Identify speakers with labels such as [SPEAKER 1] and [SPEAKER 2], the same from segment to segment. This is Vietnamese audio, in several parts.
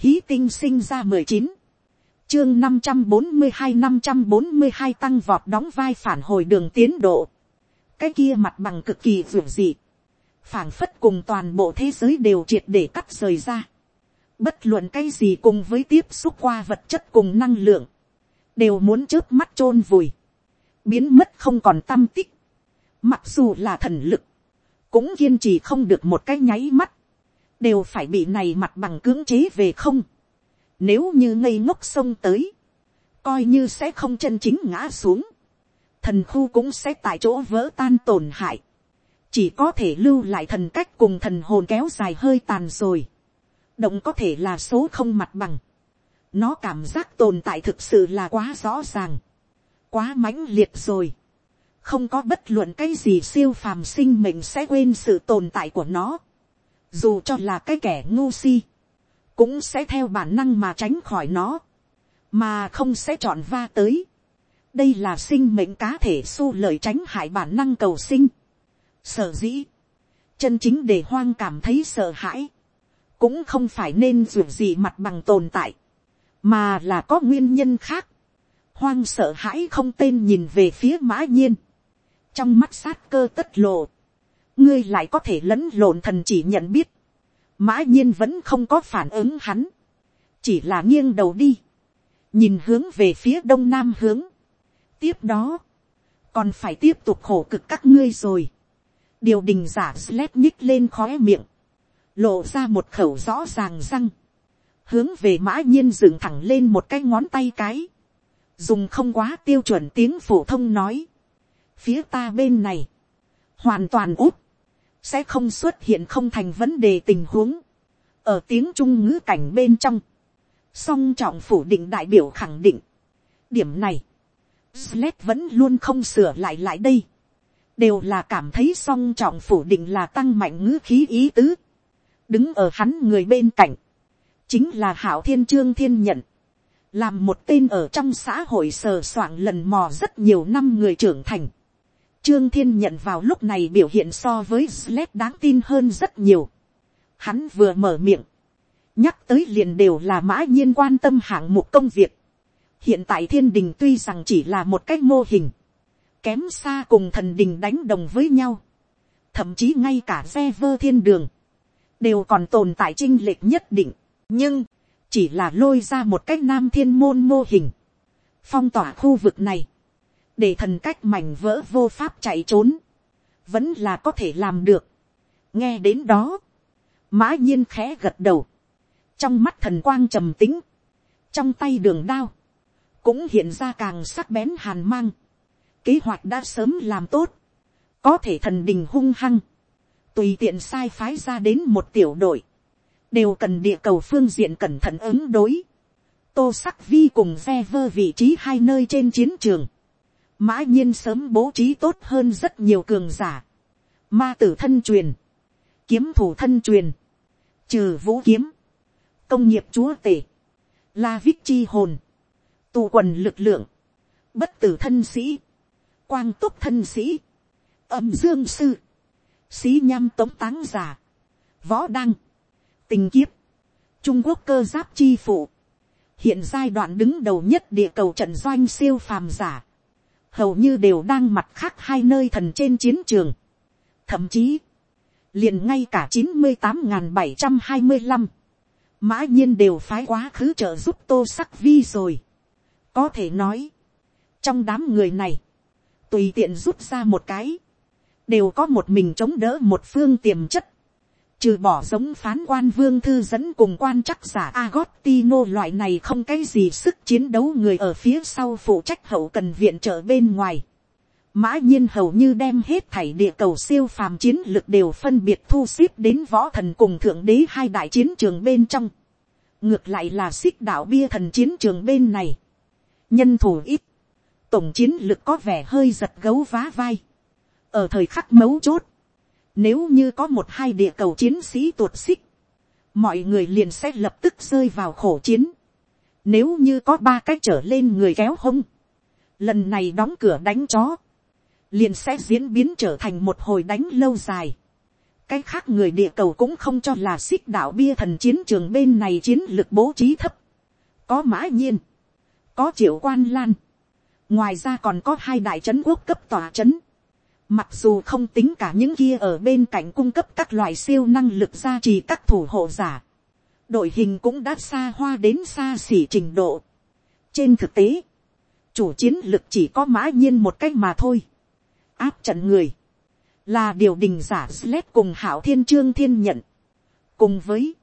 [SPEAKER 1] hí tinh sinh ra mười chín, chương năm trăm bốn mươi hai năm trăm bốn mươi hai tăng vọt đóng vai phản hồi đường tiến độ, cái kia mặt bằng cực kỳ ruột dị, phảng phất cùng toàn bộ thế giới đều triệt để cắt rời ra, bất luận cái gì cùng với tiếp xúc qua vật chất cùng năng lượng, đều muốn trước mắt chôn vùi, biến mất không còn tâm tích, mặc dù là thần lực, cũng kiên trì không được một cái nháy mắt, đều phải bị này mặt bằng cưỡng chế về không. Nếu như ngây ngốc sông tới, coi như sẽ không chân chính ngã xuống, thần khu cũng sẽ tại chỗ vỡ tan tổn hại, chỉ có thể lưu lại thần cách cùng thần hồn kéo dài hơi tàn rồi. động có thể là số không mặt bằng, nó cảm giác tồn tại thực sự là quá rõ ràng, quá mãnh liệt rồi không có bất luận cái gì siêu phàm sinh mệnh sẽ quên sự tồn tại của nó. Dù cho là cái kẻ ngu si, cũng sẽ theo bản năng mà tránh khỏi nó, mà không sẽ chọn va tới. đây là sinh mệnh cá thể su lời tránh hại bản năng cầu sinh. Sở dĩ, chân chính để hoang cảm thấy sợ hãi, cũng không phải nên dù gì mặt bằng tồn tại, mà là có nguyên nhân khác. Hoang sợ hãi không tên nhìn về phía mã nhiên trong mắt sát cơ tất lộ, ngươi lại có thể lẫn lộn thần chỉ nhận biết, mã nhiên vẫn không có phản ứng hắn, chỉ là nghiêng đầu đi, nhìn hướng về phía đông nam hướng, tiếp đó, còn phải tiếp tục khổ cực các ngươi rồi, điều đình giả slep nhích lên khóe miệng, lộ ra một khẩu rõ ràng răng, hướng về mã nhiên dựng thẳng lên một cái ngón tay cái, dùng không quá tiêu chuẩn tiếng phổ thông nói, phía ta bên này, hoàn toàn út, sẽ không xuất hiện không thành vấn đề tình huống, ở tiếng trung ngữ cảnh bên trong, song trọng phủ định đại biểu khẳng định, điểm này, Sled vẫn luôn không sửa lại lại đây, đều là cảm thấy song trọng phủ định là tăng mạnh ngữ khí ý tứ, đứng ở hắn người bên cạnh, chính là hảo thiên trương thiên nhận, làm một tên ở trong xã hội sờ soạng lần mò rất nhiều năm người trưởng thành, Trương Thiên nhận vào lúc này biểu hiện so với Sled đáng tin hơn rất nhiều. Hắn vừa mở miệng. Nhắc tới liền đều là mã nhiên quan tâm hạng mục công việc. Hiện tại thiên đình tuy rằng chỉ là một cách mô hình. Kém xa cùng thần đình đánh đồng với nhau. Thậm chí ngay cả xe vơ thiên đường. Đều còn tồn tại trinh lệch nhất định. Nhưng, chỉ là lôi ra một cách nam thiên môn mô hình. Phong tỏa khu vực này để thần cách mảnh vỡ vô pháp chạy trốn, vẫn là có thể làm được. nghe đến đó, mã nhiên khẽ gật đầu, trong mắt thần quang trầm tính, trong tay đường đao, cũng hiện ra càng sắc bén hàn mang, kế hoạch đã sớm làm tốt, có thể thần đình hung hăng, tùy tiện sai phái ra đến một tiểu đội, đều cần địa cầu phương diện cẩn thận ứng đối, tô sắc vi cùng ve vơ vị trí hai nơi trên chiến trường, mã nhiên sớm bố trí tốt hơn rất nhiều cường giả, ma tử thân truyền, kiếm thủ thân truyền, trừ vũ kiếm, công nghiệp chúa tể, la vích chi hồn, tù quần lực lượng, bất tử thân sĩ, quang túc thân sĩ, âm dương sư, sĩ nham tống táng giả, võ đăng, tình kiếp, trung quốc cơ giáp chi phụ, hiện giai đoạn đứng đầu nhất địa cầu trận doanh siêu phàm giả, hầu như đều đang mặt khác hai nơi thần trên chiến trường. Thậm chí, liền ngay cả chín mươi tám bảy trăm hai mươi năm, mã nhiên đều phái quá khứ trợ giúp tô sắc vi rồi. Có thể nói, trong đám người này, tùy tiện rút ra một cái, đều có một mình chống đỡ một phương tiềm chất trừ bỏ giống phán quan vương thư dẫn cùng quan chắc giả Agostino, loại này không cái gì sức chiến đấu người ở phía sau phụ trách hậu cần viện trợ bên ngoài. Mã nhiên hầu như đem hết thảy địa cầu siêu phàm chiến lực đều phân biệt thu xếp đến võ thần cùng thượng đế hai đại chiến trường bên trong. Ngược lại là xích đạo bia thần chiến trường bên này. Nhân thủ ít. Tổng chiến lực có vẻ hơi giật gấu vá vai. Ở thời khắc mấu chốt nếu như có một hai địa cầu chiến sĩ tuột xích, mọi người liền sẽ lập tức rơi vào khổ chiến. Nếu như có ba cách trở lên người kéo hông, lần này đóng cửa đánh chó, liền sẽ diễn biến trở thành một hồi đánh lâu dài. cái khác người địa cầu cũng không cho là xích đạo bia thần chiến trường bên này chiến lược bố trí thấp. có mã nhiên, có triệu quan lan, ngoài ra còn có hai đại trấn quốc cấp tòa trấn mặc dù không tính cả những kia ở bên cạnh cung cấp các loại siêu năng lực gia trì các thủ hộ giả, đội hình cũng đã xa hoa đến xa xỉ trình độ. trên thực tế, chủ chiến lực chỉ có mã nhiên một cách mà thôi. áp trận người, là điều đình giả Sled cùng hảo thiên trương thiên nhận, cùng với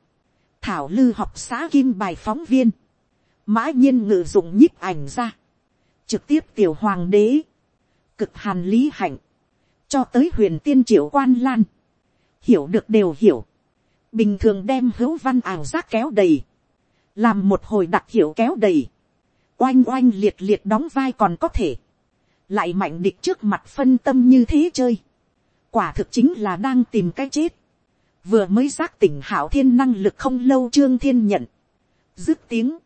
[SPEAKER 1] thảo lư học xã kim bài phóng viên, mã nhiên ngự dụng nhíp ảnh ra, trực tiếp tiểu hoàng đế, cực hàn lý hạnh, cho tới huyền tiên triệu quan lan, hiểu được đều hiểu, bình thường đem hữu văn ảo giác kéo đầy, làm một hồi đặc hiệu kéo đầy, oanh oanh liệt liệt đóng vai còn có thể, lại mạnh địch trước mặt phân tâm như thế chơi, quả thực chính là đang tìm cái chết, vừa mới giác tỉnh hảo thiên năng lực không lâu trương thiên nhận, dứt tiếng,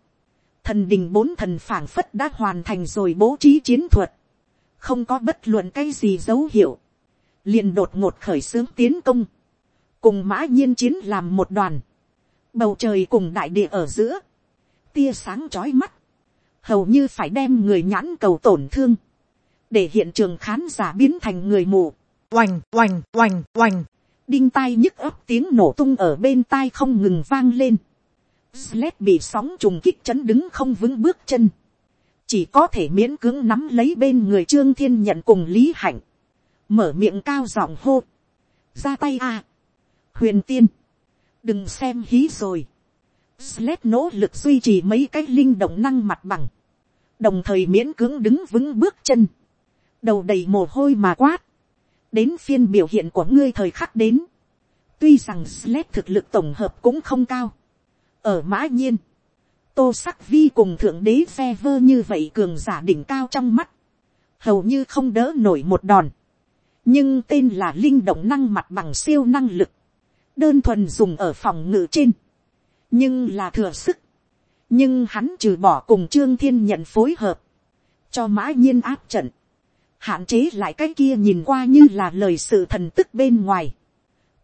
[SPEAKER 1] thần đình bốn thần phảng phất đã hoàn thành rồi bố trí chiến thuật, không có bất luận cái gì dấu hiệu, liền đột ngột khởi xướng tiến công, cùng mã nhiên chiến làm một đoàn, bầu trời cùng đại địa ở giữa, tia sáng trói mắt, hầu như phải đem người nhãn cầu tổn thương, để hiện trường khán giả biến thành người mù, oành oành oành oành, đinh tai nhức ấp tiếng nổ tung ở bên tai không ngừng vang lên, Sled bị sóng trùng kích chấn đứng không vững bước chân. Chỉ có thể miễn cưỡng nắm lấy bên người Trương Thiên nhận cùng Lý Hạnh. Mở miệng cao giọng hô. Ra tay à. Huyền tiên. Đừng xem hí rồi. Sled nỗ lực duy trì mấy cái linh động năng mặt bằng. Đồng thời miễn cưỡng đứng vững bước chân. Đầu đầy mồ hôi mà quát. Đến phiên biểu hiện của ngươi thời khắc đến. Tuy rằng Sled thực lực tổng hợp cũng không cao ở mã nhiên, tô sắc vi cùng thượng đế phe vơ như vậy cường giả đỉnh cao trong mắt, hầu như không đỡ nổi một đòn, nhưng tên là linh động năng mặt bằng siêu năng lực, đơn thuần dùng ở phòng ngự trên, nhưng là thừa sức, nhưng hắn trừ bỏ cùng trương thiên nhận phối hợp, cho mã nhiên áp trận, hạn chế lại cái kia nhìn qua như là lời sự thần tức bên ngoài,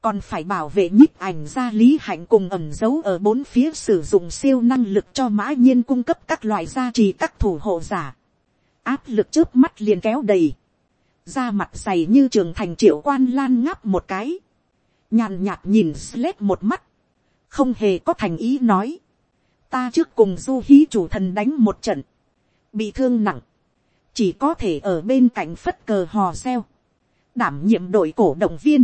[SPEAKER 1] còn phải bảo vệ nhíp ảnh ra lý hạnh cùng ẩm dấu ở bốn phía sử dụng siêu năng lực cho mã nhiên cung cấp các loại gia trì các thủ hộ giả. áp lực trước mắt liền kéo đầy da mặt dày như trường thành triệu quan lan ngáp một cái. nhàn nhạt nhìn sled một mắt. không hề có thành ý nói. ta trước cùng du hí chủ thần đánh một trận. bị thương nặng. chỉ có thể ở bên cạnh phất cờ hò reo. đảm nhiệm đội cổ động viên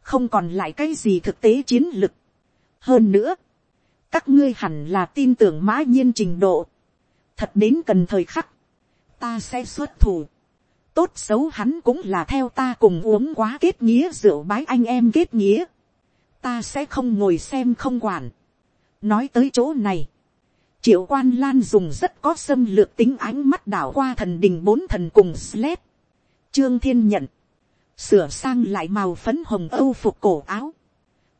[SPEAKER 1] không còn lại cái gì thực tế chiến lực. hơn nữa, các ngươi hẳn là tin tưởng mã nhiên trình độ, thật đến cần thời khắc, ta sẽ xuất thủ tốt xấu hắn cũng là theo ta cùng uống quá kết nghĩa rượu bái anh em kết nghĩa. ta sẽ không ngồi xem không quản. nói tới chỗ này, triệu quan lan dùng rất có xâm lược tính ánh mắt đảo qua thần đình bốn thần cùng sled. trương thiên nhận, sửa sang lại màu phấn hồng âu phục cổ áo,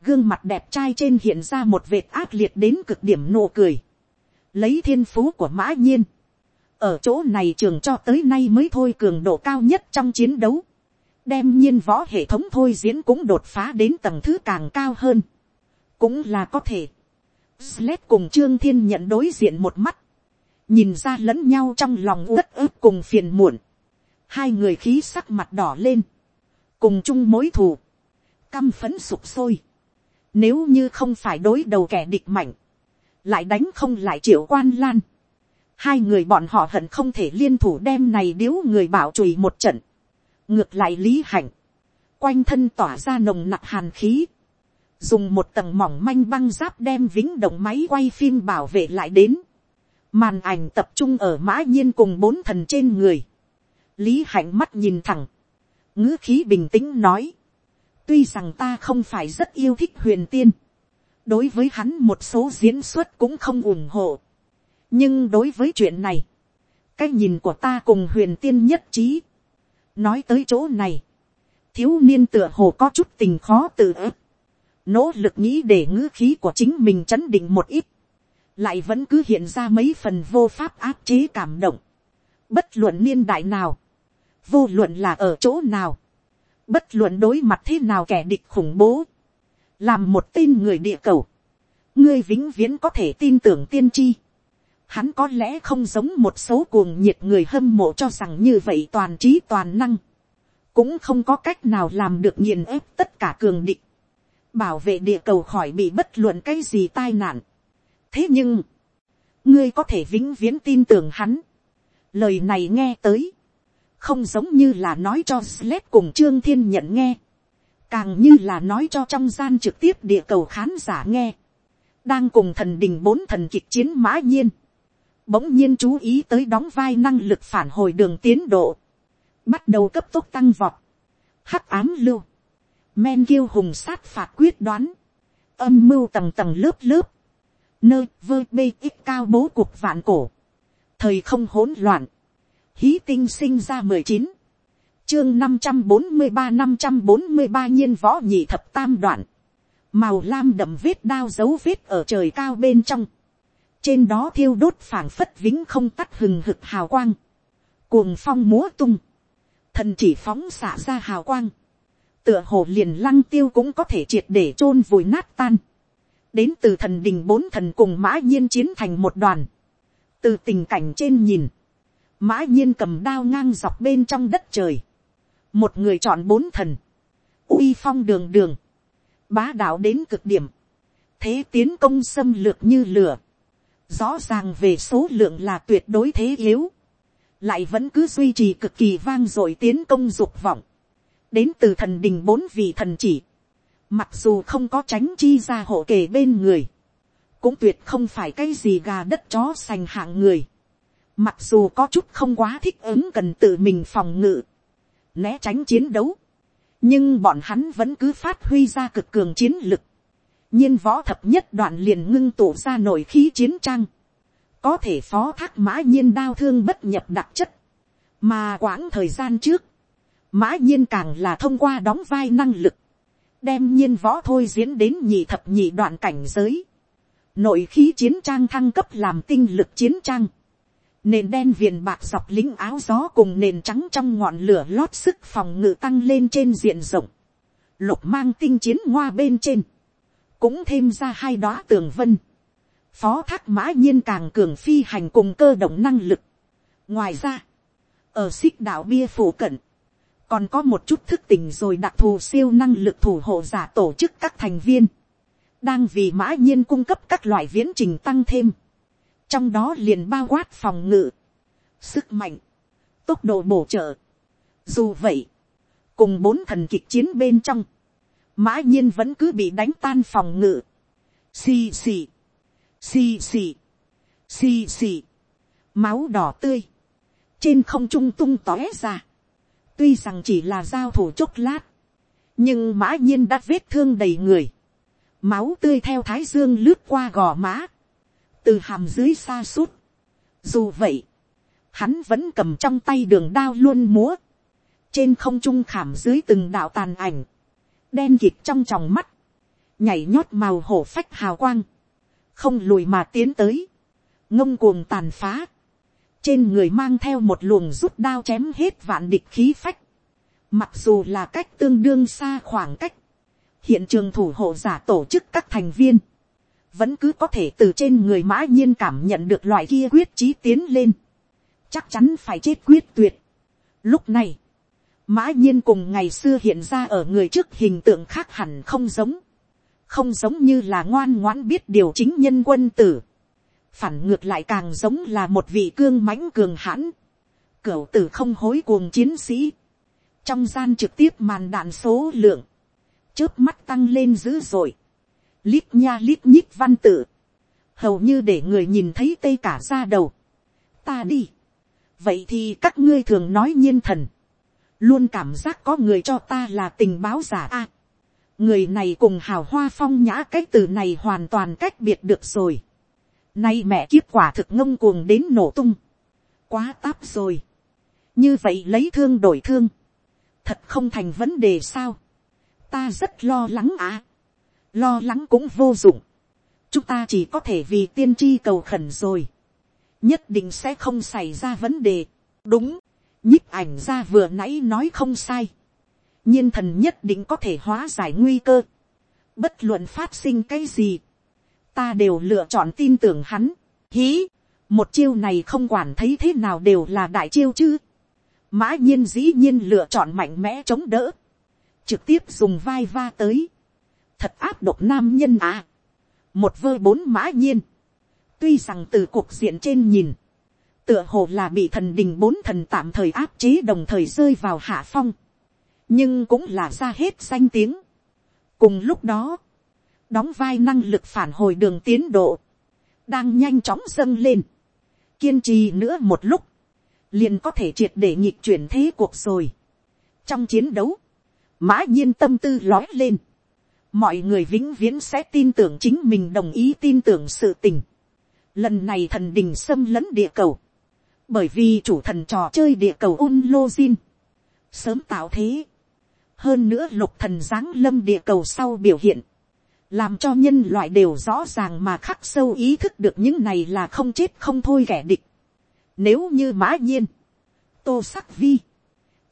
[SPEAKER 1] gương mặt đẹp trai trên hiện ra một vệt ác liệt đến cực điểm nụ cười, lấy thiên phú của mã nhiên, ở chỗ này trường cho tới nay mới thôi cường độ cao nhất trong chiến đấu, đem nhiên võ hệ thống thôi diễn cũng đột phá đến tầng thứ càng cao hơn, cũng là có thể. Sled cùng Trương Thiên nhận đối diện một mắt, nhìn ra lẫn nhau trong lòng uất ức cùng phiền muộn, hai người khí sắc mặt đỏ lên, cùng chung mối thù, căm phấn sụp sôi, nếu như không phải đối đầu kẻ địch mạnh, lại đánh không lại triệu quan lan, hai người bọn họ hận không thể liên thủ đem này điếu người bảo chùi một trận, ngược lại lý hạnh, quanh thân tỏa ra nồng nặc hàn khí, dùng một tầng mỏng manh băng giáp đem vĩnh động máy quay phim bảo vệ lại đến, màn ảnh tập trung ở mã nhiên cùng bốn thần trên người, lý hạnh mắt nhìn thẳng, ngữ khí bình tĩnh nói, tuy rằng ta không phải rất yêu thích huyền tiên, đối với hắn một số diễn xuất cũng không ủng hộ, nhưng đối với chuyện này, cái nhìn của ta cùng huyền tiên nhất trí, nói tới chỗ này, thiếu niên tựa hồ có chút tình khó tự ớt. nỗ lực nghĩ để ngữ khí của chính mình chấn định một ít, lại vẫn cứ hiện ra mấy phần vô pháp áp chế cảm động, bất luận niên đại nào, vô luận là ở chỗ nào, bất luận đối mặt thế nào kẻ địch khủng bố, làm một tên người địa cầu, ngươi vĩnh viễn có thể tin tưởng tiên tri. Hắn có lẽ không giống một số cuồng nhiệt người hâm mộ cho rằng như vậy toàn trí toàn năng. Cũng không có cách nào làm được nghiền ép tất cả cường định. Bảo vệ địa cầu khỏi bị bất luận cái gì tai nạn. Thế nhưng, ngươi có thể vĩnh viễn tin tưởng hắn. Lời này nghe tới, không giống như là nói cho Sled cùng Trương Thiên nhận nghe, càng như là nói cho trong gian trực tiếp địa cầu khán giả nghe, đang cùng thần đình bốn thần kịch chiến mã nhiên, bỗng nhiên chú ý tới đóng vai năng lực phản hồi đường tiến độ, bắt đầu cấp tốc tăng vọt, hắc ám lưu, men kiêu hùng sát phạt quyết đoán, âm mưu tầng tầng lớp lớp, nơi vơ bê ít cao bố cuộc vạn cổ, thời không hỗn loạn, hí tinh sinh ra mười chín, chương năm trăm bốn mươi ba năm trăm bốn mươi ba nhiên võ nhị thập tam đoạn, màu lam đậm vết đao dấu vết ở trời cao bên trong, trên đó thiêu đốt phảng phất vĩnh không tắt hừng hực hào quang, cuồng phong múa tung, thần chỉ phóng xả ra hào quang, tựa hồ liền lăng tiêu cũng có thể triệt để chôn vùi nát tan, đến từ thần đình bốn thần cùng mã nhiên chiến thành một đoàn, từ tình cảnh trên nhìn, mã nhiên cầm đao ngang dọc bên trong đất trời, một người chọn bốn thần, uy phong đường đường, bá đạo đến cực điểm, thế tiến công xâm lược như lửa, rõ ràng về số lượng là tuyệt đối thế yếu, lại vẫn cứ duy trì cực kỳ vang dội tiến công dục vọng, đến từ thần đình bốn vị thần chỉ, mặc dù không có tránh chi ra hộ kề bên người, cũng tuyệt không phải cái gì gà đất chó sành hạng người, mặc dù có chút không quá thích ứng cần tự mình phòng ngự, né tránh chiến đấu, nhưng bọn hắn vẫn cứ phát huy ra cực cường chiến lực, nhiên võ thập nhất đoạn liền ngưng tụ ra nội khí chiến trang, có thể phó thác mã nhiên đao thương bất nhập đặc chất, mà quãng thời gian trước, mã nhiên càng là thông qua đóng vai năng lực, đem nhiên võ thôi diễn đến nhị thập nhị đoạn cảnh giới, nội khí chiến trang thăng cấp làm tinh lực chiến trang, nền đen viền bạc dọc lính áo gió cùng nền trắng trong ngọn lửa lót sức phòng ngự tăng lên trên diện rộng, lục mang tinh chiến ngoa bên trên, cũng thêm ra hai đóa tường vân, phó thác mã nhiên càng cường phi hành cùng cơ động năng lực. ngoài ra, ở xích đạo bia phủ cận, còn có một chút thức tỉnh rồi đặc thù siêu năng lực thủ hộ giả tổ chức các thành viên, đang vì mã nhiên cung cấp các loại viễn trình tăng thêm, trong đó liền bao quát phòng ngự, sức mạnh, tốc độ bổ trợ. Dù vậy, cùng bốn thần kịch chiến bên trong, mã nhiên vẫn cứ bị đánh tan phòng ngự. Xì xì, xì xì, xì xì, máu đỏ tươi, trên không trung tung tóe ra. Tuy rằng chỉ là giao thủ chốc lát, nhưng mã nhiên đã vết thương đầy người. Máu tươi theo thái dương lướt qua gò má, từ hàm dưới xa suốt. Dù vậy, hắn vẫn cầm trong tay đường đao luôn múa, trên không trung khảm dưới từng đạo tàn ảnh, đen kịt trong tròng mắt, nhảy nhót màu hổ phách hào quang, không lùi mà tiến tới, ngông cuồng tàn phá, trên người mang theo một luồng rút đao chém hết vạn địch khí phách, mặc dù là cách tương đương xa khoảng cách, hiện trường thủ hộ giả tổ chức các thành viên, vẫn cứ có thể từ trên người mã nhiên cảm nhận được loại kia quyết trí tiến lên, chắc chắn phải chết quyết tuyệt. Lúc này, mã nhiên cùng ngày xưa hiện ra ở người trước hình tượng khác hẳn không giống, không giống như là ngoan ngoãn biết điều chính nhân quân tử, phản ngược lại càng giống là một vị cương mãnh cường hãn, cửu tử không hối cuồng chiến sĩ, trong gian trực tiếp màn đạn số lượng, trước mắt tăng lên dữ dội, lít nha lít nhít văn tự, hầu như để người nhìn thấy tây cả ra đầu. ta đi, vậy thì các ngươi thường nói nhiên thần, luôn cảm giác có người cho ta là tình báo giả a. người này cùng hào hoa phong nhã cái từ này hoàn toàn cách biệt được rồi. Nay mẹ kiếp quả thực ngông cuồng đến nổ tung. Quá táp rồi. Như vậy lấy thương đổi thương. Thật không thành vấn đề sao. Ta rất lo lắng à lo lắng cũng vô dụng, chúng ta chỉ có thể vì tiên tri cầu khẩn rồi, nhất định sẽ không xảy ra vấn đề, đúng, nhích ảnh ra vừa nãy nói không sai, nhiên thần nhất định có thể hóa giải nguy cơ, bất luận phát sinh cái gì, ta đều lựa chọn tin tưởng hắn, hí, một chiêu này không quản thấy thế nào đều là đại chiêu chứ, mã nhiên dĩ nhiên lựa chọn mạnh mẽ chống đỡ, trực tiếp dùng vai va tới, thật áp độc nam nhân à, một vơ bốn mã nhiên, tuy rằng từ cuộc diện trên nhìn, tựa hồ là bị thần đình bốn thần tạm thời áp chế đồng thời rơi vào hạ phong, nhưng cũng là ra hết danh tiếng. cùng lúc đó, đóng vai năng lực phản hồi đường tiến độ, đang nhanh chóng dâng lên, kiên trì nữa một lúc, liền có thể triệt để nhịp chuyển thế cuộc rồi. trong chiến đấu, mã nhiên tâm tư lói lên, mọi người vĩnh viễn sẽ tin tưởng chính mình đồng ý tin tưởng sự tình. lần này thần đình xâm lấn địa cầu, bởi vì chủ thần trò chơi địa cầu Unlozin. Sớm tạo thế, hơn nữa lục thần giáng lâm địa cầu sau biểu hiện, làm cho nhân loại đều rõ ràng mà khắc sâu ý thức được những này là không chết không thôi kẻ địch. Nếu như mã nhiên, tô sắc vi,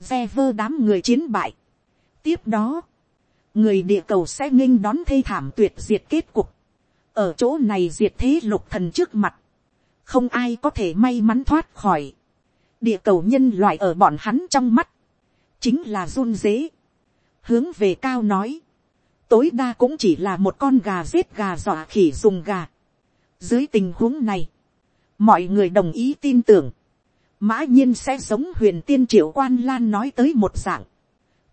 [SPEAKER 1] ve vơ đám người chiến bại. tiếp đó, người địa cầu sẽ nghinh đón thê thảm tuyệt diệt kết cục. ở chỗ này diệt thế lục thần trước mặt, không ai có thể may mắn thoát khỏi. địa cầu nhân loại ở bọn hắn trong mắt, chính là run dế. hướng về cao nói, tối đa cũng chỉ là một con gà giết gà dọa khỉ dùng gà. dưới tình huống này, mọi người đồng ý tin tưởng, mã nhiên sẽ giống huyền tiên triệu quan lan nói tới một dạng.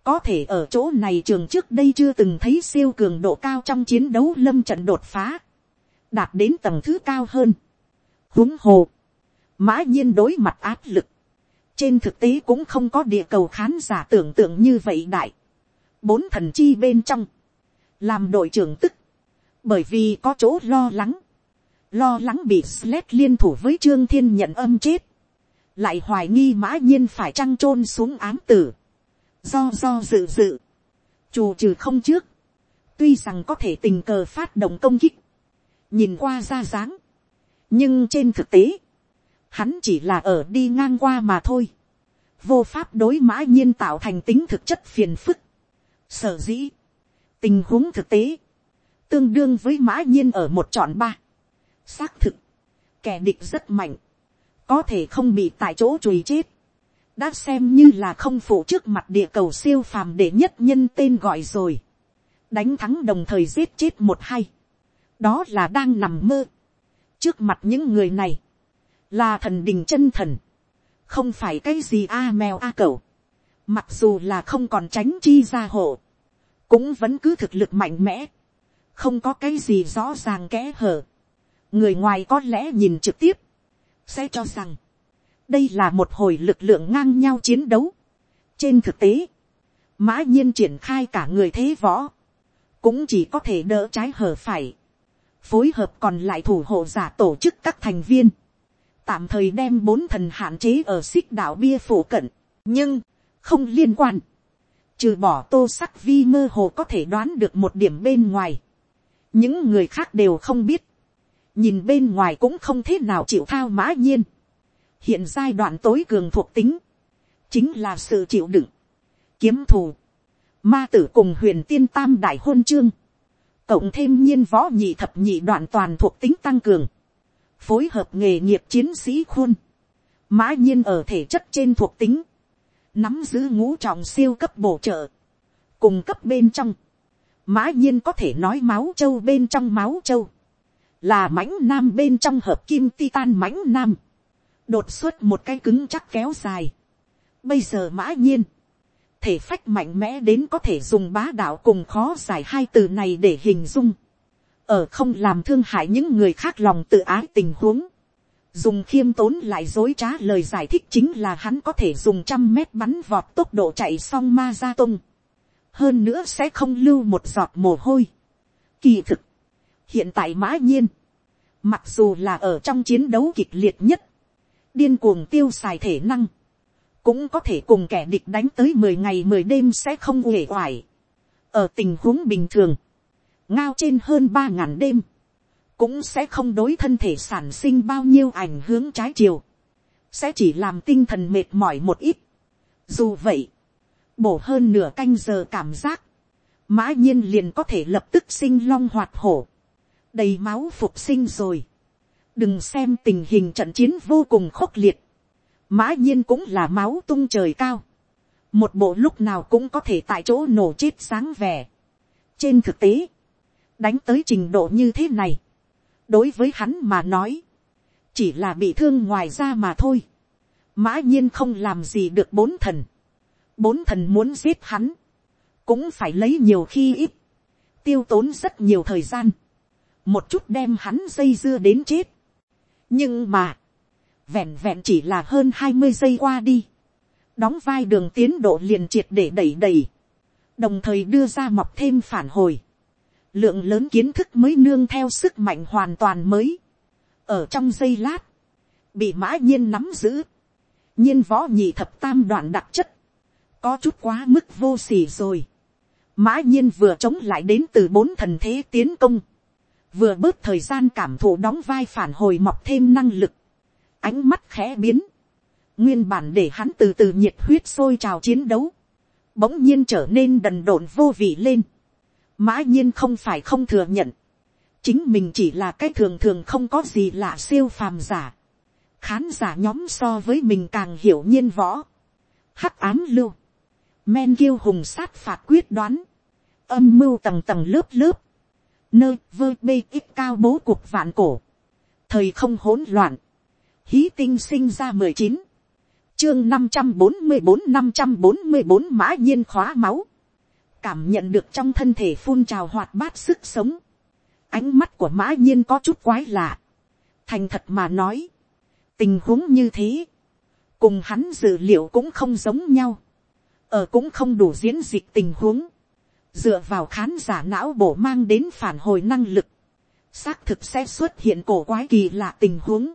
[SPEAKER 1] có thể ở chỗ này trường trước đây chưa từng thấy siêu cường độ cao trong chiến đấu lâm trận đột phá, đạt đến tầng thứ cao hơn huống hồ, mã nhiên đối mặt áp lực, trên thực tế cũng không có địa cầu khán giả tưởng tượng như vậy đại, bốn thần chi bên trong, làm đội trưởng tức, bởi vì có chỗ lo lắng, lo lắng bị Sled liên thủ với Trương Thiên nhận âm chết, lại hoài nghi mã nhiên phải trăng chôn xuống ám tử, do do dự dự, trù trừ không trước, tuy rằng có thể tình cờ phát động công kích, nhìn qua ra dáng, nhưng trên thực tế, hắn chỉ là ở đi ngang qua mà thôi, vô pháp đối mã nhiên tạo thành tính thực chất phiền phức, sở dĩ, tình huống thực tế, tương đương với mã nhiên ở một trọn ba, xác thực, kẻ địch rất mạnh, có thể không bị tại chỗ chùi chết, đã xem như là không phụ trước mặt địa cầu siêu phàm để nhất nhân tên gọi rồi, đánh thắng đồng thời giết chết một hay, đó là đang nằm mơ, trước mặt những người này, là thần đình chân thần, không phải cái gì a mèo a cẩu, mặc dù là không còn tránh chi ra hộ, cũng vẫn cứ thực lực mạnh mẽ, không có cái gì rõ ràng kẽ hở, người ngoài có lẽ nhìn trực tiếp, sẽ cho rằng, đây là một hồi lực lượng ngang nhau chiến đấu. trên thực tế, mã nhiên triển khai cả người thế võ, cũng chỉ có thể đỡ trái hở phải, phối hợp còn lại thủ hộ giả tổ chức các thành viên, tạm thời đem bốn thần hạn chế ở xích đạo bia phổ cận, nhưng, không liên quan, trừ bỏ tô sắc vi mơ hồ có thể đoán được một điểm bên ngoài, những người khác đều không biết, nhìn bên ngoài cũng không thế nào chịu thao mã nhiên, hiện giai đoạn tối cường thuộc tính, chính là sự chịu đựng, kiếm thù, ma tử cùng huyền tiên tam đại hôn chương, cộng thêm nhiên võ nhị thập nhị đoạn toàn thuộc tính tăng cường, phối hợp nghề nghiệp chiến sĩ khuôn, mã nhiên ở thể chất trên thuộc tính, nắm giữ ngũ trọng siêu cấp bổ trợ, cùng cấp bên trong, mã nhiên có thể nói máu châu bên trong máu châu, là mãnh nam bên trong hợp kim titan mãnh nam, đột xuất một cái cứng chắc kéo dài. Bây giờ mã nhiên, thể phách mạnh mẽ đến có thể dùng bá đạo cùng khó giải hai từ này để hình dung, ở không làm thương hại những người khác lòng tự ái tình huống, dùng khiêm tốn lại dối trá lời giải thích chính là hắn có thể dùng trăm mét bắn vọt tốc độ chạy xong ma ra tung, hơn nữa sẽ không lưu một giọt mồ hôi. Kỳ thực, hiện tại mã nhiên, mặc dù là ở trong chiến đấu kịch liệt nhất, điên cuồng tiêu xài thể năng, cũng có thể cùng kẻ địch đánh tới mười ngày mười đêm sẽ không uể oải. ở tình huống bình thường, ngao trên hơn ba ngàn đêm, cũng sẽ không đối thân thể sản sinh bao nhiêu ảnh hướng trái chiều, sẽ chỉ làm tinh thần mệt mỏi một ít. dù vậy, bổ hơn nửa canh giờ cảm giác, mã nhiên liền có thể lập tức sinh long hoạt hổ, đầy máu phục sinh rồi. đừng xem tình hình trận chiến vô cùng khốc liệt, mã nhiên cũng là máu tung trời cao, một bộ lúc nào cũng có thể tại chỗ nổ chết sáng vẻ. trên thực tế, đánh tới trình độ như thế này, đối với hắn mà nói, chỉ là bị thương ngoài ra mà thôi. mã nhiên không làm gì được bốn thần. bốn thần muốn giết hắn, cũng phải lấy nhiều khi ít, tiêu tốn rất nhiều thời gian, một chút đem hắn dây dưa đến chết. nhưng mà, vẹn vẹn chỉ là hơn hai mươi giây qua đi, đóng vai đường tiến độ liền triệt để đẩy đẩy, đồng thời đưa ra mọc thêm phản hồi, lượng lớn kiến thức mới nương theo sức mạnh hoàn toàn mới, ở trong giây lát, bị mã nhiên nắm giữ, nhiên võ nhị thập tam đoạn đặc chất, có chút quá mức vô s ỉ rồi, mã nhiên vừa chống lại đến từ bốn thần thế tiến công, vừa bớt thời gian cảm thụ đóng vai phản hồi mọc thêm năng lực, ánh mắt khẽ biến, nguyên bản để hắn từ từ nhiệt huyết sôi trào chiến đấu, bỗng nhiên trở nên đần độn vô vị lên, mã nhiên không phải không thừa nhận, chính mình chỉ là cái thường thường không có gì lạ siêu phàm giả, khán giả nhóm so với mình càng hiểu nhiên võ, hắc ám lưu, men kiêu hùng sát phạt quyết đoán, âm mưu tầng tầng lớp lớp, nơi vơ bê ít cao bố cuộc vạn cổ, thời không hỗn loạn, hí tinh sinh ra mười chín, chương năm trăm bốn mươi bốn năm trăm bốn mươi bốn mã nhiên khóa máu, cảm nhận được trong thân thể phun trào hoạt bát sức sống, ánh mắt của mã nhiên có chút quái lạ, thành thật mà nói, tình huống như thế, cùng hắn dự liệu cũng không giống nhau, ở cũng không đủ diễn dịch tình huống, dựa vào khán giả não bổ mang đến phản hồi năng lực, xác thực sẽ xuất hiện cổ quái kỳ lạ tình huống,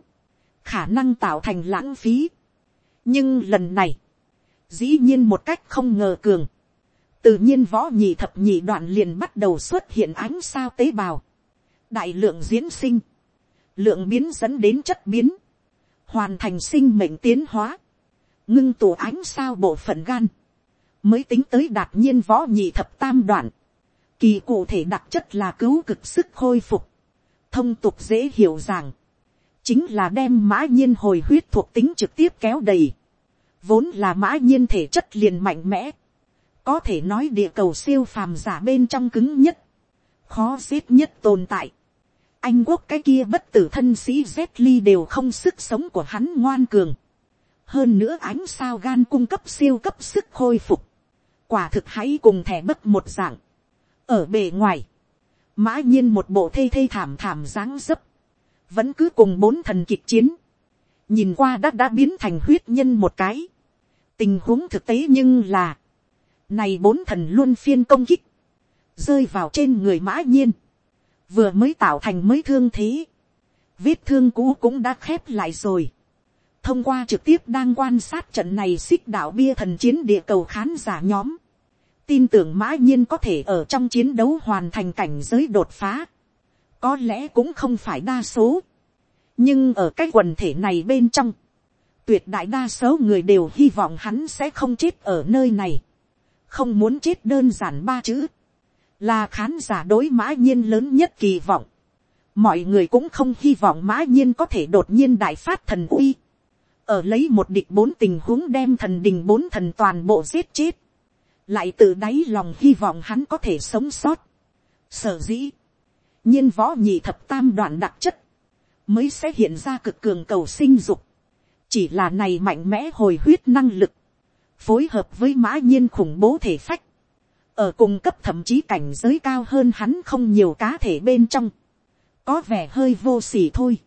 [SPEAKER 1] khả năng tạo thành lãng phí. nhưng lần này, dĩ nhiên một cách không ngờ cường, tự nhiên võ nhị thập nhị đoạn liền bắt đầu xuất hiện ánh sao tế bào, đại lượng diễn sinh, lượng biến dẫn đến chất biến, hoàn thành sinh mệnh tiến hóa, ngưng tụ ánh sao bộ phận gan, mới tính tới đạt nhiên võ nhị thập tam đoạn, kỳ cụ thể đặc chất là cứu cực sức khôi phục, thông tục dễ hiểu rằng, chính là đem mã nhiên hồi huyết thuộc tính trực tiếp kéo đầy, vốn là mã nhiên thể chất liền mạnh mẽ, có thể nói địa cầu siêu phàm giả bên trong cứng nhất, khó xếp nhất tồn tại. Anh quốc cái kia bất tử thân sĩ Z đều không sức sống của hắn ngoan cường. Hơn nữa ánh sao gan cung cấp siêu cấp sức khôi phục. Quả thực hãy cùng thẻ bất một dạng. Ở bề ngoài, mã nhiên một bộ thê thê thảm thảm dáng dấp. Vẫn cứ cùng bốn thần kịch chiến. Nhìn qua đã đã biến thành huyết nhân một cái. Tình huống thực tế nhưng là, này bốn thần luôn phiên công kích. Rơi vào trên người mã nhiên. Vừa mới tạo thành mới thương thế. Vết thương cũ cũng đã khép lại rồi. Thông qua trực tiếp đang quan sát trận này xích đạo bia thần chiến địa cầu khán giả nhóm. Tin tưởng mã nhiên có thể ở trong chiến đấu hoàn thành cảnh giới đột phá. Có lẽ cũng không phải đa số. Nhưng ở cái quần thể này bên trong tuyệt đại đa số người đều hy vọng hắn sẽ không chết ở nơi này không muốn chết đơn giản ba chữ, là khán giả đối mã nhiên lớn nhất kỳ vọng. mọi người cũng không hy vọng mã nhiên có thể đột nhiên đại phát thần uy, ở lấy một địch bốn tình huống đem thần đình bốn thần toàn bộ giết chết, lại tự đáy lòng hy vọng hắn có thể sống sót. sở dĩ, nhiên võ nhị thập tam đoạn đặc chất, mới sẽ hiện ra cực cường cầu sinh dục, chỉ là này mạnh mẽ hồi huyết năng lực, phối hợp với mã nhiên khủng bố thể phách, ở cùng cấp thậm chí cảnh giới cao hơn hắn không nhiều cá thể bên trong, có vẻ hơi vô s ỉ thôi,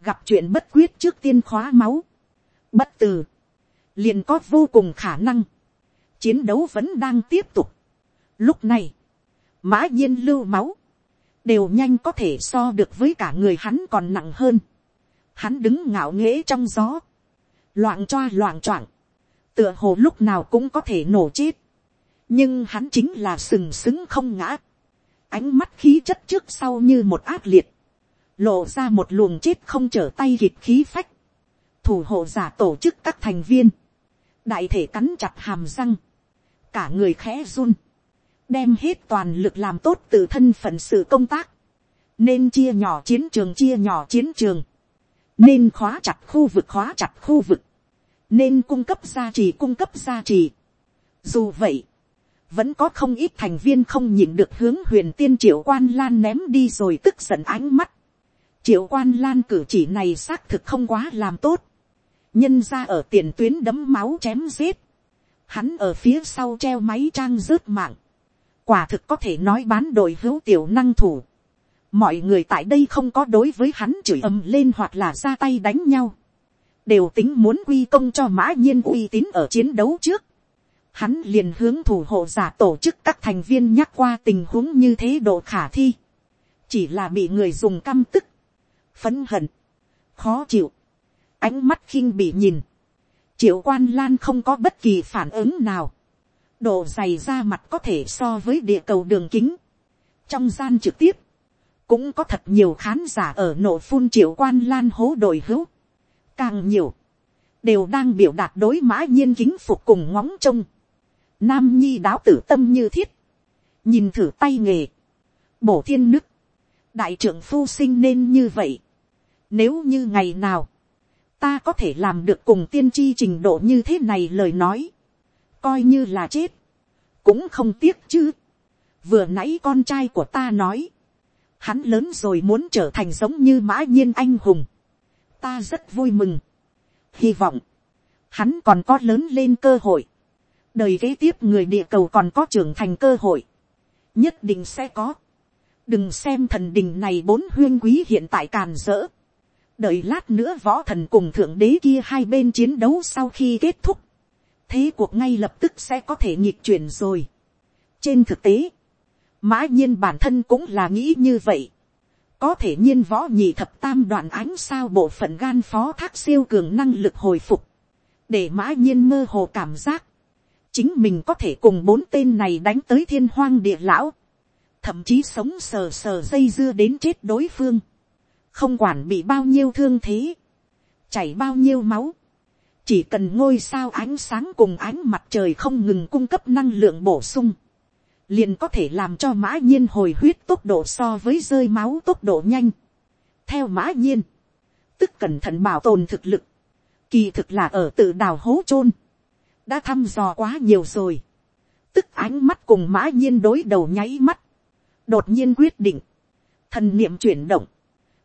[SPEAKER 1] gặp chuyện bất quyết trước tiên khóa máu, bất từ, liền có vô cùng khả năng, chiến đấu vẫn đang tiếp tục. Lúc này, mã nhiên lưu máu, đều nhanh có thể so được với cả người hắn còn nặng hơn. Hắn đứng ngạo nghễ trong gió, loạn choa loạn choạng, tựa hồ lúc nào cũng có thể nổ chết, nhưng hắn chính là sừng sững không ngã, ánh mắt khí chất trước sau như một ác liệt, lộ ra một luồng chết không trở tay kịp khí phách, thủ hộ giả tổ chức các thành viên, đại thể cắn chặt hàm răng, cả người khẽ run, đem hết toàn lực làm tốt từ thân phận sự công tác, nên chia nhỏ chiến trường chia nhỏ chiến trường, nên khóa chặt khu vực khóa chặt khu vực, nên cung cấp gia trì cung cấp gia trì. Dù vậy, vẫn có không ít thành viên không nhìn được hướng huyền tiên triệu quan lan ném đi rồi tức giận ánh mắt. triệu quan lan cử chỉ này xác thực không quá làm tốt. nhân ra ở tiền tuyến đấm máu chém giết. hắn ở phía sau treo máy trang rớt mạng quả thực có thể nói bán đội hữu tiểu năng thủ. mọi người tại đây không có đối với hắn chửi ầm lên hoặc là ra tay đánh nhau. đều tính muốn quy công cho mã nhiên uy tín ở chiến đấu trước. Hắn liền hướng thủ hộ giả tổ chức các thành viên nhắc qua tình huống như thế độ khả thi, chỉ là bị người dùng căm tức, phấn hận, khó chịu, ánh mắt khinh bị nhìn, triệu quan lan không có bất kỳ phản ứng nào, độ dày ra mặt có thể so với địa cầu đường kính, trong gian trực tiếp, cũng có thật nhiều khán giả ở nổ phun triệu quan lan hố đội hữu, càng nhiều, đều đang biểu đạt đối mã nhiên kính phục cùng ngóng trông. Nam nhi đáo tử tâm như thiết. Nhìn thử tay nghề. Bổ thiên nức. Đại trưởng phu sinh nên như vậy. Nếu như ngày nào. Ta có thể làm được cùng tiên tri trình độ như thế này lời nói. Coi như là chết. Cũng không tiếc chứ. Vừa nãy con trai của ta nói. Hắn lớn rồi muốn trở thành giống như mã nhiên anh hùng. Ta rất vui mừng. Hy vọng. Hắn còn có lớn lên cơ hội đời kế tiếp người địa cầu còn có trưởng thành cơ hội, nhất định sẽ có. đừng xem thần đình này bốn huyên quý hiện tại càn rỡ. đợi lát nữa võ thần cùng thượng đế kia hai bên chiến đấu sau khi kết thúc, thế cuộc ngay lập tức sẽ có thể nhịp chuyển rồi. trên thực tế, mã nhiên bản thân cũng là nghĩ như vậy. có thể nhiên võ nhị thập tam đoạn ánh sao bộ phận gan phó thác siêu cường năng lực hồi phục, để mã nhiên mơ hồ cảm giác, chính mình có thể cùng bốn tên này đánh tới thiên hoang địa lão, thậm chí sống sờ sờ dây dưa đến chết đối phương, không quản bị bao nhiêu thương thế, chảy bao nhiêu máu, chỉ cần ngôi sao ánh sáng cùng ánh mặt trời không ngừng cung cấp năng lượng bổ sung, liền có thể làm cho mã nhiên hồi huyết tốc độ so với rơi máu tốc độ nhanh. theo mã nhiên, tức cẩn thận bảo tồn thực lực, kỳ thực là ở tự đào hố chôn, đã thăm dò quá nhiều rồi, tức ánh mắt cùng mã nhiên đối đầu nháy mắt, đột nhiên quyết định, thần niệm chuyển động,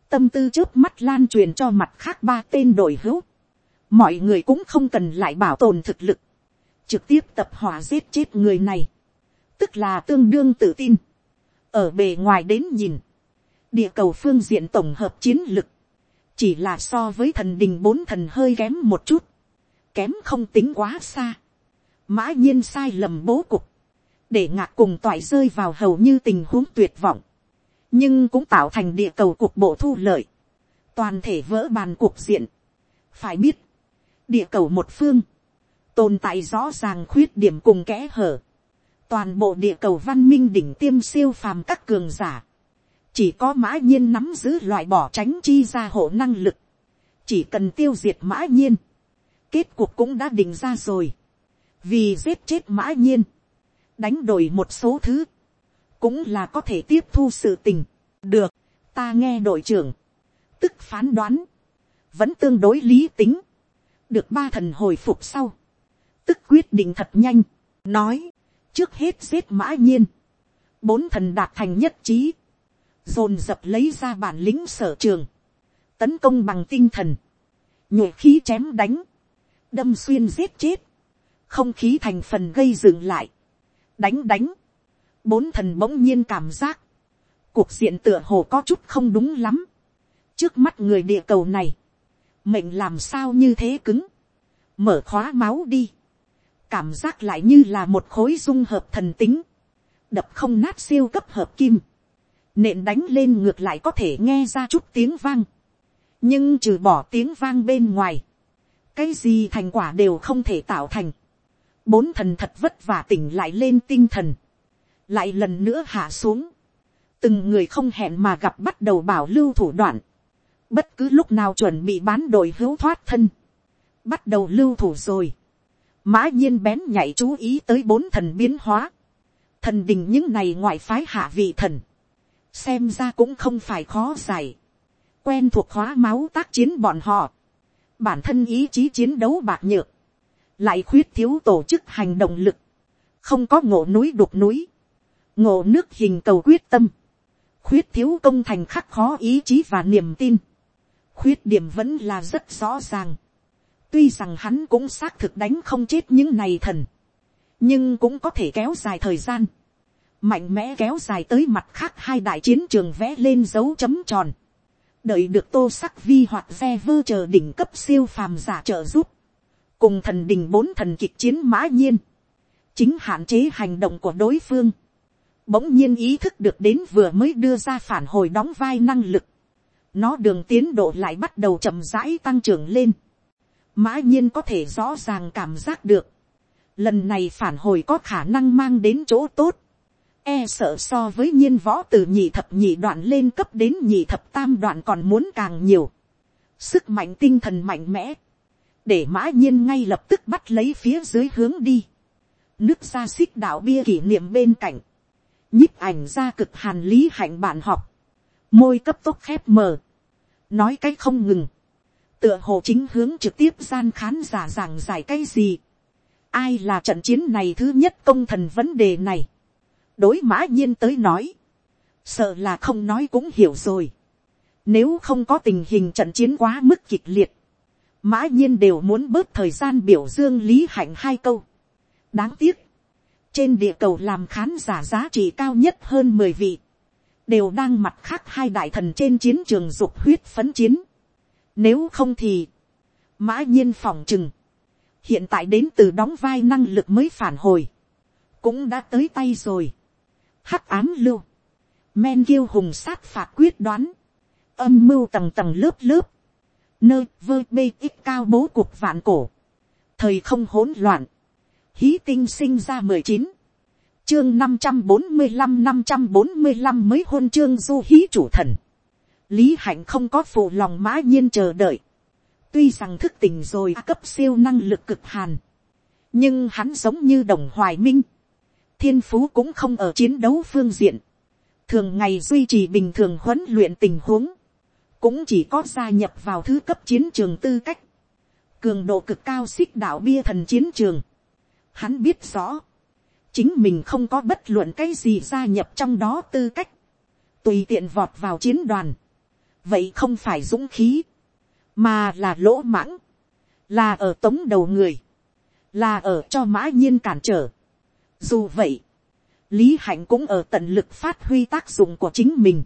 [SPEAKER 1] tâm tư trước mắt lan truyền cho mặt khác ba tên đội hữu, mọi người cũng không cần lại bảo tồn thực lực, trực tiếp tập hỏa giết chết người này, tức là tương đương tự tin, ở bề ngoài đến nhìn, địa cầu phương diện tổng hợp chiến lực, chỉ là so với thần đình bốn thần hơi kém một chút, kém không tính quá xa. Mã nhiên sai lầm bố cục. Để ngạc cùng toại rơi vào hầu như tình huống tuyệt vọng. Nhưng cũng tạo thành địa cầu cục bộ thu lợi. Toàn thể vỡ bàn cuộc diện. Phải biết. Địa cầu một phương. Tồn tại rõ ràng khuyết điểm cùng kẽ hở. Toàn bộ địa cầu văn minh đỉnh tiêm siêu phàm các cường giả. Chỉ có mã nhiên nắm giữ loại bỏ tránh chi ra hộ năng lực. Chỉ cần tiêu diệt mã nhiên Kết cuộc cũng đã định ra rồi. Vì giết chết mã nhiên. Đánh đổi một số thứ. Cũng là có thể tiếp thu sự tình. Được. Ta nghe đội trưởng. Tức phán đoán. Vẫn tương đối lý tính. Được ba thần hồi phục sau. Tức quyết định thật nhanh. Nói. Trước hết giết mã nhiên. Bốn thần đạt thành nhất trí. Dồn dập lấy ra bản lĩnh sở trường. Tấn công bằng tinh thần. nhổ khí chém đánh đâm xuyên giết chết, không khí thành phần gây dừng lại, đánh đánh, bốn thần bỗng nhiên cảm giác, cuộc diện tựa hồ có chút không đúng lắm, trước mắt người địa cầu này, mệnh làm sao như thế cứng, mở khóa máu đi, cảm giác lại như là một khối dung hợp thần tính, đập không nát siêu cấp hợp kim, nện đánh lên ngược lại có thể nghe ra chút tiếng vang, nhưng trừ bỏ tiếng vang bên ngoài, cái gì thành quả đều không thể tạo thành. bốn thần thật vất vả tỉnh lại lên tinh thần, lại lần nữa hạ xuống, từng người không hẹn mà gặp bắt đầu bảo lưu thủ đoạn, bất cứ lúc nào chuẩn bị bán đội hữu thoát thân, bắt đầu lưu thủ rồi, mã nhiên bén nhảy chú ý tới bốn thần biến hóa, thần đình những này ngoại phái hạ vị thần, xem ra cũng không phải khó giải, quen thuộc hóa máu tác chiến bọn họ, bản thân ý chí chiến đấu bạc nhược, lại khuyết thiếu tổ chức hành động lực, không có ngộ núi đục núi, ngộ nước hình cầu quyết tâm, khuyết thiếu công thành khắc khó ý chí và niềm tin, khuyết điểm vẫn là rất rõ ràng, tuy rằng hắn cũng xác thực đánh không chết những này thần, nhưng cũng có thể kéo dài thời gian, mạnh mẽ kéo dài tới mặt khác hai đại chiến trường vẽ lên dấu chấm tròn, đợi được tô sắc vi hoặc xe vơ chờ đỉnh cấp siêu phàm giả trợ giúp, cùng thần đình bốn thần kịch chiến mã nhiên, chính hạn chế hành động của đối phương, bỗng nhiên ý thức được đến vừa mới đưa ra phản hồi đóng vai năng lực, nó đường tiến độ lại bắt đầu chậm rãi tăng trưởng lên, mã nhiên có thể rõ ràng cảm giác được, lần này phản hồi có khả năng mang đến chỗ tốt, e sợ so với nhiên võ từ nhị thập nhị đoạn lên cấp đến nhị thập tam đoạn còn muốn càng nhiều, sức mạnh tinh thần mạnh mẽ, để mã nhiên ngay lập tức bắt lấy phía dưới hướng đi, nước ra xích đạo bia kỷ niệm bên cạnh, nhíp ảnh ra cực hàn lý hạnh bạn học, môi cấp tốc khép mở, nói cái không ngừng, tựa hồ chính hướng trực tiếp gian khán giả giảng giải cái gì, ai là trận chiến này thứ nhất công thần vấn đề này, đối mã nhiên tới nói, sợ là không nói cũng hiểu rồi, nếu không có tình hình trận chiến quá mức kịch liệt, mã nhiên đều muốn bớt thời gian biểu dương lý hạnh hai câu. đáng tiếc, trên địa cầu làm khán giả giá trị cao nhất hơn mười vị, đều đang mặt khác hai đại thần trên chiến trường dục huyết phấn chiến. Nếu không thì, mã nhiên phòng chừng, hiện tại đến từ đóng vai năng lực mới phản hồi, cũng đã tới tay rồi. Hắc ám lưu, men kiêu hùng sát phạt quyết đoán, âm mưu tầng tầng lớp lớp, nơi vơ bê ít cao bố cuộc vạn cổ, thời không hỗn loạn, hí tinh sinh ra mười chín, chương năm trăm bốn mươi năm năm trăm bốn mươi năm mới hôn chương du hí chủ thần, lý hạnh không có phụ lòng mã nhiên chờ đợi, tuy rằng thức tỉnh rồi à, cấp siêu năng lực cực hàn, nhưng hắn giống như đồng hoài minh, thiên phú cũng không ở chiến đấu phương diện, thường ngày duy trì bình thường huấn luyện tình huống, cũng chỉ có gia nhập vào thứ cấp chiến trường tư cách, cường độ cực cao xích đạo bia thần chiến trường. Hắn biết rõ, chính mình không có bất luận cái gì gia nhập trong đó tư cách, tùy tiện vọt vào chiến đoàn, vậy không phải dũng khí, mà là lỗ mãng, là ở tống đầu người, là ở cho mã nhiên cản trở. Dù vậy, lý hạnh cũng ở tận lực phát huy tác dụng của chính mình.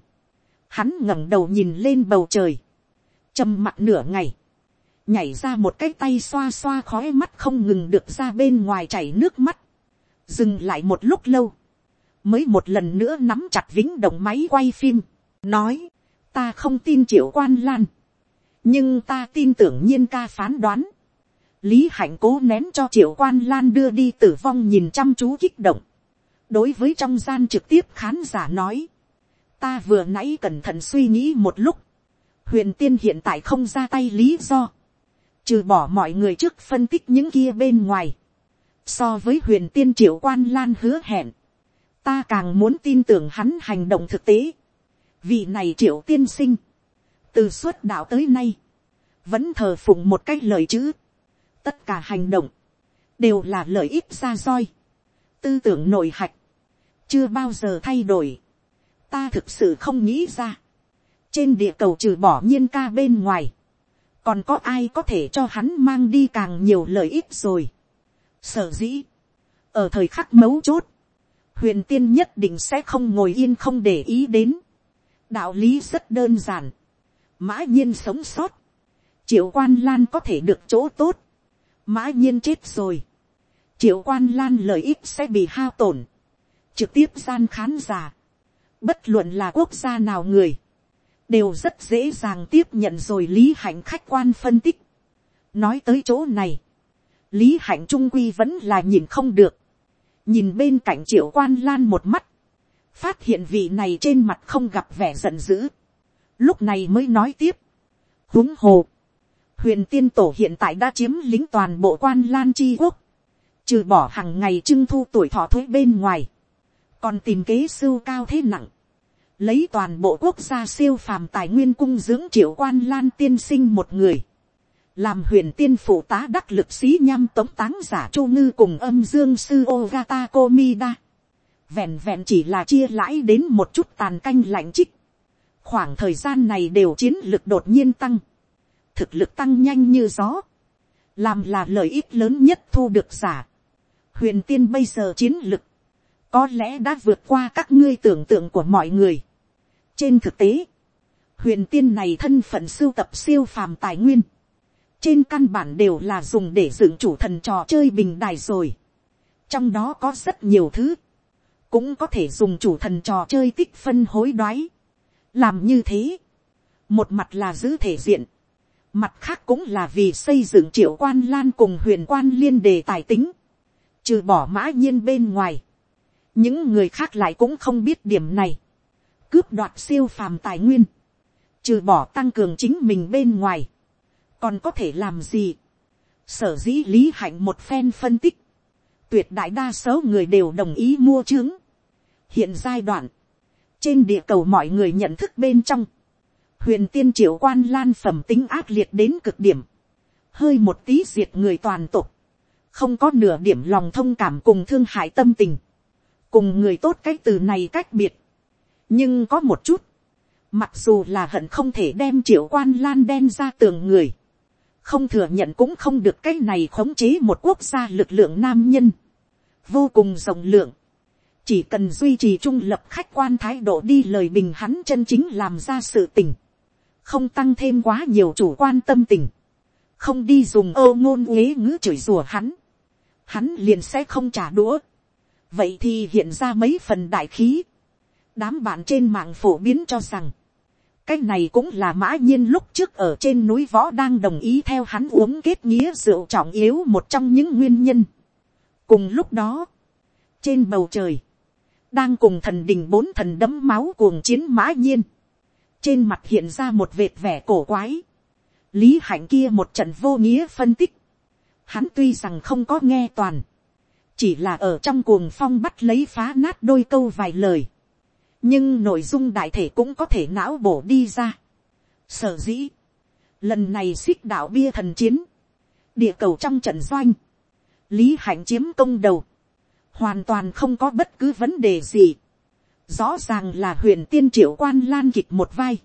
[SPEAKER 1] Hắn ngẩng đầu nhìn lên bầu trời, trầm mặt nửa ngày, nhảy ra một cái tay xoa xoa khói mắt không ngừng được ra bên ngoài chảy nước mắt, dừng lại một lúc lâu, mới một lần nữa nắm chặt vĩnh động máy quay phim, nói, ta không tin triệu quan lan, nhưng ta tin tưởng nhiên ca phán đoán, lý hạnh cố nén cho triệu quan lan đưa đi tử vong nhìn chăm chú kích động, đối với trong gian trực tiếp khán giả nói, ta vừa nãy cẩn thận suy nghĩ một lúc, huyền tiên hiện tại không ra tay lý do, trừ bỏ mọi người trước phân tích những kia bên ngoài, so với huyền tiên triệu quan lan hứa hẹn, ta càng muốn tin tưởng hắn hành động thực tế, vị này triệu tiên sinh, từ suốt đạo tới nay, vẫn thờ phụng một cách lời chữ, tất cả hành động, đều là lợi ích ra roi, tư tưởng nội hạch, chưa bao giờ thay đổi, ta thực sự không nghĩ ra. trên địa cầu trừ bỏ nhiên ca bên ngoài, còn có ai có thể cho hắn mang đi càng nhiều lợi ích rồi sở dĩ, ở thời khắc mấu chốt, huyền tiên nhất định sẽ không ngồi yên không để ý đến. đạo lý rất đơn giản, mã nhiên sống sót, triệu quan lan có thể được chỗ tốt, mã nhiên chết rồi, triệu quan lan lợi ích sẽ bị hao tổn, trực tiếp gian khán giả, bất luận là quốc gia nào người, đều rất dễ dàng tiếp nhận rồi lý hạnh khách quan phân tích. nói tới chỗ này, lý hạnh trung quy vẫn là nhìn không được, nhìn bên cạnh triệu quan lan một mắt, phát hiện vị này trên mặt không gặp vẻ giận dữ, lúc này mới nói tiếp, huống hồ, huyền tiên tổ hiện tại đã chiếm lính toàn bộ quan lan chi quốc, trừ bỏ hàng ngày trưng thu tuổi thọ thuế bên ngoài, còn tìm kế sưu cao thế nặng, lấy toàn bộ quốc gia siêu phàm tài nguyên cung dưỡng triệu quan lan tiên sinh một người, làm huyền tiên phụ tá đắc lực sĩ nham tống táng giả chu ngư cùng âm dương sư ogata komida, vẹn vẹn chỉ là chia lãi đến một chút tàn canh lạnh trích, khoảng thời gian này đều chiến lực đột nhiên tăng, thực lực tăng nhanh như gió, làm là lợi ích lớn nhất thu được giả. huyền tiên bây giờ chiến lực, có lẽ đã vượt qua các ngươi tưởng tượng của mọi người. trên thực tế, huyền tiên này thân phận sưu tập siêu phàm tài nguyên, trên căn bản đều là dùng để dựng chủ thần trò chơi bình đài rồi. trong đó có rất nhiều thứ, cũng có thể dùng chủ thần trò chơi tích phân hối đoái. làm như thế, một mặt là giữ thể diện, mặt khác cũng là vì xây dựng triệu quan lan cùng huyền quan liên đề tài tính, trừ bỏ mã nhiên bên ngoài, những người khác lại cũng không biết điểm này, cướp đoạt siêu phàm tài nguyên, trừ bỏ tăng cường chính mình bên ngoài, còn có thể làm gì, sở dĩ lý hạnh một phen phân tích, tuyệt đại đa số người đều đồng ý mua chứng. hiện giai đoạn, trên địa cầu mọi người nhận thức bên trong, huyền tiên triệu quan lan phẩm tính ác liệt đến cực điểm, hơi một tí diệt người toàn tục, không có nửa điểm lòng thông cảm cùng thương hại tâm tình, cùng người tốt cái từ này cách biệt, nhưng có một chút, mặc dù là hận không thể đem triệu quan lan đen ra tường người, không thừa nhận cũng không được cái này khống chế một quốc gia lực lượng nam nhân, vô cùng rộng lượng, chỉ cần duy trì trung lập khách quan thái độ đi lời bình hắn chân chính làm ra sự tình, không tăng thêm quá nhiều chủ quan tâm tình, không đi dùng ô ngôn uế ngữ chửi rủa hắn, hắn liền sẽ không trả đũa. vậy thì hiện ra mấy phần đại khí, đám bạn trên mạng phổ biến cho rằng, cái này cũng là mã nhiên lúc trước ở trên núi võ đang đồng ý theo hắn uống kết nghĩa rượu trọng yếu một trong những nguyên nhân. cùng lúc đó, trên bầu trời, đang cùng thần đình bốn thần đấm máu cuồng chiến mã nhiên, trên mặt hiện ra một vệt vẻ cổ quái, lý hạnh kia một trận vô nghĩa phân tích, hắn tuy rằng không có nghe toàn, chỉ là ở trong cuồng phong bắt lấy phá nát đôi câu vài lời, nhưng nội dung đại thể cũng có thể não bổ đi ra. Sở dĩ, lần này xích đạo bia thần chiến, địa cầu trong trận doanh, lý hạnh chiếm công đầu, hoàn toàn không có bất cứ vấn đề gì. Rõ ràng là huyền tiên triệu quan lan kịch một vai,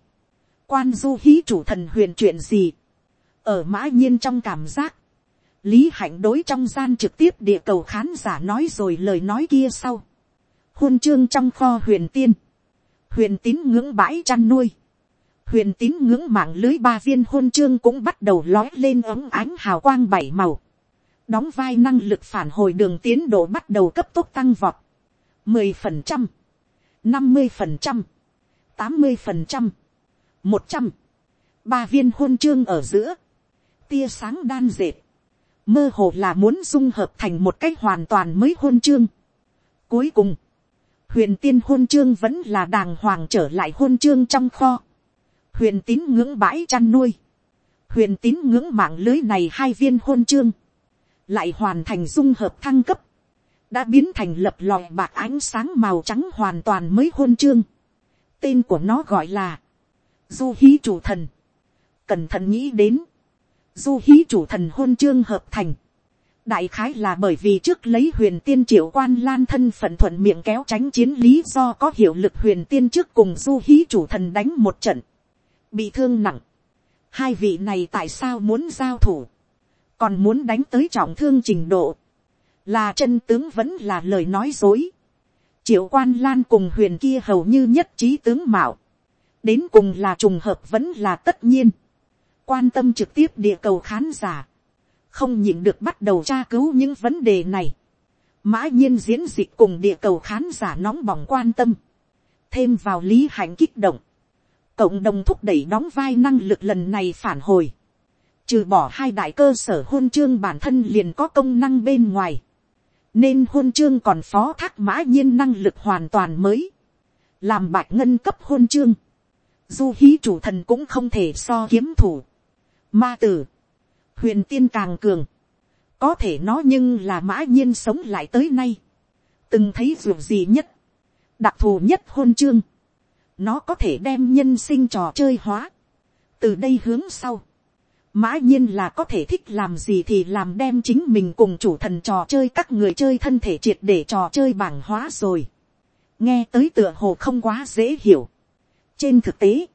[SPEAKER 1] quan du hí chủ thần huyền chuyện gì, ở mã nhiên trong cảm giác, lý hạnh đối trong gian trực tiếp địa cầu khán giả nói rồi lời nói kia sau, huân chương trong kho huyền tiên, huyền tín ngưỡng bãi chăn nuôi, huyền tín ngưỡng mạng lưới ba viên hôn chương cũng bắt đầu lói lên ấm ánh hào quang bảy màu, đóng vai năng lực phản hồi đường tiến độ bắt đầu cấp tốc tăng vọt, mười phần trăm, năm mươi phần trăm, tám mươi phần trăm, một trăm, ba viên hôn chương ở giữa, tia sáng đan dệt, mơ hồ là muốn dung hợp thành một cách hoàn toàn mới hôn chương. Cuối cùng, huyền tiên hôn chương vẫn là đàng hoàng trở lại hôn chương trong kho, huyền tín ngưỡng bãi chăn nuôi, huyền tín ngưỡng mạng lưới này hai viên hôn chương, lại hoàn thành dung hợp thăng cấp, đã biến thành lập lòi bạc ánh sáng màu trắng hoàn toàn mới hôn chương. tên của nó gọi là du hí chủ thần. cẩn thận nghĩ đến, du hí chủ thần hôn chương hợp thành đại khái là bởi vì trước lấy huyền tiên triệu quan lan thân phận thuận miệng kéo tránh chiến lý do có hiệu lực huyền tiên trước cùng du hí chủ thần đánh một trận. bị thương nặng. hai vị này tại sao muốn giao thủ. còn muốn đánh tới trọng thương trình độ là chân tướng vẫn là lời nói dối. triệu quan lan cùng huyền kia hầu như nhất trí tướng mạo. đến cùng là trùng hợp vẫn là tất nhiên. quan tâm trực tiếp địa cầu khán giả không nhịn được bắt đầu tra cứu những vấn đề này. mã nhiên diễn dịch cùng địa cầu khán giả nóng bỏng quan tâm. thêm vào lý hạnh kích động. cộng đồng thúc đẩy đóng vai năng lực lần này phản hồi trừ bỏ hai đại cơ sở hôn chương bản thân liền có công năng bên ngoài, nên hôn chương còn phó thác mã nhiên năng lực hoàn toàn mới, làm bạch ngân cấp hôn chương, du hí chủ thần cũng không thể so kiếm thủ, ma tử, huyền tiên càng cường, có thể nó nhưng là mã nhiên sống lại tới nay, từng thấy ruột gì nhất, đặc thù nhất hôn chương, nó có thể đem nhân sinh trò chơi hóa, từ đây hướng sau, mã nhiên là có thể thích làm gì thì làm đem chính mình cùng chủ thần trò chơi các người chơi thân thể triệt để trò chơi bảng hóa rồi. nghe tới tựa hồ không quá dễ hiểu. trên thực tế,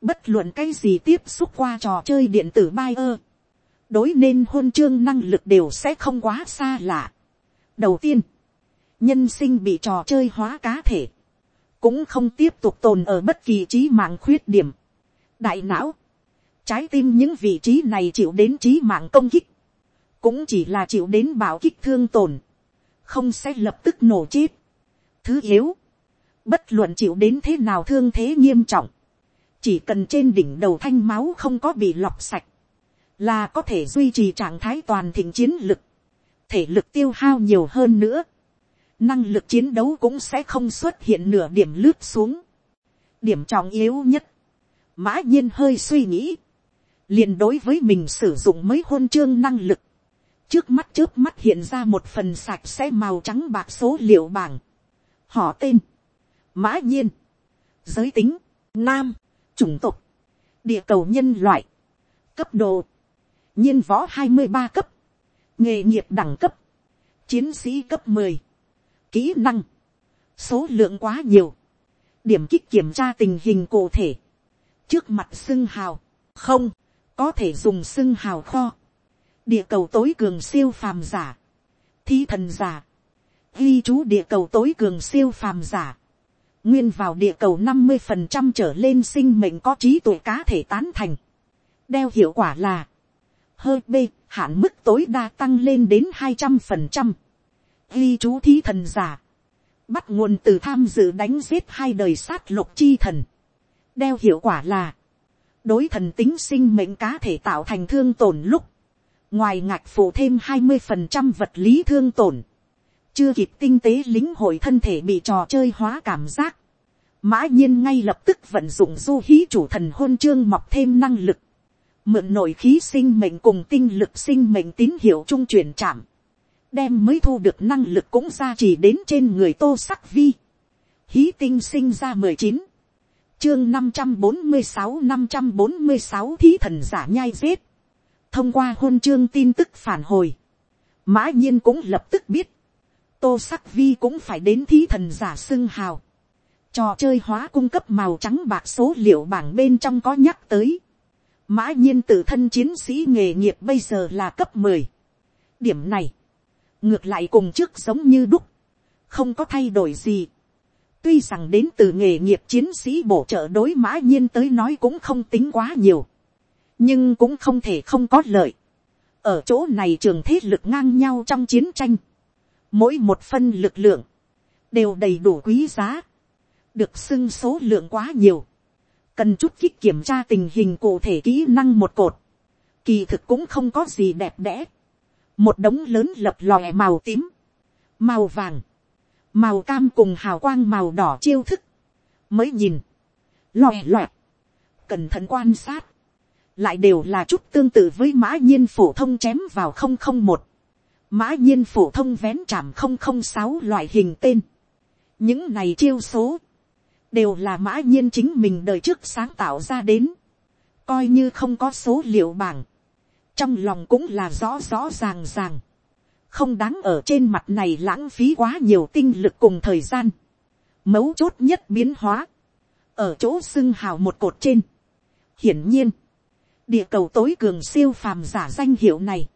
[SPEAKER 1] bất luận cái gì tiếp xúc qua trò chơi điện tử bay ơ, đối nên hôn chương năng lực đều sẽ không quá xa lạ. đầu tiên, nhân sinh bị trò chơi hóa cá thể, cũng không tiếp tục tồn ở bất kỳ trí mạng khuyết điểm. đại não, trái tim những vị trí này chịu đến trí mạng công kích, cũng chỉ là chịu đến bảo kích thương tổn, không sẽ lập tức nổ chết. thứ yếu, bất luận chịu đến thế nào thương thế nghiêm trọng, chỉ cần trên đỉnh đầu thanh máu không có bị lọc sạch, là có thể duy trì trạng thái toàn thịnh chiến lực, thể lực tiêu hao nhiều hơn nữa, năng lực chiến đấu cũng sẽ không xuất hiện nửa điểm lướt xuống. điểm trọng yếu nhất, mã nhiên hơi suy nghĩ, liền đối với mình sử dụng mấy hôn chương năng lực, trước mắt trước mắt hiện ra một phần sạch sẽ màu trắng bạc số liệu bảng, họ tên, mã nhiên, giới tính, nam, chủng tộc, địa cầu nhân loại, cấp độ, nhiên võ hai mươi ba cấp, nghề nghiệp đẳng cấp, chiến sĩ cấp mười, kỹ năng, số lượng quá nhiều, điểm kích kiểm tra tình hình cụ thể, trước mặt xưng hào, không, có thể dùng xưng hào kho, địa cầu tối cường siêu phàm giả, thi thần giả, ghi chú địa cầu tối cường siêu phàm giả, nguyên vào địa cầu năm mươi phần trăm trở lên sinh mệnh có trí tuệ cá thể tán thành, đeo hiệu quả là, hơi b, hạn mức tối đa tăng lên đến hai trăm phần trăm, ghi chú thí thần giả, bắt nguồn từ tham dự đánh giết hai đời sát lục chi thần, đeo hiệu quả là, đối thần tính sinh mệnh cá thể tạo thành thương tổn lúc, ngoài ngạch phụ thêm hai mươi phần trăm vật lý thương tổn, chưa kịp tinh tế lính hội thân thể bị trò chơi hóa cảm giác, mã nhiên ngay lập tức vận dụng du hí chủ thần hôn chương mọc thêm năng lực, mượn nội khí sinh mệnh cùng tinh lực sinh mệnh tín hiệu trung chuyển chạm, đem mới thu được năng lực cũng ra chỉ đến trên người tô sắc vi, hí tinh sinh ra mười chín, chương năm trăm bốn mươi sáu năm trăm bốn mươi sáu thí thần giả nhai giết, thông qua hôn chương tin tức phản hồi, mã nhiên cũng lập tức biết, tô sắc vi cũng phải đến thí thần giả xưng hào, trò chơi hóa cung cấp màu trắng bạc số liệu bảng bên trong có nhắc tới, mã nhiên tự thân chiến sĩ nghề nghiệp bây giờ là cấp mười, điểm này, ngược lại cùng trước giống như đúc, không có thay đổi gì, tuy rằng đến từ nghề nghiệp chiến sĩ bổ trợ đối mã nhiên tới nói cũng không tính quá nhiều, nhưng cũng không thể không có lợi. ở chỗ này trường thế lực ngang nhau trong chiến tranh, mỗi một phân lực lượng, đều đầy đủ quý giá, được xưng số lượng quá nhiều, cần chút kích kiểm tra tình hình cụ thể kỹ năng một cột, kỳ thực cũng không có gì đẹp đẽ, một đống lớn lập lòe màu tím, màu vàng, màu cam cùng hào quang màu đỏ chiêu thức, mới nhìn, lòe loẹt, cẩn thận quan sát, lại đều là chút tương tự với mã nhiên phổ thông chém vào không không một, mã nhiên phổ thông vén chạm không không sáu loại hình tên, những này chiêu số, đều là mã nhiên chính mình đời trước sáng tạo ra đến, coi như không có số liệu bảng, trong lòng cũng là rõ rõ ràng ràng, không đáng ở trên mặt này lãng phí quá nhiều tinh lực cùng thời gian. Mấu chốt nhất biến hóa, ở chỗ xưng hào một cột trên. hiển nhiên, địa cầu tối cường siêu phàm giả danh hiệu này,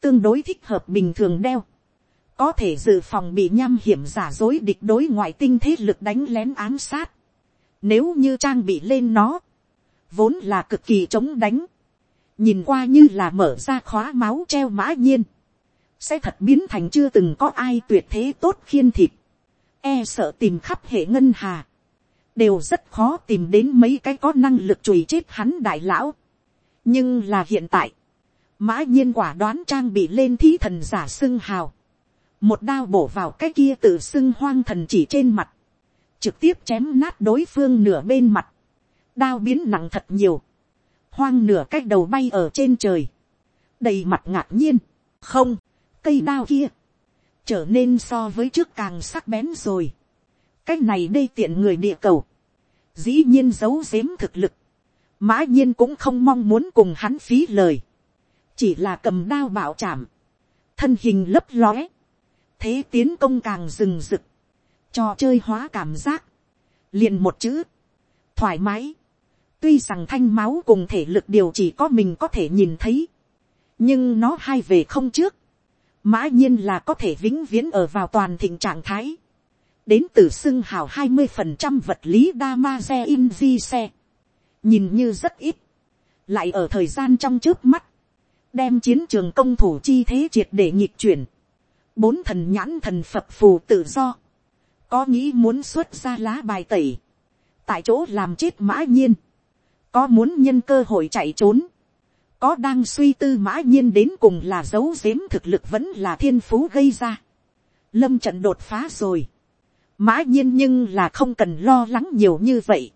[SPEAKER 1] tương đối thích hợp bình thường đeo, có thể dự phòng bị nham hiểm giả dối địch đối ngoại tinh thế lực đánh lén ám sát. Nếu như trang bị lên nó, vốn là cực kỳ chống đánh, nhìn qua như là mở ra khóa máu treo mã nhiên sẽ thật biến thành chưa từng có ai tuyệt thế tốt khiên thịt, e sợ tìm khắp hệ ngân hà, đều rất khó tìm đến mấy cái có năng lực chùi chết hắn đại lão. nhưng là hiện tại, mã nhiên quả đoán trang bị lên thí thần giả xưng hào, một đao bổ vào cái kia tự xưng hoang thần chỉ trên mặt, trực tiếp chém nát đối phương nửa bên mặt, đao biến nặng thật nhiều, hoang nửa cái đầu bay ở trên trời, đầy mặt ngạc nhiên, không, cây đao kia, trở nên so với trước càng sắc bén rồi. cái này đây tiện người địa cầu, dĩ nhiên giấu giếm thực lực, mã nhiên cũng không mong muốn cùng hắn phí lời, chỉ là cầm đao bảo chạm, thân hình lấp lóe, thế tiến công càng rừng rực, trò chơi hóa cảm giác, liền một chữ, thoải mái, tuy rằng thanh máu cùng thể lực điều chỉ có mình có thể nhìn thấy, nhưng nó hai về không trước, mã nhiên là có thể vĩnh viễn ở vào toàn thịnh trạng thái, đến từ xưng hào hai mươi phần trăm vật lý Damaze in di xe, nhìn như rất ít, lại ở thời gian trong trước mắt, đem chiến trường công thủ chi thế triệt để nhịp chuyển, bốn thần nhãn thần phập phù tự do, có nghĩ muốn xuất ra lá bài tẩy, tại chỗ làm chết mã nhiên, có muốn nhân cơ hội chạy trốn, có đang suy tư mã nhiên đến cùng là dấu giếm thực lực vẫn là thiên phú gây ra. Lâm trận đột phá rồi. Mã nhiên nhưng là không cần lo lắng nhiều như vậy.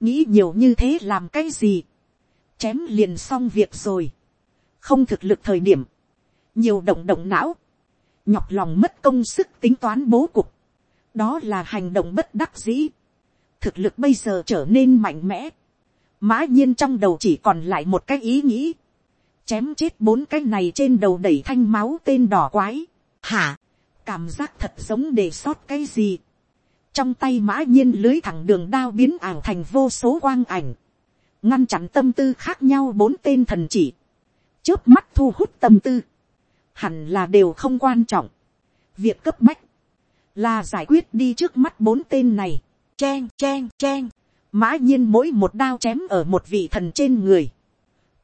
[SPEAKER 1] Nghĩ nhiều như thế làm cái gì. Chém liền xong việc rồi. Không thực lực thời điểm. Nhiều động động não. Nhọc lòng mất công sức tính toán bố cục. Đó là hành động bất đắc dĩ. Thực lực bây giờ trở nên mạnh mẽ. Mã nhiên trong đầu chỉ còn lại một cái ý nghĩ, chém chết bốn cái này trên đầu đẩy thanh máu tên đỏ quái, hả, cảm giác thật giống để sót cái gì, trong tay mã nhiên lưới thẳng đường đao biến ảo thành vô số quang ảnh, ngăn chặn tâm tư khác nhau bốn tên thần chỉ, trước mắt thu hút tâm tư, hẳn là đều không quan trọng, việc cấp bách, là giải quyết đi trước mắt bốn tên này, chen chen chen mã nhiên mỗi một đao chém ở một vị thần trên người,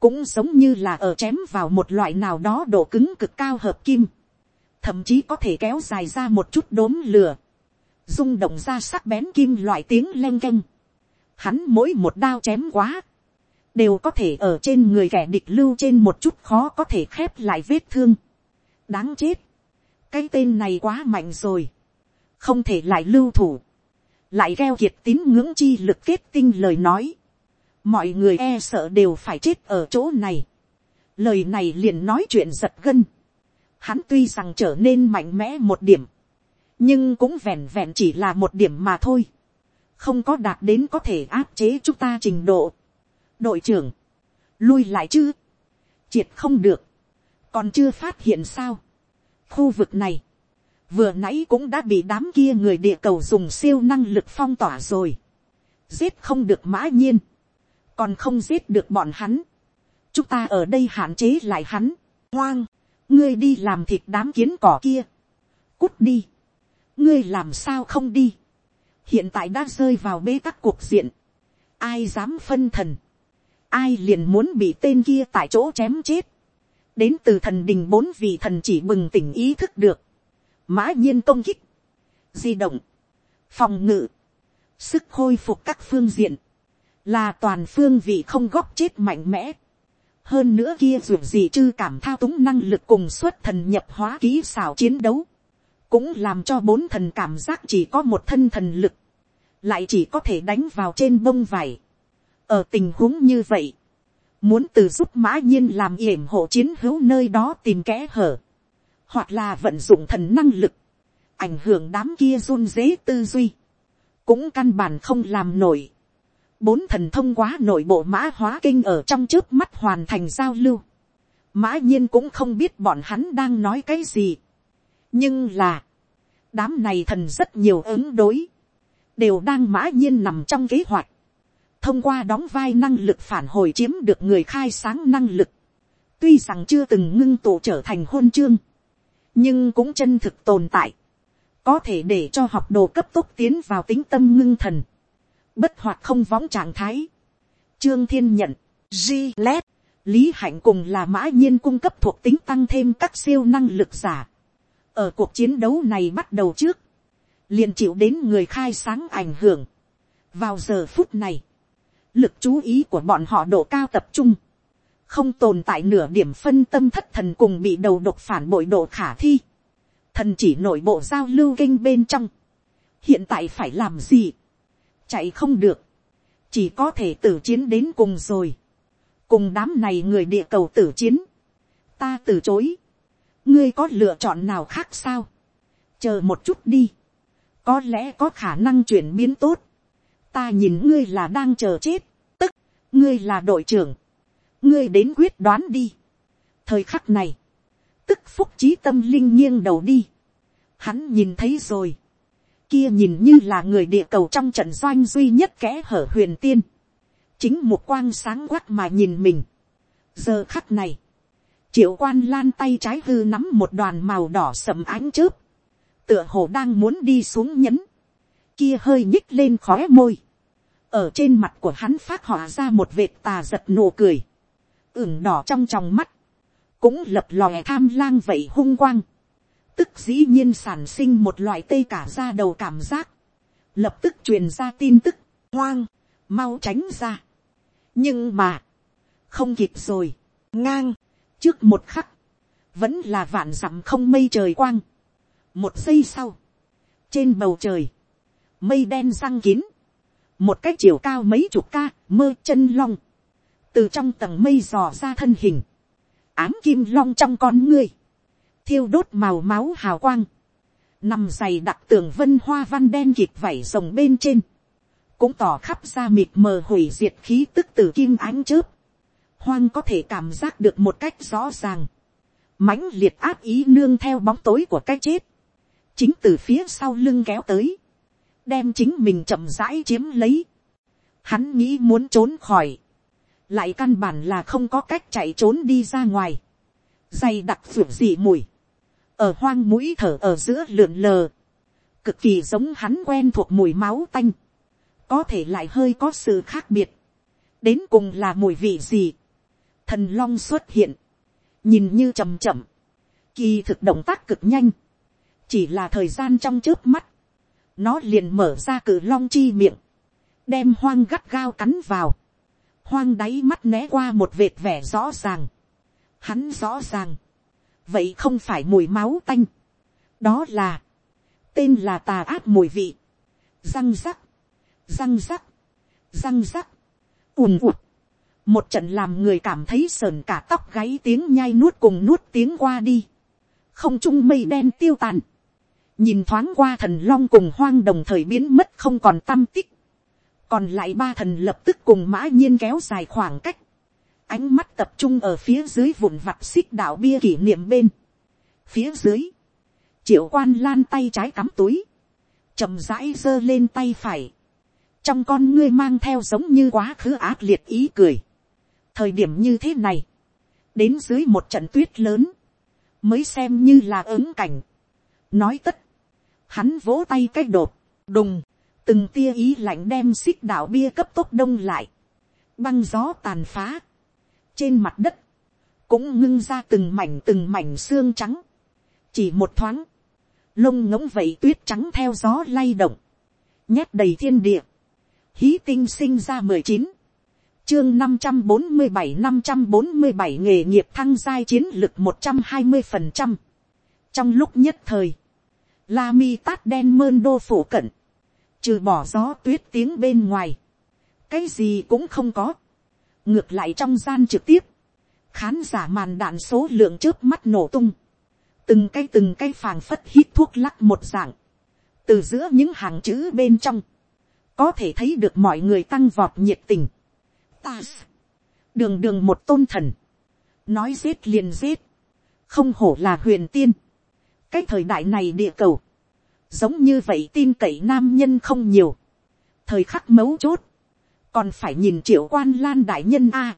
[SPEAKER 1] cũng giống như là ở chém vào một loại nào đó độ cứng cực cao hợp kim, thậm chí có thể kéo dài ra một chút đốm lửa, rung động ra sắc bén kim loại tiếng len canh. Hắn mỗi một đao chém quá, đều có thể ở trên người kẻ địch lưu trên một chút khó có thể khép lại vết thương đáng chết, cái tên này quá mạnh rồi, không thể lại lưu thủ. Lại gheo kiệt tín ngưỡng chi lực kết tinh lời nói, mọi người e sợ đều phải chết ở chỗ này. lời này liền nói chuyện giật gân. hắn tuy rằng trở nên mạnh mẽ một điểm, nhưng cũng vẹn vẹn chỉ là một điểm mà thôi, không có đạt đến có thể áp chế chúng ta trình độ. đội trưởng, lui lại chứ, triệt không được, còn chưa phát hiện sao. khu vực này, vừa nãy cũng đã bị đám kia người địa cầu dùng siêu năng lực phong tỏa rồi. giết không được mã nhiên, còn không giết được bọn hắn. chúng ta ở đây hạn chế lại hắn. hoang, ngươi đi làm thịt đám kiến cỏ kia. cút đi, ngươi làm sao không đi. hiện tại đã rơi vào bế tắc cuộc diện. ai dám phân thần. ai liền muốn bị tên kia tại chỗ chém chết đến từ thần đình bốn vị thần chỉ bừng tỉnh ý thức được mã nhiên công kích, di động, phòng ngự, sức khôi phục các phương diện, là toàn phương vị không góp chết mạnh mẽ. hơn nữa kia dù gì chư cảm thao túng năng lực cùng xuất thần nhập hóa ký xảo chiến đấu, cũng làm cho bốn thần cảm giác chỉ có một thân thần lực, lại chỉ có thể đánh vào trên bông vải. ở tình huống như vậy, muốn từ giúp mã nhiên làm yểm hộ chiến hữu nơi đó tìm kẽ hở, hoặc là vận dụng thần năng lực, ảnh hưởng đám kia run dế tư duy, cũng căn bản không làm nổi. Bốn thần thông quá nội bộ mã hóa kinh ở trong trước mắt hoàn thành giao lưu. Mã nhiên cũng không biết bọn hắn đang nói cái gì. Nhưng là, đám này thần rất nhiều ứng đối, đều đang mã nhiên nằm trong kế hoạch. Thông qua đóng vai năng lực phản hồi chiếm được người khai sáng năng lực. Tuy rằng chưa từng ngưng tụ trở thành hôn chương nhưng cũng chân thực tồn tại, có thể để cho học đồ cấp tốc tiến vào tính tâm ngưng thần, bất hoạt không võng trạng thái. Trương thiên nhận, g lét e, lý hạnh cùng là mã nhiên cung cấp thuộc tính tăng thêm các siêu năng lực giả. ở cuộc chiến đấu này bắt đầu trước, liền chịu đến người khai sáng ảnh hưởng. vào giờ phút này, lực chú ý của bọn họ độ cao tập trung, không tồn tại nửa điểm phân tâm thất thần cùng bị đầu độc phản bội độ khả thi, thần chỉ nội bộ giao lưu kinh bên trong, hiện tại phải làm gì, chạy không được, chỉ có thể tử chiến đến cùng rồi, cùng đám này người địa cầu tử chiến, ta từ chối, ngươi có lựa chọn nào khác sao, chờ một chút đi, có lẽ có khả năng chuyển biến tốt, ta nhìn ngươi là đang chờ chết, tức, ngươi là đội trưởng, ngươi đến quyết đoán đi. thời khắc này, tức phúc trí tâm linh nghiêng đầu đi, hắn nhìn thấy rồi, kia nhìn như là người địa cầu trong trận doanh duy nhất kẽ hở huyền tiên, chính một quang sáng quắc mà nhìn mình. giờ khắc này, triệu quan lan tay trái hư nắm một đoàn màu đỏ sầm ánh chớp, tựa hồ đang muốn đi xuống nhấn, kia hơi nhích lên khóe môi, ở trên mặt của hắn phát họa ra một vệt tà giật nụ cười, ửng đỏ trong tròng mắt, cũng lập lòe tham lang vậy hung quang, tức dĩ nhiên sản sinh một loại tê cả ra đầu cảm giác, lập tức truyền ra tin tức, hoang, mau tránh ra. nhưng mà, không kịp rồi, ngang, trước một khắc, vẫn là vạn dặm không mây trời quang. một giây sau, trên bầu trời, mây đen răng kín, một cái chiều cao mấy chục ca, mơ chân long, từ trong tầng mây dò ra thân hình, ám kim long trong con ngươi, thiêu đốt màu máu hào quang, nằm dày đặc tường vân hoa văn đen kịp vảy rồng bên trên, cũng tỏ khắp ra mịt mờ hủy diệt khí tức từ kim ánh chớp, hoang có thể cảm giác được một cách rõ ràng, mãnh liệt áp ý nương theo bóng tối của cái chết, chính từ phía sau lưng kéo tới, đem chính mình chậm rãi chiếm lấy, hắn nghĩ muốn trốn khỏi, lại căn bản là không có cách chạy trốn đi ra ngoài, dày đặc phượng dị mùi, ở hoang mũi thở ở giữa lượn lờ, cực kỳ giống hắn quen thuộc mùi máu tanh, có thể lại hơi có sự khác biệt, đến cùng là mùi vị gì, thần long xuất hiện, nhìn như chậm chậm, kỳ thực động tác cực nhanh, chỉ là thời gian trong trước mắt, nó liền mở ra cử long chi miệng, đem hoang gắt gao cắn vào, hoang đáy mắt né qua một vệt vẻ rõ ràng, hắn rõ ràng, vậy không phải mùi máu tanh, đó là, tên là tà áp mùi vị, răng rắc, răng rắc, răng rắc, ùm ụt, một trận làm người cảm thấy sờn cả tóc gáy tiếng nhai nuốt cùng nuốt tiếng qua đi, không trung mây đen tiêu tàn, nhìn thoáng qua thần long cùng hoang đồng thời biến mất không còn tâm tích, còn lại ba thần lập tức cùng mã nhiên kéo dài khoảng cách, ánh mắt tập trung ở phía dưới vụn vặt xích đạo bia kỷ niệm bên. phía dưới, triệu quan lan tay trái cắm túi, chậm rãi giơ lên tay phải, trong con ngươi mang theo giống như quá khứ ác liệt ý cười. thời điểm như thế này, đến dưới một trận tuyết lớn, mới xem như là ứng cảnh. nói tất, hắn vỗ tay cái đột, đùng, từng tia ý lạnh đem xích đạo bia cấp tốc đông lại, băng gió tàn phá, trên mặt đất, cũng ngưng ra từng mảnh từng mảnh xương trắng, chỉ một thoáng, lông ngỗng vậy tuyết trắng theo gió lay động, nhét đầy thiên địa, hí tinh sinh ra mười chín, chương năm trăm bốn mươi bảy năm trăm bốn mươi bảy nghề nghiệp thăng giai chiến lực một trăm hai mươi phần trăm. trong lúc nhất thời, la mi tát đen mơn đô phủ cận, trừ bỏ gió tuyết tiếng bên ngoài, cái gì cũng không có, ngược lại trong gian trực tiếp, khán giả màn đạn số lượng trước mắt nổ tung, từng cây từng cây phàng phất hít thuốc lắc một dạng, từ giữa những hàng chữ bên trong, có thể thấy được mọi người tăng vọt nhiệt tình. Ta, đường đường một tôn thần, nói giết liền giết, không hổ là huyền tiên cái thời đại này địa cầu, giống như vậy tin cậy nam nhân không nhiều, thời khắc mấu chốt, còn phải nhìn triệu quan lan đại nhân a,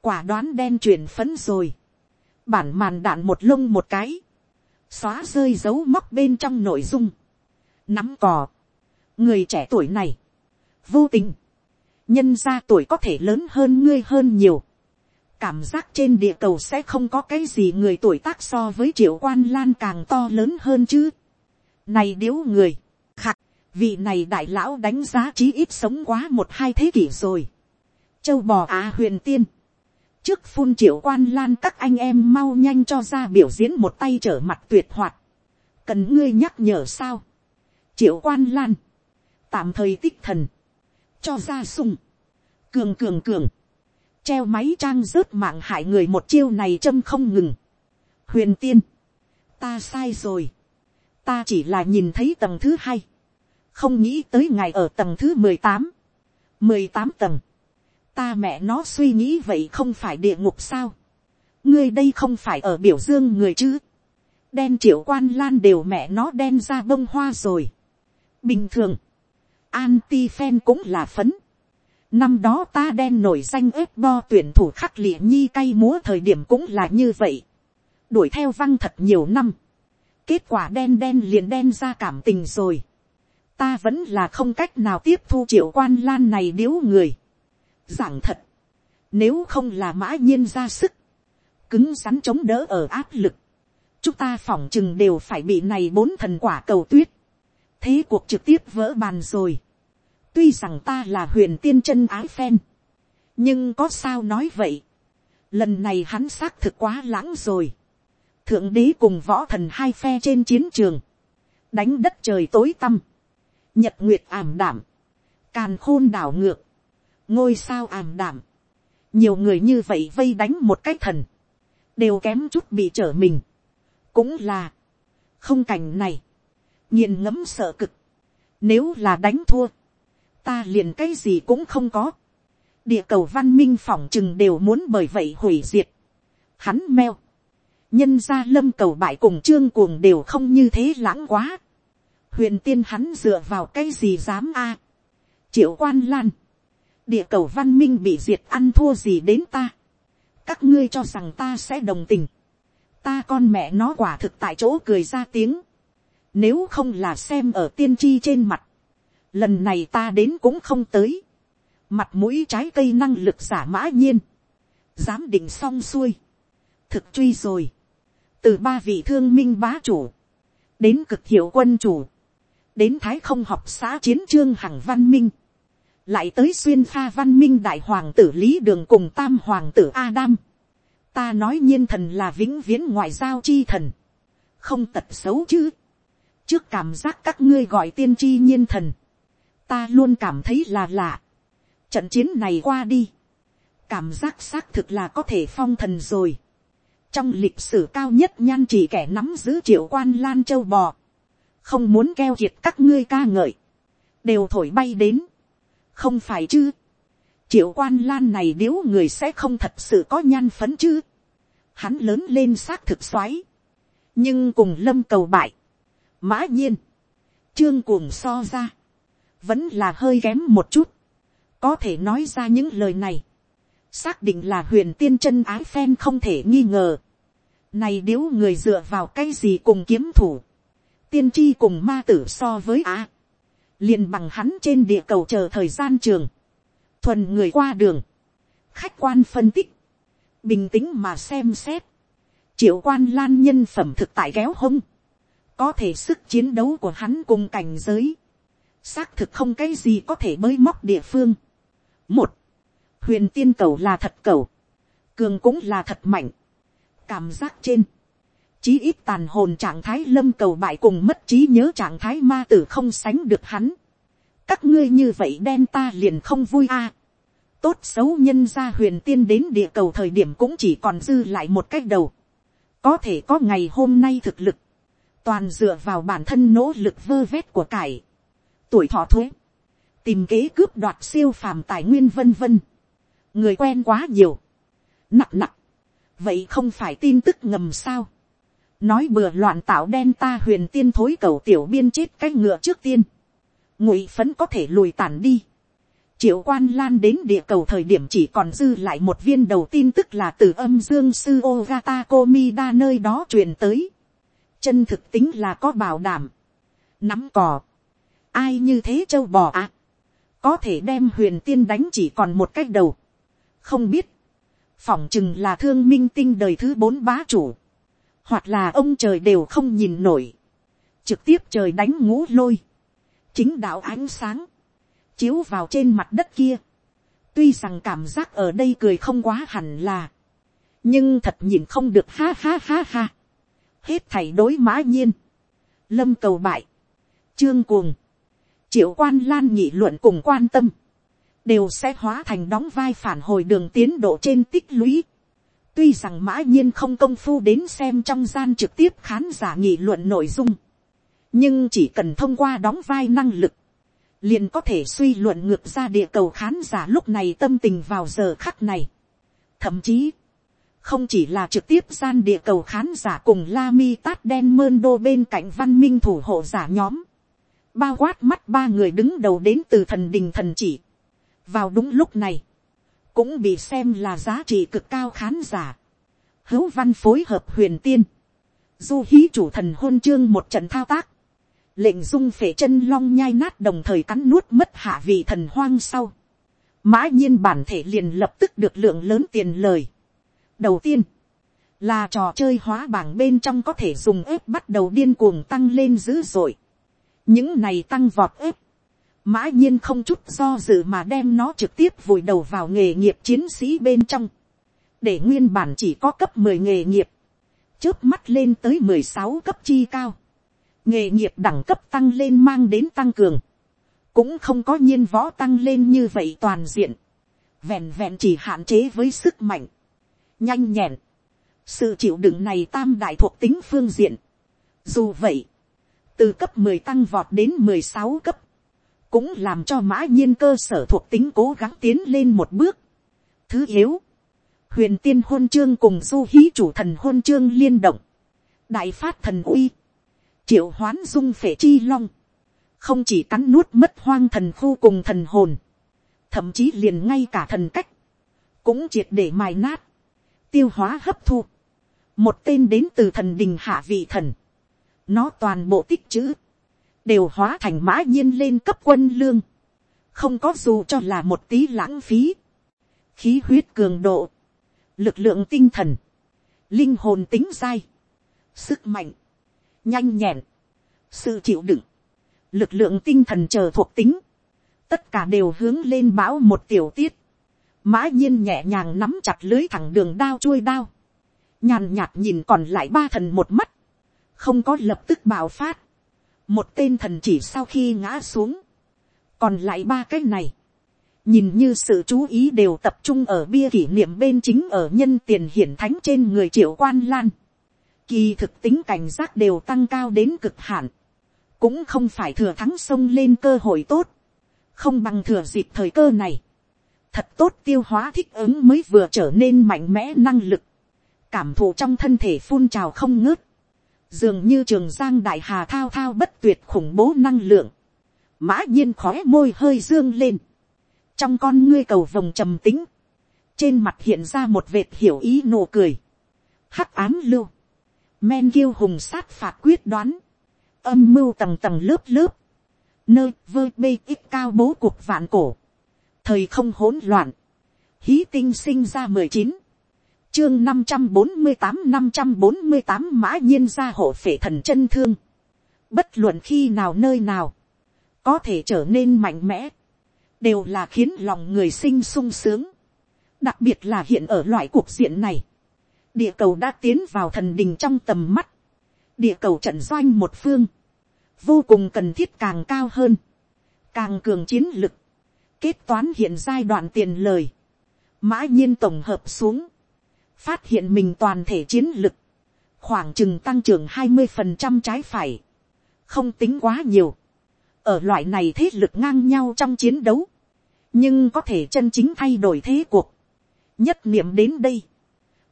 [SPEAKER 1] quả đoán đen truyền phấn rồi, bản màn đạn một lông một cái, xóa rơi dấu móc bên trong nội dung, nắm cò, người trẻ tuổi này, vô tình, nhân ra tuổi có thể lớn hơn ngươi hơn nhiều, cảm giác trên địa cầu sẽ không có cái gì người tuổi tác so với triệu quan lan càng to lớn hơn chứ. Này điếu người, khạc vị này đại lão đánh giá chí ít sống quá một hai thế kỷ rồi. Châu bò á huyền tiên. Trước phun triệu quan lan các anh em mau nhanh cho ra biểu diễn một tay trở mặt tuyệt hoạt. Cần ngươi nhắc nhở sao? Triệu quan lan. Tạm thời tích thần. Cho ra sung. Cường cường cường. Treo máy trang rớt mạng hại người một chiêu này châm không ngừng. Huyền tiên. Ta sai rồi. Ta chỉ là nhìn thấy tầng thứ hai không nghĩ tới ngày ở tầng thứ mười tám, mười tám tầng, ta mẹ nó suy nghĩ vậy không phải địa ngục sao, ngươi đây không phải ở biểu dương người chứ, đen triệu quan lan đều mẹ nó đen ra bông hoa rồi, bình thường, anti fan cũng là phấn, năm đó ta đen nổi danh ếp bo tuyển thủ khắc lịa nhi cay múa thời điểm cũng là như vậy, đuổi theo văng thật nhiều năm, kết quả đen đen liền đen ra cảm tình rồi, ta vẫn là không cách nào tiếp thu triệu quan lan này điếu người. giảng thật, nếu không là mã nhiên ra sức, cứng rắn chống đỡ ở áp lực, chúng ta phỏng chừng đều phải bị này bốn thần quả cầu tuyết, thế cuộc trực tiếp vỡ bàn rồi tuy rằng ta là huyền tiên chân ái phen, nhưng có sao nói vậy, lần này hắn xác thực quá lãng rồi, thượng đế cùng võ thần hai phe trên chiến trường, đánh đất trời tối tăm, nhật nguyệt ảm đảm, càn khôn đảo ngược, ngôi sao ảm đảm, nhiều người như vậy vây đánh một cái thần, đều kém chút bị trở mình, cũng là, không cảnh này, nhìn ngấm sợ cực, nếu là đánh thua, ta liền cái gì cũng không có, địa cầu văn minh phỏng chừng đều muốn bởi vậy hủy diệt, hắn meo, nhân gia lâm cầu bại cùng trương cuồng đều không như thế lãng quá, huyền tiên hắn dựa vào cái gì dám a, triệu quan lan, địa cầu văn minh bị diệt ăn thua gì đến ta, các ngươi cho rằng ta sẽ đồng tình, ta con mẹ nó quả thực tại chỗ cười ra tiếng, nếu không là xem ở tiên tri trên mặt, lần này ta đến cũng không tới, mặt mũi trái cây năng lực giả mã nhiên, dám định xong xuôi, thực truy rồi, từ ba vị thương minh bá chủ, đến cực hiệu quân chủ, đến thái không học xã chiến trương hằng văn minh, lại tới xuyên pha văn minh đại hoàng tử lý đường cùng tam hoàng tử adam. ta nói nhiên thần là vĩnh viễn ngoại giao chi thần, không tật xấu chứ. trước cảm giác các ngươi gọi tiên tri nhiên thần, ta luôn cảm thấy là lạ. trận chiến này qua đi, cảm giác xác thực là có thể phong thần rồi. trong lịch sử cao nhất nhan chỉ kẻ nắm giữ triệu quan lan châu bò, không muốn keo kiệt các ngươi ca ngợi, đều thổi bay đến, không phải chứ, triệu quan lan này nếu người sẽ không thật sự có nhan phấn chứ, hắn lớn lên xác thực xoáy, nhưng cùng lâm cầu bại, mã nhiên, trương cuồng so ra, vẫn là hơi kém một chút, có thể nói ra những lời này, xác định là huyền tiên chân ái phen không thể nghi ngờ, này điếu người dựa vào cái gì cùng kiếm thủ, tiên tri cùng ma tử so với á, liền bằng hắn trên địa cầu chờ thời gian trường, thuần người qua đường, khách quan phân tích, bình tĩnh mà xem xét, triệu quan lan nhân phẩm thực tại kéo hông, có thể sức chiến đấu của hắn cùng cảnh giới, xác thực không cái gì có thể mới móc địa phương. một, huyền tiên cầu là thật cầu, cường cũng là thật mạnh, cảm giác trên, chí ít tàn hồn trạng thái lâm cầu bại cùng mất trí nhớ trạng thái ma tử không sánh được hắn. các ngươi như vậy đen ta liền không vui a. tốt xấu nhân ra huyền tiên đến địa cầu thời điểm cũng chỉ còn dư lại một cách đầu. có thể có ngày hôm nay thực lực, toàn dựa vào bản thân nỗ lực vơ vét của cải, tuổi thọ thuế, tìm kế cướp đoạt siêu phàm tài nguyên vân vân. người quen quá nhiều, nặng nặng, vậy không phải tin tức ngầm sao nói bừa loạn tạo đen ta huyền tiên thối cầu tiểu biên chết cái ngựa trước tiên, ngụy phấn có thể lùi tàn đi. triệu quan lan đến địa cầu thời điểm chỉ còn dư lại một viên đầu tin tức là từ âm dương sư ogata komida nơi đó truyền tới. chân thực tính là có bảo đảm. nắm cò ai như thế châu bò à. có thể đem huyền tiên đánh chỉ còn một cách đầu. không biết. phỏng chừng là thương minh tinh đời thứ bốn bá chủ. Hoặc là ông trời đều không nhìn nổi, trực tiếp trời đánh ngũ lôi, chính đạo ánh sáng, chiếu vào trên mặt đất kia, tuy rằng cảm giác ở đây cười không quá hẳn là, nhưng thật nhìn không được ha ha ha ha, hết thảy đối mã nhiên, lâm cầu bại, trương cuồng, triệu quan lan nghị luận cùng quan tâm, đều sẽ hóa thành đóng vai phản hồi đường tiến độ trên tích lũy, Tuy rằng mã nhiên không công phu đến xem trong gian trực tiếp khán giả nghị luận nội dung. Nhưng chỉ cần thông qua đóng vai năng lực. liền có thể suy luận ngược ra địa cầu khán giả lúc này tâm tình vào giờ khắc này. Thậm chí, không chỉ là trực tiếp gian địa cầu khán giả cùng la mi tát đen mơn đô bên cạnh văn minh thủ hộ giả nhóm, bao quát mắt ba người đứng đầu đến từ thần đình thần chỉ. vào đúng lúc này, cũng bị xem là giá trị cực cao khán giả. hữu văn phối hợp huyền tiên, du hí chủ thần hôn chương một trận thao tác, lệnh dung phể chân long nhai nát đồng thời cắn nuốt mất hạ vị thần hoang sau. mã nhiên bản thể liền lập tức được lượng lớn tiền lời. đầu tiên, là trò chơi hóa bảng bên trong có thể dùng ép bắt đầu điên cuồng tăng lên dữ dội những này tăng vọt ếp, mã nhiên không chút do dự mà đem nó trực tiếp vùi đầu vào nghề nghiệp chiến sĩ bên trong, để nguyên bản chỉ có cấp mười nghề nghiệp, chớp mắt lên tới mười sáu cấp chi cao. Nghề nghiệp đẳng cấp tăng lên mang đến tăng cường, cũng không có nhiên võ tăng lên như vậy toàn diện, vẹn vẹn chỉ hạn chế với sức mạnh, nhanh nhẹn, sự chịu đựng này tam đại thuộc tính phương diện. Dù vậy, từ cấp mười tăng vọt đến mười sáu cấp, cũng làm cho mã nhiên cơ sở thuộc tính cố gắng tiến lên một bước. Thứ yếu, huyền tiên hôn chương cùng du hí chủ thần hôn chương liên động, đại phát thần uy, triệu hoán dung phệ chi long, không chỉ cắn nuốt mất hoang thần khu cùng thần hồn, thậm chí liền ngay cả thần cách, cũng triệt để mài nát, tiêu hóa hấp thu, một tên đến từ thần đình hạ vị thần, nó toàn bộ tích chữ, đều hóa thành mã nhiên lên cấp quân lương, không có dù cho là một tí lãng phí, khí huyết cường độ, lực lượng tinh thần, linh hồn tính dai, sức mạnh, nhanh nhẹn, sự chịu đựng, lực lượng tinh thần chờ thuộc tính, tất cả đều hướng lên bão một tiểu tiết, mã nhiên nhẹ nhàng nắm chặt lưới thẳng đường đao chuôi đao, nhàn nhạt nhìn còn lại ba thần một mắt, không có lập tức bạo phát, một tên thần chỉ sau khi ngã xuống, còn lại ba cái này, nhìn như sự chú ý đều tập trung ở bia kỷ niệm bên chính ở nhân tiền hiển thánh trên người triệu quan lan, kỳ thực tính cảnh giác đều tăng cao đến cực hạn, cũng không phải thừa thắng sông lên cơ hội tốt, không bằng thừa dịp thời cơ này, thật tốt tiêu hóa thích ứng mới vừa trở nên mạnh mẽ năng lực, cảm thụ trong thân thể phun trào không ngớt, dường như trường giang đại hà thao thao bất tuyệt khủng bố năng lượng, mã nhiên khói môi hơi dương lên, trong con ngươi cầu vồng trầm tính, trên mặt hiện ra một vệt hiểu ý nụ cười, hắc án lưu, men kiêu hùng sát phạt quyết đoán, âm mưu tầng tầng lớp lớp, nơi vơ bê ít cao bố cuộc vạn cổ, thời không hỗn loạn, hí tinh sinh ra mười chín, chương năm trăm bốn mươi tám năm trăm bốn mươi tám mã nhiên ra hộ phể thần chân thương, bất luận khi nào nơi nào, có thể trở nên mạnh mẽ, đều là khiến lòng người sinh sung sướng, đặc biệt là hiện ở loại cuộc diện này, địa cầu đã tiến vào thần đình trong tầm mắt, địa cầu trận doanh một phương, vô cùng cần thiết càng cao hơn, càng cường chiến lực, kết toán hiện giai đoạn tiền lời, mã nhiên tổng hợp xuống, phát hiện mình toàn thể chiến lực, khoảng chừng tăng trưởng hai mươi phần trăm trái phải, không tính quá nhiều, ở loại này thế lực ngang nhau trong chiến đấu, nhưng có thể chân chính thay đổi thế cuộc, nhất niệm đến đây,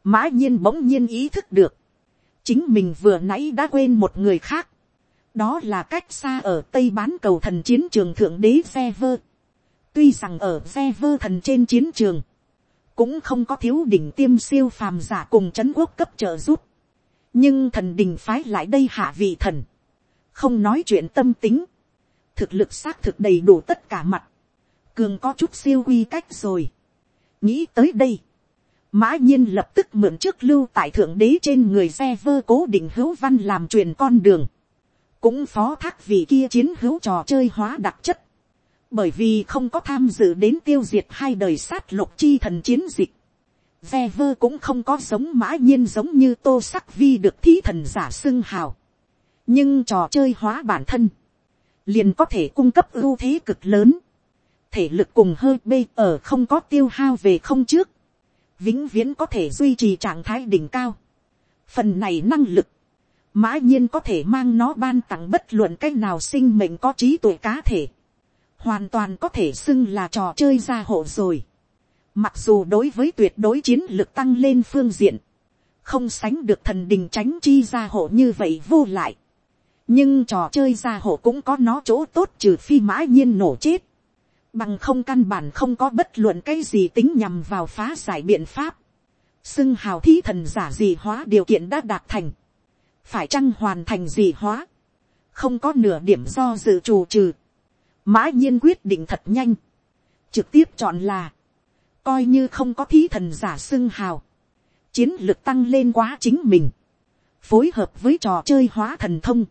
[SPEAKER 1] mã nhiên bỗng nhiên ý thức được, chính mình vừa nãy đã quên một người khác, đó là cách xa ở tây bán cầu thần chiến trường thượng đế xe vơ, tuy rằng ở xe vơ thần trên chiến trường, cũng không có thiếu đỉnh tiêm siêu phàm giả cùng c h ấ n quốc cấp trợ giúp, nhưng thần đình phái lại đây hạ vị thần, không nói chuyện tâm tính, thực lực xác thực đầy đủ tất cả mặt, cường có chút siêu quy cách rồi. nghĩ tới đây, mã nhiên lập tức mượn trước lưu tại thượng đế trên người xe vơ cố định hữu văn làm truyền con đường, cũng phó thác vì kia chiến hữu trò chơi hóa đặc chất, bởi vì không có tham dự đến tiêu diệt hai đời sát lục chi thần chiến dịch, ve vơ cũng không có giống mã nhiên giống như tô sắc vi được thí thần giả xưng hào, nhưng trò chơi hóa bản thân, liền có thể cung cấp ưu thế cực lớn, thể lực cùng hơi bê ở không có tiêu hao về không trước, vĩnh viễn có thể duy trì trạng thái đỉnh cao. Phần này năng lực, mã nhiên có thể mang nó ban tặng bất luận c á c h nào sinh mệnh có trí tuệ cá thể hoàn toàn có thể xưng là trò chơi gia hộ rồi. Mặc dù đối với tuyệt đối chiến lược tăng lên phương diện, không sánh được thần đình tránh chi gia hộ như vậy vô lại. nhưng trò chơi gia hộ cũng có nó chỗ tốt trừ phi mã nhiên nổ chết. bằng không căn bản không có bất luận cái gì tính nhằm vào phá giải biện pháp. xưng hào thí thần giả gì hóa điều kiện đã đạt thành. phải chăng hoàn thành gì hóa. không có nửa điểm do dự trù trừ mã nhiên quyết định thật nhanh. trực tiếp chọn là, coi như không có thí thần giả xưng hào chiến lược tăng lên quá chính mình, phối hợp với trò chơi hóa thần thông,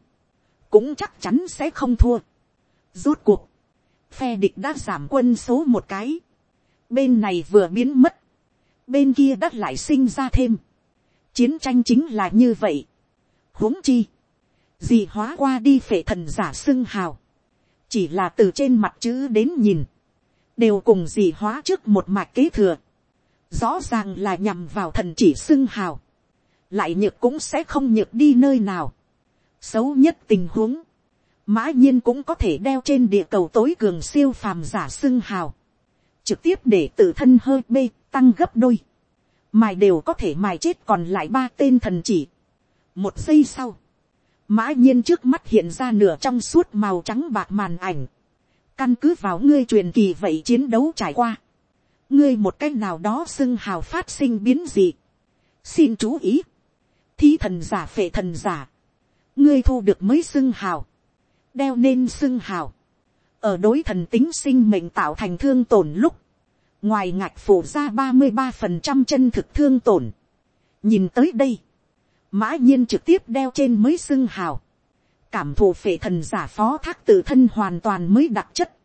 [SPEAKER 1] cũng chắc chắn sẽ không thua. Rốt cuộc, phe địch đã giảm quân số một cái, bên này vừa biến mất, bên kia đã lại sinh ra thêm. chiến tranh chính là như vậy. huống chi, gì hóa qua đi phệ thần giả xưng hào, chỉ là từ trên mặt chữ đến nhìn, đều cùng dị hóa trước một mạch kế thừa. Rõ ràng là nhằm vào thần chỉ xưng hào, lại nhược cũng sẽ không nhược đi nơi nào. xấu nhất tình huống, mã nhiên cũng có thể đeo trên địa cầu tối cường siêu phàm giả xưng hào, trực tiếp để tự thân hơi bê tăng gấp đôi, mài đều có thể mài chết còn lại ba tên thần chỉ. một giây sau, mã nhiên trước mắt hiện ra nửa trong suốt màu trắng bạc màn ảnh, căn cứ vào ngươi truyền kỳ vậy chiến đấu trải qua, ngươi một cách nào đó xưng hào phát sinh biến gì. xin chú ý, thi thần giả phệ thần giả, ngươi thu được mới xưng hào, đeo nên xưng hào, ở đối thần tính sinh mệnh tạo thành thương tổn lúc, ngoài ngạch phủ ra ba mươi ba phần trăm chân thực thương tổn. nhìn tới đây, mã nhiên trực tiếp đeo trên mới xưng hào, cảm thụ phệ thần giả phó thác tự thân hoàn toàn mới đặc chất,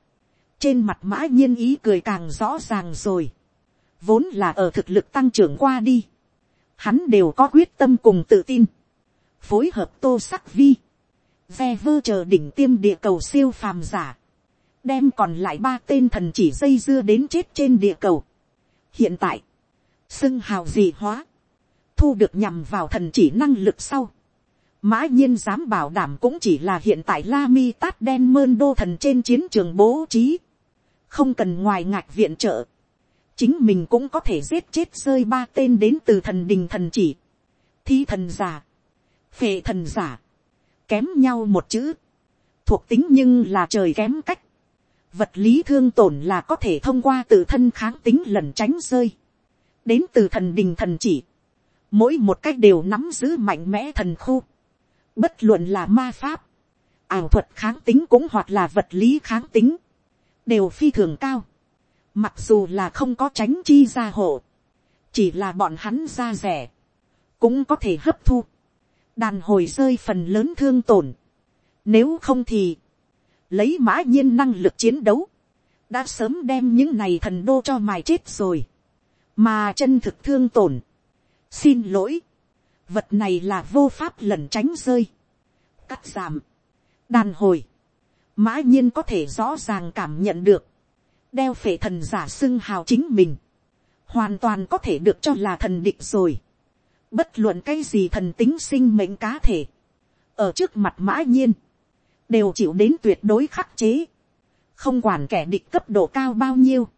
[SPEAKER 1] trên mặt mã nhiên ý cười càng rõ ràng rồi, vốn là ở thực lực tăng trưởng qua đi, hắn đều có quyết tâm cùng tự tin, phối hợp tô sắc vi, ve vơ chờ đỉnh tiêm địa cầu siêu phàm giả, đem còn lại ba tên thần chỉ dây dưa đến chết trên địa cầu. hiện tại, xưng hào gì hóa, thu được nhằm vào thần chỉ năng lực sau, mã nhiên dám bảo đảm cũng chỉ là hiện tại la mi tát đen mơn đô thần trên chiến trường bố trí, không cần ngoài ngạch viện trợ, chính mình cũng có thể giết chết rơi ba tên đến từ thần đình thần chỉ, thi thần giả, phệ thần giả, kém nhau một chữ, thuộc tính nhưng là trời kém cách, vật lý thương tổn là có thể thông qua tự thân kháng tính lẩn tránh rơi, đến từ thần đình thần chỉ, mỗi một cách đều nắm giữ mạnh mẽ thần khu, bất luận là ma pháp, ảo thuật kháng tính cũng hoặc là vật lý kháng tính, đều phi thường cao. Mặc dù là không có tránh chi ra hộ, chỉ là bọn hắn ra rẻ, cũng có thể hấp thu. Đàn hồi rơi phần lớn thương tổn. Nếu không thì, lấy mã nhiên năng lực chiến đấu, đã sớm đem những này thần đô cho mài chết rồi. Mà chân thực thương tổn. Xin lỗi, vật này là vô pháp lẩn tránh rơi. Cắt giảm, đàn hồi. Mã nhiên có thể rõ ràng cảm nhận được, đeo phệ thần giả xưng hào chính mình, hoàn toàn có thể được cho là thần địch rồi. Bất luận cái gì thần tính sinh mệnh cá thể, ở trước mặt mã nhiên, đều chịu đến tuyệt đối khắc chế, không quản kẻ địch cấp độ cao bao nhiêu,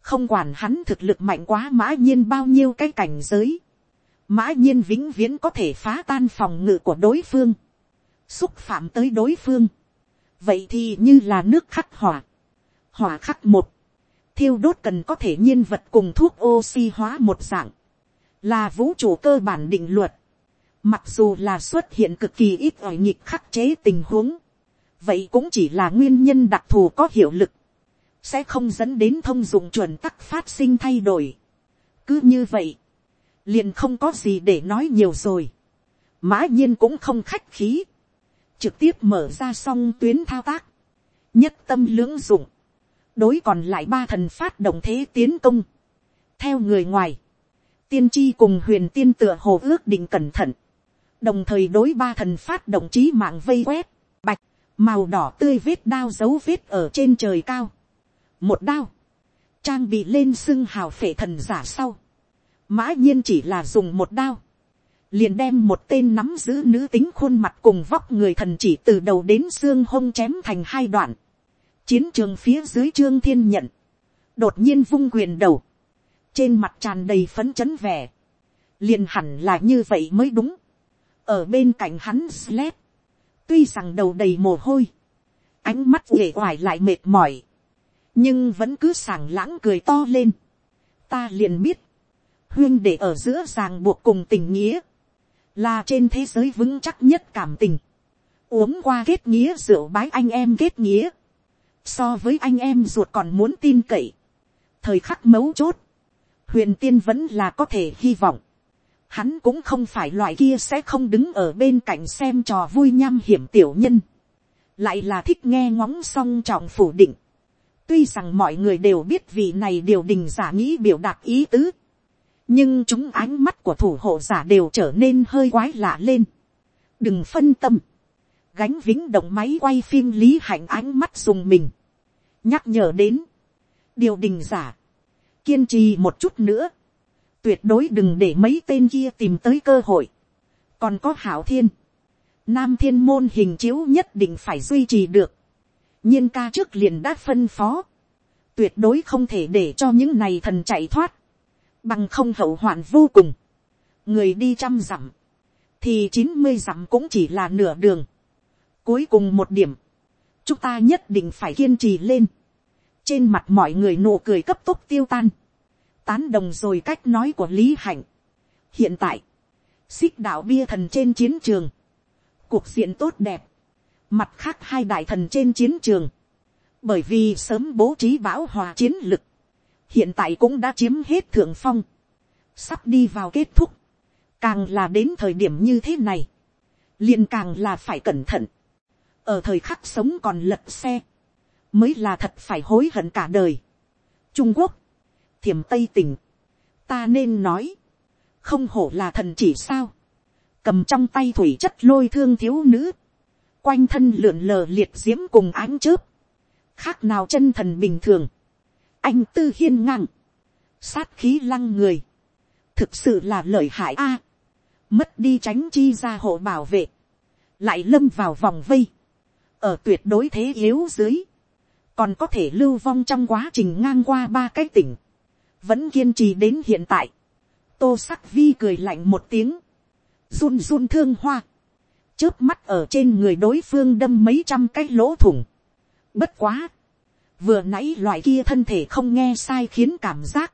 [SPEAKER 1] không quản hắn thực lực mạnh quá mã nhiên bao nhiêu cái cảnh giới, mã nhiên vĩnh viễn có thể phá tan phòng ngự của đối phương, xúc phạm tới đối phương, vậy thì như là nước khắc hỏa, hỏa khắc một, thiêu đốt cần có thể nhiên vật cùng thuốc oxy hóa một dạng, là vũ trụ cơ bản định luật, mặc dù là xuất hiện cực kỳ ít ỏi nhịp khắc chế tình huống, vậy cũng chỉ là nguyên nhân đặc thù có hiệu lực, sẽ không dẫn đến thông dụng chuẩn tắc phát sinh thay đổi. cứ như vậy, liền không có gì để nói nhiều rồi, mã nhiên cũng không khách khí, trực tiếp mở ra xong tuyến thao tác, nhất tâm lưỡng dụng, đối còn lại ba thần phát động thế tiến công. theo người ngoài, tiên tri cùng huyền tiên tựa hồ ước định cẩn thận, đồng thời đối ba thần phát động trí mạng vây quét, bạch, màu đỏ tươi vết đao dấu vết ở trên trời cao. một đao, trang bị lên xưng hào phệ thần giả sau, mã nhiên chỉ là dùng một đao, liền đem một tên nắm giữ nữ tính khuôn mặt cùng vóc người thần chỉ từ đầu đến xương hông chém thành hai đoạn, chiến trường phía dưới trương thiên nhận, đột nhiên vung quyền đầu, trên mặt tràn đầy phấn chấn vẻ, liền hẳn là như vậy mới đúng, ở bên cạnh hắn sled, tuy rằng đầu đầy mồ hôi, ánh mắt uể oải lại mệt mỏi, nhưng vẫn cứ sảng lãng cười to lên, ta liền biết, huyên để ở giữa ràng buộc cùng tình nghĩa, là trên thế giới vững chắc nhất cảm tình, uống qua kết nghĩa rượu bái anh em kết nghĩa, so với anh em ruột còn muốn tin cậy, thời khắc mấu chốt, huyền tiên vẫn là có thể hy vọng, hắn cũng không phải loại kia sẽ không đứng ở bên cạnh xem trò vui nham hiểm tiểu nhân, lại là thích nghe ngóng song trọng phủ định, tuy rằng mọi người đều biết vị này điều đình giả nghĩ biểu đạt ý tứ, nhưng chúng ánh mắt của thủ hộ giả đều trở nên hơi quái lạ lên. đừng phân tâm, gánh vĩnh động máy quay phim lý hạnh ánh mắt dùng mình, nhắc nhở đến, điều đình giả, kiên trì một chút nữa, tuyệt đối đừng để mấy tên kia tìm tới cơ hội, còn có hảo thiên, nam thiên môn hình chiếu nhất định phải duy trì được, nhiên ca trước liền đã phân phó, tuyệt đối không thể để cho những này thần chạy thoát, bằng không hậu hoạn vô cùng, người đi trăm dặm, thì chín mươi dặm cũng chỉ là nửa đường. Cuối cùng một điểm, chúng ta nhất định phải kiên trì lên. trên mặt mọi người nụ cười cấp tốc tiêu tan, tán đồng rồi cách nói của lý hạnh. hiện tại, xích đạo bia thần trên chiến trường, cuộc diện tốt đẹp, mặt khác hai đại thần trên chiến trường, bởi vì sớm bố trí bão hòa chiến lực, hiện tại cũng đã chiếm hết thượng phong, sắp đi vào kết thúc, càng là đến thời điểm như thế này, liền càng là phải cẩn thận, ở thời khắc sống còn lật xe, mới là thật phải hối hận cả đời. Trung Quốc, thiểm Tây tỉnh, ta nên nói, không hổ là thần chỉ sao, cầm trong tay thủy chất lôi thương thiếu nữ, quanh thân lượn lờ liệt diễm cùng ánh chớp, khác nào chân thần bình thường, anh tư hiên ngang, sát khí lăng người, thực sự là lợi hại a, mất đi tránh chi ra hộ bảo vệ, lại lâm vào vòng vây, ở tuyệt đối thế yếu dưới, còn có thể lưu vong trong quá trình ngang qua ba cái tỉnh, vẫn kiên trì đến hiện tại, tô sắc vi cười lạnh một tiếng, run run thương hoa, chớp mắt ở trên người đối phương đâm mấy trăm cái lỗ thủng. Bất quá, vừa nãy loại kia thân thể không nghe sai khiến cảm giác,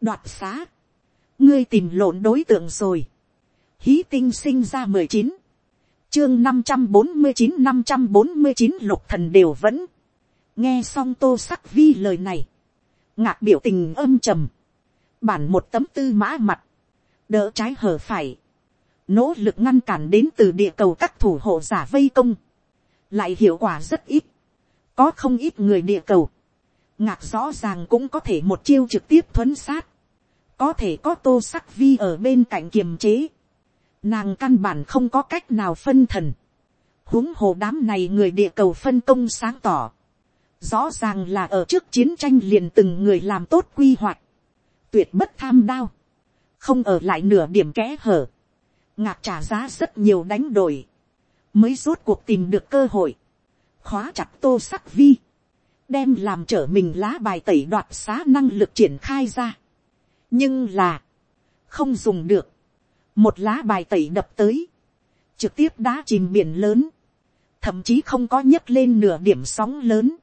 [SPEAKER 1] đoạt xá, ngươi tìm lộn đối tượng rồi, hí tinh sinh ra mười chín, chương năm trăm bốn mươi chín năm trăm bốn mươi chín lục thần đều vẫn, nghe xong tô sắc vi lời này, ngạc biểu tình âm trầm, bản một tấm tư mã mặt, đỡ trái hở phải, nỗ lực ngăn cản đến từ địa cầu các thủ hộ giả vây công, lại hiệu quả rất ít, có không ít người địa cầu, ngạc rõ ràng cũng có thể một chiêu trực tiếp thuấn sát, có thể có tô sắc vi ở bên cạnh kiềm chế, nàng căn bản không có cách nào phân thần, huống hồ đám này người địa cầu phân công sáng tỏ, rõ ràng là ở trước chiến tranh liền từng người làm tốt quy hoạch, tuyệt bất tham đao, không ở lại nửa điểm kẽ hở, ngạc trả giá rất nhiều đánh đổi, mới rốt cuộc tìm được cơ hội, khóa chặt tô sắc vi, đem làm trở mình lá bài tẩy đoạt xá năng lực triển khai ra. nhưng là, không dùng được, một lá bài tẩy đập tới, trực tiếp đá chìm biển lớn, thậm chí không có nhấc lên nửa điểm sóng lớn,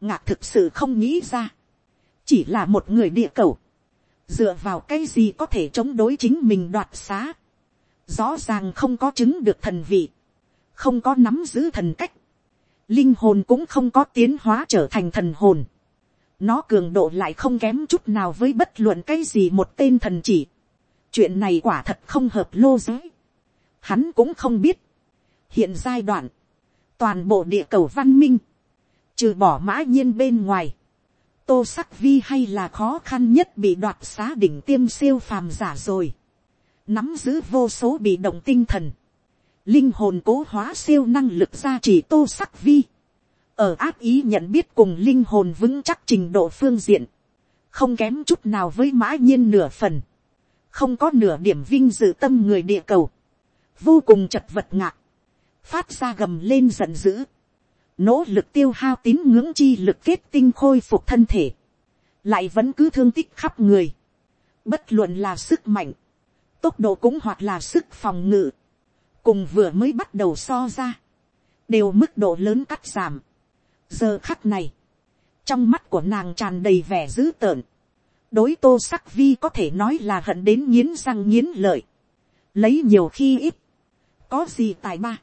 [SPEAKER 1] ngạc thực sự không nghĩ ra, chỉ là một người địa cầu, dựa vào cái gì có thể chống đối chính mình đoạt xá, rõ ràng không có chứng được thần vị, không có nắm giữ thần cách, linh hồn cũng không có tiến hóa trở thành thần hồn, nó cường độ lại không kém chút nào với bất luận cái gì một tên thần chỉ, chuyện này quả thật không hợp lô giới, hắn cũng không biết, hiện giai đoạn, toàn bộ địa cầu văn minh, trừ bỏ mã nhiên bên ngoài, tô sắc vi hay là khó khăn nhất bị đoạt xá đỉnh tiêm siêu phàm giả rồi. Nắm giữ vô số bị động tinh thần, linh hồn cố hóa siêu năng lực gia trì tô sắc vi, ở áp ý nhận biết cùng linh hồn vững chắc trình độ phương diện, không kém chút nào với mã nhiên nửa phần, không có nửa điểm vinh dự tâm người địa cầu, vô cùng chật vật ngạc, phát ra gầm lên giận dữ, nỗ lực tiêu hao tín ngưỡng chi lực kết tinh khôi phục thân thể, lại vẫn cứ thương tích khắp người, bất luận là sức mạnh, tốc độ cũng hoặc là sức phòng ngự, cùng vừa mới bắt đầu so ra, đều mức độ lớn cắt giảm. giờ khắc này, trong mắt của nàng tràn đầy vẻ dữ tợn, đối tô sắc vi có thể nói là hận đến nghiến răng nghiến lợi, lấy nhiều khi ít, có gì tài ba,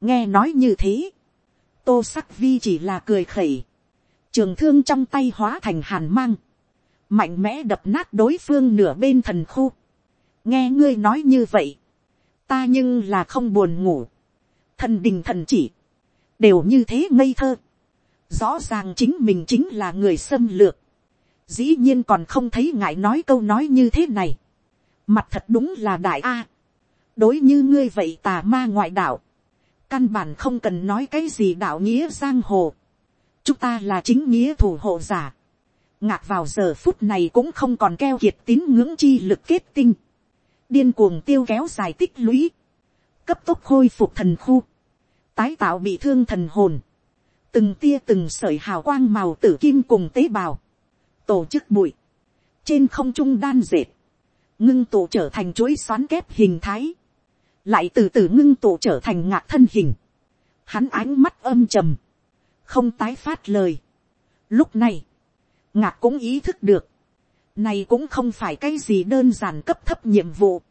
[SPEAKER 1] nghe nói như thế, tô sắc vi chỉ là cười khẩy, trường thương trong tay hóa thành hàn mang, mạnh mẽ đập nát đối phương nửa bên thần khu, nghe ngươi nói như vậy, ta nhưng là không buồn ngủ, thần đình thần chỉ, đều như thế ngây thơ, rõ ràng chính mình chính là người xâm lược, dĩ nhiên còn không thấy ngại nói câu nói như thế này, mặt thật đúng là đại a, đối như ngươi vậy tà ma ngoại đạo, căn bản không cần nói cái gì đạo nghĩa giang hồ, chúng ta là chính nghĩa thủ hộ giả, ngạc vào giờ phút này cũng không còn keo kiệt tín ngưỡng chi lực kết tinh, điên cuồng tiêu kéo dài tích lũy, cấp tốc khôi phục thần khu, tái tạo bị thương thần hồn, từng tia từng sợi hào quang màu tử kim cùng tế bào, tổ chức bụi, trên không trung đan dệt, ngưng tụ trở thành chuỗi xoắn kép hình thái, lại từ từ ngưng tụ trở thành ngạc thân hình, hắn ánh mắt âm trầm, không tái phát lời. Lúc này, ngạc cũng ý thức được, này cũng không phải cái gì đơn giản cấp thấp nhiệm vụ,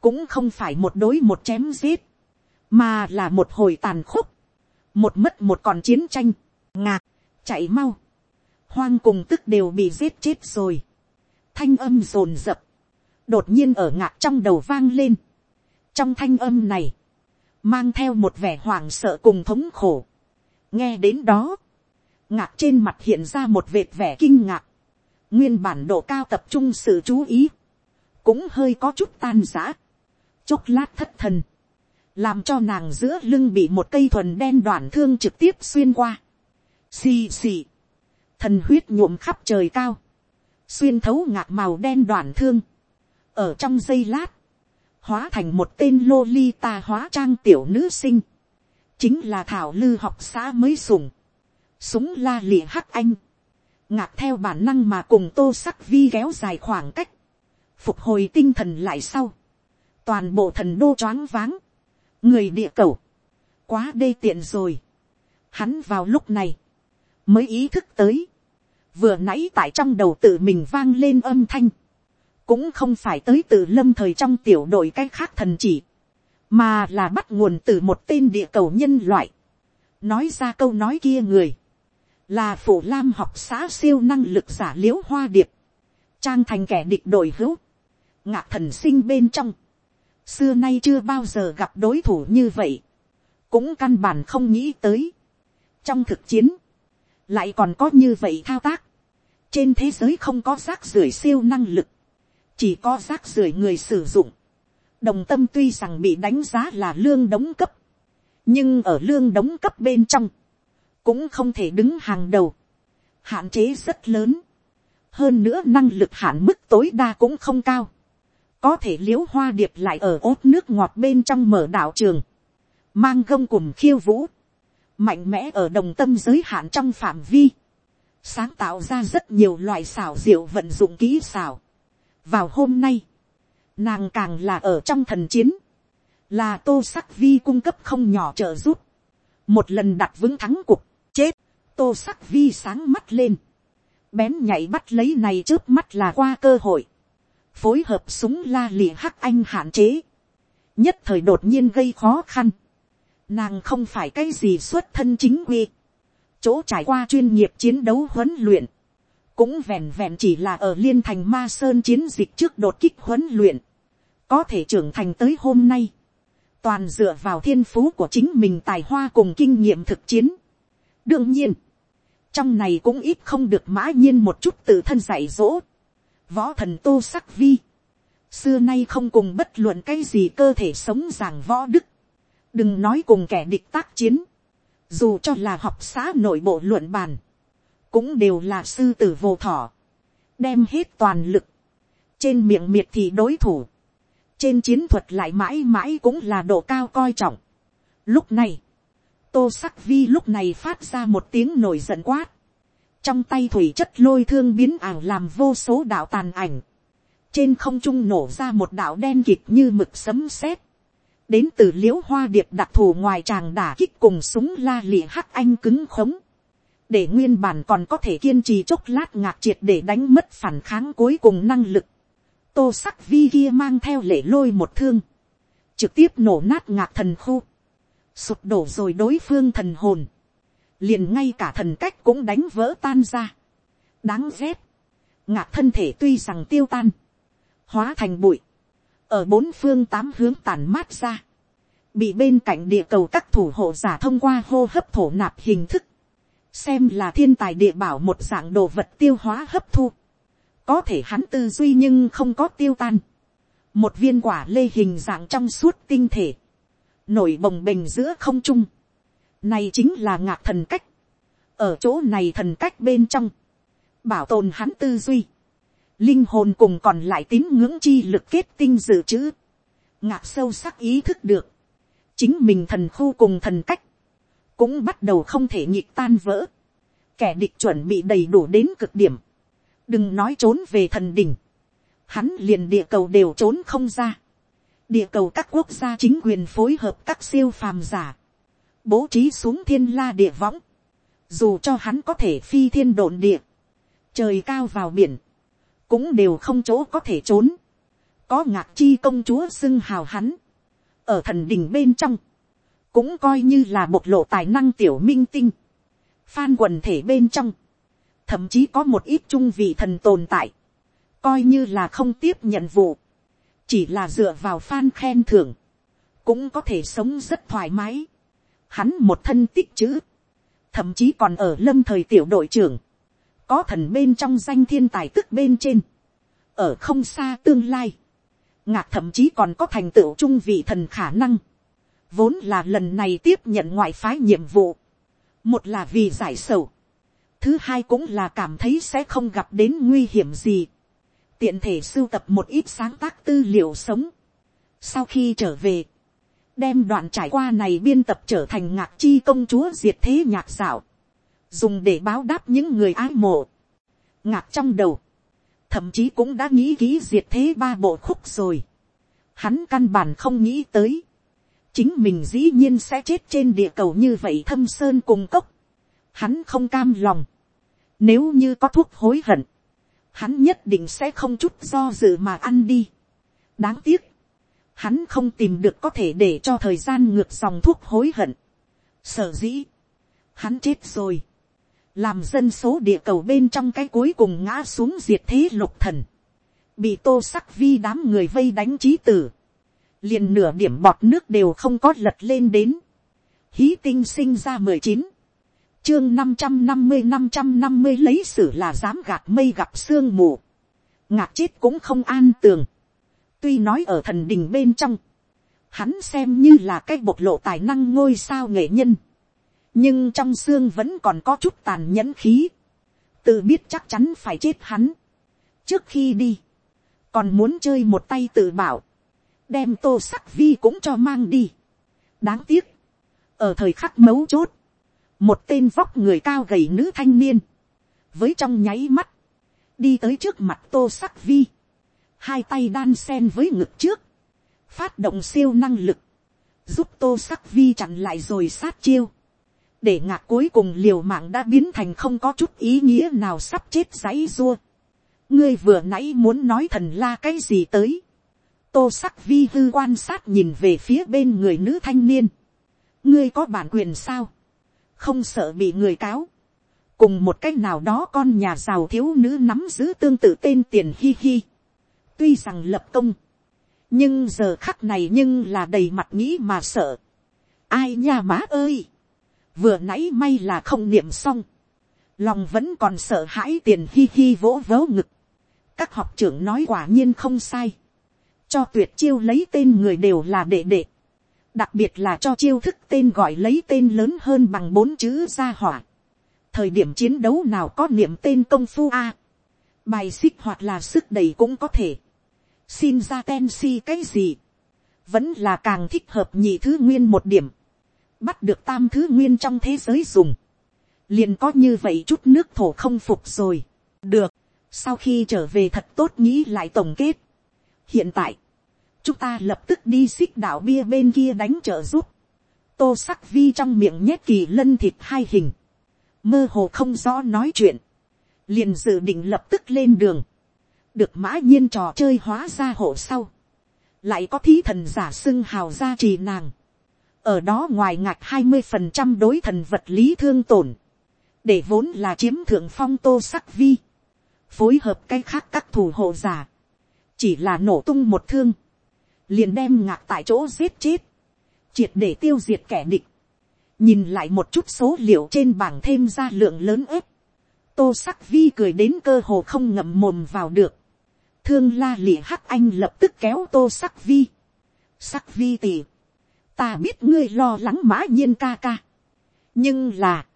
[SPEAKER 1] cũng không phải một đối một chém giết, mà là một hồi tàn khốc, một mất một còn chiến tranh, ngạc, chạy mau, hoang cùng tức đều bị giết chết rồi, thanh âm rồn rập, đột nhiên ở ngạc trong đầu vang lên, trong thanh âm này, mang theo một vẻ hoảng sợ cùng thống khổ, nghe đến đó, ngạc trên mặt hiện ra một vệt vẻ kinh ngạc, nguyên bản độ cao tập trung sự chú ý, cũng hơi có chút tan giã, chốc lát thất thần, làm cho nàng giữa lưng bị một cây thuần đen đoạn thương trực tiếp xuyên qua. Xì xì, thần huyết nhuộm khắp trời cao, xuyên thấu ngạc màu đen đoạn thương, ở trong giây lát, hóa thành một tên lô ly ta hóa trang tiểu nữ sinh, chính là thảo lư học xã mới sùng, súng la lịa hắc anh, ngạc theo bản năng mà cùng tô sắc vi kéo dài khoảng cách, phục hồi tinh thần lại sau, toàn bộ thần đô choáng váng, người địa cầu, quá đê tiện rồi. Hắn vào lúc này, mới ý thức tới, vừa nãy tại trong đầu tự mình vang lên âm thanh, cũng không phải tới từ lâm thời trong tiểu đội cái khác thần chỉ, mà là bắt nguồn từ một tên địa cầu nhân loại. nói ra câu nói kia người, là phủ lam học xã siêu năng lực giả l i ễ u hoa điệp, trang thành kẻ địch đội hữu, ngạc thần sinh bên trong, xưa nay chưa bao giờ gặp đối thủ như vậy, cũng căn bản không nghĩ tới. trong thực chiến, lại còn có như vậy thao tác, trên thế giới không có rác rưởi siêu năng lực, chỉ có rác rưởi người sử dụng. đồng tâm tuy rằng bị đánh giá là lương đóng cấp, nhưng ở lương đóng cấp bên trong, cũng không thể đứng hàng đầu, hạn chế rất lớn, hơn nữa năng lực hạn mức tối đa cũng không cao, có thể l i ễ u hoa điệp lại ở ốt nước ngọt bên trong mở đảo trường, mang gông cùng khiêu vũ, mạnh mẽ ở đồng tâm giới hạn trong phạm vi, sáng tạo ra rất nhiều loại xảo diệu vận dụng kỹ xảo. vào hôm nay, nàng càng là ở trong thần chiến, là tô sắc vi cung cấp không nhỏ trợ giúp, một lần đặt vững thắng cục, chết, tô sắc vi sáng mắt lên, bén nhảy bắt lấy này trước mắt là qua cơ hội, phối hợp súng la lịa hắc anh hạn chế, nhất thời đột nhiên gây khó khăn. Nàng không phải cái gì xuất thân chính quy, chỗ trải qua chuyên nghiệp chiến đấu huấn luyện, cũng vẹn vẹn chỉ là ở liên thành ma sơn chiến dịch trước đột kích huấn luyện, có thể trưởng thành tới hôm nay, toàn dựa vào thiên phú của chính mình tài hoa cùng kinh nghiệm thực chiến đương nhiên, trong này cũng ít không được mã nhiên một chút tự thân dạy dỗ, võ thần tô sắc vi, xưa nay không cùng bất luận cái gì cơ thể sống giảng võ đức, đừng nói cùng kẻ địch tác chiến, dù cho là học xã nội bộ luận bàn, cũng đều là sư tử vô thỏ, đem hết toàn lực, trên miệng miệt thì đối thủ, trên chiến thuật lại mãi mãi cũng là độ cao coi trọng. Lúc này, tô sắc vi lúc này phát ra một tiếng nổi giận quát, trong tay thủy chất lôi thương biến ảo làm vô số đạo tàn ảnh, trên không trung nổ ra một đạo đen kịt như mực sấm sét, đến từ l i ễ u hoa điệp đặc thù ngoài tràng đả kích cùng súng la lịa hắc anh cứng khống, để nguyên bản còn có thể kiên trì chốc lát ngạc triệt để đánh mất phản kháng cuối cùng năng lực, tô sắc vi kia mang theo lễ lôi một thương, trực tiếp nổ nát ngạc thần khu, sụp đổ rồi đối phương thần hồn, liền ngay cả thần cách cũng đánh vỡ tan ra, đáng ghét, ngạc thân thể tuy rằng tiêu tan, hóa thành bụi, ở bốn phương tám hướng tàn mát ra, bị bên cạnh địa cầu các thủ hộ giả thông qua hô hấp thổ nạp hình thức, xem là thiên tài địa bảo một dạng đồ vật tiêu hóa hấp thu, có thể hắn tư duy nhưng không có tiêu tan, một viên quả lê hình dạng trong suốt tinh thể, nổi bồng bềnh giữa không trung, này chính là ngạc thần cách, ở chỗ này thần cách bên trong, bảo tồn hắn tư duy, linh hồn cùng còn lại tín ngưỡng chi lực kết tinh dự trữ, ngạc sâu sắc ý thức được, chính mình thần khu cùng thần cách, cũng bắt đầu không thể nhịp tan vỡ, kẻ địch chuẩn bị đầy đủ đến cực điểm, đừng nói trốn về thần đỉnh, hắn liền địa cầu đều trốn không ra, địa cầu các quốc gia chính quyền phối hợp các siêu phàm giả, bố trí xuống thiên la địa võng, dù cho hắn có thể phi thiên độn địa, trời cao vào biển, cũng đều không chỗ có thể trốn. có ngạc chi công chúa xưng hào hắn, ở thần đình bên trong, cũng coi như là một lộ tài năng tiểu minh tinh, phan quần thể bên trong, thậm chí có một ít trung vị thần tồn tại, coi như là không tiếp nhận vụ, chỉ là dựa vào fan khen thưởng, cũng có thể sống rất thoải mái. Hắn một thân tích chữ, thậm chí còn ở lâm thời tiểu đội trưởng, có thần bên trong danh thiên tài tức bên trên, ở không xa tương lai, ngạc thậm chí còn có thành tựu trung vị thần khả năng, vốn là lần này tiếp nhận ngoại phái nhiệm vụ, một là vì giải sầu, thứ hai cũng là cảm thấy sẽ không gặp đến nguy hiểm gì, tiện thể sưu tập một ít sáng tác tư liệu sống. Sau khi trở về, đem đoạn trải qua này biên tập trở thành ngạc chi công chúa diệt thế nhạc dạo, dùng để báo đáp những người ái mộ. ngạc trong đầu, thậm chí cũng đã nghĩ kỹ diệt thế ba bộ khúc rồi. Hắn căn bản không nghĩ tới. chính mình dĩ nhiên sẽ chết trên địa cầu như vậy thâm sơn cùng cốc. Hắn không cam lòng. Nếu như có thuốc hối hận, hắn nhất định sẽ không chút do dự mà ăn đi. đáng tiếc, hắn không tìm được có thể để cho thời gian ngược dòng thuốc hối hận. sở dĩ, hắn chết rồi. Làm dân số địa cầu bên trong cái cuối cùng ngã xuống diệt thế lục thần, bị tô sắc vi đám người vây đánh trí tử, liền nửa điểm bọt nước đều không có lật lên đến, hí tinh sinh ra mười chín, chương năm trăm năm mươi năm trăm năm mươi lấy sử là dám gạt mây gặp sương mù, ngạc chết cũng không an tường, tuy nói ở thần đình bên trong, hắn xem như là cái bộc lộ tài năng ngôi sao nghệ nhân, nhưng trong xương vẫn còn có chút tàn nhẫn khí, tự biết chắc chắn phải chết hắn. trước khi đi, còn muốn chơi một tay tự bảo, đem tô sắc vi cũng cho mang đi. đáng tiếc, ở thời khắc mấu chốt, một tên vóc người cao gầy nữ thanh niên, với trong nháy mắt, đi tới trước mặt tô sắc vi, hai tay đan sen với ngực trước, phát động siêu năng lực, giúp tô sắc vi chặn lại rồi sát chiêu, để ngạc cuối cùng liều mạng đã biến thành không có chút ý nghĩa nào sắp chết giấy dua. ngươi vừa nãy muốn nói thần la cái gì tới. tô sắc vi hư quan sát nhìn về phía bên người nữ thanh niên. ngươi có bản quyền sao không sợ bị người cáo. cùng một cách nào đó con nhà giàu thiếu nữ nắm giữ tương tự tên tiền hi hi. tuy rằng lập công. nhưng giờ khắc này nhưng là đầy mặt nghĩ mà sợ. ai nha má ơi vừa nãy may là không niệm xong, lòng vẫn còn sợ hãi tiền hi hi vỗ vớ ngực, các học trưởng nói quả nhiên không sai, cho tuyệt chiêu lấy tên người đều là đệ đệ, đặc biệt là cho chiêu thức tên gọi lấy tên lớn hơn bằng bốn chữ gia hỏa, thời điểm chiến đấu nào có niệm tên công phu a, bài xích hoặc là sức đầy cũng có thể, xin ra ten si cái gì, vẫn là càng thích hợp nhị thứ nguyên một điểm, bắt được tam thứ nguyên trong thế giới dùng, liền có như vậy chút nước thổ không phục rồi. được, sau khi trở về thật tốt nghĩ lại tổng kết. hiện tại, chúng ta lập tức đi xích đạo bia bên kia đánh trợ giúp. tô sắc vi trong miệng nhét kỳ lân thịt hai hình, mơ hồ không rõ nói chuyện, liền dự định lập tức lên đường, được mã nhiên trò chơi hóa ra hộ sau, lại có thí thần giả xưng hào gia trì nàng, ở đó ngoài ngạc hai mươi phần trăm đối thần vật lý thương tổn, để vốn là chiếm thượng phong tô sắc vi, phối hợp cái khác các thủ hộ giả, chỉ là nổ tung một thương, liền đem ngạc tại chỗ giết chết, triệt để tiêu diệt kẻ địch, nhìn lại một chút số liệu trên bảng thêm ra lượng lớn ếp, tô sắc vi cười đến cơ hồ không ngậm mồm vào được, thương la lịa hắc anh lập tức kéo tô sắc vi, sắc vi tì, ta biết ngươi lo lắng mã nhiên ca ca, nhưng là,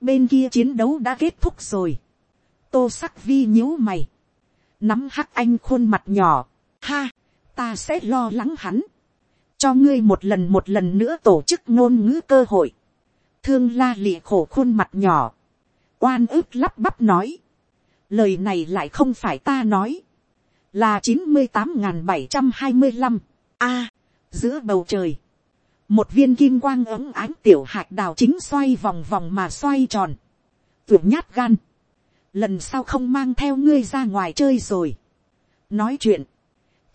[SPEAKER 1] bên kia chiến đấu đã kết thúc rồi, tô sắc vi nhíu mày, nắm hắc anh khuôn mặt nhỏ, ha, ta sẽ lo lắng hắn, cho ngươi một lần một lần nữa tổ chức ngôn ngữ cơ hội, thương la lịa khổ khuôn mặt nhỏ, oan ức lắp bắp nói, lời này lại không phải ta nói, là chín mươi tám n g h n bảy trăm hai mươi năm, a, giữa bầu trời, một viên kim quang ấm ánh tiểu hạt đào chính xoay vòng vòng mà xoay tròn, tưởng nhát gan, lần sau không mang theo ngươi ra ngoài chơi rồi. nói chuyện,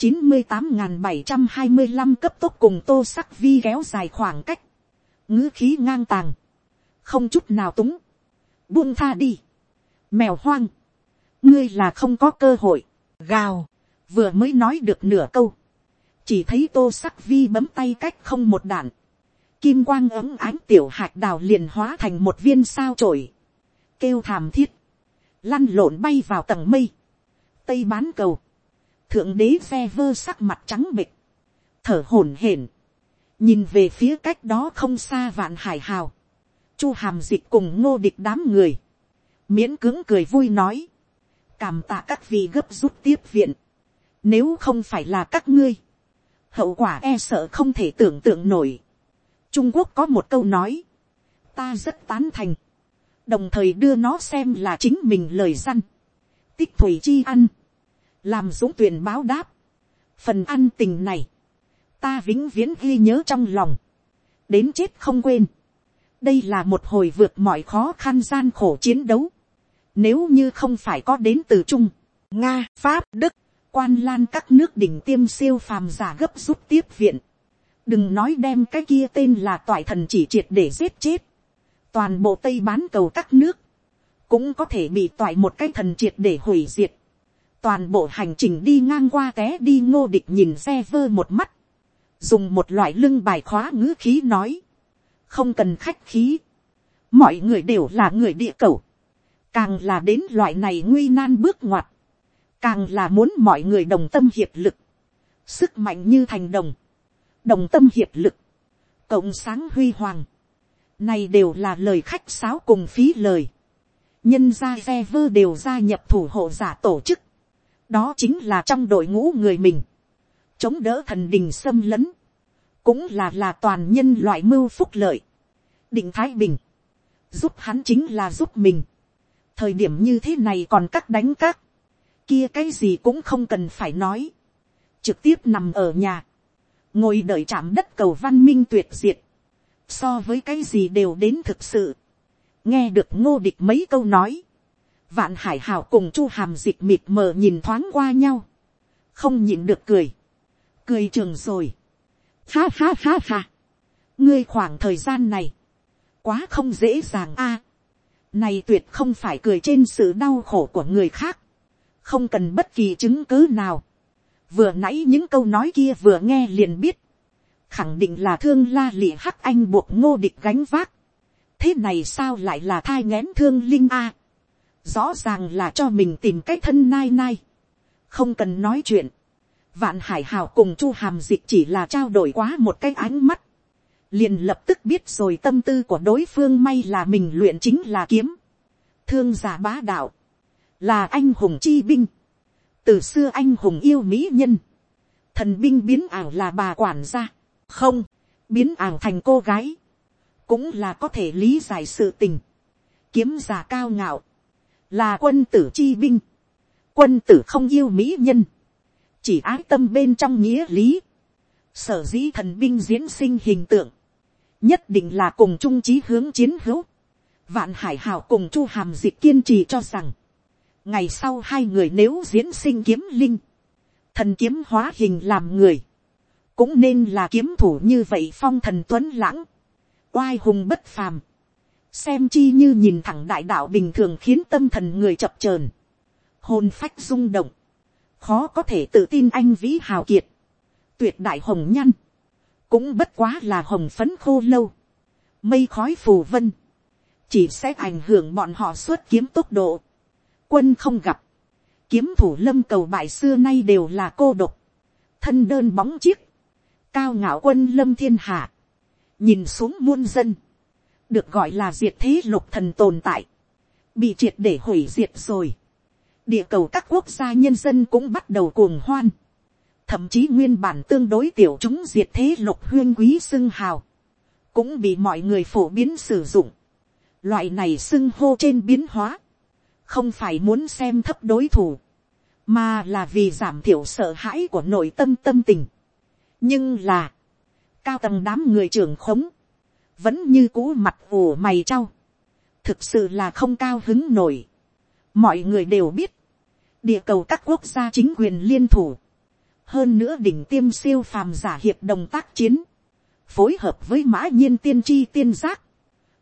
[SPEAKER 1] chín mươi tám n g h n bảy trăm hai mươi năm cấp tốc cùng tô sắc vi kéo dài khoảng cách, ngữ khí ngang tàng, không chút nào túng, buông tha đi, mèo hoang, ngươi là không có cơ hội, gào, vừa mới nói được nửa câu, chỉ thấy tô sắc vi bấm tay cách không một đạn, kim quang ấm ánh tiểu hạt đào liền hóa thành một viên sao trổi, kêu thảm thiết, lăn lộn bay vào tầng mây, tây bán cầu, thượng đế phe vơ sắc mặt trắng bịch, thở hổn hển, nhìn về phía cách đó không xa vạn hải hào, chu hàm dịch cùng ngô địch đám người, miễn cưỡng cười vui nói, cảm tạ các vị gấp rút tiếp viện, nếu không phải là các ngươi, hậu quả e sợ không thể tưởng tượng nổi. Trung Quốc có một câu nói, ta rất tán thành, đồng thời đưa nó xem là chính mình lời răn. Tích thủy chi ăn, làm dũng tuyển báo đáp. Phần ăn tình này, ta vĩnh viễn ghi nhớ trong lòng, đến chết không quên. đây là một hồi vượt mọi khó khăn gian khổ chiến đấu. Nếu như không phải có đến từ Trung, Nga, Pháp, Đức, quan lan các nước đỉnh tiêm siêu phàm giả gấp rút tiếp viện. đừng nói đem cái kia tên là toại thần chỉ triệt để giết chết. toàn bộ tây bán cầu các nước, cũng có thể bị toại một cái thần triệt để hủy diệt toàn bộ hành trình đi ngang qua té đi ngô địch nhìn xe vơ một mắt. dùng một loại lưng bài khóa ngữ khí nói. không cần khách khí. mọi người đều là người địa cầu. càng là đến loại này nguy nan bước ngoặt càng là muốn mọi người đồng tâm hiệp lực, sức mạnh như thành đồng, đồng tâm hiệp lực, cộng sáng huy hoàng, này đều là lời khách sáo cùng phí lời, nhân gia ve vơ đều gia nhập thủ hộ giả tổ chức, đó chính là trong đội ngũ người mình, chống đỡ thần đình xâm lấn, cũng là là toàn nhân loại mưu phúc lợi, định thái bình, giúp hắn chính là giúp mình, thời điểm như thế này còn cắt đánh các, kia cái gì cũng không cần phải nói, trực tiếp nằm ở nhà, ngồi đợi chạm đất cầu văn minh tuyệt diệt, so với cái gì đều đến thực sự, nghe được ngô địch mấy câu nói, vạn hải hào cùng chu hàm dịch mịt mờ nhìn thoáng qua nhau, không nhìn được cười, cười trường rồi, ha ha ha ha, ngươi khoảng thời gian này, quá không dễ dàng a, này tuyệt không phải cười trên sự đau khổ của người khác, không cần bất kỳ chứng cứ nào. vừa nãy những câu nói kia vừa nghe liền biết, khẳng định là thương la lị hắc anh buộc ngô địch gánh vác. thế này sao lại là thai ngén thương linh a rõ ràng là cho mình tìm cái thân nai nai. không cần nói chuyện. vạn hải hào cùng chu hàm dịch chỉ là trao đổi quá một cái ánh mắt. liền lập tức biết rồi tâm tư của đối phương may là mình luyện chính là kiếm. thương giả bá đạo là anh hùng chi binh, từ xưa anh hùng yêu mỹ nhân, thần binh biến ảo là bà quản gia, không, biến ảo thành cô gái, cũng là có thể lý giải sự tình, kiếm giả cao ngạo, là quân tử chi binh, quân tử không yêu mỹ nhân, chỉ ái tâm bên trong nghĩa lý, sở dĩ thần binh diễn sinh hình tượng, nhất định là cùng chung chí hướng chiến hữu, vạn hải hào cùng chu hàm dịch kiên trì cho rằng, ngày sau hai người nếu diễn sinh kiếm linh, thần kiếm hóa hình làm người, cũng nên là kiếm thủ như vậy phong thần tuấn lãng, oai hùng bất phàm, xem chi như nhìn thẳng đại đạo bình thường khiến tâm thần người chập trờn, hồn phách rung động, khó có thể tự tin anh vĩ hào kiệt, tuyệt đại hồng nhăn, cũng bất quá là hồng phấn khô lâu, mây khói phù vân, chỉ sẽ ảnh hưởng bọn họ xuất kiếm tốc độ, quân không gặp, kiếm thủ lâm cầu bại xưa nay đều là cô độc, thân đơn bóng chiếc, cao ngạo quân lâm thiên hạ, nhìn xuống muôn dân, được gọi là diệt thế lục thần tồn tại, bị triệt để hủy diệt rồi. địa cầu các quốc gia nhân dân cũng bắt đầu cuồng hoan, thậm chí nguyên bản tương đối tiểu chúng diệt thế lục huyên quý xưng hào, cũng bị mọi người phổ biến sử dụng. Loại này xưng hô trên biến hóa, không phải muốn xem thấp đối thủ, mà là vì giảm thiểu sợ hãi của nội tâm tâm tình. nhưng là, cao tầng đám người trưởng khống, vẫn như cũ mặt ủ mày trao, thực sự là không cao hứng nổi. mọi người đều biết, địa cầu các quốc gia chính quyền liên thủ, hơn nữa đỉnh tiêm siêu phàm giả hiệp đồng tác chiến, phối hợp với mã nhiên tiên tri tiên giác,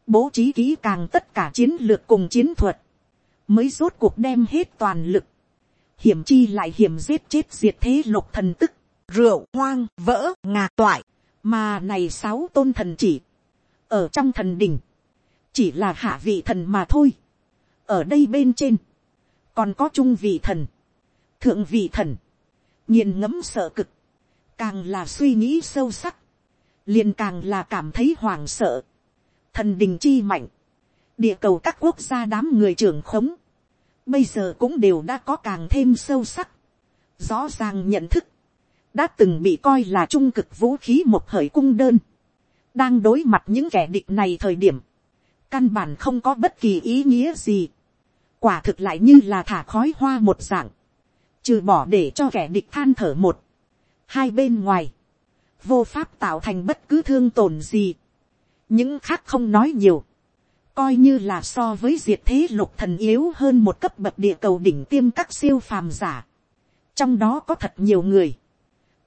[SPEAKER 1] bố trí kỹ càng tất cả chiến lược cùng chiến thuật, mới rốt cuộc đem hết toàn lực, hiểm chi lại hiểm giết chết diệt thế lục thần tức, rượu hoang vỡ ngà toại, mà này sáu tôn thần chỉ, ở trong thần đình, chỉ là hạ vị thần mà thôi, ở đây bên trên, còn có trung vị thần, thượng vị thần, nhìn ngấm sợ cực, càng là suy nghĩ sâu sắc, liền càng là cảm thấy hoàng sợ, thần đình chi mạnh, địa cầu các quốc gia đám người trưởng khống, bây giờ cũng đều đã có càng thêm sâu sắc, rõ ràng nhận thức, đã từng bị coi là trung cực vũ khí một hởi cung đơn, đang đối mặt những kẻ địch này thời điểm, căn bản không có bất kỳ ý nghĩa gì, quả thực lại như là thả khói hoa một dạng, trừ bỏ để cho kẻ địch than thở một, hai bên ngoài, vô pháp tạo thành bất cứ thương tổn gì, những khác không nói nhiều, coi như là so với diệt thế lục thần yếu hơn một cấp bậc địa cầu đỉnh tiêm các siêu phàm giả, trong đó có thật nhiều người,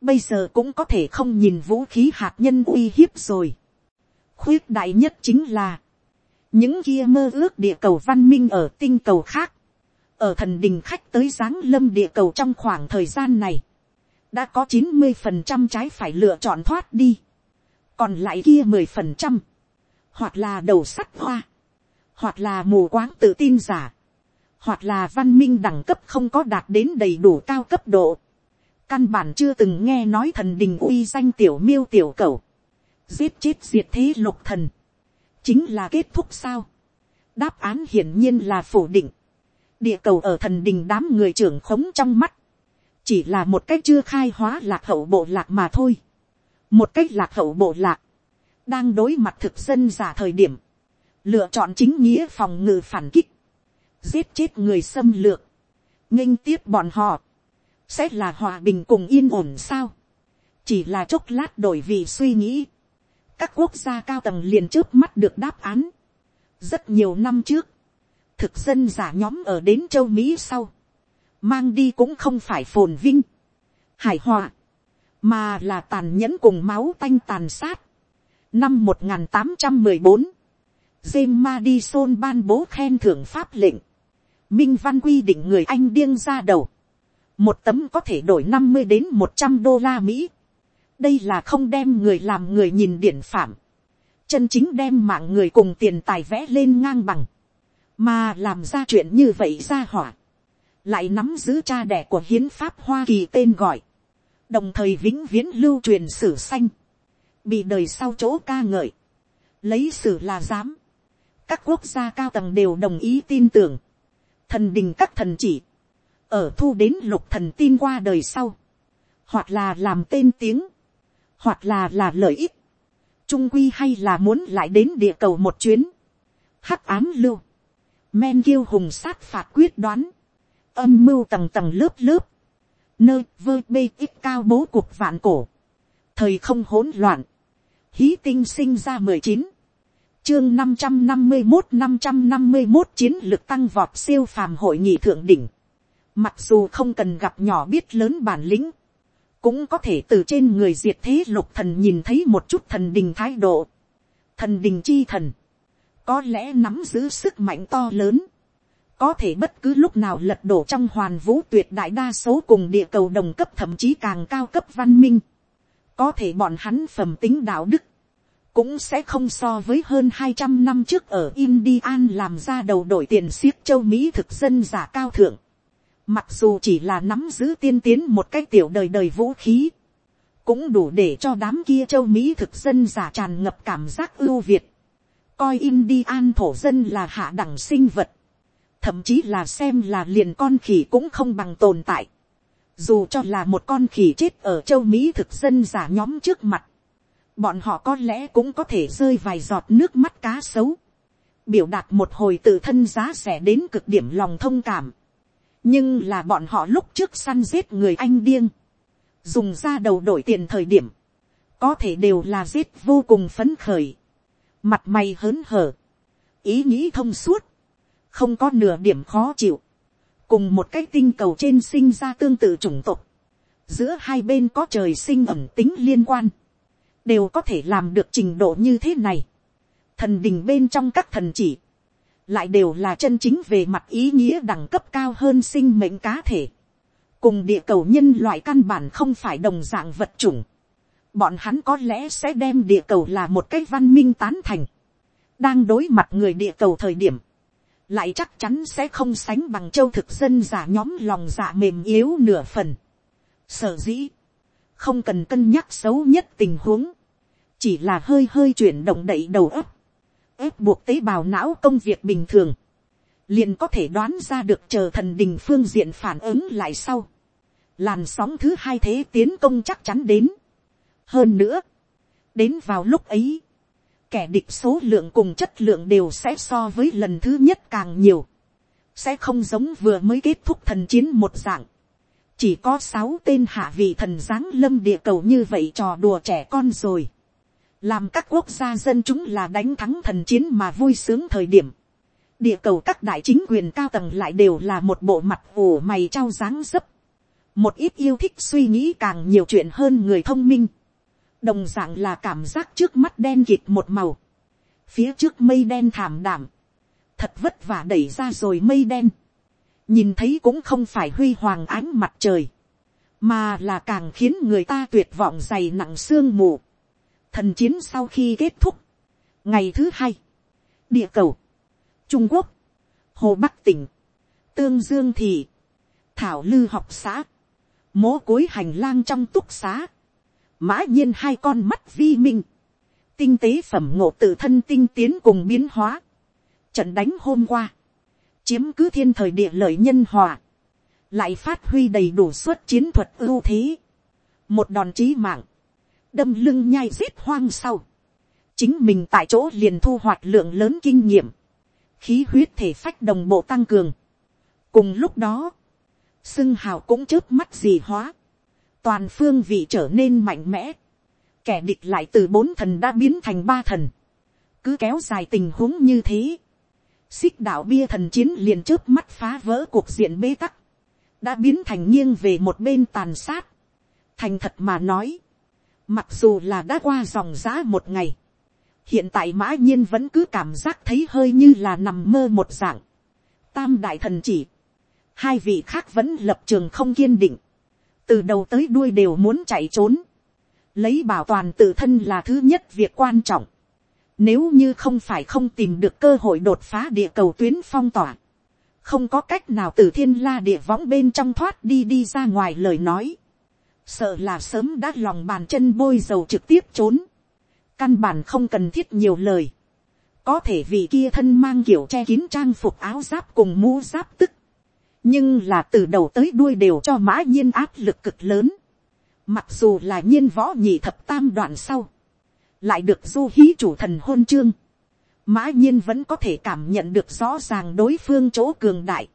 [SPEAKER 1] bây giờ cũng có thể không nhìn vũ khí hạt nhân uy hiếp rồi. khuyết đại nhất chính là, những kia mơ ước địa cầu văn minh ở tinh cầu khác, ở thần đình khách tới giáng lâm địa cầu trong khoảng thời gian này, đã có chín mươi phần trăm trái phải lựa chọn thoát đi, còn lại kia mười phần trăm, hoặc là đầu sắt hoa, hoặc là mù quáng tự tin giả, hoặc là văn minh đẳng cấp không có đạt đến đầy đủ cao cấp độ, căn bản chưa từng nghe nói thần đình uy danh tiểu miêu tiểu cầu, giết chết diệt thế lục thần, chính là kết thúc sao. đáp án hiển nhiên là phủ định, địa cầu ở thần đình đám người trưởng khống trong mắt, chỉ là một cách chưa khai hóa lạc hậu bộ lạc mà thôi. một cách lạc hậu bộ lạc, đang đối mặt thực dân giả thời điểm, lựa chọn chính nghĩa phòng ngự phản kích, giết chết người xâm lược, nghênh tiếp bọn họ, sẽ là hòa bình cùng yên ổn sao, chỉ là chốc lát đổi vì suy nghĩ, các quốc gia cao tầng liền trước mắt được đáp án. rất nhiều năm trước, thực dân giả nhóm ở đến châu mỹ sau, mang đi cũng không phải phồn vinh, hải hòa, mà là tàn nhẫn cùng máu tanh tàn sát. năm một nghìn tám trăm mười bốn, James Madison ban bố khen thưởng pháp lệnh, minh văn quy định người anh điên ra đầu, một tấm có thể đổi năm mươi đến một trăm đô la mỹ. đây là không đem người làm người nhìn điển phạm, chân chính đem mạng người cùng tiền tài vẽ lên ngang bằng, mà làm ra chuyện như vậy ra hỏa, lại nắm giữ cha đẻ của hiến pháp hoa kỳ tên gọi, đồng thời vĩnh viễn lưu truyền sử xanh, bị đời sau chỗ ca ngợi, lấy sử là dám, các quốc gia cao tầng đều đồng ý tin tưởng, thần đình các thần chỉ, ở thu đến lục thần tin qua đời sau, hoặc là làm tên tiếng, hoặc là là lợi ích, trung quy hay là muốn lại đến địa cầu một chuyến, hắc ám lưu, men kiêu hùng sát phạt quyết đoán, âm mưu tầng tầng lớp lớp, nơi vơ bê ít cao bố cuộc vạn cổ, thời không hỗn loạn, hí tinh sinh ra mười chín, chương năm trăm năm mươi một năm trăm năm mươi một chiến lược tăng vọt siêu phàm hội nghị thượng đỉnh, mặc dù không cần gặp nhỏ biết lớn bản lĩnh, cũng có thể từ trên người diệt thế lục thần nhìn thấy một chút thần đình thái độ, thần đình chi thần, có lẽ nắm giữ sức mạnh to lớn, có thể bất cứ lúc nào lật đổ trong hoàn vũ tuyệt đại đa số cùng địa cầu đồng cấp thậm chí càng cao cấp văn minh, có thể bọn hắn phẩm tính đạo đức, cũng sẽ không so với hơn hai trăm năm trước ở Indian làm ra đầu đổi tiền siết châu Mỹ thực dân giả cao thượng. Mặc dù chỉ là nắm giữ tiên tiến một cái tiểu đời đời vũ khí, cũng đủ để cho đám kia châu Mỹ thực dân giả tràn ngập cảm giác ưu việt. Coi Indian thổ dân là hạ đẳng sinh vật. Thậm chí là xem là liền con khỉ cũng không bằng tồn tại. Dù cho là một con khỉ chết ở châu Mỹ thực dân giả nhóm trước mặt. Bọn họ có lẽ cũng có thể rơi vài giọt nước mắt cá sấu. Biểu đạt một hồi tự thân giá rẻ đến cực điểm lòng thông cảm. Nhưng là bọn họ lúc trước săn giết người anh điên. Dùng ra đầu đổi tiền thời điểm. Có thể đều là giết vô cùng phấn khởi mặt mày hớn hở, ý nghĩ thông suốt, không có nửa điểm khó chịu, cùng một cái tinh cầu trên sinh ra tương tự chủng tộc, giữa hai bên có trời sinh ẩm tính liên quan, đều có thể làm được trình độ như thế này. Thần đình bên trong các thần chỉ, lại đều là chân chính về mặt ý nghĩa đẳng cấp cao hơn sinh mệnh cá thể. Cùng địa cầu nhân loại căn bản không phải đồng dạng vật chủng bọn hắn có lẽ sẽ đem địa cầu là một cái văn minh tán thành. đang đối mặt người địa cầu thời điểm, lại chắc chắn sẽ không sánh bằng châu thực dân giả nhóm lòng dạ mềm yếu nửa phần. sở dĩ, không cần cân nhắc xấu nhất tình huống, chỉ là hơi hơi chuyển động đậy đầu ấp, ép buộc tế bào não công việc bình thường, liền có thể đoán ra được chờ thần đình phương diện phản ứng lại sau. Làn sóng thứ hai thế tiến công chắc chắn đến. Hơn nữa, đến vào lúc ấy, kẻ địch số lượng cùng chất lượng đều sẽ so với lần thứ nhất càng nhiều, sẽ không giống vừa mới kết thúc thần chiến một dạng, chỉ có sáu tên hạ vị thần giáng lâm địa cầu như vậy trò đùa trẻ con rồi, làm các quốc gia dân chúng là đánh thắng thần chiến mà vui sướng thời điểm, địa cầu các đại chính quyền cao tầng lại đều là một bộ mặt ủ mày trao dáng dấp, một ít yêu thích suy nghĩ càng nhiều chuyện hơn người thông minh, đồng dạng là cảm giác trước mắt đen kịt một màu, phía trước mây đen thảm đảm, thật vất vả đẩy ra rồi mây đen, nhìn thấy cũng không phải huy hoàng ánh mặt trời, mà là càng khiến người ta tuyệt vọng dày nặng sương mù. Thần chiến sau khi kết thúc, ngày thứ hai, địa cầu, trung quốc, hồ bắc tỉnh, tương dương thị, thảo lư học xã, mố cối hành lang trong túc xá, mã nhiên hai con mắt vi minh, tinh tế phẩm ngộ tự thân tinh tiến cùng biến hóa, trận đánh hôm qua, chiếm cứ thiên thời địa lợi nhân hòa, lại phát huy đầy đủ suất chiến thuật ưu thế, một đòn trí mạng, đâm lưng nhai giết hoang sau, chính mình tại chỗ liền thu hoạch lượng lớn kinh nghiệm, khí huyết thể phách đồng bộ tăng cường. cùng lúc đó, xưng hào cũng chớp mắt gì hóa, toàn phương vị trở nên mạnh mẽ, kẻ địch lại từ bốn thần đã biến thành ba thần, cứ kéo dài tình huống như thế, xích đạo bia thần chiến liền trước mắt phá vỡ cuộc diện bế tắc, đã biến thành nghiêng về một bên tàn sát, thành thật mà nói, mặc dù là đã qua dòng giã một ngày, hiện tại mã nhiên vẫn cứ cảm giác thấy hơi như là nằm mơ một dạng, tam đại thần chỉ, hai vị khác vẫn lập trường không kiên định, từ đầu tới đuôi đều muốn chạy trốn, lấy bảo toàn tự thân là thứ nhất việc quan trọng, nếu như không phải không tìm được cơ hội đột phá địa cầu tuyến phong tỏa, không có cách nào từ thiên la địa võng bên trong thoát đi đi ra ngoài lời nói, sợ là sớm đã lòng bàn chân bôi dầu trực tiếp trốn, căn bản không cần thiết nhiều lời, có thể vì kia thân mang kiểu che kín trang phục áo giáp cùng mũ giáp tức, nhưng là từ đầu tới đuôi đều cho mã nhiên áp lực cực lớn. Mặc dù là nhiên võ nhị thập tam đoạn sau, lại được du hí chủ thần hôn chương, mã nhiên vẫn có thể cảm nhận được rõ ràng đối phương chỗ cường đại,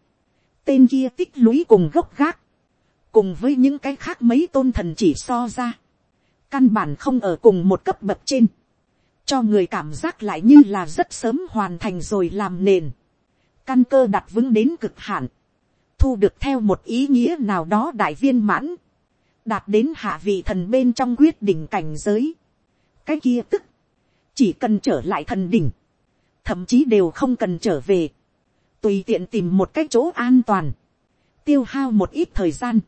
[SPEAKER 1] tên kia tích lũy cùng gốc gác, cùng với những cái khác mấy tôn thần chỉ so ra, căn bản không ở cùng một cấp bậc trên, cho người cảm giác lại như là rất sớm hoàn thành rồi làm nền, căn cơ đặt vững đến cực hạn, thu được theo một ý nghĩa nào đó đại viên mãn, đạt đến hạ vị thần bên trong quyết định cảnh giới. cái kia tức, chỉ cần trở lại thần đỉnh, thậm chí đều không cần trở về, tùy tiện tìm một cái chỗ an toàn, tiêu hao một ít thời gian,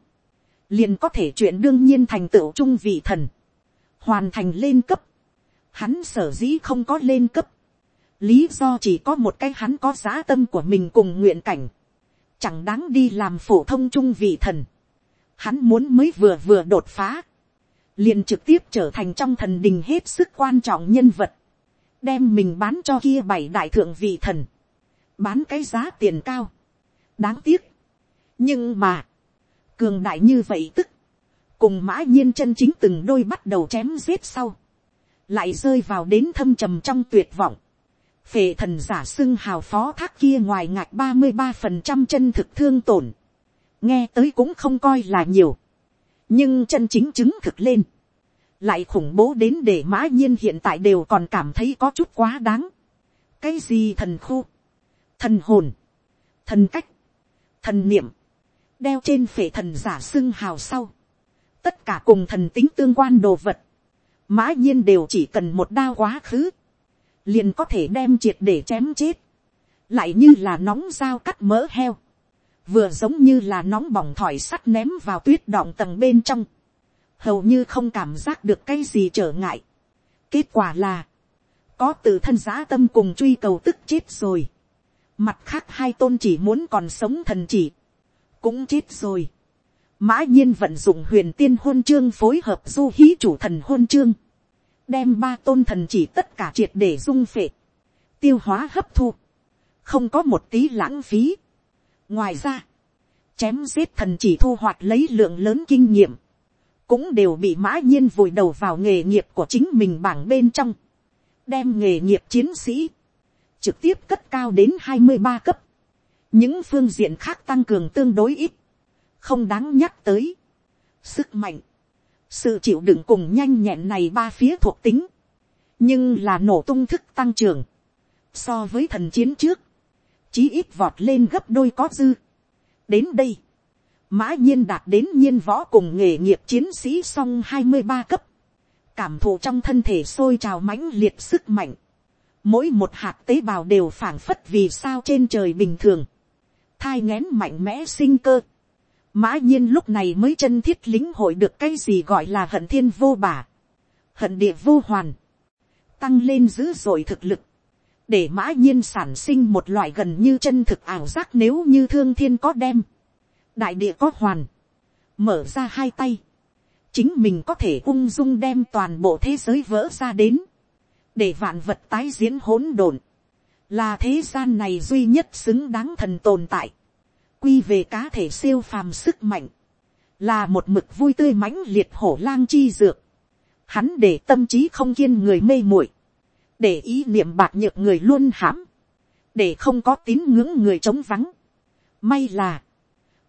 [SPEAKER 1] liền có thể chuyện đương nhiên thành tựu trung vị thần, hoàn thành lên cấp, hắn sở dĩ không có lên cấp, lý do chỉ có một cái hắn có giá tâm của mình cùng nguyện cảnh, chẳng đáng đi làm phổ thông trung vị thần, hắn muốn mới vừa vừa đột phá, liền trực tiếp trở thành trong thần đình hết sức quan trọng nhân vật, đem mình bán cho kia bảy đại thượng vị thần, bán cái giá tiền cao, đáng tiếc. nhưng mà, cường đại như vậy tức, cùng mã nhiên chân chính từng đôi bắt đầu chém giết sau, lại rơi vào đến thâm trầm trong tuyệt vọng, phệ thần giả xưng hào phó thác kia ngoài ngạch ba mươi ba phần trăm chân thực thương tổn, nghe tới cũng không coi là nhiều, nhưng chân chính chứng thực lên, lại khủng bố đến để mã nhiên hiện tại đều còn cảm thấy có chút quá đáng. cái gì thần khu, thần hồn, thần cách, thần niệm, đeo trên phể thần giả xưng hào sau, tất cả cùng thần tính tương quan đồ vật, mã nhiên đều chỉ cần một đao quá khứ, liền có thể đem triệt để chém chết, lại như là nóng dao cắt mỡ heo, vừa giống như là nóng bỏng thỏi sắt ném vào tuyết đọng tầng bên trong, hầu như không cảm giác được cái gì trở ngại. kết quả là, có từ thân giã tâm cùng truy cầu tức chết rồi, mặt khác hai tôn chỉ muốn còn sống thần chỉ, cũng chết rồi. mã nhiên vận dụng huyền tiên hôn chương phối hợp du hí chủ thần hôn chương, đem ba tôn thần chỉ tất cả triệt để dung phệ, tiêu hóa hấp thu, không có một tí lãng phí. ngoài ra, chém giết thần chỉ thu hoạch lấy lượng lớn kinh nghiệm, cũng đều bị mã nhiên vùi đầu vào nghề nghiệp của chính mình bảng bên trong, đem nghề nghiệp chiến sĩ, trực tiếp cất cao đến hai mươi ba cấp, những phương diện khác tăng cường tương đối ít, không đáng nhắc tới. Sức mạnh, sự chịu đựng cùng nhanh nhẹn này ba phía thuộc tính, nhưng là nổ tung thức tăng trưởng, so với thần chiến trước, chí ít vọt lên gấp đôi có dư. đến đây, mã nhiên đạt đến nhiên võ cùng nghề nghiệp chiến sĩ song hai mươi ba cấp, cảm thụ trong thân thể sôi trào mãnh liệt sức mạnh, mỗi một hạt tế bào đều phảng phất vì sao trên trời bình thường, thai ngén mạnh mẽ sinh cơ, mã nhiên lúc này mới chân thiết lính hội được cái gì gọi là hận thiên vô bả, hận địa vô hoàn, tăng lên dữ dội thực lực, để mã nhiên sản sinh một loại gần như chân thực ảo giác nếu như thương thiên có đem, đại địa có hoàn, mở ra hai tay, chính mình có thể ung dung đem toàn bộ thế giới vỡ ra đến, để vạn vật tái diễn hỗn độn, là thế gian này duy nhất xứng đáng thần tồn tại, quy về cá thể siêu phàm sức mạnh, là một mực vui tươi mãnh liệt hổ lang chi dược, hắn để tâm trí không kiên người mê muội, để ý niệm bạc nhược người luôn hãm, để không có tín ngưỡng người trống vắng. May là,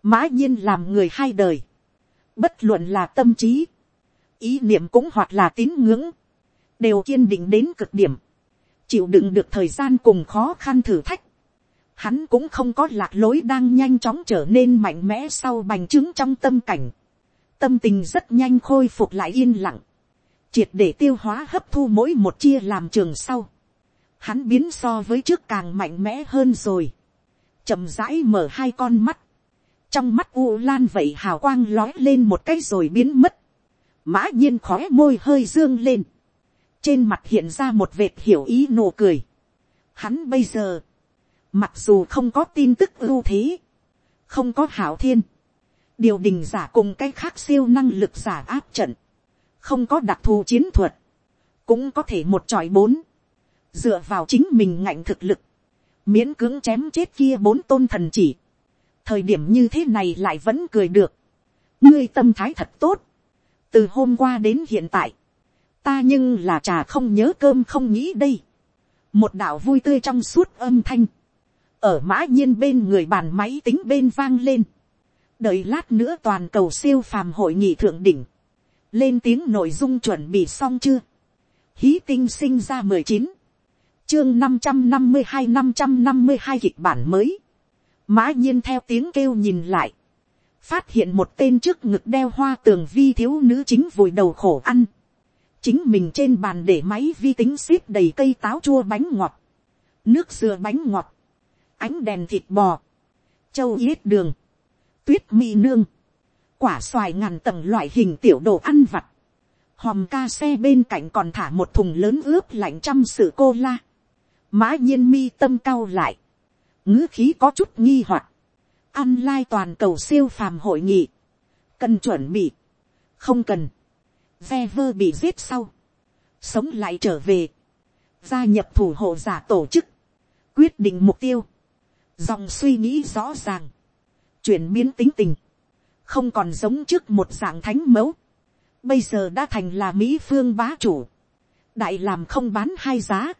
[SPEAKER 1] mã nhiên làm người hai đời, bất luận là tâm trí, ý niệm cũng hoặc là tín ngưỡng, đều kiên định đến cực điểm, chịu đựng được thời gian cùng khó khăn thử thách, hắn cũng không có lạc lối đang nhanh chóng trở nên mạnh mẽ sau bành trướng trong tâm cảnh, tâm tình rất nhanh khôi phục lại yên lặng, triệt để tiêu hóa hấp thu mỗi một chia làm trường sau, hắn biến so với trước càng mạnh mẽ hơn rồi, chậm rãi mở hai con mắt, trong mắt u lan vậy hào quang lói lên một cái rồi biến mất, mã nhiên khóe môi hơi dương lên, trên mặt hiện ra một vệt hiểu ý nụ cười. Hắn bây giờ, mặc dù không có tin tức ưu thế, không có hảo thiên, điều đình giả cùng cái khác siêu năng lực giả áp trận, không có đặc thù chiến thuật, cũng có thể một tròi bốn, dựa vào chính mình ngạnh thực lực, miễn cưỡng chém chết kia bốn tôn thần chỉ, thời điểm như thế này lại vẫn cười được, ngươi tâm thái thật tốt, từ hôm qua đến hiện tại, ta nhưng là trà không nhớ cơm không nghĩ đây. một đạo vui tươi trong suốt âm thanh, ở mã nhiên bên người bàn máy tính bên vang lên. đợi lát nữa toàn cầu siêu phàm hội nghị thượng đỉnh, lên tiếng nội dung chuẩn bị xong chưa. hí tinh sinh ra mười chín, chương năm trăm năm mươi hai năm trăm năm mươi hai kịch bản mới. mã nhiên theo tiếng kêu nhìn lại, phát hiện một tên trước ngực đeo hoa tường vi thiếu nữ chính vùi đầu khổ ăn chính mình trên bàn để máy vi tính xếp đầy cây táo chua bánh ngọt, nước dừa bánh ngọt, ánh đèn thịt bò, châu yết đường, tuyết mi nương, quả xoài ngàn tầng loại hình tiểu đồ ăn vặt, hòm ca xe bên cạnh còn thả một thùng lớn ướp lạnh trăm sự cô la, mã nhiên mi tâm cao lại, ngữ khí có chút nghi hoặc, ăn lai toàn cầu siêu phàm hội nghị, cần chuẩn bị, không cần, ve vơ bị giết sau, sống lại trở về, gia nhập thủ hộ giả tổ chức, quyết định mục tiêu, dòng suy nghĩ rõ ràng, chuyển biến tính tình, không còn giống trước một dạng thánh mẫu, bây giờ đã thành là mỹ phương bá chủ, đại làm không bán hai giá,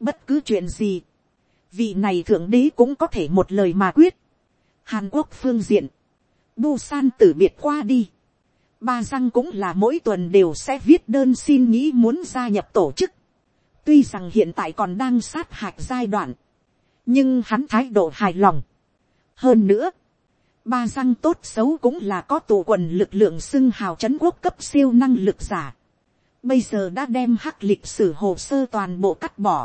[SPEAKER 1] bất cứ chuyện gì, vị này thượng đế cũng có thể một lời mà quyết, hàn quốc phương diện, bu san tử biệt qua đi, ba răng cũng là mỗi tuần đều sẽ viết đơn xin nghĩ muốn gia nhập tổ chức. tuy rằng hiện tại còn đang sát hạch giai đoạn, nhưng hắn thái độ hài lòng. hơn nữa, ba răng tốt xấu cũng là có tù quần lực lượng xưng hào c h ấ n quốc cấp siêu năng lực giả. bây giờ đã đem hắc lịch sử hồ sơ toàn bộ cắt bỏ,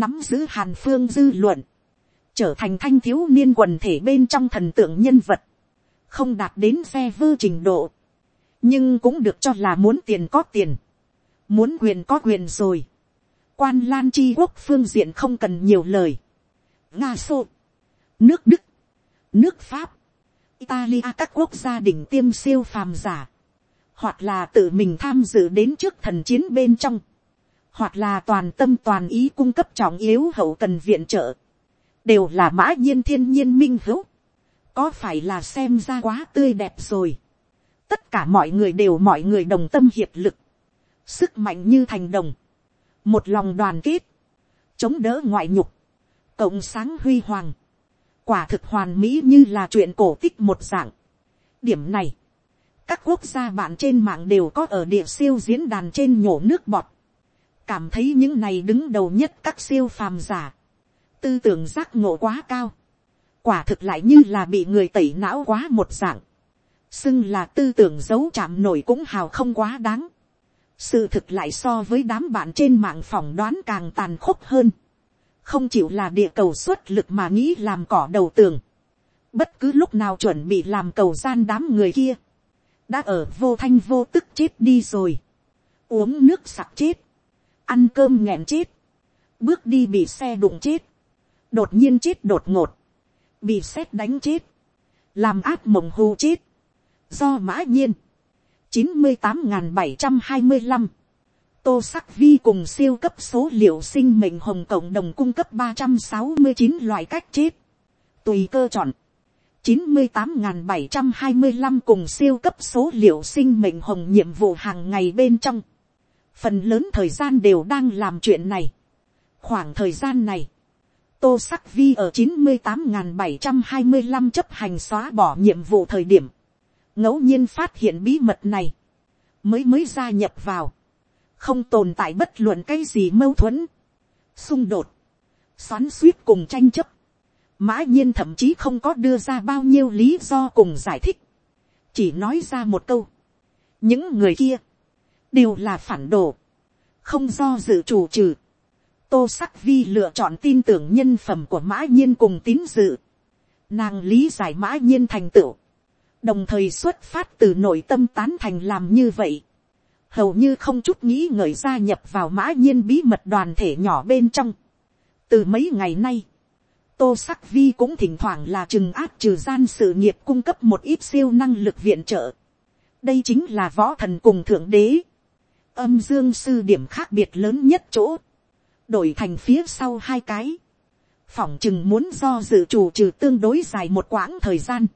[SPEAKER 1] nắm giữ hàn phương dư luận, trở thành thanh thiếu niên quần thể bên trong thần tượng nhân vật, không đạt đến xe vơ trình độ, nhưng cũng được cho là muốn tiền có tiền, muốn quyền có quyền rồi. quan lan chi quốc phương diện không cần nhiều lời. nga xô, nước đức, nước pháp, italia các quốc gia đỉnh tiêm siêu phàm giả, hoặc là tự mình tham dự đến trước thần chiến bên trong, hoặc là toàn tâm toàn ý cung cấp trọng yếu hậu cần viện trợ, đều là mã nhiên thiên nhiên minh hữu, có phải là xem ra quá tươi đẹp rồi? Tất cả mọi người đều mọi người đồng tâm hiệp lực, sức mạnh như thành đồng, một lòng đoàn kết, chống đỡ ngoại nhục, cộng sáng huy hoàng, quả thực hoàn mỹ như là chuyện cổ tích một dạng. điểm này, các quốc gia bạn trên mạng đều có ở địa siêu diễn đàn trên nhổ nước bọt, cảm thấy những này đứng đầu nhất các siêu phàm giả, tư tưởng giác ngộ quá cao, quả thực lại như là bị người tẩy não quá một dạng, xưng là tư tưởng giấu chạm nổi cũng hào không quá đáng. sự thực lại so với đám bạn trên mạng phỏng đoán càng tàn khốc hơn. không chịu là địa cầu xuất lực mà nghĩ làm cỏ đầu tường. bất cứ lúc nào chuẩn bị làm cầu gian đám người kia. đã ở vô thanh vô tức chết đi rồi. uống nước sặc chết. ăn cơm nghẹn chết. bước đi bị xe đụng chết. đột nhiên chết đột ngột. bị xét đánh chết. làm áp mộng hù chết do mã nhiên, chín mươi tám bảy trăm hai mươi năm, tô sắc vi cùng siêu cấp số liệu sinh mệnh hồng cộng đồng cung cấp ba trăm sáu mươi chín loại cách chết, tùy cơ chọn, chín mươi tám bảy trăm hai mươi năm cùng siêu cấp số liệu sinh mệnh hồng nhiệm vụ hàng ngày bên trong, phần lớn thời gian đều đang làm chuyện này, khoảng thời gian này, tô sắc vi ở chín mươi tám bảy trăm hai mươi năm chấp hành xóa bỏ nhiệm vụ thời điểm, ngẫu nhiên phát hiện bí mật này, mới mới gia nhập vào, không tồn tại bất luận cái gì mâu thuẫn, xung đột, xoắn suýt cùng tranh chấp, mã nhiên thậm chí không có đưa ra bao nhiêu lý do cùng giải thích, chỉ nói ra một câu, những người kia, đều là phản đồ, không do dự chủ trừ, tô sắc vi lựa chọn tin tưởng nhân phẩm của mã nhiên cùng tín dự, nàng lý giải mã nhiên thành tựu, đồng thời xuất phát từ nội tâm tán thành làm như vậy, hầu như không chút nghĩ ngợi gia nhập vào mã nhiên bí mật đoàn thể nhỏ bên trong. từ mấy ngày nay, tô sắc vi cũng thỉnh thoảng là trừng áp trừ gian sự nghiệp cung cấp một ít siêu năng lực viện trợ. đây chính là võ thần cùng thượng đế. âm dương sư điểm khác biệt lớn nhất chỗ. đổi thành phía sau hai cái. phỏng chừng muốn do dự chủ trừ tương đối dài một quãng thời gian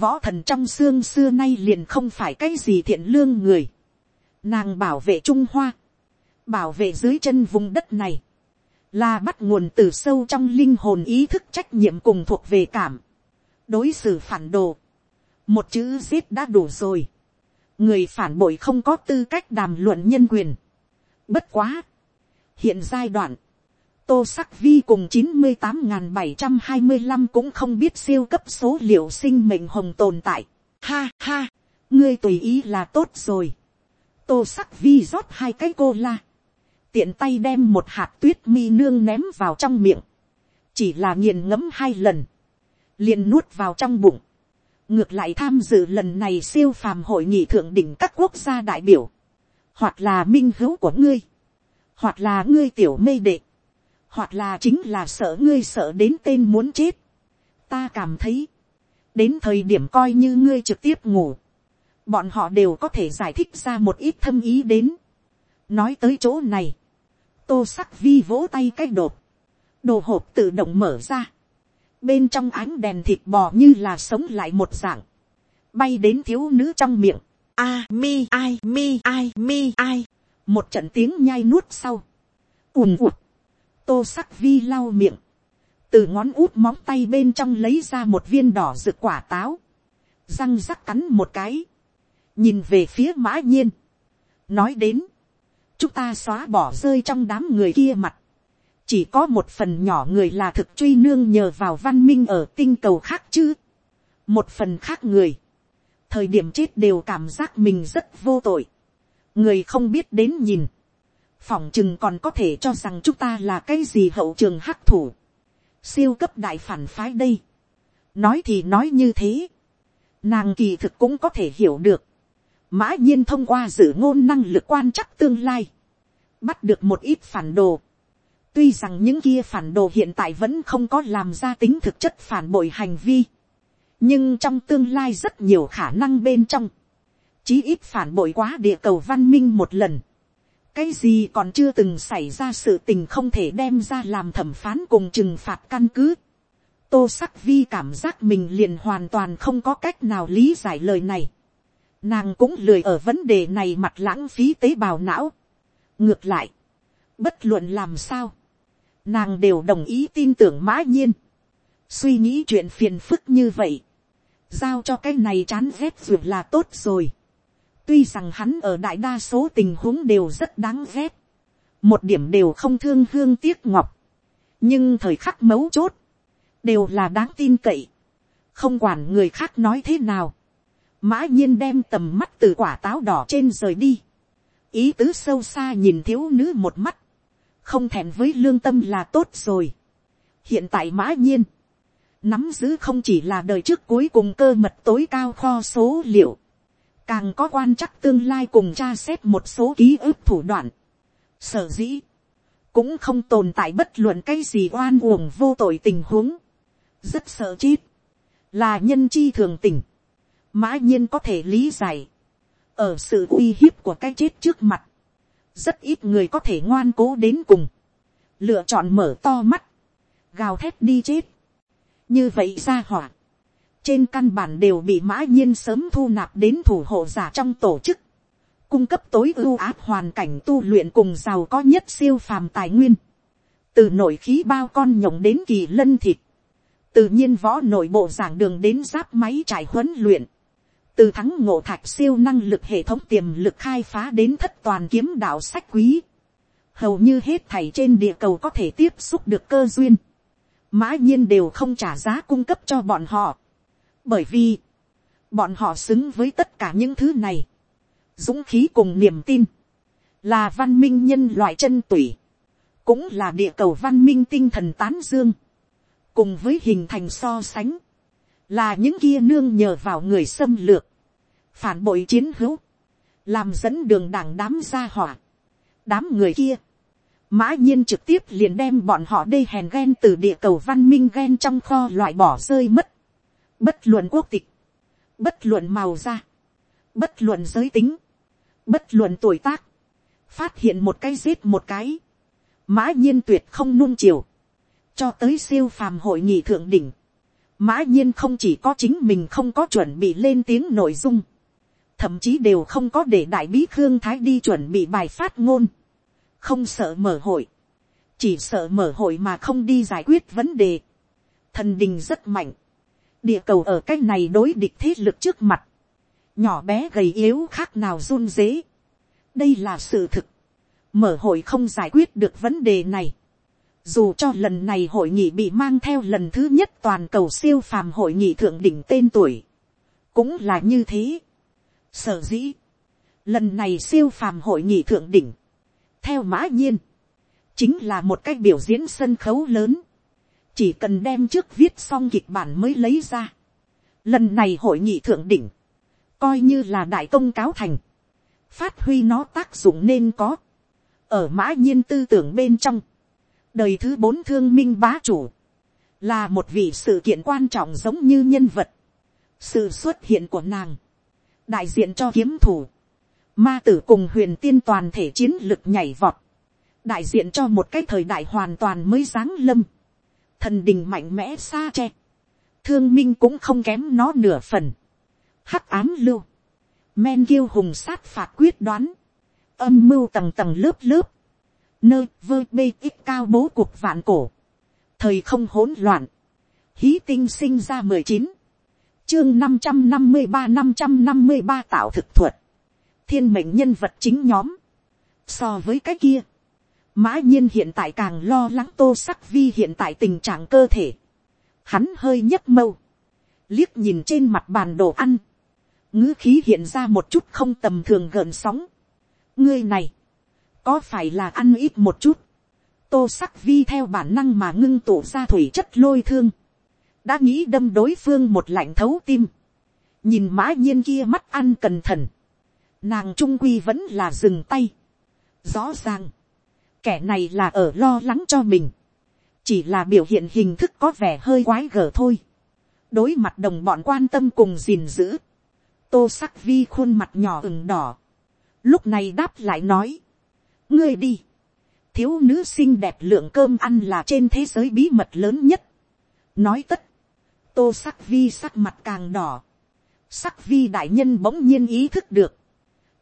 [SPEAKER 1] võ thần trong xương xưa nay liền không phải cái gì thiện lương người. nàng bảo vệ trung hoa, bảo vệ dưới chân vùng đất này, là bắt nguồn từ sâu trong linh hồn ý thức trách nhiệm cùng thuộc về cảm, đối xử phản đồ, một chữ giết đã đủ rồi, người phản bội không có tư cách đàm luận nhân quyền, bất quá, hiện giai đoạn, tô sắc vi cùng chín mươi tám n bảy trăm hai mươi năm cũng không biết siêu cấp số liệu sinh mệnh hồng tồn tại. Ha ha, ngươi tùy ý là tốt rồi. tô sắc vi rót hai cái cô la. tiện tay đem một hạt tuyết mi nương ném vào trong miệng. chỉ là nghiền ngấm hai lần. liền nuốt vào trong bụng. ngược lại tham dự lần này siêu phàm hội nghị thượng đỉnh các quốc gia đại biểu. hoặc là minh hữu của ngươi. hoặc là ngươi tiểu mê đệ hoặc là chính là sợ ngươi sợ đến tên muốn chết. ta cảm thấy, đến thời điểm coi như ngươi trực tiếp ngủ, bọn họ đều có thể giải thích ra một ít thâm ý đến. nói tới chỗ này, tô sắc vi vỗ tay cái đột, đồ hộp tự động mở ra, bên trong ánh đèn thịt bò như là sống lại một dạng, bay đến thiếu nữ trong miệng, a mi ai mi ai mi ai, một trận tiếng nhai nuốt sau, ùm ụt, tô sắc vi lau miệng, từ ngón út móng tay bên trong lấy ra một viên đỏ rực quả táo, răng rắc cắn một cái, nhìn về phía mã nhiên, nói đến, chúng ta xóa bỏ rơi trong đám người kia mặt, chỉ có một phần nhỏ người là thực truy nương nhờ vào văn minh ở tinh cầu khác chứ, một phần khác người, thời điểm chết đều cảm giác mình rất vô tội, người không biết đến nhìn, phỏng chừng còn có thể cho rằng chúng ta là cái gì hậu trường hắc thủ, siêu cấp đại phản phái đây. nói thì nói như thế, nàng kỳ thực cũng có thể hiểu được, mã nhiên thông qua dự ngôn năng lực quan chắc tương lai, bắt được một ít phản đồ. tuy rằng những kia phản đồ hiện tại vẫn không có làm ra tính thực chất phản bội hành vi, nhưng trong tương lai rất nhiều khả năng bên trong, chí ít phản bội quá địa cầu văn minh một lần, cái gì còn chưa từng xảy ra sự tình không thể đem ra làm thẩm phán cùng trừng phạt căn cứ. tô sắc vi cảm giác mình liền hoàn toàn không có cách nào lý giải lời này. nàng cũng lười ở vấn đề này mặt lãng phí tế bào não. ngược lại, bất luận làm sao, nàng đều đồng ý tin tưởng mã nhiên. suy nghĩ chuyện phiền phức như vậy, giao cho cái này chán ghét dù là tốt rồi Tuy rằng hắn ở đại đa số tình huống đều rất đáng ghét. Một điểm đều không thương hương tiếc ngọc. Nhưng thời khắc mấu chốt. Đều là đáng tin cậy. Không quản người khác nói thế nào. Mã nhiên đem tầm mắt từ quả táo đỏ trên rời đi. Ý tứ sâu xa nhìn thiếu nữ một mắt. Không thèm với lương tâm là tốt rồi. Hiện tại mã nhiên. Nắm giữ không chỉ là đời trước cuối cùng cơ mật tối cao kho số liệu càng có quan chắc tương lai cùng tra xét một số ký ức thủ đoạn. Sở dĩ, cũng không tồn tại bất luận cái gì oan uổng vô tội tình huống. Rất sợ chết, là nhân chi thường tình. Mã nhiên có thể lý giải, ở sự uy hiếp của cái chết trước mặt, rất ít người có thể ngoan cố đến cùng, lựa chọn mở to mắt, gào thét đi chết. như vậy ra hỏa, trên căn bản đều bị mã nhiên sớm thu nạp đến thủ hộ giả trong tổ chức, cung cấp tối ưu áp hoàn cảnh tu luyện cùng giàu có nhất siêu phàm tài nguyên, từ nội khí bao con nhộng đến kỳ lân thịt, từ nhiên võ nội bộ giảng đường đến giáp máy trải huấn luyện, từ thắng ngộ thạch siêu năng lực hệ thống tiềm lực khai phá đến thất toàn kiếm đạo sách quý, hầu như hết thảy trên địa cầu có thể tiếp xúc được cơ duyên, mã nhiên đều không trả giá cung cấp cho bọn họ, bởi vì, bọn họ xứng với tất cả những thứ này, dũng khí cùng niềm tin, là văn minh nhân loại chân tủy, cũng là địa cầu văn minh tinh thần tán dương, cùng với hình thành so sánh, là những kia nương nhờ vào người xâm lược, phản bội chiến hữu, làm dẫn đường đảng đám gia hỏa, đám người kia, mã nhiên trực tiếp liền đem bọn họ đê hèn ghen từ địa cầu văn minh ghen trong kho loại bỏ rơi mất, bất luận quốc tịch, bất luận màu da, bất luận giới tính, bất luận tuổi tác, phát hiện một cái giết một cái, mã nhiên tuyệt không nung chiều, cho tới siêu phàm hội nghị thượng đỉnh, mã nhiên không chỉ có chính mình không có chuẩn bị lên tiếng nội dung, thậm chí đều không có để đại bí khương thái đi chuẩn bị bài phát ngôn, không sợ mở hội, chỉ sợ mở hội mà không đi giải quyết vấn đề. thần đình rất mạnh, địa cầu ở cái này đối địch thế lực trước mặt, nhỏ bé gầy yếu khác nào run dế. đây là sự thực, mở hội không giải quyết được vấn đề này. Dù cho lần này hội nghị bị mang theo lần thứ nhất toàn cầu siêu phàm hội nghị thượng đỉnh tên tuổi, cũng là như thế. Sở dĩ, lần này siêu phàm hội nghị thượng đỉnh, theo mã nhiên, chính là một cách biểu diễn sân khấu lớn, chỉ cần đem trước viết xong kịch bản mới lấy ra. Lần này hội nghị thượng đỉnh, coi như là đại công cáo thành, phát huy nó tác dụng nên có, ở mã nhiên tư tưởng bên trong, đời thứ bốn thương minh bá chủ, là một vị sự kiện quan trọng giống như nhân vật, sự xuất hiện của nàng, đại diện cho kiếm thủ, ma tử cùng huyền tiên toàn thể chiến lực nhảy vọt, đại diện cho một cái thời đại hoàn toàn mới giáng lâm, thần đình mạnh mẽ xa che, thương minh cũng không kém nó nửa phần, hắc ám lưu, men kiêu hùng sát phạt quyết đoán, âm mưu tầng tầng lớp lớp, nơi vơ bê ít cao bố cuộc vạn cổ, thời không hỗn loạn, hí tinh sinh ra mười chín, chương năm trăm năm mươi ba năm trăm năm mươi ba tạo thực thuật, thiên mệnh nhân vật chính nhóm, so với cái kia, mã nhiên hiện tại càng lo lắng tô sắc vi hiện tại tình trạng cơ thể, hắn hơi nhấp mâu, liếc nhìn trên mặt bàn đồ ăn, ngữ khí hiện ra một chút không tầm thường gợn sóng. ngươi này, có phải là ăn ít một chút, tô sắc vi theo bản năng mà ngưng tụ ra thủy chất lôi thương, đã nghĩ đâm đối phương một lạnh thấu tim, nhìn mã nhiên kia mắt ăn cẩn thận, nàng trung quy vẫn là dừng tay. rõ ràng, kẻ này là ở lo lắng cho mình, chỉ là biểu hiện hình thức có vẻ hơi quái gở thôi, đối mặt đồng bọn quan tâm cùng gìn giữ, tô sắc vi khuôn mặt nhỏ ửng đỏ, lúc này đáp lại nói, ngươi đi, thiếu nữ xinh đẹp lượng cơm ăn là trên thế giới bí mật lớn nhất, nói tất, tô sắc vi sắc mặt càng đỏ, sắc vi đại nhân bỗng nhiên ý thức được,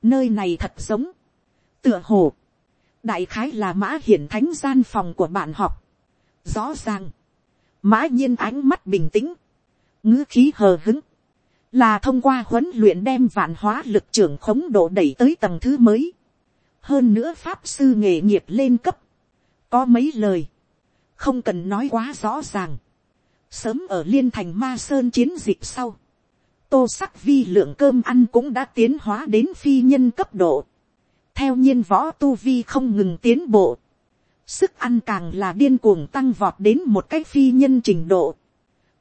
[SPEAKER 1] nơi này thật giống, tựa hồ, đại khái là mã hiển thánh gian phòng của bạn học, rõ ràng, mã nhiên ánh mắt bình tĩnh, ngữ khí hờ hứng, là thông qua huấn luyện đem vạn hóa lực trưởng khống độ đẩy tới tầng thứ mới. hơn nữa pháp sư nghề nghiệp lên cấp. có mấy lời, không cần nói quá rõ ràng. sớm ở liên thành ma sơn chiến dịch sau, tô sắc vi lượng cơm ăn cũng đã tiến hóa đến phi nhân cấp độ theo nhiên võ tu vi không ngừng tiến bộ. sức ăn càng là điên cuồng tăng vọt đến một cái phi nhân trình độ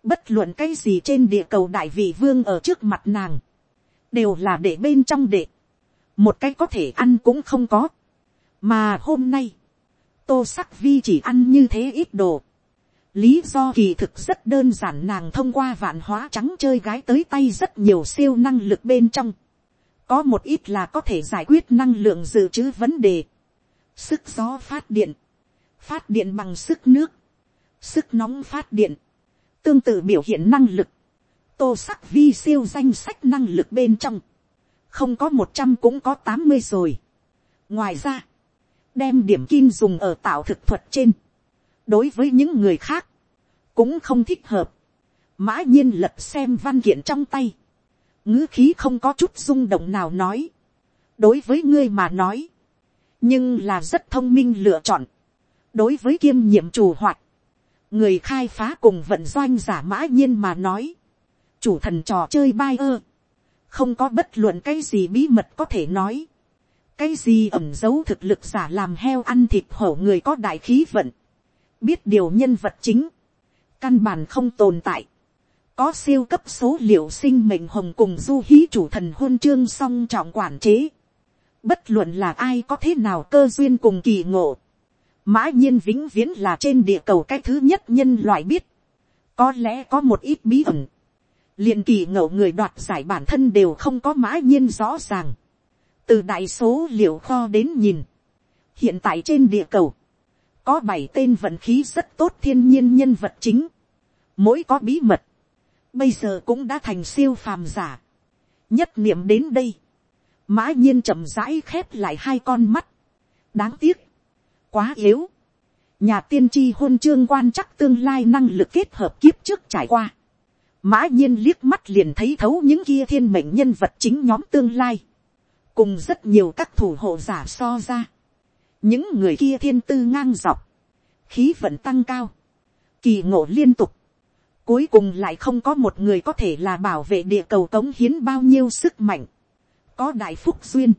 [SPEAKER 1] Bất luận cái gì trên địa cầu đại vị vương ở trước mặt nàng. Đều là để bên trong đệ. Một cái có thể ăn cũng không có. Mà hôm nay. Tô sắc vi chỉ ăn như thế ít đồ. Lý do kỳ thực rất đơn giản nàng thông qua vạn hóa trắng chơi gái tới tay rất nhiều siêu năng lực bên trong. Có một ít là có thể giải quyết năng lượng dự trữ vấn đề. Sức gió phát điện. Phát điện bằng sức nước. Sức nóng phát điện tương tự biểu hiện năng lực, tô sắc vi siêu danh sách năng lực bên trong, không có một trăm cũng có tám mươi rồi. ngoài ra, đem điểm kim dùng ở tạo thực thuật trên, đối với những người khác, cũng không thích hợp. mã nhiên lật xem văn kiện trong tay, ngữ khí không có chút rung động nào nói, đối với ngươi mà nói, nhưng là rất thông minh lựa chọn, đối với kiêm nhiệm chủ hoạt, người khai phá cùng vận doanh giả mã nhiên mà nói, chủ thần trò chơi bai ơ, không có bất luận cái gì bí mật có thể nói, cái gì ẩm dấu thực lực giả làm heo ăn thịt hổ người có đại khí vận, biết điều nhân vật chính, căn bản không tồn tại, có siêu cấp số liệu sinh mệnh hồng cùng du hí chủ thần hôn chương song trọng quản chế, bất luận là ai có thế nào cơ duyên cùng kỳ ngộ, mã nhiên vĩnh viễn là trên địa cầu cái thứ nhất nhân loại biết, có lẽ có một ít bí ẩn, liền kỳ ngộ người đoạt giải bản thân đều không có mã nhiên rõ ràng, từ đại số liệu kho đến nhìn, hiện tại trên địa cầu, có bảy tên vận khí rất tốt thiên nhiên nhân vật chính, mỗi có bí mật, bây giờ cũng đã thành siêu phàm giả, nhất niệm đến đây, mã nhiên chậm rãi khép lại hai con mắt, đáng tiếc, quá yếu, nhà tiên tri hôn chương quan chắc tương lai năng lực kết hợp kiếp trước trải qua, mã nhiên liếc mắt liền thấy thấu những kia thiên mệnh nhân vật chính nhóm tương lai, cùng rất nhiều các thủ hộ giả so ra, những người kia thiên tư ngang dọc, khí vận tăng cao, kỳ ngộ liên tục, cuối cùng lại không có một người có thể là bảo vệ địa cầu cống hiến bao nhiêu sức mạnh, có đại phúc duyên,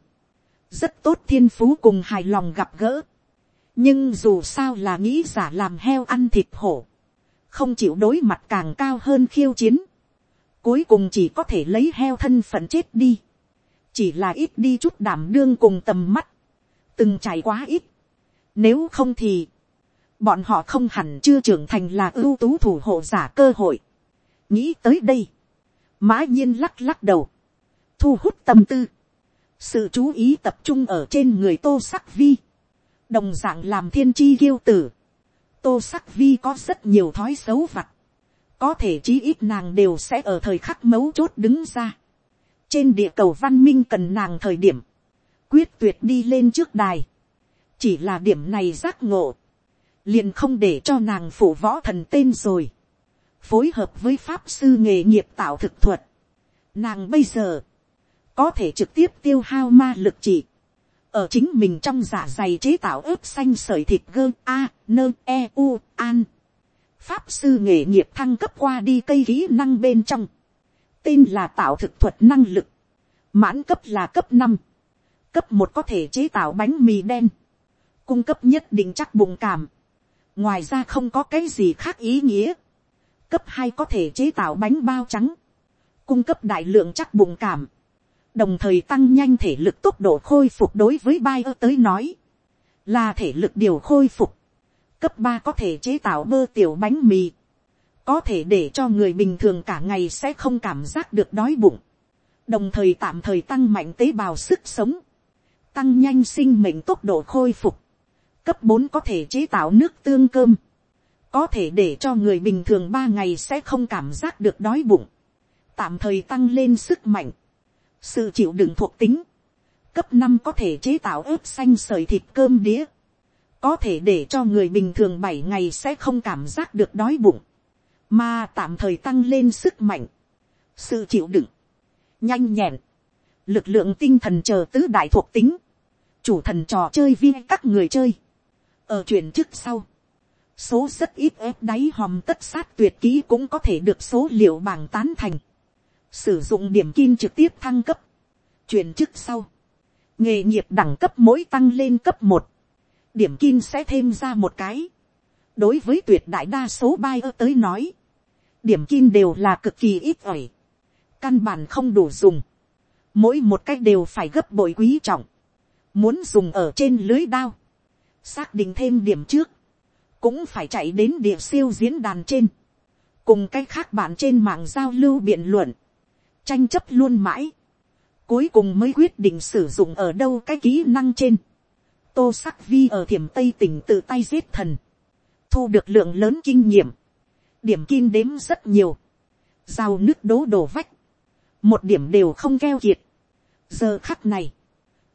[SPEAKER 1] rất tốt thiên phú cùng hài lòng gặp gỡ, nhưng dù sao là nghĩ giả làm heo ăn thịt hổ, không chịu đối mặt càng cao hơn khiêu chiến, cuối cùng chỉ có thể lấy heo thân phận chết đi, chỉ là ít đi chút đảm đương cùng tầm mắt, từng trải quá ít, nếu không thì, bọn họ không hẳn chưa trưởng thành là ưu tú thủ hộ giả cơ hội. nghĩ tới đây, mã nhiên lắc lắc đầu, thu hút tâm tư, sự chú ý tập trung ở trên người tô sắc vi, đồng d ạ n g làm thiên chi kiêu tử, tô sắc vi có rất nhiều thói xấu vặt, có thể chí ít nàng đều sẽ ở thời khắc mấu chốt đứng ra. trên địa cầu văn minh cần nàng thời điểm, quyết tuyệt đi lên trước đài, chỉ là điểm này giác ngộ, liền không để cho nàng phủ võ thần tên rồi, phối hợp với pháp sư nghề nghiệp tạo thực thuật, nàng bây giờ, có thể trực tiếp tiêu hao ma lực trị, ở chính mình trong giả dày chế tạo ướp xanh sởi thịt gơ a nơ e u an, pháp sư nghề nghiệp thăng cấp qua đi cây kỹ năng bên trong, tên là tạo thực thuật năng lực, mãn cấp là cấp năm, cấp một có thể chế tạo bánh mì đen, cung cấp nhất định chắc bụng cảm, ngoài ra không có cái gì khác ý nghĩa. cấp hai có thể chế tạo bánh bao trắng, cung cấp đại lượng chắc bụng cảm, đồng thời tăng nhanh thể lực tốc độ khôi phục đối với bai ơ tới nói, là thể lực điều khôi phục. cấp ba có thể chế tạo bơ tiểu bánh mì, có thể để cho người bình thường cả ngày sẽ không cảm giác được đói bụng, đồng thời tạm thời tăng mạnh tế bào sức sống, tăng nhanh sinh mệnh tốc độ khôi phục, cấp bốn có thể chế tạo nước tương cơm, có thể để cho người bình thường ba ngày sẽ không cảm giác được đói bụng, tạm thời tăng lên sức mạnh, sự chịu đựng thuộc tính, cấp năm có thể chế tạo ướp xanh sợi thịt cơm đĩa, có thể để cho người bình thường bảy ngày sẽ không cảm giác được đói bụng, mà tạm thời tăng lên sức mạnh, sự chịu đựng, nhanh nhẹn, lực lượng tinh thần chờ tứ đại thuộc tính, chủ thần trò chơi viên các người chơi, ở chuyển chức sau, số rất ít ép đáy hòm tất sát tuyệt kỹ cũng có thể được số liệu bảng tán thành, sử dụng điểm kim trực tiếp thăng cấp, chuyển chức sau, nghề nghiệp đẳng cấp mỗi tăng lên cấp một, điểm kim sẽ thêm ra một cái. đối với tuyệt đại đa số bay ơ tới nói, điểm kim đều là cực kỳ ít ỏi, căn bản không đủ dùng, mỗi một cách đều phải gấp bội quý trọng, muốn dùng ở trên lưới đao, xác định thêm điểm trước, cũng phải chạy đến địa siêu diễn đàn trên, cùng cái khác bạn trên mạng giao lưu biện luận, tranh chấp luôn mãi, cuối cùng mới quyết định sử dụng ở đâu cái kỹ năng trên, tô sắc vi ở thiểm tây tỉnh tự tay giết thần, thu được lượng lớn kinh nghiệm, điểm kim đếm rất nhiều, giao nước đố đổ vách, một điểm đều không keo kiệt. giờ khắc này,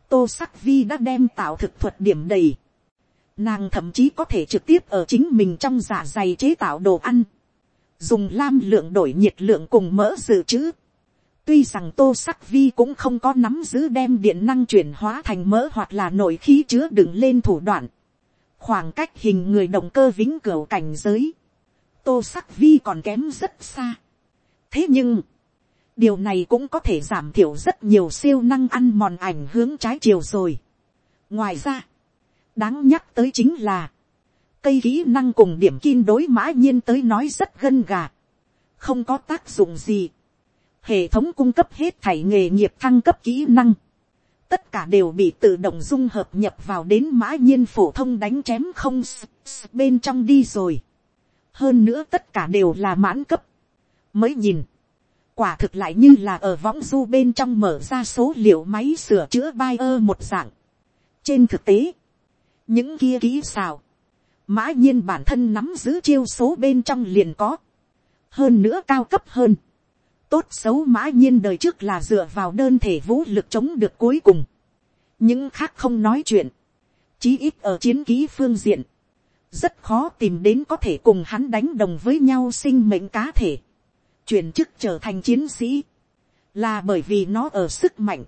[SPEAKER 1] tô sắc vi đã đem tạo thực thuật điểm đầy, Nàng thậm chí có thể trực tiếp ở chính mình trong giả dày chế tạo đồ ăn. Dùng lam lượng đổi nhiệt lượng cùng mỡ dự trữ. Tuy rằng tô sắc vi cũng không có nắm giữ đem điện năng chuyển hóa thành mỡ hoặc là nội khí chứa đựng lên thủ đoạn. Khoảng cách hình người động cơ vĩnh cửu cảnh giới. Tô sắc vi còn kém rất xa. Thế nhưng, điều này cũng có thể giảm thiểu rất nhiều siêu năng ăn mòn ảnh hướng trái chiều rồi. ngoài ra, đáng nhắc tới chính là, cây kỹ năng cùng điểm kim đối mã nhiên tới nói rất gân gà, không có tác dụng gì. hệ thống cung cấp hết thảy nghề nghiệp thăng cấp kỹ năng, tất cả đều bị tự động dung hợp nhập vào đến mã nhiên phổ thông đánh chém không bên trong đi rồi. hơn nữa tất cả đều là mãn cấp. mới nhìn, quả thực lại như là ở võng du bên trong mở ra số liệu máy sửa chữa bai ơ một dạng. trên thực tế, những kia kỹ xào, mã nhiên bản thân nắm giữ chiêu số bên trong liền có, hơn nữa cao cấp hơn, tốt xấu mã nhiên đời trước là dựa vào đơn thể vũ lực chống được cuối cùng. những khác không nói chuyện. chí ít ở chiến ký phương diện. rất khó tìm đến có thể cùng hắn đánh đồng với nhau sinh mệnh cá thể. chuyển chức trở thành chiến sĩ. là bởi vì nó ở sức mạnh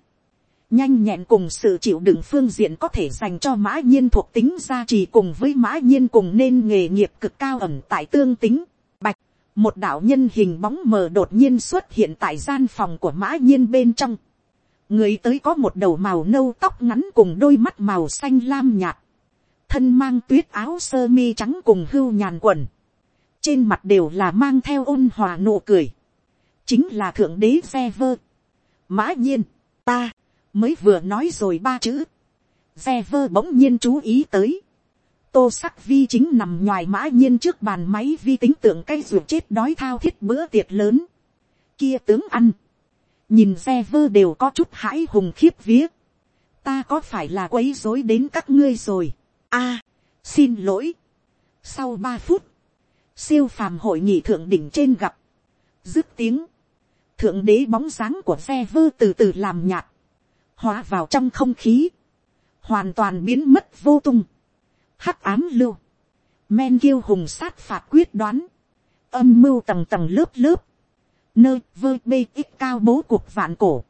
[SPEAKER 1] nhanh nhẹn cùng sự chịu đựng phương diện có thể dành cho mã nhiên thuộc tính gia trì cùng với mã nhiên cùng nên nghề nghiệp cực cao ẩm tại tương tính bạch một đạo nhân hình bóng mờ đột nhiên xuất hiện tại gian phòng của mã nhiên bên trong. người tới có một đầu màu nâu tóc ngắn cùng đôi mắt màu xanh lam nhạt. thân mang tuyết áo sơ mi trắng cùng hưu nhàn quần. trên mặt đều là mang theo ôn hòa nụ cười. chính là thượng đế xe vơ. mã nhiên, ta, mới vừa nói rồi ba chữ. xe vơ bỗng nhiên chú ý tới tô sắc vi chính nằm ngoài mã nhiên trước bàn máy vi tính tưởng cây ruột chết đói thao thiết bữa tiệc lớn. Kia tướng ăn. Nhìn xe vơ đều có chút hãi hùng khiếp vía. Ta có phải là quấy rối đến các ngươi rồi. a, xin lỗi. Sau ba phút. Siêu phàm hội nghị thượng đỉnh trên gặp. Dứt tiếng. Thượng đế bóng dáng của xe vơ từ từ làm nhạt. Hóa vào trong không khí. Hoàn toàn biến mất vô tung hắc ám lưu, men kiêu hùng sát phạt quyết đoán, âm mưu tầng tầng lớp lớp, nơi vơ bê ít cao bố cuộc vạn cổ,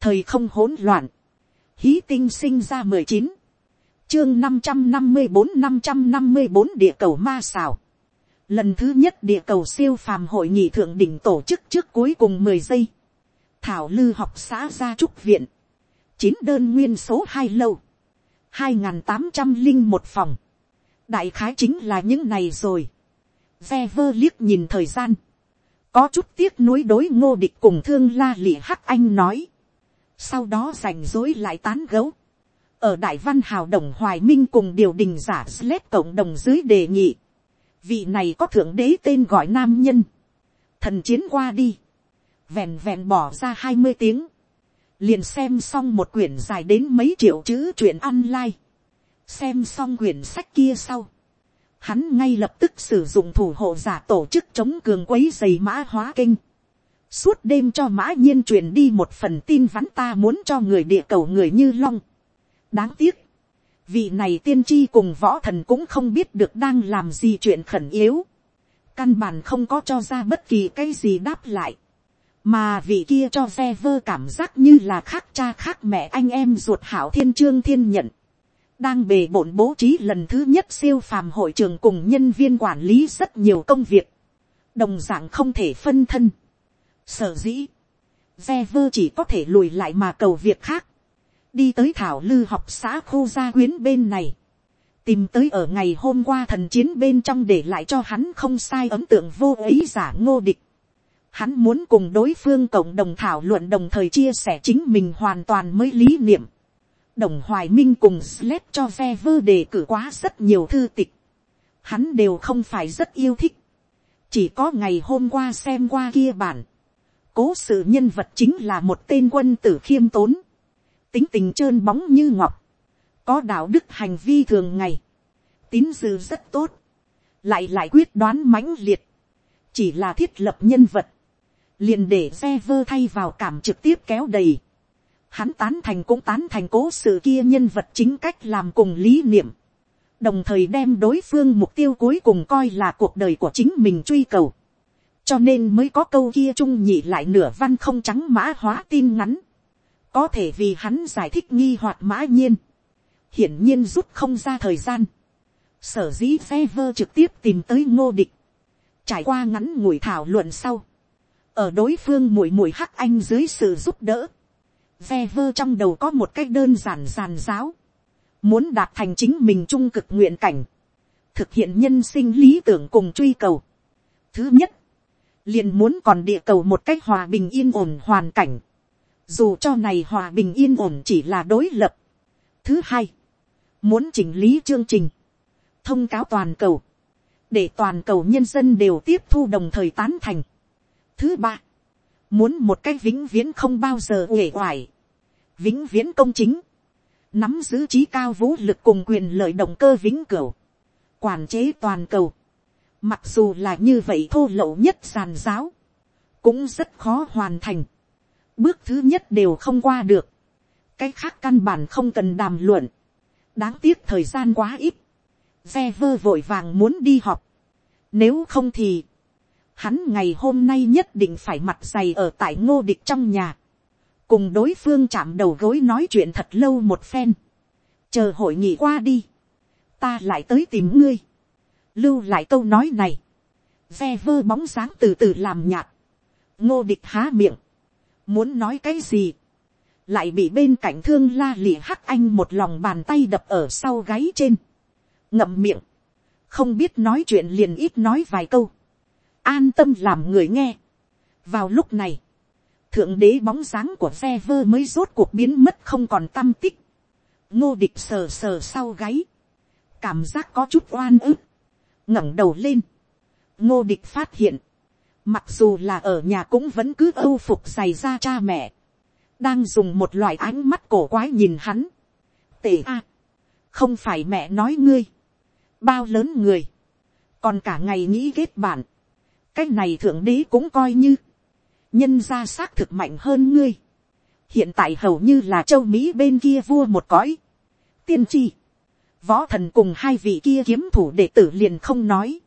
[SPEAKER 1] thời không hỗn loạn, hí tinh sinh ra mười chín, chương năm trăm năm mươi bốn năm trăm năm mươi bốn địa cầu ma xào, lần thứ nhất địa cầu siêu phàm hội nghị thượng đỉnh tổ chức trước cuối cùng mười giây, thảo lư học xã gia trúc viện, chín đơn nguyên số hai lâu, hai n tám trăm linh một phòng, đại khái chính là những này rồi. ve vơ liếc nhìn thời gian, có chút tiếc nuối đối ngô địch cùng thương la lịa hắc anh nói, sau đó rảnh rối lại tán gấu, ở đại văn hào đồng hoài minh cùng điều đình giả sled cộng đồng dưới đề nghị, vị này có thượng đế tên gọi nam nhân, thần chiến qua đi, vẹn vẹn bỏ ra hai mươi tiếng, liền xem xong một quyển dài đến mấy triệu chữ chuyện online, xem xong quyển sách kia sau, hắn ngay lập tức sử dụng thủ hộ giả tổ chức chống cường quấy dày mã hóa kinh, suốt đêm cho mã nhiên truyền đi một phần tin vắn ta muốn cho người địa cầu người như long. đáng tiếc, vị này tiên tri cùng võ thần cũng không biết được đang làm gì chuyện khẩn yếu, căn bản không có cho ra bất kỳ cái gì đáp lại, mà vị kia cho ve vơ cảm giác như là khác cha khác mẹ anh em ruột hảo thiên trương thiên nhận, đang bề bộn bố trí lần thứ nhất siêu phàm hội trường cùng nhân viên quản lý rất nhiều công việc, đồng d ạ n g không thể phân thân. Sở dĩ, ve vơ chỉ có thể lùi lại mà cầu việc khác, đi tới thảo lư học xã khu gia quyến bên này, tìm tới ở ngày hôm qua thần chiến bên trong để lại cho hắn không sai ấn tượng vô ấy giả ngô địch. Hắn muốn cùng đối phương cộng đồng thảo luận đồng thời chia sẻ chính mình hoàn toàn mới lý niệm Đồng Hoài Minh cùng Sled cho ve vơ đề cử quá rất nhiều thư tịch. Hắn đều không phải rất yêu thích. Chỉ có ngày hôm qua xem qua kia bản. Cố sự nhân vật chính là một tên quân tử khiêm tốn. Tính tình trơn bóng như ngọc. Có đạo đức hành vi thường ngày. Tín dự rất tốt. Lại lại quyết đoán mãnh liệt. Chỉ là thiết lập nhân vật. Liền để xe vơ thay vào cảm trực tiếp kéo đầy. Hắn tán thành cũng tán thành cố sự kia nhân vật chính cách làm cùng lý niệm, đồng thời đem đối phương mục tiêu cuối cùng coi là cuộc đời của chính mình truy cầu, cho nên mới có câu kia trung nhị lại nửa văn không trắng mã hóa tin ngắn, có thể vì hắn giải thích nghi hoạt mã nhiên, hiển nhiên rút không ra thời gian, sở dĩ xe vơ trực tiếp tìm tới ngô địch, trải qua ngắn ngủi thảo luận sau, ở đối phương mùi mùi hắc anh dưới sự giúp đỡ, ve vơ trong đầu có một cách đơn giản giàn giáo, muốn đạt thành chính mình trung cực nguyện cảnh, thực hiện nhân sinh lý tưởng cùng truy cầu. Thứ nhất, liền muốn còn địa cầu một cách hòa bình yên ổn hoàn cảnh, dù cho này hòa bình yên ổn chỉ là đối lập. Thứ hai, muốn chỉnh lý chương trình, thông cáo toàn cầu, để toàn cầu nhân dân đều tiếp thu đồng thời tán thành. Thứ ba, muốn một cách vĩnh viễn không bao giờ uể oải, vĩnh viễn công chính, nắm giữ trí cao vũ lực cùng quyền lợi động cơ vĩnh cửu, quản chế toàn cầu, mặc dù là như vậy thô lậu nhất giàn giáo, cũng rất khó hoàn thành. bước thứ nhất đều không qua được, cái khác căn bản không cần đàm luận, đáng tiếc thời gian quá ít, xe vơ vội vàng muốn đi học, nếu không thì, hắn ngày hôm nay nhất định phải mặt dày ở tại ngô địch trong nhà, cùng đối phương chạm đầu gối nói chuyện thật lâu một phen, chờ hội nghị qua đi, ta lại tới tìm ngươi, lưu lại câu nói này, ve vơ bóng dáng từ từ làm nhạt, ngô địch há miệng, muốn nói cái gì, lại bị bên cạnh thương la lịa hắc anh một lòng bàn tay đập ở sau gáy trên, ngậm miệng, không biết nói chuyện liền ít nói vài câu, an tâm làm người nghe. vào lúc này, thượng đế bóng dáng của phe vơ mới rốt cuộc biến mất không còn tâm tích, ngô địch sờ sờ sau gáy, cảm giác có chút oan ức, ngẩng đầu lên, ngô địch phát hiện, mặc dù là ở nhà cũng vẫn cứ âu phục giày ra cha mẹ, đang dùng một loại ánh mắt cổ quái nhìn hắn. Tệ a, không phải mẹ nói ngươi, bao lớn người, còn cả ngày nghĩ ghét bạn, cái này thượng đế cũng coi như, nhân ra xác thực mạnh hơn ngươi, hiện tại hầu như là châu mỹ bên kia vua một cõi, tiên tri, võ thần cùng hai vị kia kiếm thủ đệ tử liền không nói,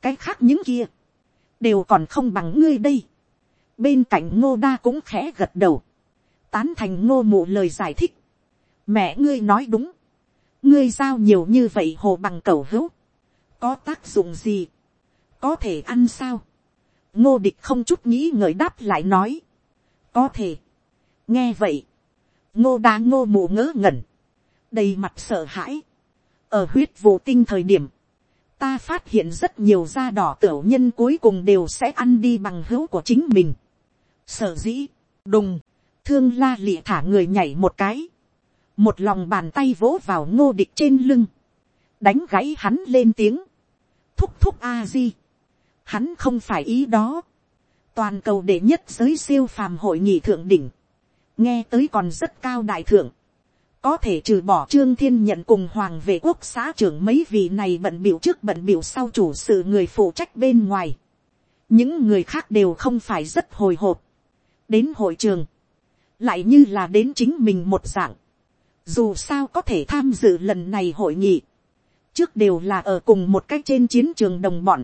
[SPEAKER 1] cái khác những kia, đều còn không bằng ngươi đây, bên cạnh ngô đa cũng khẽ gật đầu, tán thành ngô mụ lời giải thích, mẹ ngươi nói đúng, ngươi giao nhiều như vậy hồ bằng cầu hữu, có tác dụng gì, có thể ăn sao, ngô địch không chút nghĩ ngợi đáp lại nói, có thể, nghe vậy, ngô đa ngô Mù ngớ ngẩn, đầy mặt sợ hãi, ở huyết vụ tinh thời điểm, ta phát hiện rất nhiều da đỏ tiểu nhân cuối cùng đều sẽ ăn đi bằng hữu của chính mình. Sở dĩ, đùng, thương la lịa thả người nhảy một cái, một lòng bàn tay vỗ vào ngô địch trên lưng, đánh gáy hắn lên tiếng, thúc thúc a di, hắn không phải ý đó, toàn cầu đệ nhất giới siêu phàm hội nghị thượng đỉnh, nghe tới còn rất cao đại thượng, có thể trừ bỏ trương thiên nhận cùng hoàng về quốc xã trưởng mấy vị này bận biểu trước bận biểu sau chủ sự người phụ trách bên ngoài. những người khác đều không phải rất hồi hộp. đến hội trường, lại như là đến chính mình một dạng. dù sao có thể tham dự lần này hội nghị, trước đều là ở cùng một cách trên chiến trường đồng bọn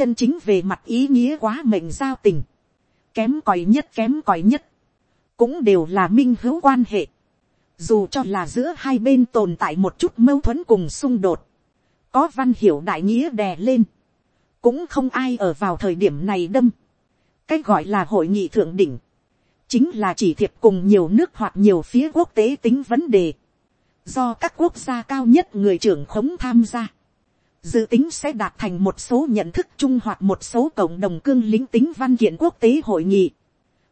[SPEAKER 1] chân chính về mặt ý nghĩa quá mệnh giao tình. kém còi nhất kém còi nhất. cũng đều là minh hữu quan hệ dù cho là giữa hai bên tồn tại một chút mâu thuẫn cùng xung đột, có văn hiểu đại nghĩa đè lên, cũng không ai ở vào thời điểm này đâm. cái gọi là hội nghị thượng đỉnh, chính là chỉ thiệp cùng nhiều nước hoặc nhiều phía quốc tế tính vấn đề, do các quốc gia cao nhất người trưởng khống tham gia, dự tính sẽ đạt thành một số nhận thức chung hoặc một số cộng đồng cương lính tính văn kiện quốc tế hội nghị,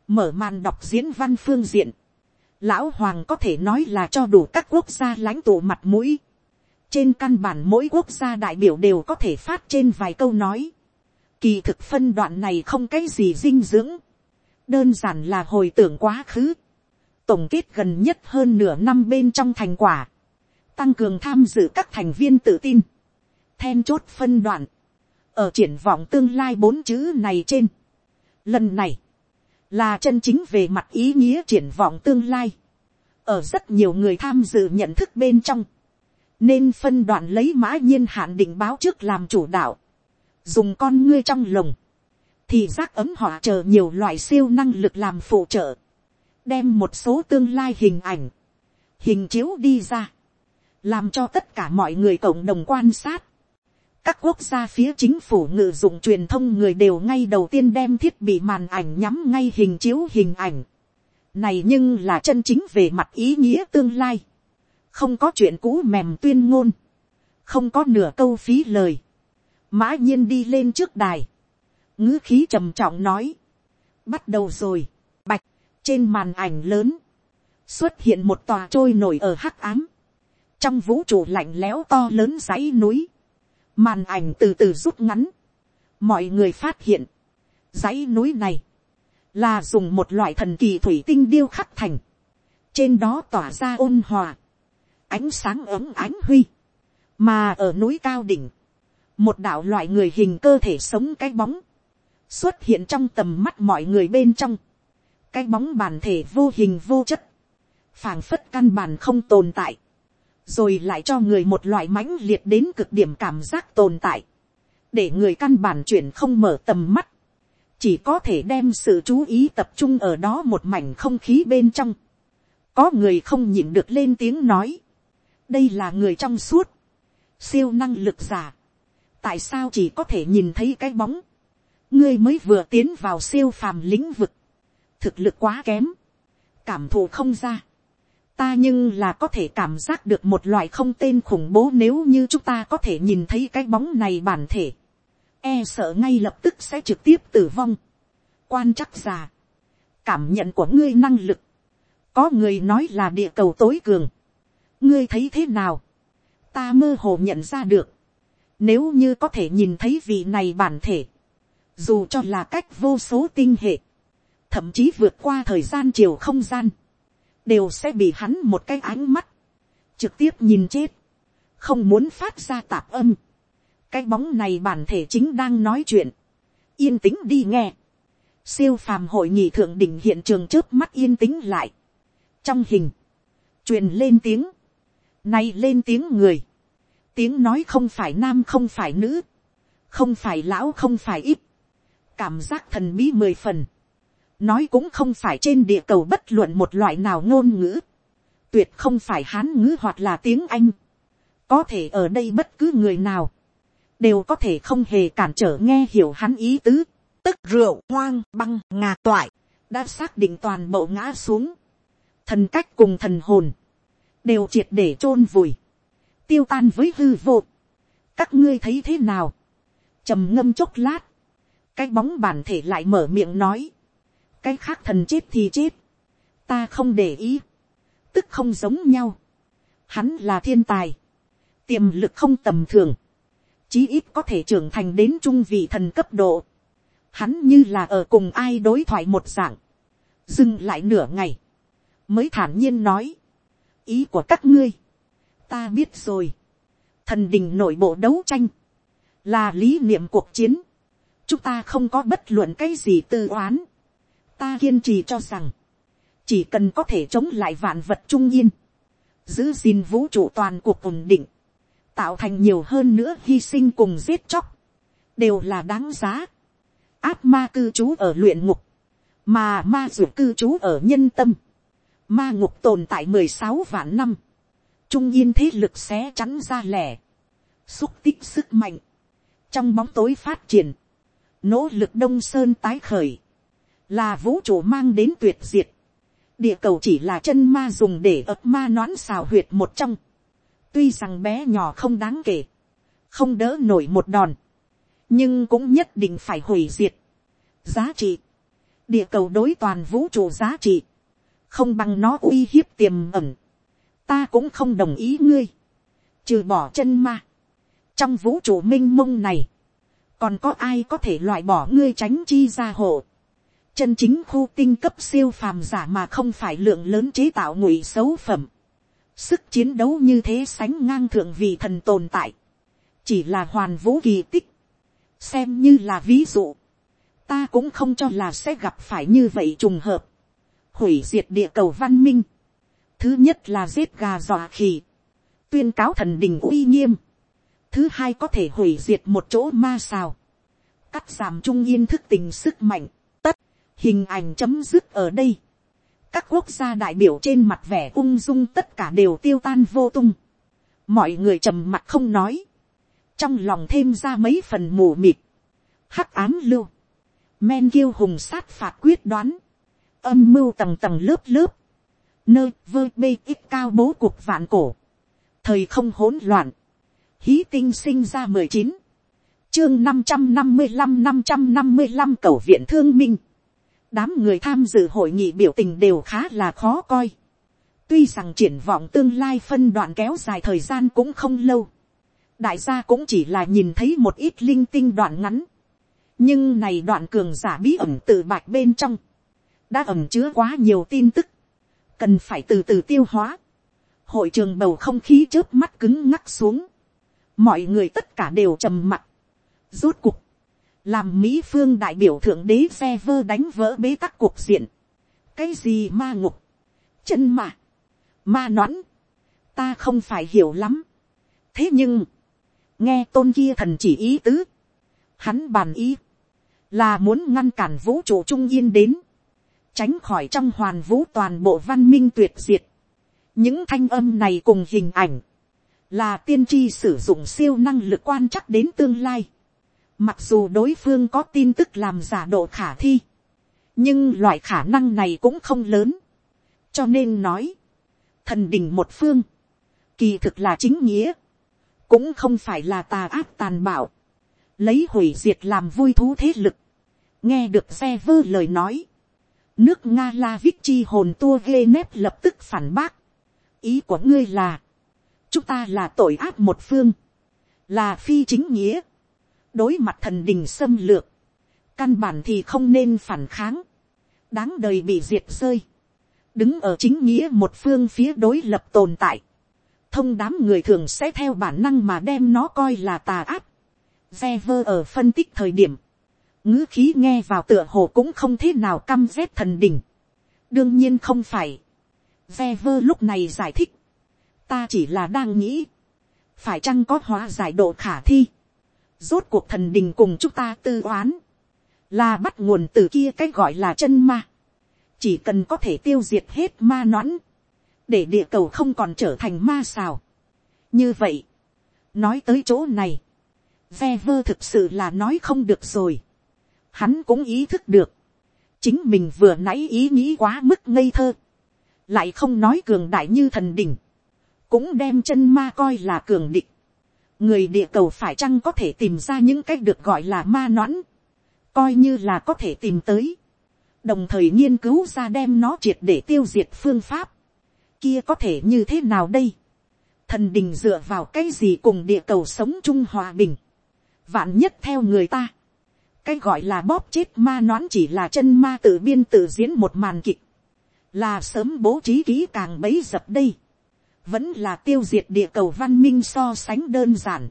[SPEAKER 1] mở màn đọc diễn văn phương diện, lão hoàng có thể nói là cho đủ các quốc gia lãnh tụ mặt mũi. trên căn bản mỗi quốc gia đại biểu đều có thể phát trên vài câu nói. kỳ thực phân đoạn này không cái gì dinh dưỡng. đơn giản là hồi tưởng quá khứ. tổng kết gần nhất hơn nửa năm bên trong thành quả. tăng cường tham dự các thành viên tự tin then chốt phân đoạn. ở triển vọng tương lai bốn chữ này trên. lần này, là chân chính về mặt ý nghĩa triển vọng tương lai, ở rất nhiều người tham dự nhận thức bên trong, nên phân đoạn lấy mã nhiên hạn định báo trước làm chủ đạo, dùng con ngươi trong lồng, thì giác ấm họ chờ nhiều loại siêu năng lực làm phụ trợ, đem một số tương lai hình ảnh, hình chiếu đi ra, làm cho tất cả mọi người cộng đồng quan sát, các quốc gia phía chính phủ ngự dụng truyền thông người đều ngay đầu tiên đem thiết bị màn ảnh nhắm ngay hình chiếu hình ảnh. Này nhưng là chân chính về mặt ý nghĩa tương lai. Không có chuyện cũ mềm tuyên ngôn. Không có nửa câu phí lời. Mã nhiên đi lên trước đài. ngữ khí trầm trọng nói. Bắt đầu rồi. Bạch. Trên màn ảnh lớn. Xuất hiện một tòa trôi nổi ở hắc ám. Trong vũ trụ lạnh lẽo to lớn dãy núi màn ảnh từ từ rút ngắn, mọi người phát hiện, dãy núi này, là dùng một loại thần kỳ thủy tinh điêu khắc thành, trên đó tỏa ra ôn hòa, ánh sáng ấm ánh huy, mà ở núi cao đỉnh, một đạo loại người hình cơ thể sống cái bóng, xuất hiện trong tầm mắt mọi người bên trong, cái bóng bản thể vô hình vô chất, phảng phất căn bản không tồn tại, rồi lại cho người một loại mãnh liệt đến cực điểm cảm giác tồn tại, để người căn bản chuyển không mở tầm mắt, chỉ có thể đem sự chú ý tập trung ở đó một mảnh không khí bên trong. có người không nhịn được lên tiếng nói, đây là người trong suốt, siêu năng lực giả, tại sao chỉ có thể nhìn thấy cái bóng, ngươi mới vừa tiến vào siêu phàm lĩnh vực, thực lực quá kém, cảm thụ không ra, ta nhưng là có thể cảm giác được một loại không tên khủng bố nếu như chúng ta có thể nhìn thấy cái bóng này bản thể, e sợ ngay lập tức sẽ trực tiếp tử vong. quan chắc già, cảm nhận của ngươi năng lực, có người nói là địa cầu tối cường, ngươi thấy thế nào, ta mơ hồ nhận ra được, nếu như có thể nhìn thấy vị này bản thể, dù cho là cách vô số tinh hệ, thậm chí vượt qua thời gian chiều không gian, đều sẽ bị hắn một cái ánh mắt, trực tiếp nhìn chết, không muốn phát ra tạp âm. cái bóng này bản thể chính đang nói chuyện, yên tĩnh đi nghe, siêu phàm hội nghị thượng đỉnh hiện trường trước mắt yên tĩnh lại, trong hình, truyền lên tiếng, nay lên tiếng người, tiếng nói không phải nam không phải nữ, không phải lão không phải ít, cảm giác thần bí mười phần, nói cũng không phải trên địa cầu bất luận một loại nào ngôn ngữ, tuyệt không phải hán ngữ hoặc là tiếng anh, có thể ở đây bất cứ người nào, đều có thể không hề cản trở nghe hiểu hắn ý tứ, tức rượu hoang băng ngà toại, đã xác định toàn bộ ngã xuống, thần cách cùng thần hồn, đều triệt để chôn vùi, tiêu tan với hư vô. các ngươi thấy thế nào, trầm ngâm chốc lát, cái bóng bản thể lại mở miệng nói, cái khác thần chết thì chết, ta không để ý, tức không giống nhau, hắn là thiên tài, tiềm lực không tầm thường, chí ít có thể trưởng thành đến trung vị thần cấp độ, hắn như là ở cùng ai đối thoại một dạng, dừng lại nửa ngày, mới thản nhiên nói, ý của các ngươi, ta biết rồi, thần đình nội bộ đấu tranh, là lý niệm cuộc chiến, chúng ta không có bất luận cái gì tư oán, ta kiên trì cho rằng, chỉ cần có thể chống lại vạn vật trung yên, giữ gìn vũ trụ toàn cuộc ổn định, tạo thành nhiều hơn nữa hy sinh cùng giết chóc, đều là đáng giá. áp ma cư trú ở luyện ngục, mà ma ruột cư trú ở nhân tâm, ma ngục tồn tại mười sáu vạn năm, trung yên thế lực xé chắn ra lẻ, xúc tích sức mạnh, trong bóng tối phát triển, nỗ lực đông sơn tái khởi, là vũ trụ mang đến tuyệt diệt, địa cầu chỉ là chân ma dùng để ập ma nón xào huyệt một trong, tuy rằng bé nhỏ không đáng kể, không đỡ nổi một đòn, nhưng cũng nhất định phải hủy diệt. giá trị, địa cầu đối toàn vũ trụ giá trị, không bằng nó uy hiếp tiềm ẩn, ta cũng không đồng ý ngươi, trừ bỏ chân ma, trong vũ trụ m i n h mông này, còn có ai có thể loại bỏ ngươi tránh chi ra hộ, chân chính khu tinh cấp siêu phàm giả mà không phải lượng lớn chế tạo ngụy xấu phẩm, sức chiến đấu như thế sánh ngang thượng vị thần tồn tại, chỉ là hoàn vũ kỳ tích, xem như là ví dụ, ta cũng không cho là sẽ gặp phải như vậy trùng hợp, hủy diệt địa cầu văn minh, Thứ nhất là giết gà dọa khỉ. Tuyên cáo thần đình uy nghiêm. Thứ hai có thể hủy diệt một chỗ ma xào. Cắt giảm trung yên thức tình sức mạnh. Hình ảnh chấm dứt ở đây. Các quốc gia đại biểu trên mặt vẻ ung dung tất cả đều tiêu tan vô tung. Mọi người trầm mặt không nói. Trong lòng thêm ra mấy phần mù mịt. Hắc ám lưu. Men kiêu hùng sát phạt quyết đoán. Âm mưu tầng tầng lớp lớp nơi vơ bê ít cao bố cuộc vạn cổ, thời không hỗn loạn, hí tinh sinh ra mười chín, chương năm trăm năm mươi năm năm trăm năm mươi năm cầu viện thương minh, đám người tham dự hội nghị biểu tình đều khá là khó coi, tuy rằng triển vọng tương lai phân đoạn kéo dài thời gian cũng không lâu, đại gia cũng chỉ là nhìn thấy một ít linh tinh đoạn ngắn, nhưng này đoạn cường giả bí ẩn tự bạch bên trong, đã ẩm chứa quá nhiều tin tức, cần phải từ từ tiêu hóa. hội trường bầu không khí trước mắt cứng ngắc xuống. mọi người tất cả đều trầm mặc. rút cuộc làm mỹ phương đại biểu thượng đế xe vơ đánh vỡ bế tắc cuộc diện, cái gì ma ngục, chân mà, ma noãn, ta không phải hiểu lắm. thế nhưng, nghe tôn kia thần chỉ ý tứ, hắn bàn ý, là muốn ngăn cản vũ trụ trung yên đến, tránh khỏi trong hoàn vũ toàn bộ văn minh tuyệt diệt. những thanh âm này cùng hình ảnh, là tiên tri sử dụng siêu năng lực quan chắc đến tương lai mặc dù đối phương có tin tức làm giả độ khả thi, nhưng loại khả năng này cũng không lớn. cho nên nói, thần đình một phương, kỳ thực là chính nghĩa, cũng không phải là tà ác tàn bạo, lấy hủy diệt làm vui thú thế lực, nghe được xe vơ lời nói, nước nga la vích chi hồn tua ghê nếp lập tức phản bác, ý của ngươi là, chúng ta là tội ác một phương, là phi chính nghĩa, đối mặt thần đình xâm lược, căn bản thì không nên phản kháng, đáng đời bị diệt rơi, đứng ở chính nghĩa một phương phía đối lập tồn tại, thông đám người thường sẽ theo bản năng mà đem nó coi là tà ác. Ve vơ ở phân tích thời điểm, ngữ khí nghe vào tựa hồ cũng không thế nào căm rét thần đình. đương nhiên không phải. Ve vơ lúc này giải thích, ta chỉ là đang nghĩ, phải chăng có hóa giải độ khả thi rốt cuộc thần đình cùng chúng ta tư oán, là bắt nguồn từ kia cái gọi là chân ma. chỉ cần có thể tiêu diệt hết ma noãn, để địa cầu không còn trở thành ma xào. như vậy, nói tới chỗ này, ve vơ thực sự là nói không được rồi. hắn cũng ý thức được, chính mình vừa nãy ý nghĩ quá mức ngây thơ, lại không nói cường đại như thần đình cũng đem chân ma coi là cường địch người địa cầu phải chăng có thể tìm ra những cách được gọi là ma nõn, coi như là có thể tìm tới, đồng thời nghiên cứu ra đem nó triệt để tiêu diệt phương pháp, kia có thể như thế nào đây, thần đình dựa vào cái gì cùng địa cầu sống chung hòa bình, vạn nhất theo người ta, cái gọi là bóp chết ma noãn chỉ là chân ma tự biên tự diễn một màn kịch, là sớm bố trí kỹ càng bấy dập đây, vẫn là tiêu diệt địa cầu văn minh so sánh đơn giản.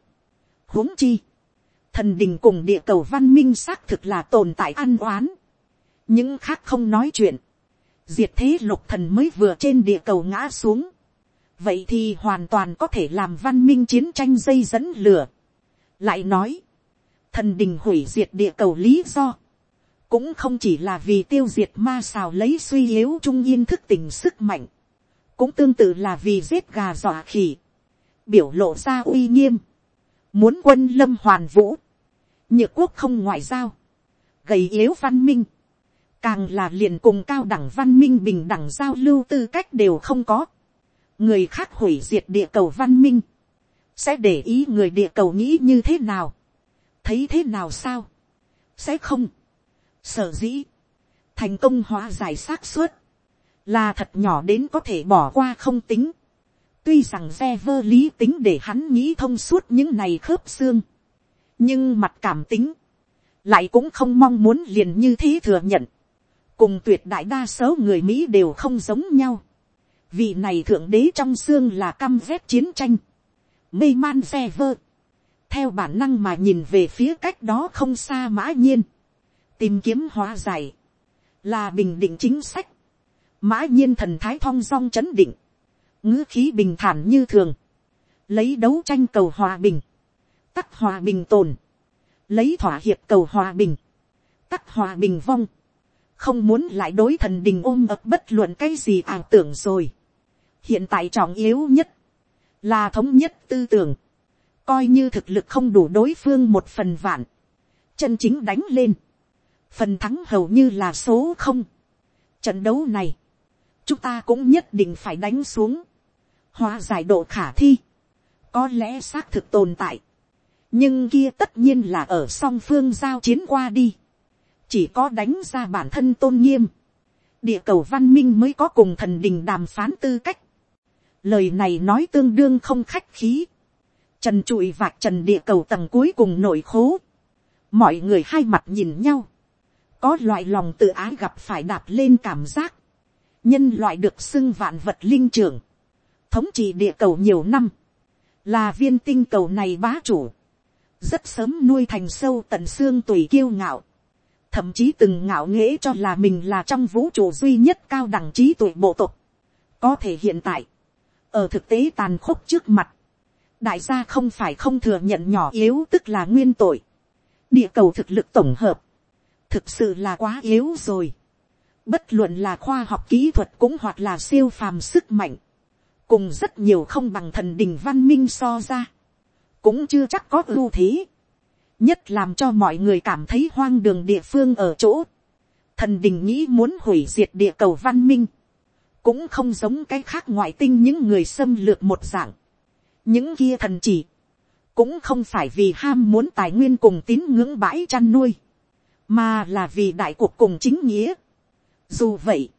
[SPEAKER 1] huống chi, thần đình cùng địa cầu văn minh xác thực là tồn tại ăn oán, những khác không nói chuyện, diệt thế lục thần mới vừa trên địa cầu ngã xuống, vậy thì hoàn toàn có thể làm văn minh chiến tranh dây dẫn lửa. lại nói, thần đình hủy diệt địa cầu lý do, cũng không chỉ là vì tiêu diệt ma xào lấy suy yếu trung yên thức tình sức mạnh, cũng tương tự là vì giết gà dọa khỉ, biểu lộ ra uy nghiêm, muốn quân lâm hoàn vũ, nhược quốc không ngoại giao, gầy yếu văn minh, càng là liền cùng cao đẳng văn minh bình đẳng giao lưu tư cách đều không có, người khác hủy diệt địa cầu văn minh, sẽ để ý người địa cầu nghĩ như thế nào, thấy thế nào sao, sẽ không, sở dĩ, thành công hóa giải xác suất, là thật nhỏ đến có thể bỏ qua không tính, tuy rằng xe vơ lý tính để hắn nghĩ thông suốt những này khớp xương, nhưng mặt cảm tính, lại cũng không mong muốn liền như thế thừa nhận, cùng tuyệt đại đa số người mỹ đều không giống nhau, vì này thượng đế trong xương là căm rét chiến tranh, mê man xe vơ, theo bản năng mà nhìn về phía cách đó không xa mã nhiên, tìm kiếm hóa giải, là bình định chính sách, mã nhiên thần thái thong dong chấn định, ngữ khí bình thản như thường, lấy đấu tranh cầu hòa bình, tắc hòa bình tồn, lấy thỏa hiệp cầu hòa bình, tắc hòa bình vong, không muốn lại đối thần đình ôm ập bất luận cái gì ảo tưởng rồi. hiện tại trọng yếu nhất, là thống nhất tư tưởng, coi như thực lực không đủ đối phương một phần vạn, chân chính đánh lên, phần thắng hầu như là số không. trận đấu này, chúng ta cũng nhất định phải đánh xuống, hóa giải độ khả thi, có lẽ xác thực tồn tại, nhưng kia tất nhiên là ở song phương giao chiến qua đi, chỉ có đánh ra bản thân tôn nghiêm, địa cầu văn minh mới có cùng thần đình đàm phán tư cách. Lời này nói tương đương không khách khí. Trần trụi vạc trần địa cầu tầng cuối cùng nổi khố. Mọi người hai mặt nhìn nhau. Có loại lòng tự ái gặp phải đạp lên cảm giác. Nhân loại được xưng vạn vật linh trưởng. Thống trị địa cầu nhiều năm. Là viên tinh cầu này bá chủ. rất sớm nuôi thành sâu tận xương tùy kiêu ngạo, thậm chí từng ngạo nghễ cho là mình là trong vũ trụ duy nhất cao đẳng trí tuổi bộ tộc. có thể hiện tại, ở thực tế tàn khốc trước mặt, đại gia không phải không thừa nhận nhỏ yếu tức là nguyên tội. địa cầu thực lực tổng hợp, thực sự là quá yếu rồi bất luận là khoa học kỹ thuật cũng hoặc là siêu phàm sức mạnh, cùng rất nhiều không bằng thần đình văn minh so ra, cũng chưa chắc có ưu thế. nhất làm cho mọi người cảm thấy hoang đường địa phương ở chỗ, thần đình nghĩ muốn hủy diệt địa cầu văn minh, cũng không giống cái khác ngoại tinh những người xâm lược một dạng. những kia thần chỉ, cũng không phải vì ham muốn tài nguyên cùng tín ngưỡng bãi chăn nuôi, mà là vì đại cuộc cùng chính nghĩa dù vậy,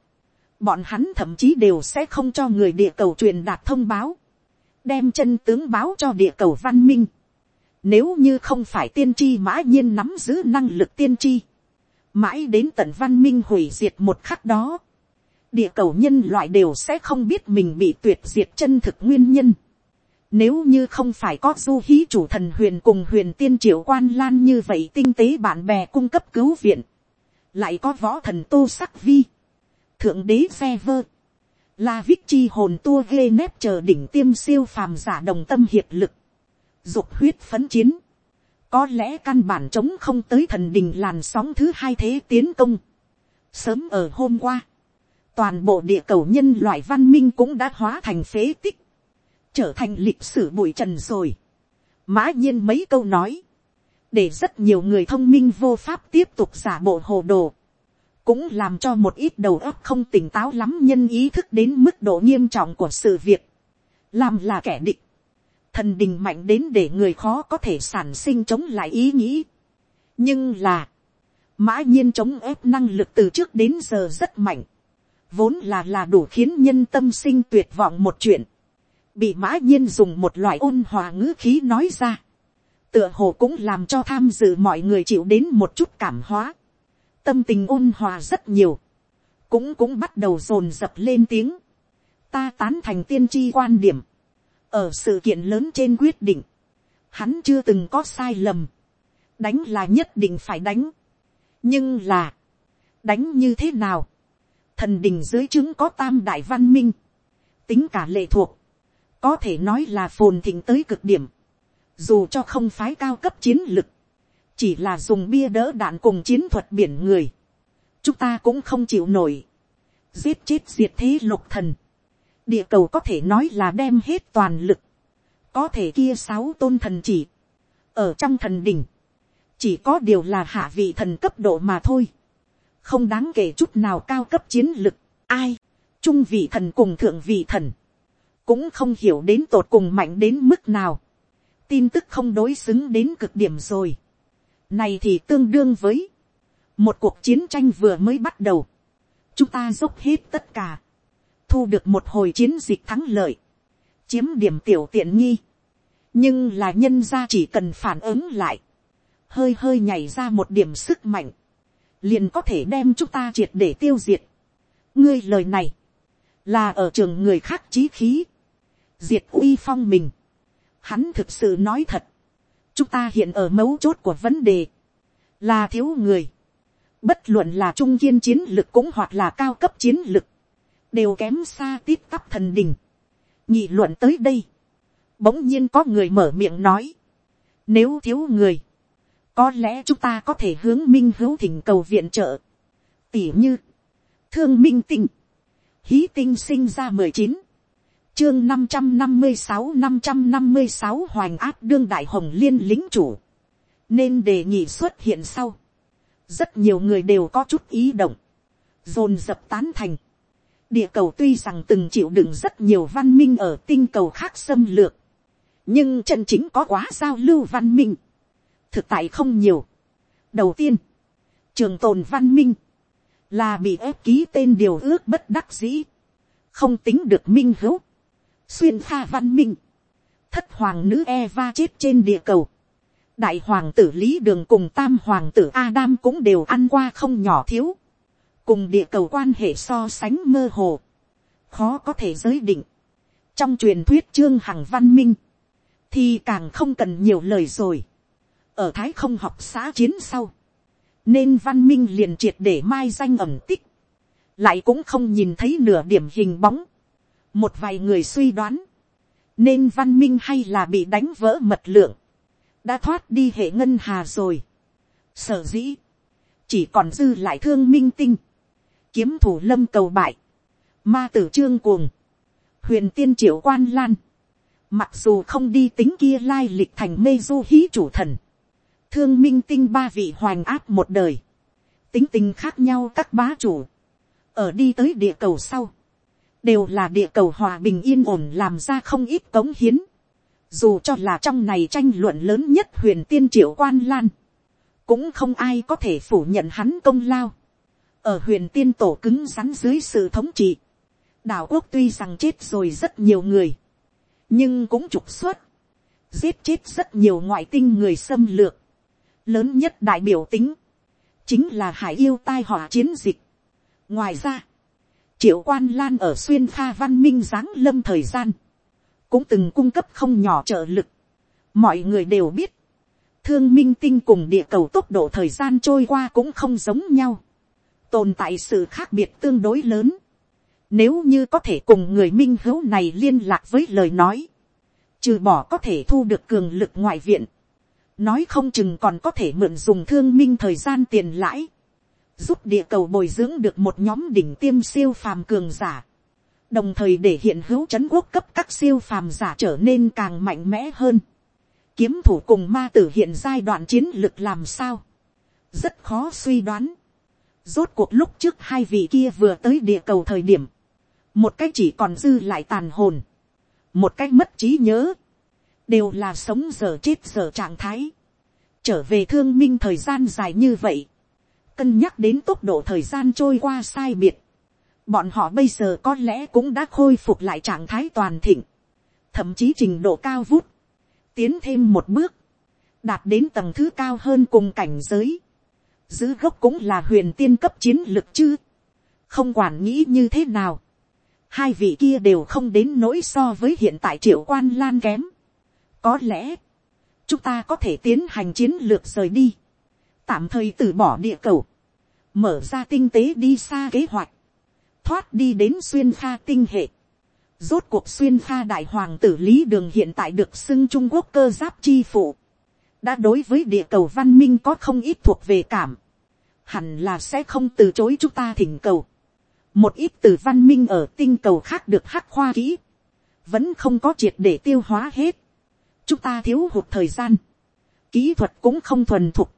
[SPEAKER 1] bọn hắn thậm chí đều sẽ không cho người địa cầu truyền đạt thông báo, đem chân tướng báo cho địa cầu văn minh. Nếu như không phải tiên tri mã nhiên nắm giữ năng lực tiên tri, mãi đến tận văn minh hủy diệt một khắc đó, địa cầu nhân loại đều sẽ không biết mình bị tuyệt diệt chân thực nguyên nhân. Nếu như không phải có du hí chủ thần huyền cùng huyền tiên triệu quan lan như vậy tinh tế bạn bè cung cấp cứu viện, lại có võ thần tô sắc vi, thượng đế xe vơ, la vít chi hồn tua ghê nép chờ đỉnh tiêm siêu phàm giả đồng tâm hiệp lực, dục huyết phấn chiến, có lẽ căn bản chống không tới thần đình làn sóng thứ hai thế tiến công. Sớm ở hôm qua, toàn bộ địa cầu nhân loại văn minh cũng đã hóa thành phế tích, trở thành lịch sử bụi trần rồi. mã nhiên mấy câu nói, để rất nhiều người thông minh vô pháp tiếp tục giả bộ hồ đồ, cũng làm cho một ít đầu óc không tỉnh táo lắm nhân ý thức đến mức độ nghiêm trọng của sự việc, làm là kẻ địch, thần đình mạnh đến để người khó có thể sản sinh chống lại ý nghĩ. nhưng là, mã nhiên chống ép năng lực từ trước đến giờ rất mạnh, vốn là là đủ khiến nhân tâm sinh tuyệt vọng một chuyện, bị mã nhiên dùng một loại ôn hòa ngữ khí nói ra, tựa hồ cũng làm cho tham dự mọi người chịu đến một chút cảm hóa, tâm tình ôn hòa rất nhiều, cũng cũng bắt đầu dồn dập lên tiếng, ta tán thành tiên tri quan điểm, ở sự kiện lớn trên quyết định, hắn chưa từng có sai lầm, đánh là nhất định phải đánh, nhưng là, đánh như thế nào, thần đình dưới chứng có tam đại văn minh, tính cả lệ thuộc, có thể nói là phồn thịnh tới cực điểm, dù cho không phái cao cấp chiến lực, chỉ là dùng bia đỡ đạn cùng chiến thuật biển người, chúng ta cũng không chịu nổi, giết chết diệt thế lục thần, địa cầu có thể nói là đem hết toàn lực, có thể kia sáu tôn thần chỉ, ở trong thần đình, chỉ có điều là hạ vị thần cấp độ mà thôi, không đáng kể chút nào cao cấp chiến lực, ai, trung vị thần cùng thượng vị thần, cũng không hiểu đến tột cùng mạnh đến mức nào, tin tức không đối xứng đến cực điểm rồi, này thì tương đương với, một cuộc chiến tranh vừa mới bắt đầu, chúng ta dốc hết tất cả, thu được một hồi chiến dịch thắng lợi, chiếm điểm tiểu tiện nghi, nhưng là nhân ra chỉ cần phản ứng lại, hơi hơi nhảy ra một điểm sức mạnh, liền có thể đem chúng ta triệt để tiêu diệt. ngươi lời này, là ở trường người khác trí khí, diệt uy phong mình hắn thực sự nói thật, chúng ta hiện ở mấu chốt của vấn đề, là thiếu người. bất luận là trung kiên chiến lực cũng hoặc là cao cấp chiến lực, đều kém xa tiếp tắp thần đình. nhị luận tới đây, bỗng nhiên có người mở miệng nói, nếu thiếu người, có lẽ chúng ta có thể hướng minh hữu thỉnh cầu viện trợ, tỉ như, thương minh tinh, hí tinh sinh ra mười chín, chương năm trăm năm mươi sáu năm trăm năm mươi sáu hoành áp đương đại hồng liên lính chủ, nên đề nghị xuất hiện sau, rất nhiều người đều có chút ý động, dồn dập tán thành, địa cầu tuy rằng từng chịu đựng rất nhiều văn minh ở tinh cầu khác xâm lược, nhưng chân chính có quá giao lưu văn minh, thực tại không nhiều. đầu tiên, trường tồn văn minh, là bị ép ký tên điều ước bất đắc dĩ, không tính được minh hữu, xuyên pha văn minh, thất hoàng nữ Eva chết trên địa cầu, đại hoàng tử lý đường cùng tam hoàng tử Adam cũng đều ăn qua không nhỏ thiếu, cùng địa cầu quan hệ so sánh mơ hồ, khó có thể giới định. trong truyền thuyết trương hằng văn minh, thì càng không cần nhiều lời rồi. ở thái không học xã chiến sau, nên văn minh liền triệt để mai danh ẩm tích, lại cũng không nhìn thấy nửa điểm hình bóng một vài người suy đoán, nên văn minh hay là bị đánh vỡ mật lượng, đã thoát đi hệ ngân hà rồi. sở dĩ, chỉ còn dư lại thương minh tinh, kiếm thủ lâm cầu bại, ma tử trương cuồng, huyền tiên triệu quan lan, mặc dù không đi tính kia lai lịch thành mê du hí chủ thần, thương minh tinh ba vị hoành áp một đời, tính tình khác nhau các bá chủ, ở đi tới địa cầu sau, đều là địa cầu hòa bình yên ổn làm ra không ít cống hiến, dù cho là trong này tranh luận lớn nhất huyền tiên triệu quan lan, cũng không ai có thể phủ nhận hắn công lao. ở huyền tiên tổ cứng rắn dưới sự thống trị, đảo quốc tuy rằng chết rồi rất nhiều người, nhưng cũng trục xuất, giết chết rất nhiều ngoại tinh người xâm lược, lớn nhất đại biểu tính, chính là hải yêu tai họa chiến dịch. ngoài ra, triệu quan lan ở xuyên pha văn minh giáng lâm thời gian, cũng từng cung cấp không nhỏ trợ lực. mọi người đều biết, thương minh tinh cùng địa cầu tốc độ thời gian trôi qua cũng không giống nhau, tồn tại sự khác biệt tương đối lớn. Nếu như có thể cùng người minh hữu này liên lạc với lời nói, trừ bỏ có thể thu được cường lực ngoại viện, nói không chừng còn có thể mượn dùng thương minh thời gian tiền lãi, giúp địa cầu bồi dưỡng được một nhóm đỉnh tiêm siêu phàm cường giả, đồng thời để hiện hữu c h ấ n quốc cấp các siêu phàm giả trở nên càng mạnh mẽ hơn. Kiếm thủ cùng ma tử hiện giai đoạn chiến lực làm sao, rất khó suy đoán. Rốt cuộc lúc trước hai vị kia vừa tới địa cầu thời điểm, một cách chỉ còn dư lại tàn hồn, một cách mất trí nhớ, đều là sống giờ chết giờ trạng thái. Trở về thương minh thời gian dài như vậy, cân nhắc đến tốc độ thời gian trôi qua sai biệt, bọn họ bây giờ có lẽ cũng đã khôi phục lại trạng thái toàn thịnh, thậm chí trình độ cao vút, tiến thêm một bước, đạt đến tầng thứ cao hơn cùng cảnh giới, giữ gốc cũng là huyền tiên cấp chiến lực chứ, không quản nghĩ như thế nào, hai vị kia đều không đến nỗi so với hiện tại triệu quan lan kém, có lẽ, chúng ta có thể tiến hành chiến lược rời đi, tạm thời từ bỏ địa cầu, mở ra tinh tế đi xa kế hoạch, thoát đi đến xuyên pha tinh hệ. Rốt cuộc xuyên pha đại hoàng tử lý đường hiện tại được xưng Trung Quốc cơ giáp chi phụ. Đã đối với địa cầu văn minh có không ít thuộc về cảm. Hẳn là sẽ không từ chối chúng ta thỉnh cầu. Một ít từ văn minh ở tinh cầu khác được hắc khoa kỹ. Vẫn không có triệt để tiêu hóa hết. Chúng ta thiếu hụt thời gian. Kỹ thuật cũng không thuần thục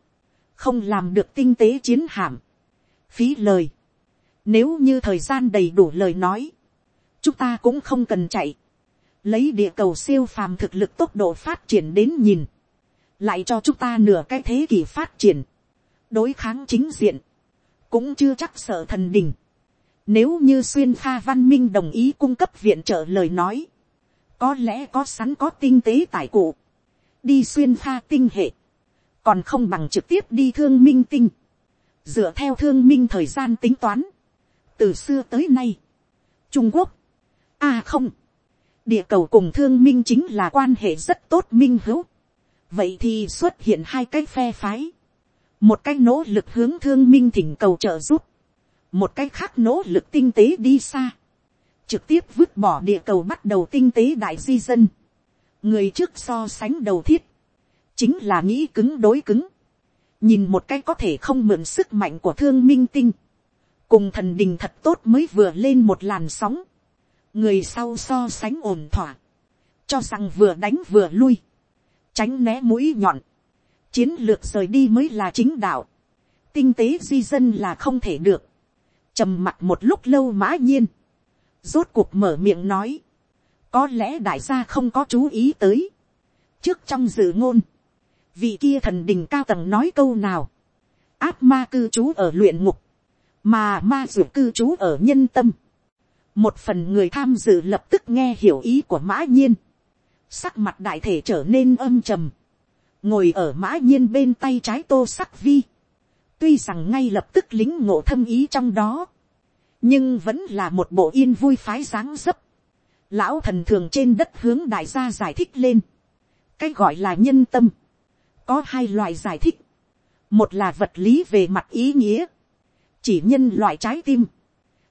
[SPEAKER 1] không làm được tinh tế chiến hạm, phí lời. Nếu như thời gian đầy đủ lời nói, chúng ta cũng không cần chạy, lấy địa cầu siêu phàm thực lực tốc độ phát triển đến nhìn, lại cho chúng ta nửa cái thế kỷ phát triển, đối kháng chính diện, cũng chưa chắc sợ thần đình. Nếu như xuyên pha văn minh đồng ý cung cấp viện trợ lời nói, có lẽ có sẵn có tinh tế tài cụ, đi xuyên pha tinh hệ, còn không bằng trực tiếp đi thương minh tinh, dựa theo thương minh thời gian tính toán, từ xưa tới nay, trung quốc, a không, địa cầu cùng thương minh chính là quan hệ rất tốt minh hữu, vậy thì xuất hiện hai cái phe phái, một cái nỗ lực hướng thương minh thỉnh cầu trợ giúp, một cái khác nỗ lực tinh tế đi xa, trực tiếp vứt bỏ địa cầu bắt đầu tinh tế đại di dân, người trước so sánh đầu thiết, chính là nghĩ cứng đối cứng, nhìn một cái có thể không mượn sức mạnh của thương minh tinh, cùng thần đình thật tốt mới vừa lên một làn sóng, người sau so sánh ổn thỏa, cho rằng vừa đánh vừa lui, tránh né mũi nhọn, chiến lược rời đi mới là chính đạo, tinh tế di dân là không thể được, trầm mặt một lúc lâu mã nhiên, rốt cuộc mở miệng nói, có lẽ đại gia không có chú ý tới, trước trong dự ngôn, vị kia thần đình cao tầng nói câu nào, áp ma cư trú ở luyện ngục, mà ma dược cư trú ở nhân tâm. một phần người tham dự lập tức nghe hiểu ý của mã nhiên, sắc mặt đại thể trở nên âm trầm, ngồi ở mã nhiên bên tay trái tô sắc vi, tuy rằng ngay lập tức lính ngộ thâm ý trong đó, nhưng vẫn là một bộ yên vui phái dáng dấp. Lão thần thường trên đất hướng đại gia giải thích lên. cái gọi là nhân tâm, có hai loại giải thích, một là vật lý về mặt ý nghĩa, chỉ nhân loại trái tim,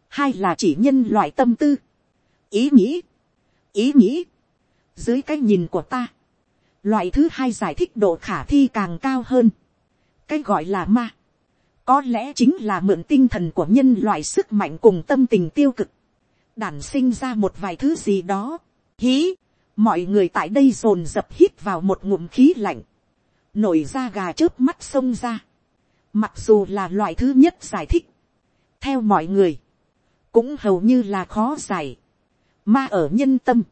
[SPEAKER 1] hai là chỉ nhân loại tâm tư, ý nghĩ, ý nghĩ, dưới cái nhìn của ta, loại thứ hai giải thích độ khả thi càng cao hơn, cái gọi là ma, có lẽ chính là mượn tinh thần của nhân loại sức mạnh cùng tâm tình tiêu cực, đản sinh ra một vài thứ gì đó, hí, mọi người tại đây dồn dập hít vào một ngụm khí lạnh, nổi da gà trước mắt sông ra, mặc dù là loại thứ nhất giải thích, theo mọi người, cũng hầu như là khó giải, ma ở nhân tâm,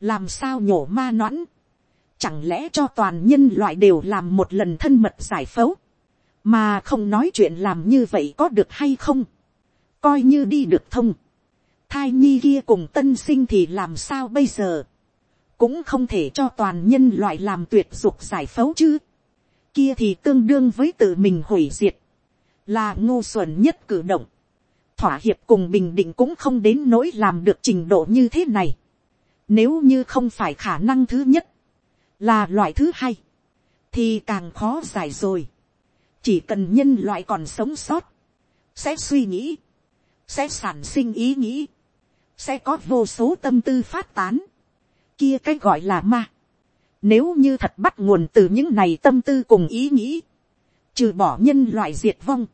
[SPEAKER 1] làm sao nhổ ma noãn, chẳng lẽ cho toàn nhân loại đều làm một lần thân mật giải phẫu, mà không nói chuyện làm như vậy có được hay không, coi như đi được thông, thai nhi kia cùng tân sinh thì làm sao bây giờ, cũng không thể cho toàn nhân loại làm tuyệt dục giải phẫu chứ, kia thì tương đương với tự mình hủy diệt, là ngu xuẩn nhất cử động, thỏa hiệp cùng bình định cũng không đến nỗi làm được trình độ như thế này, nếu như không phải khả năng thứ nhất, là loại thứ hai, thì càng khó giải rồi, chỉ cần nhân loại còn sống sót, sẽ suy nghĩ, sẽ sản sinh ý nghĩ, sẽ có vô số tâm tư phát tán, kia cái gọi là ma. Nếu như thật bắt nguồn từ những này tâm tư cùng ý nghĩ, trừ bỏ nhân loại diệt vong,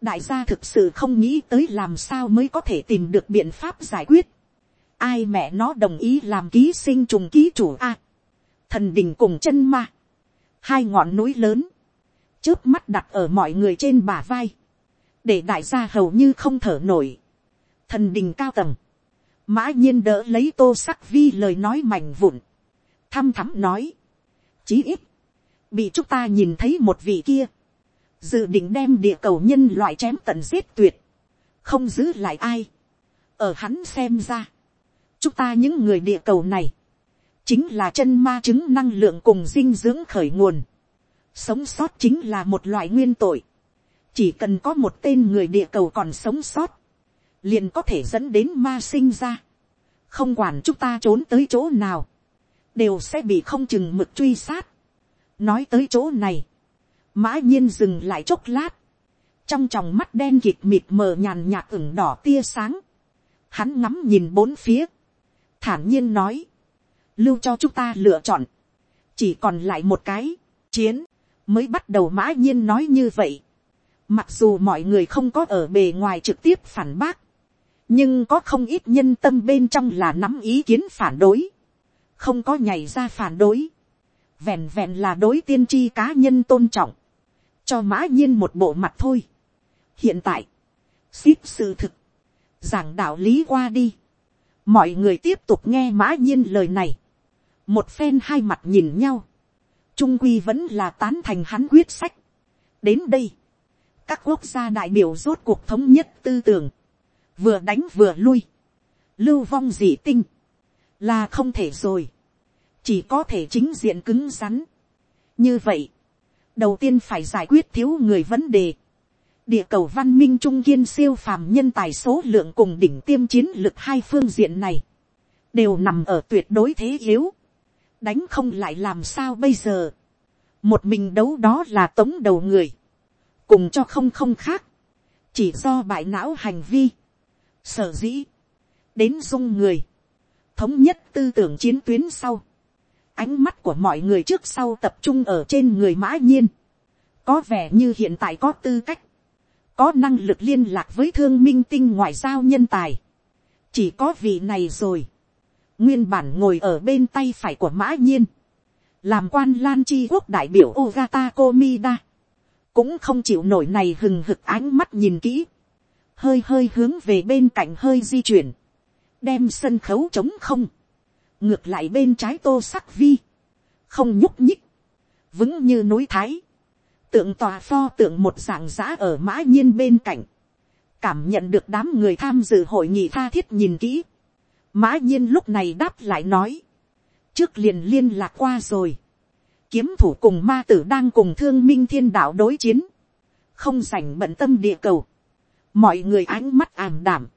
[SPEAKER 1] đại gia thực sự không nghĩ tới làm sao mới có thể tìm được biện pháp giải quyết. Ai mẹ nó đồng ý làm ký sinh trùng ký chủ a. thần đình cùng chân ma. Hai ngọn núi lớn. trước mắt đặt ở mọi người trên bả vai. Để đại gia hầu như không thở nổi. Thần đình cao tầng mã nhiên đỡ lấy tô sắc vi lời nói mảnh vụn, thăm thắm nói, chí ít, bị chúng ta nhìn thấy một vị kia, dự định đem địa cầu nhân loại chém tận giết tuyệt, không giữ lại ai, ở hắn xem ra, chúng ta những người địa cầu này, chính là chân ma chứng năng lượng cùng dinh dưỡng khởi nguồn, sống sót chính là một loại nguyên tội, chỉ cần có một tên người địa cầu còn sống sót, liền có thể dẫn đến ma sinh ra. không quản chúng ta trốn tới chỗ nào, đều sẽ bị không chừng mực truy sát. nói tới chỗ này, mã nhiên dừng lại chốc lát, trong tròng mắt đen kịt mịt mờ nhàn nhạt ửng đỏ tia sáng, hắn ngắm nhìn bốn phía, thản nhiên nói, lưu cho chúng ta lựa chọn, chỉ còn lại một cái, chiến, mới bắt đầu mã nhiên nói như vậy. Mặc dù mọi người không có ở bề ngoài trực tiếp phản bác, nhưng có không ít nhân tâm bên trong là nắm ý kiến phản đối, không có nhảy ra phản đối, vẹn vẹn là đối tiên tri cá nhân tôn trọng, cho mã nhiên một bộ mặt thôi. hiện tại, ship sự thực, giảng đạo lý qua đi, mọi người tiếp tục nghe mã nhiên lời này, một phen hai mặt nhìn nhau, trung quy vẫn là tán thành hắn quyết sách. đến đây, các quốc gia đại biểu rốt cuộc thống nhất tư tưởng, vừa đánh vừa lui, lưu vong dị tinh, là không thể rồi, chỉ có thể chính diện cứng rắn. như vậy, đầu tiên phải giải quyết thiếu người vấn đề, địa cầu văn minh trung kiên siêu phàm nhân tài số lượng cùng đỉnh tiêm chiến lực hai phương diện này, đều nằm ở tuyệt đối thế yếu, đánh không lại làm sao bây giờ, một mình đấu đó là tống đầu người, cùng cho không không khác, chỉ do bại não hành vi, Sở dĩ. Đến dung người. Thống nhất tư tưởng chiến tuyến sau. Ánh mắt của mọi người trước sau tập trung ở trên người mã nhiên. Có vẻ như hiện tại có tư cách. Có năng lực liên lạc với thương minh tinh ngoại giao nhân tài. Chỉ có vị này rồi. Nguyên bản ngồi ở bên tay phải của mã nhiên. Làm quan lan chi quốc đại biểu Ogata Komida cũng không chịu nổi này hừng hực ánh mắt nhìn kỹ, hơi hơi hướng về bên cạnh hơi di chuyển, đem sân khấu trống không, ngược lại bên trái tô sắc vi, không nhúc nhích, vững như núi thái, tượng tòa pho tượng một dạng giã ở mã nhiên bên cạnh, cảm nhận được đám người tham dự hội nghị tha thiết nhìn kỹ, mã nhiên lúc này đáp lại nói, trước liền liên lạc qua rồi, kiếm thủ cùng ma tử đang cùng thương minh thiên đạo đối chiến, không sành bận tâm địa cầu, mọi người ánh mắt ảm đảm,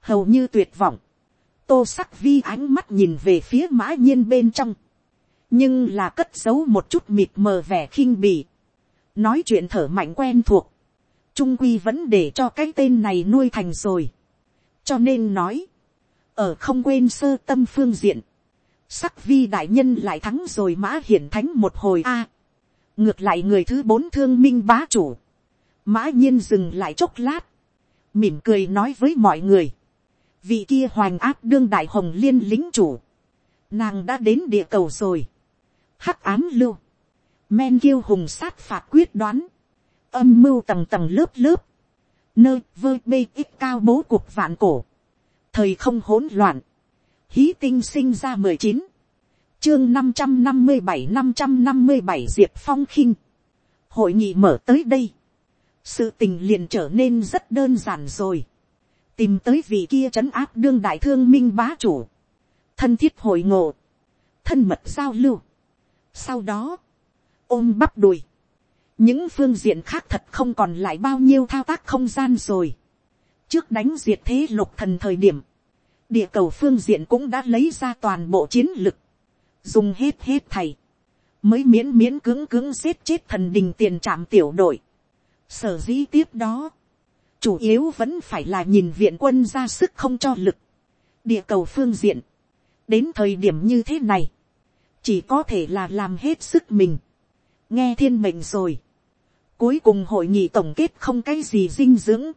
[SPEAKER 1] hầu như tuyệt vọng, tô sắc vi ánh mắt nhìn về phía mã nhiên bên trong, nhưng là cất giấu một chút mịt mờ vẻ khinh bỉ, nói chuyện thở mạnh quen thuộc, trung quy vẫn để cho cái tên này nuôi thành rồi, cho nên nói, ở không quên sơ tâm phương diện, sắc vi đại nhân lại thắng rồi mã hiển thánh một hồi a, ngược lại người thứ bốn thương minh bá chủ, mã nhiên dừng lại chốc lát, mỉm cười nói với mọi người, vị kia hoành áp đương đại hồng liên lính chủ, nàng đã đến địa cầu rồi, hắc ám lưu, men kiêu hùng sát phạt quyết đoán, âm mưu tầng tầng lớp lớp, nơi vơ bê ít cao bố cuộc vạn cổ, thời không hỗn loạn, hí tinh sinh ra mười chín, chương năm trăm năm mươi bảy năm trăm năm mươi bảy diệp phong khinh, hội nghị mở tới đây, sự tình liền trở nên rất đơn giản rồi, tìm tới vị kia trấn áp đương đại thương minh bá chủ, thân thiết hội ngộ, thân mật giao lưu, sau đó, ôm bắp đùi, những phương diện khác thật không còn lại bao nhiêu thao tác không gian rồi. trước đánh diệt thế lục thần thời điểm, địa cầu phương diện cũng đã lấy ra toàn bộ chiến lực, dùng hết hết thầy, mới miễn miễn cưỡng cưỡng xếp chết thần đình tiền trạm tiểu đội. sở dĩ tiếp đó, chủ yếu vẫn phải là nhìn viện quân ra sức không cho lực, địa cầu phương diện, đến thời điểm như thế này, chỉ có thể là làm hết sức mình, nghe thiên mệnh rồi, cuối cùng hội nghị tổng kết không cái gì dinh dưỡng,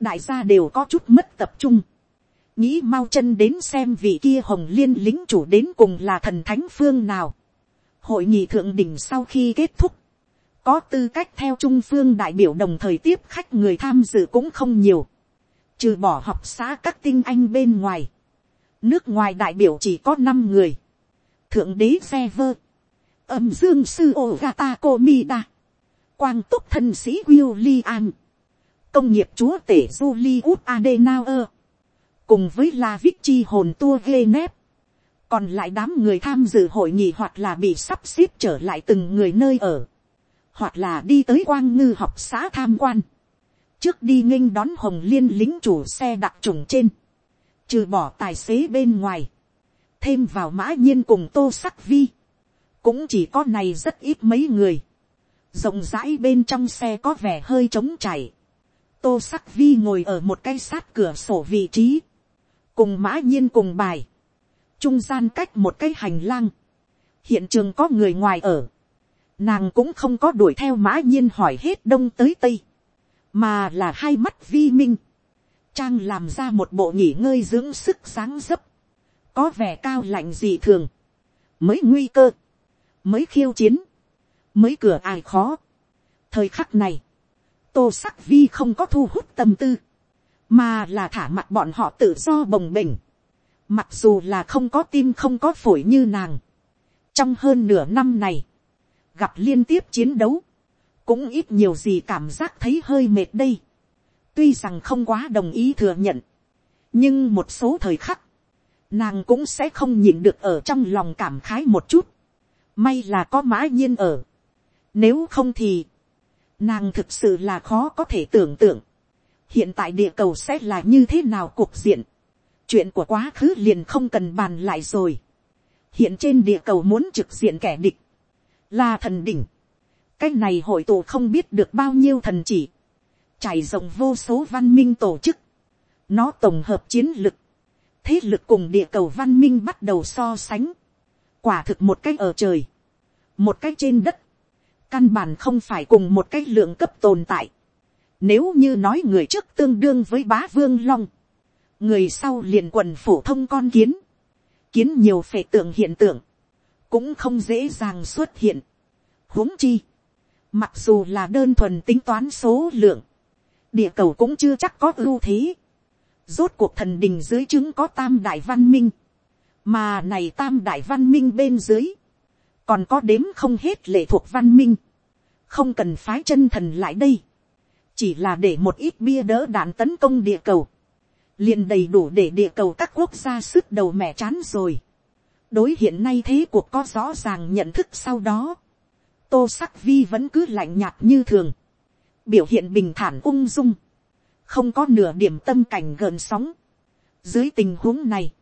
[SPEAKER 1] đại gia đều có chút mất tập trung, nghĩ mau chân đến xem vị kia hồng liên lính chủ đến cùng là thần thánh phương nào. hội nghị thượng đỉnh sau khi kết thúc, có tư cách theo trung phương đại biểu đồng thời tiếp khách người tham dự cũng không nhiều, trừ bỏ học xã các tinh anh bên ngoài, nước ngoài đại biểu chỉ có năm người, thượng đế phe vơ, âm dương sư ô gata komida, quang túc thân sĩ William, công nghiệp chúa tể Julius Adenauer, cùng với La Vichy hồn tua ghê nép, còn lại đám người tham dự hội nghị hoặc là bị sắp xếp trở lại từng người nơi ở, hoặc là đi tới quang ngư học xã tham quan, trước đi nghinh đón hồng liên lính chủ xe đặc trùng trên, trừ bỏ tài xế bên ngoài, thêm vào mã nhiên cùng tô sắc vi, cũng chỉ có này rất ít mấy người, rộng rãi bên trong xe có vẻ hơi trống chảy, tô sắc vi ngồi ở một cái sát cửa sổ vị trí, cùng mã nhiên cùng bài, trung gian cách một cái hành lang, hiện trường có người ngoài ở, nàng cũng không có đuổi theo mã nhiên hỏi hết đông tới tây, mà là hai mắt vi minh, trang làm ra một bộ nghỉ ngơi dưỡng sức sáng dấp, có vẻ cao lạnh dị thường, mới nguy cơ, mới khiêu chiến, mới cửa ai khó. thời khắc này, tô sắc vi không có thu hút tâm tư, mà là thả mặt bọn họ tự do bồng bềnh, mặc dù là không có tim không có phổi như nàng. trong hơn nửa năm này, gặp liên tiếp chiến đấu, cũng ít nhiều gì cảm giác thấy hơi mệt đây. tuy rằng không quá đồng ý thừa nhận, nhưng một số thời khắc, nàng cũng sẽ không nhịn được ở trong lòng cảm khái một chút. may là có mã nhiên ở. nếu không thì, nàng thực sự là khó có thể tưởng tượng hiện tại địa cầu sẽ là như thế nào cuộc diện, chuyện của quá khứ liền không cần bàn lại rồi, hiện trên địa cầu muốn trực diện kẻ địch, là thần đỉnh, cái này hội tụ không biết được bao nhiêu thần chỉ, trải rộng vô số văn minh tổ chức, nó tổng hợp chiến lực, thế lực cùng địa cầu văn minh bắt đầu so sánh, quả thực một cái ở trời, một cái trên đất, căn bản không phải cùng một cái lượng cấp tồn tại, nếu như nói người trước tương đương với bá vương long, người sau liền quần phổ thông con kiến, kiến nhiều phệ tượng hiện tượng, cũng không dễ dàng xuất hiện. huống chi, mặc dù là đơn thuần tính toán số lượng, địa cầu cũng chưa chắc có ưu thế. Rốt cuộc thần đình dưới chứng có tam đại văn minh, mà này tam đại văn minh bên dưới, còn có đếm không hết lệ thuộc văn minh, không cần phái chân thần lại đây chỉ là để một ít bia đỡ đạn tấn công địa cầu, liền đầy đủ để địa cầu các quốc gia sức đầu mẹ chán rồi đối hiện nay thế cuộc có rõ ràng nhận thức sau đó, tô sắc vi vẫn cứ lạnh nhạt như thường, biểu hiện bình thản ung dung, không có nửa điểm tâm cảnh gợn sóng. dưới tình huống này,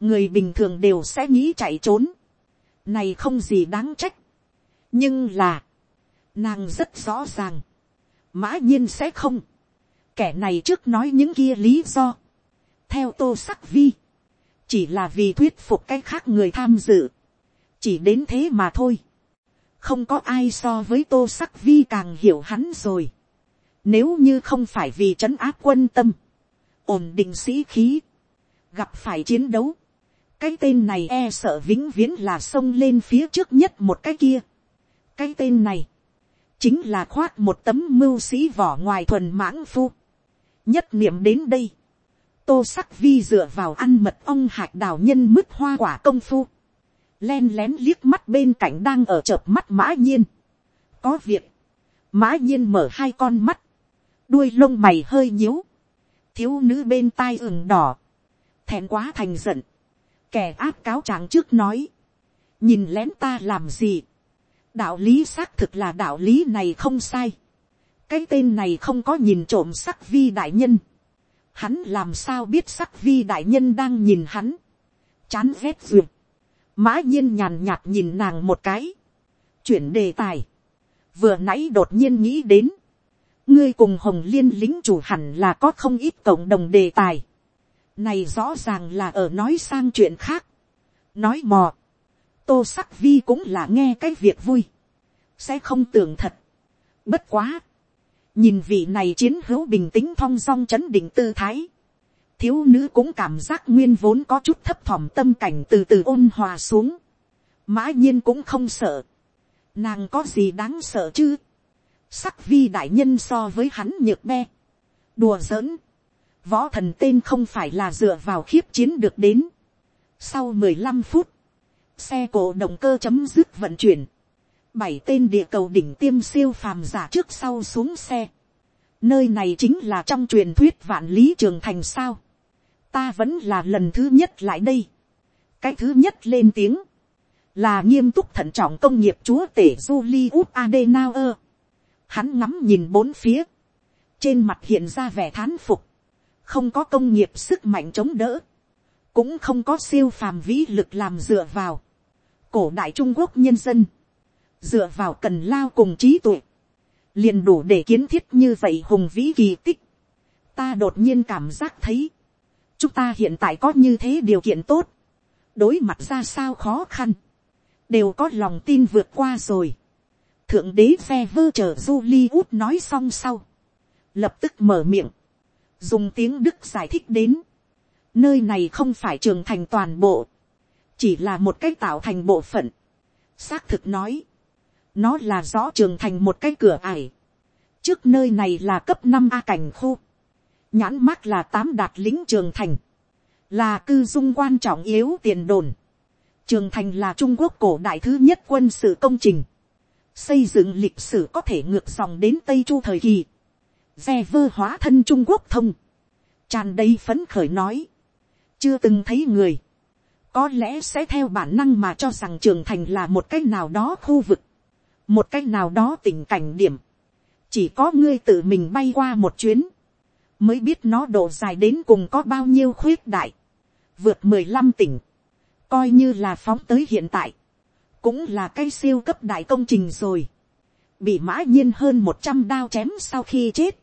[SPEAKER 1] người bình thường đều sẽ nghĩ chạy trốn, này không gì đáng trách, nhưng là, nàng rất rõ ràng, mã nhiên sẽ không, kẻ này trước nói những kia lý do, theo tô sắc vi, chỉ là vì thuyết phục cái khác người tham dự, chỉ đến thế mà thôi, không có ai so với tô sắc vi càng hiểu hắn rồi, nếu như không phải vì trấn áp quân tâm, ổn định sĩ khí, gặp phải chiến đấu, cái tên này e sợ vĩnh viễn là xông lên phía trước nhất một cái kia. cái tên này, chính là khoác một tấm mưu sĩ vỏ ngoài thuần mãng phu. nhất niệm đến đây, tô sắc vi dựa vào ăn mật ong hạt đào nhân mứt hoa quả công phu, len lén liếc mắt bên cạnh đang ở chợp mắt mã nhiên. có việc, mã nhiên mở hai con mắt, đuôi lông mày hơi nhíu, thiếu nữ bên tai ửng đỏ, thẹn quá thành giận, kẻ áp cáo trạng trước nói, nhìn lén ta làm gì, đạo lý xác thực là đạo lý này không sai, cái tên này không có nhìn trộm sắc vi đại nhân, hắn làm sao biết sắc vi đại nhân đang nhìn hắn, chán ghét duyệt, mã nhiên nhàn nhạt nhìn nàng một cái, chuyển đề tài, vừa nãy đột nhiên nghĩ đến, ngươi cùng hồng liên lính chủ hẳn là có không ít cộng đồng đề tài, này rõ ràng là ở nói sang chuyện khác. nói mò, tô sắc vi cũng là nghe cái việc vui, sẽ không tưởng thật. bất quá, nhìn vị này chiến hữu bình tĩnh thong dong chấn định tư thái, thiếu nữ cũng cảm giác nguyên vốn có chút thấp thỏm tâm cảnh từ từ ôn hòa xuống, mã nhiên cũng không sợ, nàng có gì đáng sợ chứ, sắc vi đại nhân so với hắn nhược be, đùa giỡn, võ thần tên không phải là dựa vào khiếp chiến được đến. Sau mười lăm phút, xe cổ động cơ chấm dứt vận chuyển. Bảy tên địa cầu đỉnh tiêm siêu phàm giả trước sau xuống xe. Nơi này chính là trong truyền thuyết vạn lý trường thành sao. Ta vẫn là lần thứ nhất lại đây. Cái thứ nhất lên tiếng. Là nghiêm túc thận trọng công nghiệp chúa tể Julius Adenauer. Hắn ngắm nhìn bốn phía. Trên mặt hiện ra vẻ thán phục không có công nghiệp sức mạnh chống đỡ, cũng không có siêu phàm vĩ lực làm dựa vào. cổ đại trung quốc nhân dân, dựa vào cần lao cùng trí tuệ, liền đủ để kiến thiết như vậy hùng vĩ kỳ tích. ta đột nhiên cảm giác thấy, chúng ta hiện tại có như thế điều kiện tốt, đối mặt ra sao khó khăn, đều có lòng tin vượt qua rồi. thượng đế phe vơ chờ du li út nói xong sau, lập tức mở miệng, dùng tiếng đức giải thích đến, nơi này không phải trường thành toàn bộ, chỉ là một cái tạo thành bộ phận. xác thực nói, nó là rõ trường thành một cái cửa ải. trước nơi này là cấp năm a cảnh khu, nhãn mắt là tám đạt lính trường thành, là cư dung quan trọng yếu tiền đồn. trường thành là trung quốc cổ đại thứ nhất quân sự công trình, xây dựng lịch sử có thể ngược dòng đến tây chu thời kỳ. Xe vơ hóa thân trung quốc thông, tràn đầy phấn khởi nói, chưa từng thấy người, có lẽ sẽ theo bản năng mà cho rằng trường thành là một cái nào đó khu vực, một cách nào đó tình cảnh điểm, chỉ có ngươi tự mình bay qua một chuyến, mới biết nó độ dài đến cùng có bao nhiêu khuyết đại, vượt mười lăm tỉnh, coi như là phóng tới hiện tại, cũng là cái siêu cấp đại công trình rồi, bị mã nhiên hơn một trăm đao chém sau khi chết,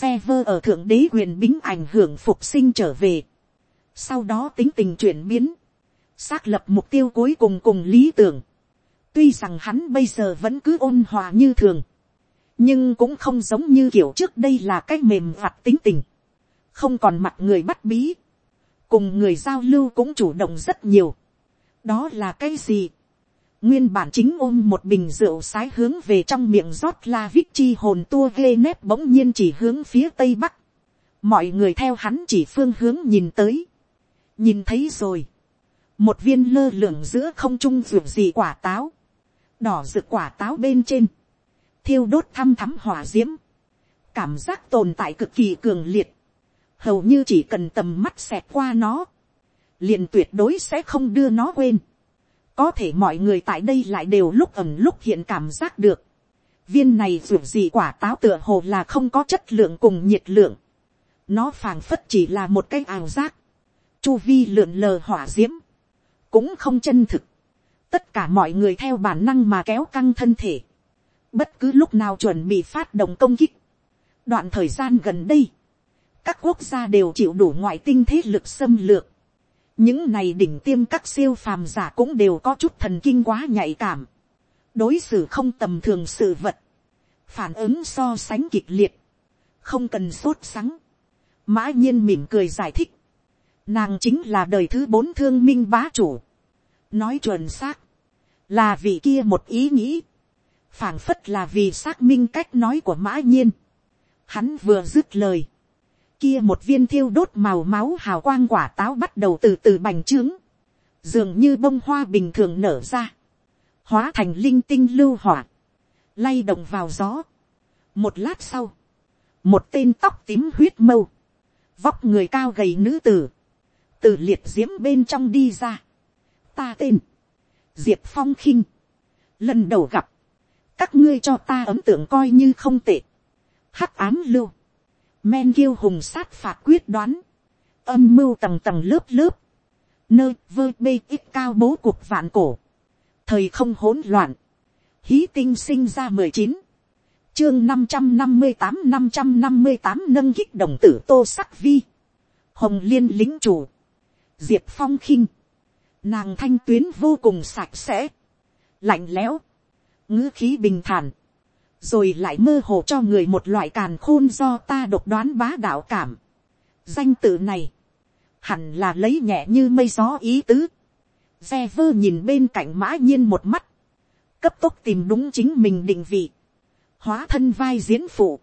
[SPEAKER 1] ve vơ ở thượng đế quyền bính ảnh hưởng phục sinh trở về. Sau đó tính tình chuyển biến. Xác lập mục tiêu cuối cùng cùng lý tưởng. Tuy rằng hắn bây giờ vẫn cứ ôn hòa như thường. Nhưng cũng không giống như kiểu trước đây là cái mềm vặt tính tình. Không còn mặt người bắt bí. Cùng người giao lưu cũng chủ động rất nhiều. Đó là cái gì? Nguyên bản chính ôm một bình rượu sái hướng về trong miệng rót la vít chi hồn tua ghê nếp bỗng nhiên chỉ hướng phía tây bắc. Mọi người theo hắn chỉ phương hướng nhìn tới. Nhìn thấy rồi. Một viên lơ lửng giữa không trung ruột gì quả táo. Đỏ rực quả táo bên trên. Thiêu đốt thăm thắm hỏa diễm. Cảm giác tồn tại cực kỳ cường liệt. Hầu như chỉ cần tầm mắt xẹt qua nó. liền tuyệt đối sẽ không đưa nó quên có thể mọi người tại đây lại đều lúc ẩm lúc hiện cảm giác được. viên này dù gì quả táo tựa hồ là không có chất lượng cùng nhiệt lượng. nó phảng phất chỉ là một cái ảo giác. chu vi lượn lờ hỏa d i ễ m cũng không chân thực tất cả mọi người theo bản năng mà kéo căng thân thể, bất cứ lúc nào chuẩn bị phát động công kích. đoạn thời gian gần đây, các quốc gia đều chịu đủ ngoại tinh thế lực xâm lược. những này đỉnh tiêm các siêu phàm giả cũng đều có chút thần kinh quá nhạy cảm. đối xử không tầm thường sự vật. phản ứng so sánh kịch liệt. không cần sốt sắng. mã nhiên mỉm cười giải thích. nàng chính là đời thứ bốn thương minh bá chủ nói chuẩn xác. là vị kia một ý nghĩ. phảng phất là vì xác minh cách nói của mã nhiên. hắn vừa dứt lời kia một viên thiêu đốt màu máu hào quang quả táo bắt đầu từ từ bành trướng, dường như bông hoa bình thường nở ra, hóa thành linh tinh lưu hỏa, lay động vào gió. một lát sau, một tên tóc tím huyết mâu, vóc người cao gầy nữ tử, từ liệt diễm bên trong đi ra ta tên, diệp phong khinh, lần đầu gặp, các ngươi cho ta ấm tượng coi như không tệ, hắc ám lưu, men kiêu hùng sát phạt quyết đoán, âm mưu tầng tầng lớp lớp, nơi vơ bê ít cao bố cuộc vạn cổ, thời không hỗn loạn, hí tinh sinh ra mười chín, chương năm trăm năm mươi tám năm trăm năm mươi tám nâng kích đồng tử tô sắc vi, hồng liên lính chủ, diệp phong khinh, nàng thanh tuyến vô cùng sạch sẽ, lạnh lẽo, ngữ khí bình thản, rồi lại mơ hồ cho người một loại càn khôn do ta độc đoán bá đạo cảm. danh tự này, hẳn là lấy nhẹ như mây gió ý tứ. Xe vơ nhìn bên cạnh mã nhiên một mắt, cấp tốc tìm đúng chính mình định vị, hóa thân vai diễn phụ,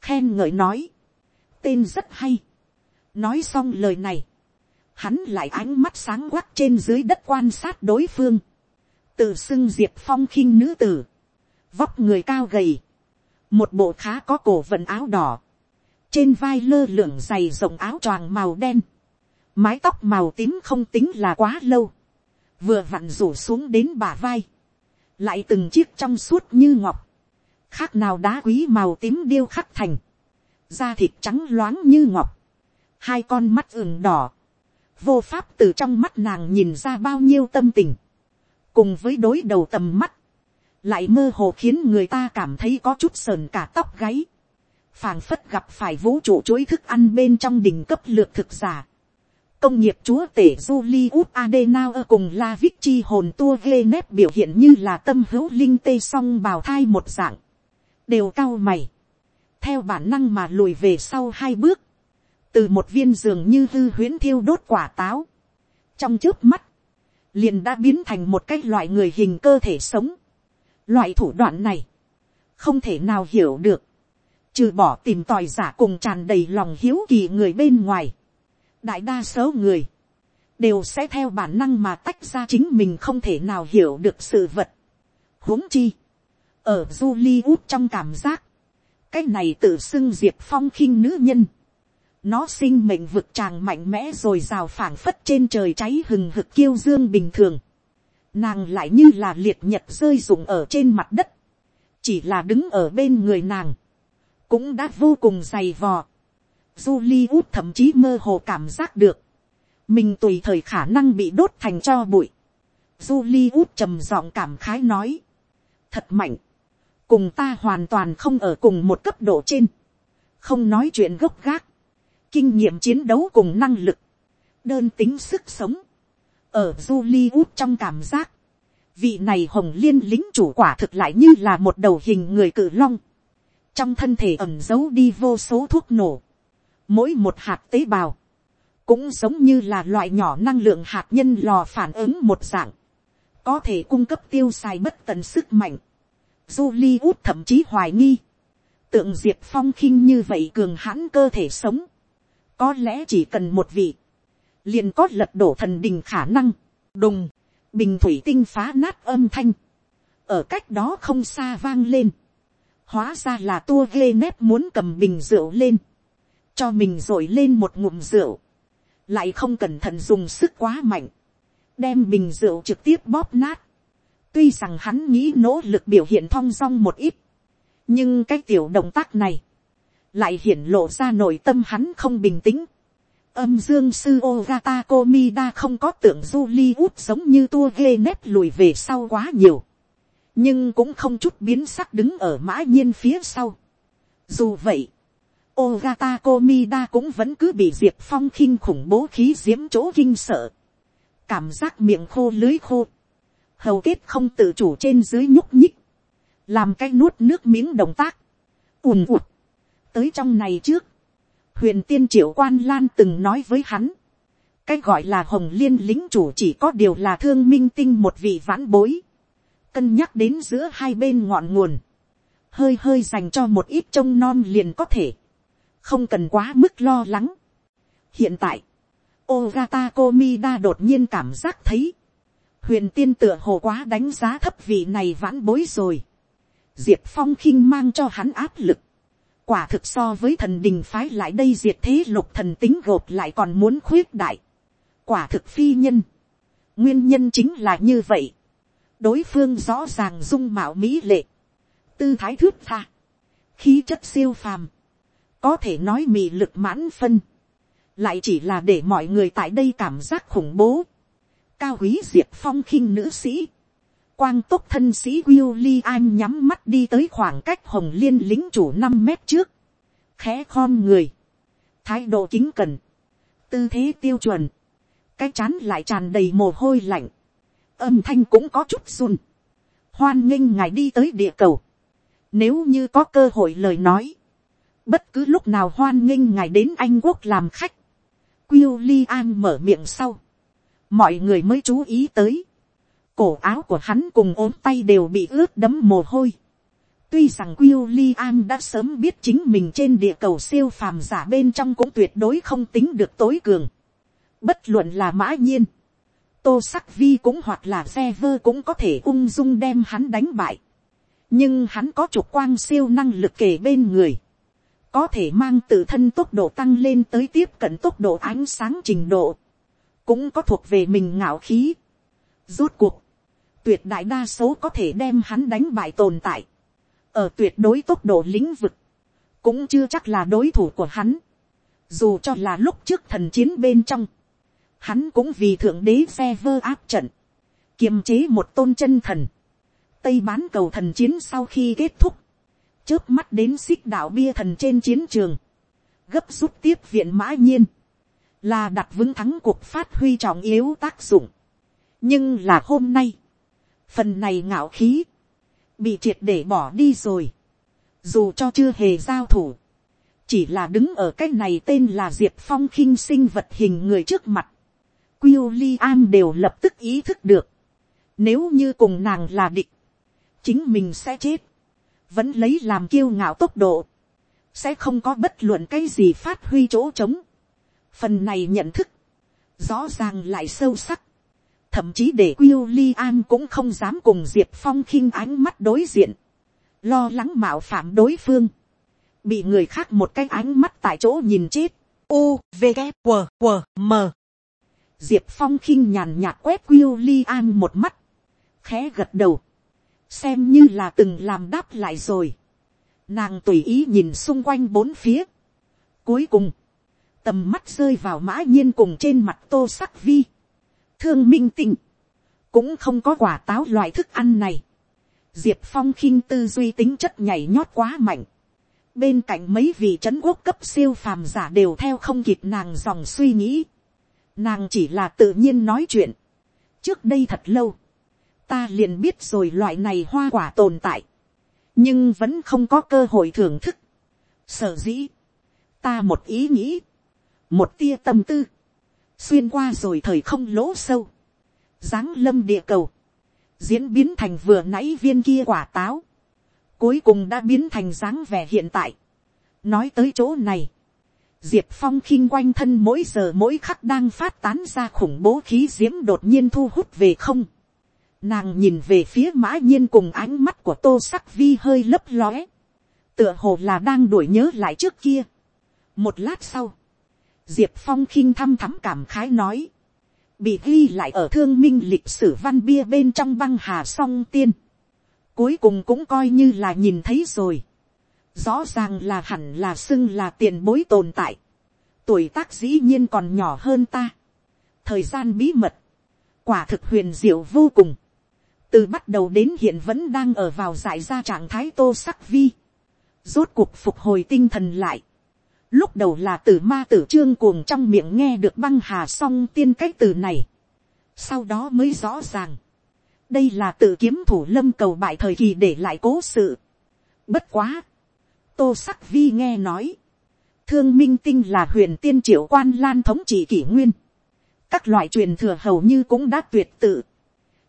[SPEAKER 1] khen ngợi nói, tên rất hay. nói xong lời này, hắn lại ánh mắt sáng quắc trên dưới đất quan sát đối phương, tự xưng diệp phong khinh nữ tử, vóc người cao gầy, một bộ khá có cổ vận áo đỏ, trên vai lơ lửng dày rộng áo choàng màu đen, mái tóc màu tím không tính là quá lâu, vừa vặn rủ xuống đến bả vai, lại từng chiếc trong suốt như ngọc, khác nào đá quý màu tím điêu khắc thành, da thịt trắng loáng như ngọc, hai con mắt ửng đỏ, vô pháp từ trong mắt nàng nhìn ra bao nhiêu tâm tình, cùng với đối đầu tầm mắt, lại mơ hồ khiến người ta cảm thấy có chút sờn cả tóc gáy, phảng phất gặp phải vũ trụ chuỗi thức ăn bên trong đỉnh cấp lược thực giả. công nghiệp chúa tể Julius Adenauer cùng La Vichy hồn tua ghê nép biểu hiện như là tâm hữu linh tê song bào thai một dạng, đều cao mày, theo bản năng mà lùi về sau hai bước, từ một viên giường như hư huyễn thiêu đốt quả táo, trong trước mắt, liền đã biến thành một cái loại người hình cơ thể sống, Loại thủ đoạn này, không thể nào hiểu được. Trừ bỏ tìm tòi giả cùng tràn đầy lòng hiếu kỳ người bên ngoài. Đại đa số người, đều sẽ theo bản năng mà tách ra chính mình không thể nào hiểu được sự vật. huống chi, ở Julius trong cảm giác, cái này tự xưng diệp phong khinh nữ nhân. Nó sinh mệnh vực tràng mạnh mẽ rồi rào phảng phất trên trời cháy hừng hực kiêu dương bình thường. Nàng lại như là liệt nhật rơi rụng ở trên mặt đất, chỉ là đứng ở bên người nàng, cũng đã vô cùng dày vò. Julie út thậm chí mơ hồ cảm giác được, mình tùy thời khả năng bị đốt thành cho bụi. Julie út trầm giọng cảm khái nói, thật mạnh, cùng ta hoàn toàn không ở cùng một cấp độ trên, không nói chuyện gốc gác, kinh nghiệm chiến đấu cùng năng lực, đơn tính sức sống, ở Julius trong cảm giác, vị này hồng liên lính chủ quả thực lại như là một đầu hình người cự long, trong thân thể ẩm giấu đi vô số thuốc nổ, mỗi một hạt tế bào, cũng giống như là loại nhỏ năng lượng hạt nhân lò phản ứng một dạng, có thể cung cấp tiêu xài bất tận sức mạnh. Julius thậm chí hoài nghi, tượng diệp phong khinh như vậy cường hãn cơ thể sống, có lẽ chỉ cần một vị, liền có lật đổ thần đình khả năng, đùng, bình thủy tinh phá nát âm thanh, ở cách đó không xa vang lên, hóa ra là tua ghê nép muốn cầm bình rượu lên, cho mình r ồ i lên một ngụm rượu, lại không cẩn thận dùng sức quá mạnh, đem bình rượu trực tiếp bóp nát, tuy rằng hắn nghĩ nỗ lực biểu hiện thong dong một ít, nhưng cái tiểu động tác này, lại hiển lộ ra nội tâm hắn không bình tĩnh, âm dương sư Ogata Komida không có tượng Julie út giống như tua ghê nét lùi về sau quá nhiều. Nhưng cũng không chút biến sắc đứng ở mã nhiên phía sau. Dù vậy, Ogata Komida cũng vẫn cứ bị Diệp Phong khinh khủng bố khí diễm chỗ kinh sợ. Cảm giác miệng khô lưới khô. Hầu kết không tự chủ trên dưới nhúc nhích. Làm cái nuốt nước miếng động tác. ùn ụt. Tới trong này trước. Huyền tiên triệu quan lan từng nói với hắn, cái gọi là hồng liên lính chủ chỉ có điều là thương minh tinh một vị vãn bối, cân nhắc đến giữa hai bên ngọn nguồn, hơi hơi dành cho một ít trông non liền có thể, không cần quá mức lo lắng. hiện tại, Ogata Komida đột nhiên cảm giác thấy, huyền tiên tựa hồ quá đánh giá thấp vị này vãn bối rồi. Diệp phong khinh mang cho hắn áp lực, quả thực so với thần đình phái lại đây diệt thế lục thần tính gộp lại còn muốn khuyết đại. quả thực phi nhân. nguyên nhân chính là như vậy. đối phương rõ ràng dung mạo mỹ lệ. tư thái thước tha. khí chất siêu phàm. có thể nói mị lực mãn phân. lại chỉ là để mọi người tại đây cảm giác khủng bố. cao quý diệt phong khinh nữ sĩ quang tốc thân sĩ William nhắm mắt đi tới khoảng cách hồng liên lính chủ năm mét trước. Khẽ khom người. Thái độ kính cẩn. Tư thế tiêu chuẩn. Cái chán lại tràn đầy mồ hôi lạnh. Âm thanh cũng có chút run. Hoan nghênh ngài đi tới địa cầu. Nếu như có cơ hội lời nói. Bất cứ lúc nào hoan nghênh ngài đến Anh Quốc làm khách. William mở miệng sau. Mọi người mới chú ý tới cổ áo của hắn cùng ốm tay đều bị ướt đấm mồ hôi. Tuy rằng William đã sớm biết chính mình trên địa cầu siêu phàm giả bên trong cũng tuyệt đối không tính được tối cường. Bất luận là mã nhiên. Tô sắc vi cũng hoặc là xe vơ cũng có thể ung dung đem hắn đánh bại. Nhưng hắn có trục quang siêu năng lực kể bên người. Có thể mang tự thân tốc độ tăng lên tới tiếp cận tốc độ ánh sáng trình độ. Cũng có thuộc về mình ngạo khí. Rốt cuộc tuyệt đại đa số có thể đem hắn đánh bại tồn tại, ở tuyệt đối tốc độ lĩnh vực, cũng chưa chắc là đối thủ của hắn, dù cho là lúc trước thần chiến bên trong, hắn cũng vì thượng đế xe vơ áp trận, kiềm chế một tôn chân thần, tây bán cầu thần chiến sau khi kết thúc, trước mắt đến xích đạo bia thần trên chiến trường, gấp rút tiếp viện mã nhiên, là đặt vững thắng cuộc phát huy trọng yếu tác dụng. nhưng là hôm nay, phần này ngạo khí, bị triệt để bỏ đi rồi, dù cho chưa hề giao thủ, chỉ là đứng ở cái này tên là diệp phong khinh sinh vật hình người trước mặt, Quyêu Li An đều lập tức ý thức được, nếu như cùng nàng là địch, chính mình sẽ chết, vẫn lấy làm kiêu ngạo tốc độ, sẽ không có bất luận cái gì phát huy chỗ trống. Phần này nhận thức, rõ ràng lại sâu sắc, thậm chí để William cũng không dám cùng diệp phong khinh ánh mắt đối diện, lo lắng mạo phạm đối phương, bị người khác một cái ánh mắt tại chỗ nhìn chết, u v g q q m. Diệp phong khinh nhàn nhạt quét William một mắt, khẽ gật đầu, xem như là từng làm đáp lại rồi, nàng tùy ý nhìn xung quanh bốn phía, cuối cùng, tầm mắt rơi vào mã nhiên cùng trên mặt tô sắc vi, thương minh tinh, cũng không có quả táo loại thức ăn này. Diệp phong khinh tư duy tính chất nhảy nhót quá mạnh. bên cạnh mấy vị trấn quốc cấp siêu phàm giả đều theo không kịp nàng dòng suy nghĩ. nàng chỉ là tự nhiên nói chuyện. trước đây thật lâu, ta liền biết rồi loại này hoa quả tồn tại. nhưng vẫn không có cơ hội thưởng thức. sở dĩ, ta một ý nghĩ, một tia tâm tư, xuyên qua rồi thời không lỗ sâu, giáng lâm địa cầu, diễn biến thành vừa nãy viên kia quả táo, cuối cùng đã biến thành dáng vẻ hiện tại. nói tới chỗ này, diệp phong khinh quanh thân mỗi giờ mỗi khắc đang phát tán ra khủng bố khí diễm đột nhiên thu hút về không. nàng nhìn về phía mã nhiên cùng ánh mắt của tô sắc vi hơi lấp lóe, tựa hồ là đang đuổi nhớ lại trước kia. một lát sau, diệp phong khinh thăm thắm cảm khái nói, bị ghi lại ở thương minh lịch sử văn bia bên trong băng hà song tiên, cuối cùng cũng coi như là nhìn thấy rồi, rõ ràng là hẳn là xưng là tiền bối tồn tại, tuổi tác dĩ nhiên còn nhỏ hơn ta, thời gian bí mật, quả thực huyền diệu vô cùng, từ bắt đầu đến hiện vẫn đang ở vào giải ra trạng thái tô sắc vi, rốt cuộc phục hồi tinh thần lại, lúc đầu là từ ma tử trương cuồng trong miệng nghe được băng hà song tiên cái từ này, sau đó mới rõ ràng, đây là tự kiếm thủ lâm cầu bại thời kỳ để lại cố sự. Bất quá, tô sắc vi nghe nói, thương minh tinh là huyền tiên triệu quan lan thống trị kỷ nguyên, các loại truyền thừa hầu như cũng đã tuyệt tự,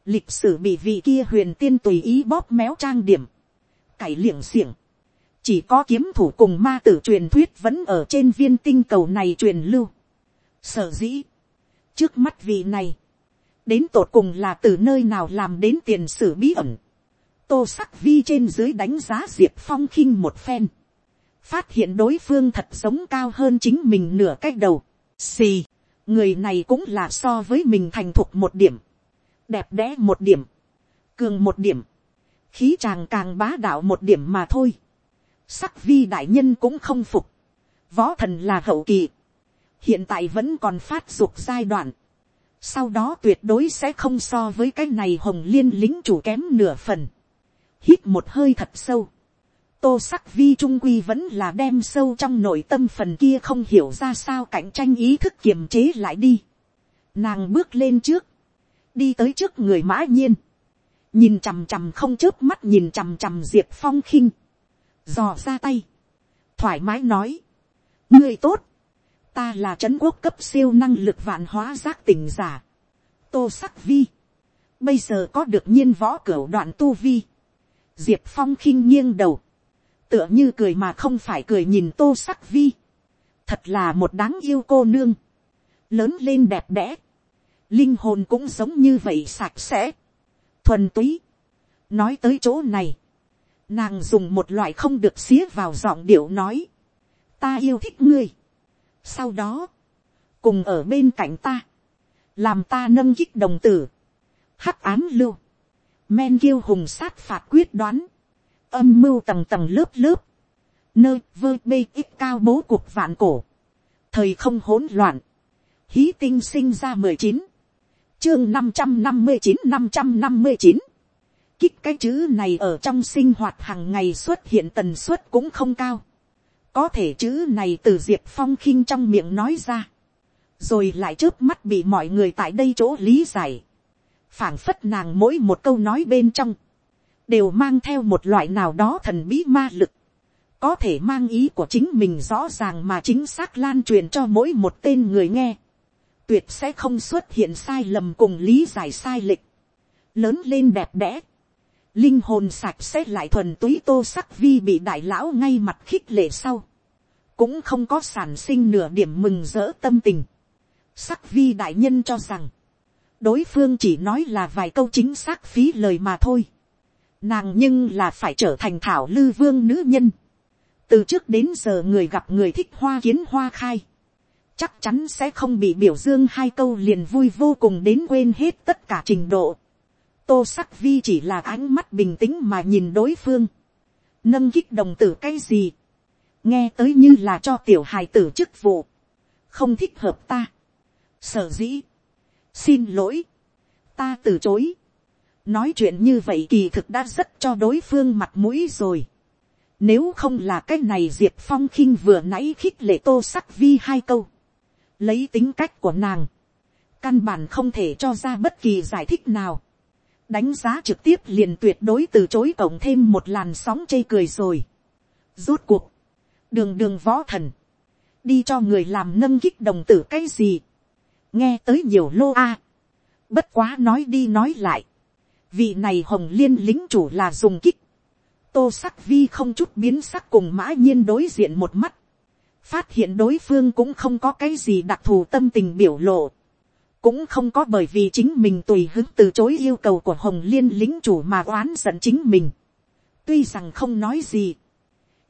[SPEAKER 1] lịch sử bị vị kia huyền tiên tùy ý bóp méo trang điểm, cải liệng xiềng, chỉ có kiếm thủ cùng ma tử truyền thuyết vẫn ở trên viên tinh cầu này truyền lưu. Sở dĩ, trước mắt vị này, đến tột cùng là từ nơi nào làm đến tiền sử bí ẩn. tô sắc vi trên dưới đánh giá diệp phong khinh một phen. phát hiện đối phương thật sống cao hơn chính mình nửa cách đầu. xì, người này cũng là so với mình thành thục một điểm. đẹp đẽ một điểm. cường một điểm. khí chàng càng bá đạo một điểm mà thôi sắc vi đại nhân cũng không phục. võ thần là hậu kỳ. hiện tại vẫn còn phát dục giai đoạn sau đó tuyệt đối sẽ không so với cái này hồng liên lính chủ kém nửa phần. hít một hơi thật sâu. tô sắc vi trung quy vẫn là đem sâu trong nội tâm phần kia không hiểu ra sao cạnh tranh ý thức kiềm chế lại đi. nàng bước lên trước, đi tới trước người mã nhiên, nhìn chằm chằm không chớp mắt nhìn chằm chằm diệp phong khinh, dò ra tay, thoải mái nói, ngươi tốt, ta là trấn quốc cấp siêu năng lực vạn hóa giác tỉnh giả, tô sắc vi, bây giờ có được nhiên võ cửa đoạn tu vi, diệp phong khinh nghiêng đầu, tựa như cười mà không phải cười nhìn tô sắc vi, thật là một đáng yêu cô nương, lớn lên đẹp đẽ, linh hồn cũng giống như vậy sạch sẽ, thuần túy, nói tới chỗ này, nàng dùng một loại không được xía vào giọng điệu nói, ta yêu thích ngươi, sau đó, cùng ở bên cạnh ta, làm ta nâng kích đồng tử, hắc án lưu, men kiêu hùng sát phạt quyết đoán, âm mưu tầng tầng lớp lớp, nơi vơ bê ít cao bố cuộc vạn cổ, thời không hỗn loạn, hí tinh sinh ra mười chín, chương năm trăm năm mươi chín năm trăm năm mươi chín, kích cái chữ này ở trong sinh hoạt hàng ngày xuất hiện tần suất cũng không cao, có thể chữ này từ diệp phong khinh trong miệng nói ra, rồi lại trước mắt bị mọi người tại đây chỗ lý giải, phảng phất nàng mỗi một câu nói bên trong, đều mang theo một loại nào đó thần bí ma lực, có thể mang ý của chính mình rõ ràng mà chính xác lan truyền cho mỗi một tên người nghe, tuyệt sẽ không xuất hiện sai lầm cùng lý giải sai lệch, lớn lên đẹp đẽ, linh hồn sạch sẽ lại thuần túy tô sắc vi bị đại lão ngay mặt khích lệ sau, cũng không có sản sinh nửa điểm mừng rỡ tâm tình. Sắc vi đại nhân cho rằng, đối phương chỉ nói là vài câu chính xác phí lời mà thôi. Nàng nhưng là phải trở thành thảo lư vương nữ nhân. từ trước đến giờ người gặp người thích hoa kiến hoa khai. chắc chắn sẽ không bị biểu dương hai câu liền vui vô cùng đến quên hết tất cả trình độ tô sắc vi chỉ là ánh mắt bình tĩnh mà nhìn đối phương, nâng kích đồng tử cái gì, nghe tới như là cho tiểu hài tử chức vụ, không thích hợp ta, sở dĩ, xin lỗi, ta từ chối, nói chuyện như vậy kỳ thực đã rất cho đối phương mặt mũi rồi, nếu không là cái này diệp phong khinh vừa nãy khích lệ tô sắc vi hai câu, lấy tính cách của nàng, căn bản không thể cho ra bất kỳ giải thích nào đánh giá trực tiếp liền tuyệt đối từ chối cộng thêm một làn sóng chê cười rồi. Rốt cuộc, đường đường võ thần, đi cho người làm nâng kích đồng tử cái gì, nghe tới nhiều lô a, bất quá nói đi nói lại, vị này hồng liên lính chủ là dùng kích, tô sắc vi không chút biến sắc cùng mã nhiên đối diện một mắt, phát hiện đối phương cũng không có cái gì đặc thù tâm tình biểu lộ, cũng không có bởi vì chính mình tùy hứng từ chối yêu cầu của hồng liên lính chủ mà oán giận chính mình. tuy rằng không nói gì,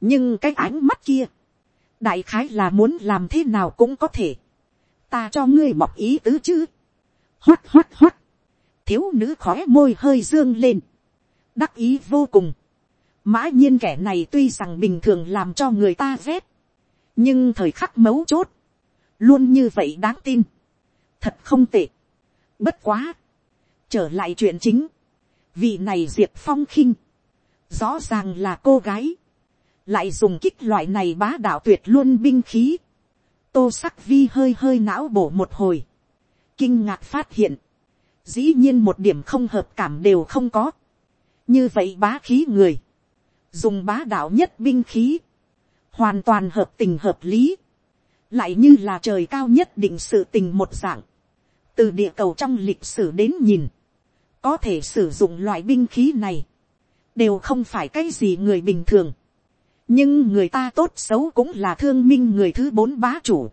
[SPEAKER 1] nhưng cái ánh mắt kia, đại khái là muốn làm thế nào cũng có thể. ta cho ngươi mọc ý tứ chứ. hoắt hoắt hoắt, thiếu nữ khói môi hơi dương lên, đắc ý vô cùng. mã nhiên kẻ này tuy rằng bình thường làm cho người ta rét, nhưng thời khắc mấu chốt, luôn như vậy đáng tin, thật không tệ, bất quá, trở lại chuyện chính, vị này diệp phong khinh, rõ ràng là cô gái, lại dùng kích loại này bá đạo tuyệt luôn binh khí, tô sắc vi hơi hơi não bổ một hồi, kinh ngạc phát hiện, dĩ nhiên một điểm không hợp cảm đều không có, như vậy bá khí người, dùng bá đạo nhất binh khí, hoàn toàn hợp tình hợp lý, lại như là trời cao nhất định sự tình một dạng, từ địa cầu trong lịch sử đến nhìn, có thể sử dụng loại binh khí này, đều không phải cái gì người bình thường, nhưng người ta tốt xấu cũng là thương minh người thứ bốn bá chủ,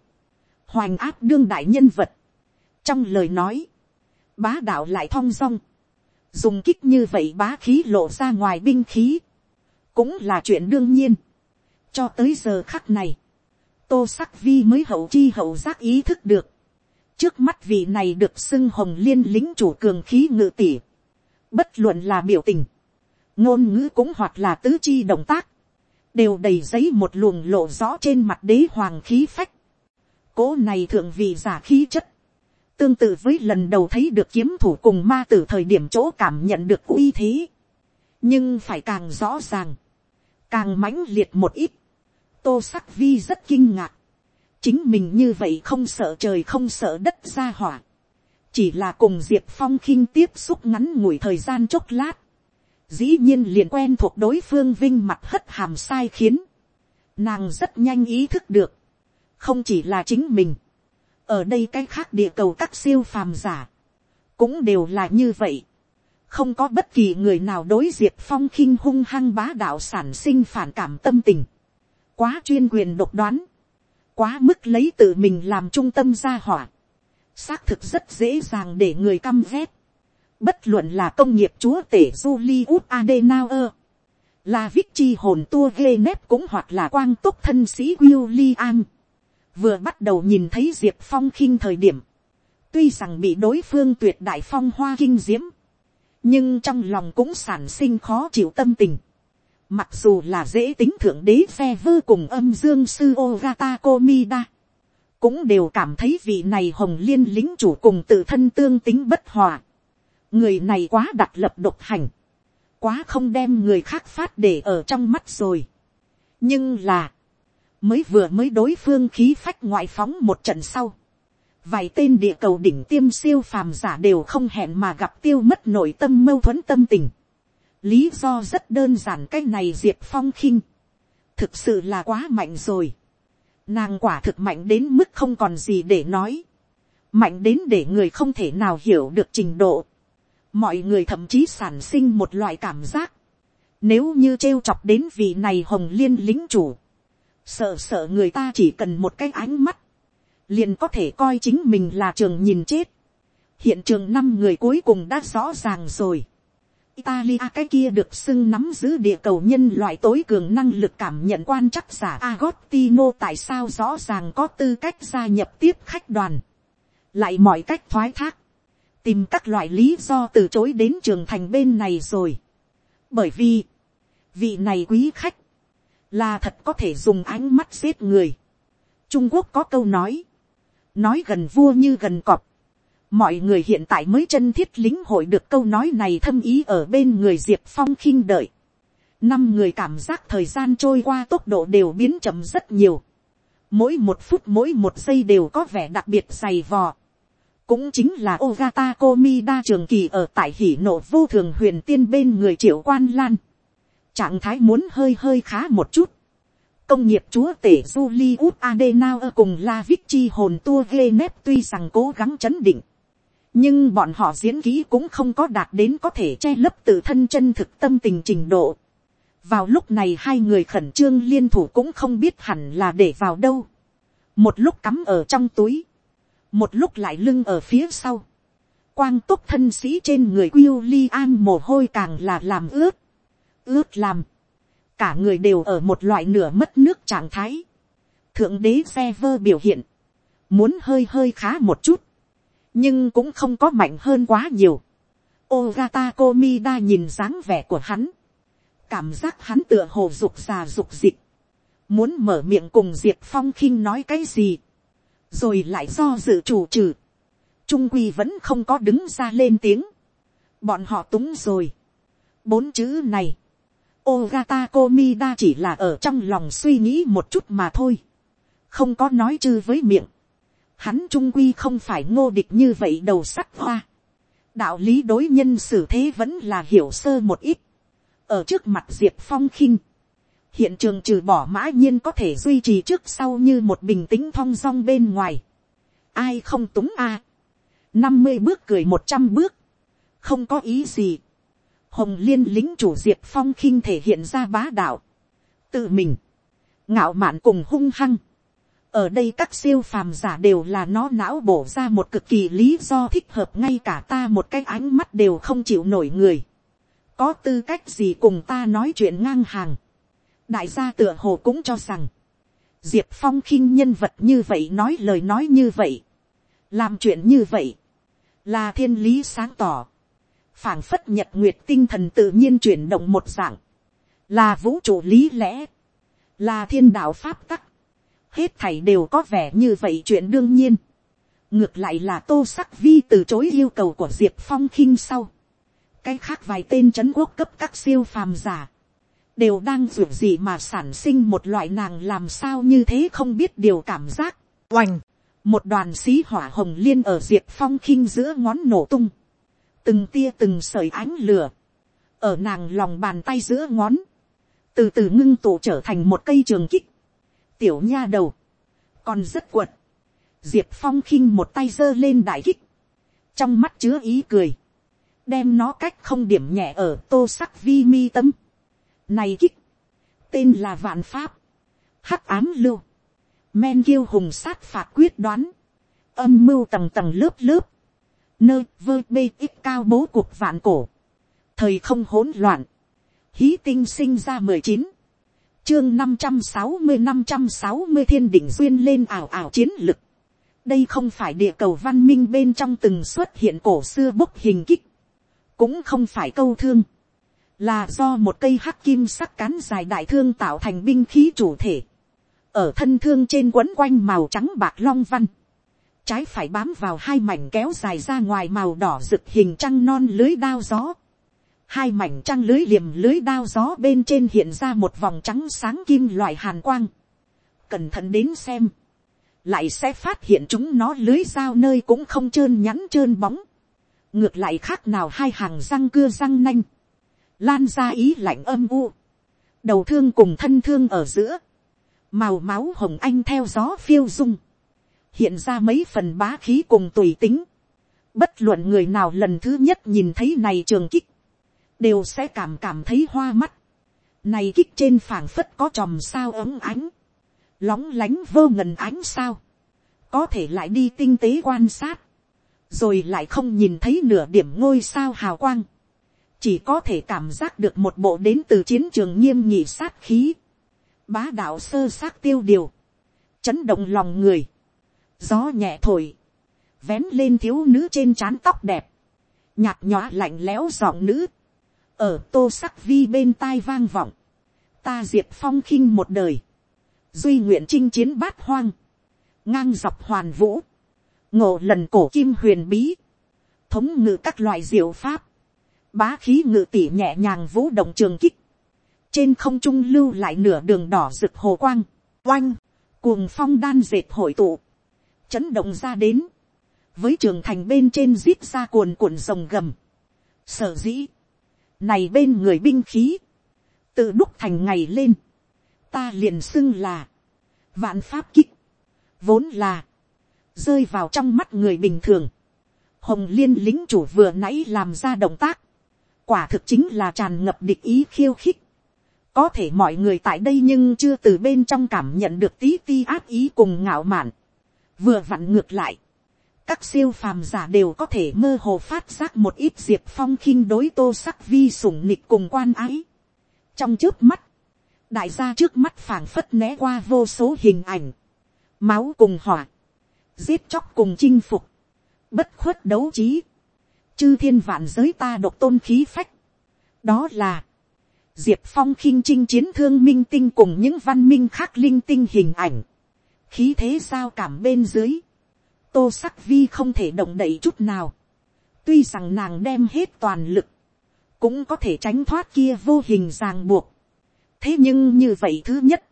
[SPEAKER 1] hoành áp đương đại nhân vật, trong lời nói, bá đạo lại thong dong, dùng kích như vậy bá khí lộ ra ngoài binh khí, cũng là chuyện đương nhiên. cho tới giờ khắc này, tô sắc vi mới hậu chi hậu giác ý thức được, trước mắt vị này được xưng hồng liên lính chủ cường khí ngự tỉ, bất luận là biểu tình, ngôn ngữ cũng hoặc là tứ chi động tác, đều đầy giấy một luồng lộ rõ trên mặt đế hoàng khí phách. Cố này thượng vị giả khí chất, tương tự với lần đầu thấy được kiếm thủ cùng ma tử thời điểm chỗ cảm nhận được uy thế. nhưng phải càng rõ ràng, càng mãnh liệt một ít. tô sắc vi rất kinh ngạc chính mình như vậy không sợ trời không sợ đất ra hỏa. chỉ là cùng diệp phong khinh tiếp xúc ngắn ngủi thời gian chốc lát. dĩ nhiên liền quen thuộc đối phương vinh mặt hất hàm sai khiến. nàng rất nhanh ý thức được. không chỉ là chính mình ở đây cái khác địa cầu các siêu phàm giả, cũng đều là như vậy. không có bất kỳ người nào đối diệt phong khinh hung hăng bá đạo sản sinh phản cảm tâm tình, quá chuyên quyền độc đoán, quá mức lấy tự mình làm trung tâm gia hỏa, xác thực rất dễ dàng để người căm ghét, bất luận là công nghiệp chúa tể Julius Adenauer, là Vichy hồn tua ghê nếp cũng hoặc là quang túc thân sĩ William. Vừa bắt đầu nhìn thấy diệp phong khinh thời điểm, tuy rằng bị đối phương tuyệt đại phong hoa kinh diễm, nhưng trong lòng cũng sản sinh khó chịu tâm tình. Mặc dù là dễ tính thượng đế phe vơ cùng âm dương sư Ogata Komida, cũng đều cảm thấy vị này hồng liên lính chủ cùng tự thân tương tính bất hòa. người này quá đặt lập độc hành, quá không đem người khác phát để ở trong mắt rồi. nhưng là, mới vừa mới đối phương khí phách ngoại phóng một trận sau, vài tên địa cầu đỉnh tiêm siêu phàm giả đều không hẹn mà gặp tiêu mất nội tâm mâu thuẫn tâm tình lý do rất đơn giản cái này diệp phong khinh, thực sự là quá mạnh rồi. nàng quả thực mạnh đến mức không còn gì để nói, mạnh đến để người không thể nào hiểu được trình độ. mọi người thậm chí sản sinh một loại cảm giác, nếu như trêu chọc đến vị này hồng liên lính chủ, sợ sợ người ta chỉ cần một cái ánh mắt, liền có thể coi chính mình là trường nhìn chết. hiện trường năm người cuối cùng đã rõ ràng rồi. Italia cái kia được xưng nắm giữ địa cầu nhân loại tối cường năng lực cảm nhận quan chắc giả Agostino tại sao rõ ràng có tư cách gia nhập tiếp khách đoàn. Lại mọi cách thoái thác. Tìm các loại lý do từ chối đến trường thành bên này rồi. Bởi vì, vị này quý khách, là thật có thể dùng ánh mắt giết người. Trung Quốc có câu nói, nói gần vua như gần cọp. Mọi người hiện tại mới chân thiết lính hội được câu nói này thâm ý ở bên người Diệp Phong khinh đợi. Năm người cảm giác thời gian trôi qua tốc độ đều biến chậm rất nhiều. Mỗi một phút mỗi một giây đều có vẻ đặc biệt dày vò. Cũng chính là Ogata Komida trường kỳ ở tại hỉ nộ vô thường huyền tiên bên người triệu quan lan trạng thái muốn hơi hơi khá một chút. công nghiệp chúa tể Julius Adenauer cùng La Vichy hồn tua Glenep tuy rằng cố gắng chấn định nhưng bọn họ diễn kỹ cũng không có đạt đến có thể che lấp tự thân chân thực tâm tình trình độ. vào lúc này hai người khẩn trương liên thủ cũng không biết hẳn là để vào đâu. một lúc cắm ở trong túi. một lúc lại lưng ở phía sau. quang túc thân sĩ trên người William mồ hôi càng là làm ướt ướt làm, cả người đều ở một loại nửa mất nước trạng thái, thượng đế xe vơ biểu hiện, muốn hơi hơi khá một chút, nhưng cũng không có mạnh hơn quá nhiều. Ogata Komida nhìn dáng vẻ của hắn, cảm giác hắn tựa hồ dục già dục dịch, muốn mở miệng cùng diệp phong khinh nói cái gì, rồi lại do dự chủ trừ, trung quy vẫn không có đứng ra lên tiếng, bọn họ túng rồi. bốn chữ này, Ogata Komida chỉ là ở trong lòng suy nghĩ một chút mà thôi, không có nói chư với miệng, hắn trung quy không phải ngô địch như vậy đầu sắt hoa, đạo lý đối nhân xử thế vẫn là hiểu sơ một ít, ở trước mặt diệp phong khinh, hiện trường trừ bỏ mã nhiên có thể duy trì trước sau như một bình tĩnh thong dong bên ngoài, ai không túng a, năm mươi bước cười một trăm bước, không có ý gì, hồng liên lính chủ diệp phong khinh thể hiện ra bá đạo, tự mình, ngạo mạn cùng hung hăng, ở đây các siêu phàm giả đều là nó não bổ ra một cực kỳ lý do thích hợp ngay cả ta một cái ánh mắt đều không chịu nổi người, có tư cách gì cùng ta nói chuyện ngang hàng, đại gia tựa hồ cũng cho rằng, diệp phong khinh nhân vật như vậy nói lời nói như vậy, làm chuyện như vậy, là thiên lý sáng tỏ, phảng phất nhật nguyệt tinh thần tự nhiên chuyển động một dạng, là vũ trụ lý lẽ, là thiên đạo pháp tắc, hết thảy đều có vẻ như vậy chuyện đương nhiên, ngược lại là tô sắc vi từ chối yêu cầu của diệp phong khinh sau, cái khác vài tên c h ấ n quốc cấp các siêu phàm giả, đều đang ruột gì mà sản sinh một loại nàng làm sao như thế không biết điều cảm giác, oành, một đoàn xí hỏa hồng liên ở diệp phong khinh giữa ngón nổ tung, từng tia từng sợi ánh lửa, ở nàng lòng bàn tay giữa ngón, từ từ ngưng tụ trở thành một cây trường kích, tiểu nha đầu, còn rất quật, diệp phong khinh một tay giơ lên đại kích, trong mắt chứa ý cười, đem nó cách không điểm nhẹ ở tô sắc vi mi tâm. Này kích, tên là vạn pháp, hắc ám lưu, men kiêu hùng sát phạt quyết đoán, âm mưu tầng tầng lớp lớp, nơi vơ bê ít cao bố cuộc vạn cổ, thời không hỗn loạn, hí tinh sinh ra mười chín, chương năm trăm sáu mươi năm trăm sáu mươi thiên đỉnh duyên lên ảo ảo chiến lực, đây không phải địa cầu văn minh bên trong từng xuất hiện cổ xưa bốc hình kích, cũng không phải câu thương, là do một cây hắc kim sắc cán dài đại thương tạo thành binh khí chủ thể, ở thân thương trên quấn quanh màu trắng bạc long văn, trái phải bám vào hai mảnh kéo dài ra ngoài màu đỏ rực hình trăng non lưới đao gió. Hai mảnh trăng lưới liềm lưới đao gió bên trên hiện ra một vòng trắng sáng kim loại hàn quang. Cẩn thận đến xem. Lại sẽ phát hiện chúng nó lưới dao nơi cũng không trơn nhắn trơn bóng. Ngược lại khác nào hai hàng răng cưa răng nanh. Lan ra ý lạnh âm u. Đầu thương cùng thân thương ở giữa. Màu máu hồng anh theo gió phiêu dung hiện ra mấy phần bá khí cùng tùy tính. Bất luận người nào lần thứ nhất nhìn thấy này trường kích, đều sẽ cảm cảm thấy hoa mắt. Này kích trên phảng phất có tròm sao ấm ánh, lóng lánh vô ngần ánh sao, có thể lại đi tinh tế quan sát, rồi lại không nhìn thấy nửa điểm ngôi sao hào quang, chỉ có thể cảm giác được một bộ đến từ chiến trường nghiêm nhị sát khí, bá đạo sơ sát tiêu điều, chấn động lòng người, gió nhẹ thổi, vén lên thiếu nữ trên trán tóc đẹp, nhạt nhõa lạnh lẽo giọng nữ, ở tô sắc vi bên tai vang vọng, ta diệt phong khinh một đời, duy nguyện chinh chiến bát hoang, ngang dọc hoàn vũ, ngộ lần cổ kim huyền bí, thống ngự các loại diệu pháp, bá khí ngự tỉ nhẹ nhàng vũ động trường kích, trên không trung lưu lại nửa đường đỏ rực hồ quang, oanh, cuồng phong đan dệt hội tụ, chấn động ra đến, với trường thành bên trên zip ra cuồn cuộn rồng gầm. Sở dĩ, này bên người binh khí, tự đúc thành ngày lên, ta liền xưng là, vạn pháp kích, vốn là, rơi vào trong mắt người bình thường. Hồng liên lính chủ vừa nãy làm ra động tác, quả thực chính là tràn ngập địch ý khiêu khích. Có thể mọi người tại đây nhưng chưa từ bên trong cảm nhận được tí ti ác ý cùng ngạo mạn. Vừa vặn ngược lại, các siêu phàm giả đều có thể mơ hồ phát giác một ít diệp phong khinh đối tô sắc vi sủng nịch cùng quan ái. trong trước mắt, đại gia trước mắt phảng phất né qua vô số hình ảnh, máu cùng hỏa, giết chóc cùng chinh phục, bất khuất đấu trí, chư thiên vạn giới ta độc tôn khí phách. đó là, diệp phong khinh chinh chiến thương minh tinh cùng những văn minh khác linh tinh hình ảnh, khí thế sao cảm bên dưới, tô sắc vi không thể động đậy chút nào, tuy rằng nàng đem hết toàn lực, cũng có thể tránh thoát kia vô hình ràng buộc. thế nhưng như vậy thứ nhất,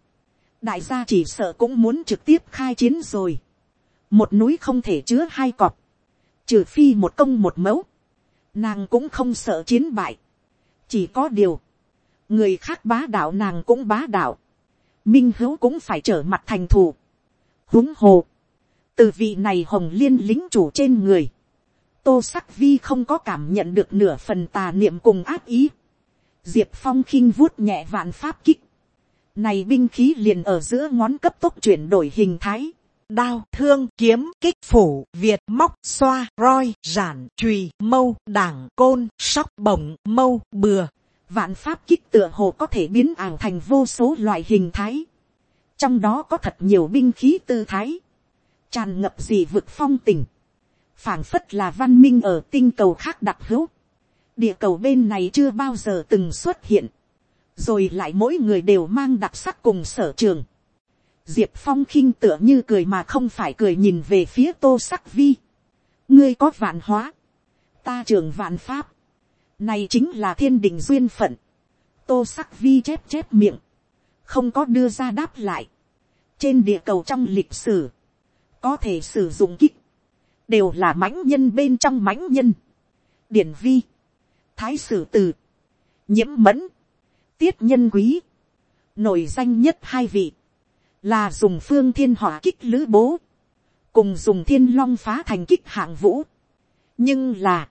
[SPEAKER 1] đại gia chỉ sợ cũng muốn trực tiếp khai chiến rồi. một núi không thể chứa hai cọp, trừ phi một công một mẫu, nàng cũng không sợ chiến bại. chỉ có điều, người khác bá đạo nàng cũng bá đạo, minh hữu cũng phải trở mặt thành thù. huống hồ, từ vị này hồng liên lính chủ trên người, tô sắc vi không có cảm nhận được nửa phần tà niệm cùng áp ý. diệp phong khinh vuốt nhẹ vạn pháp kích. này binh khí liền ở giữa ngón cấp tốc chuyển đổi hình thái. đao, thương, kiếm, kích, phủ, việt, móc, xoa, roi, giản, chùy, mâu, đảng, côn, sóc, bổng, mâu, bừa. vạn pháp kích tựa hồ có thể biến ảo thành vô số loại hình thái. trong đó có thật nhiều binh khí tư thái tràn ngập gì vực phong tình phảng phất là văn minh ở tinh cầu khác đặc hữu, địa cầu bên này chưa bao giờ từng xuất hiện, rồi lại mỗi người đều mang đặc sắc cùng sở trường. Diệp phong khinh tựa như cười mà không phải cười nhìn về phía tô sắc vi. ngươi có vạn hóa, ta trường vạn pháp, này chính là thiên đình duyên phận. tô sắc vi chép chép miệng, không có đưa ra đáp lại. trên địa cầu trong lịch sử, có thể sử dụng kích, đều là mãnh nhân bên trong mãnh nhân. điển vi, thái sử từ, nhiễm mẫn, tiết nhân quý, nổi danh nhất hai vị, là dùng phương thiên hỏa kích lữ bố, cùng dùng thiên long phá thành kích hạng vũ. nhưng là,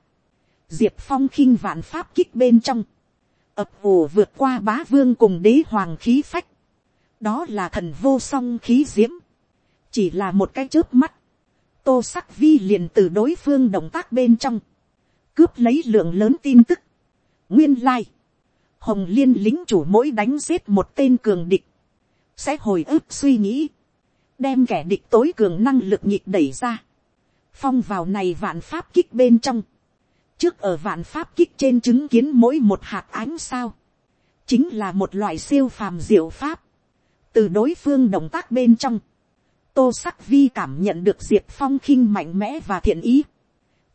[SPEAKER 1] diệp phong khinh vạn pháp kích bên trong, ập ồ vượt qua bá vương cùng đế hoàng khí phách, đó là thần vô song khí diễm, chỉ là một cái chớp mắt, tô sắc vi liền từ đối phương động tác bên trong, cướp lấy lượng lớn tin tức. nguyên lai, hồng liên lính chủ mỗi đánh giết một tên cường địch, sẽ hồi ức suy nghĩ, đem kẻ địch tối cường năng lực nhịp đẩy ra, phong vào này vạn pháp kích bên trong, trước ở vạn pháp kích trên chứng kiến mỗi một hạt ánh sao, chính là một loại siêu phàm diệu pháp, từ đối phương động tác bên trong, tô sắc vi cảm nhận được diệp phong khinh mạnh mẽ và thiện ý.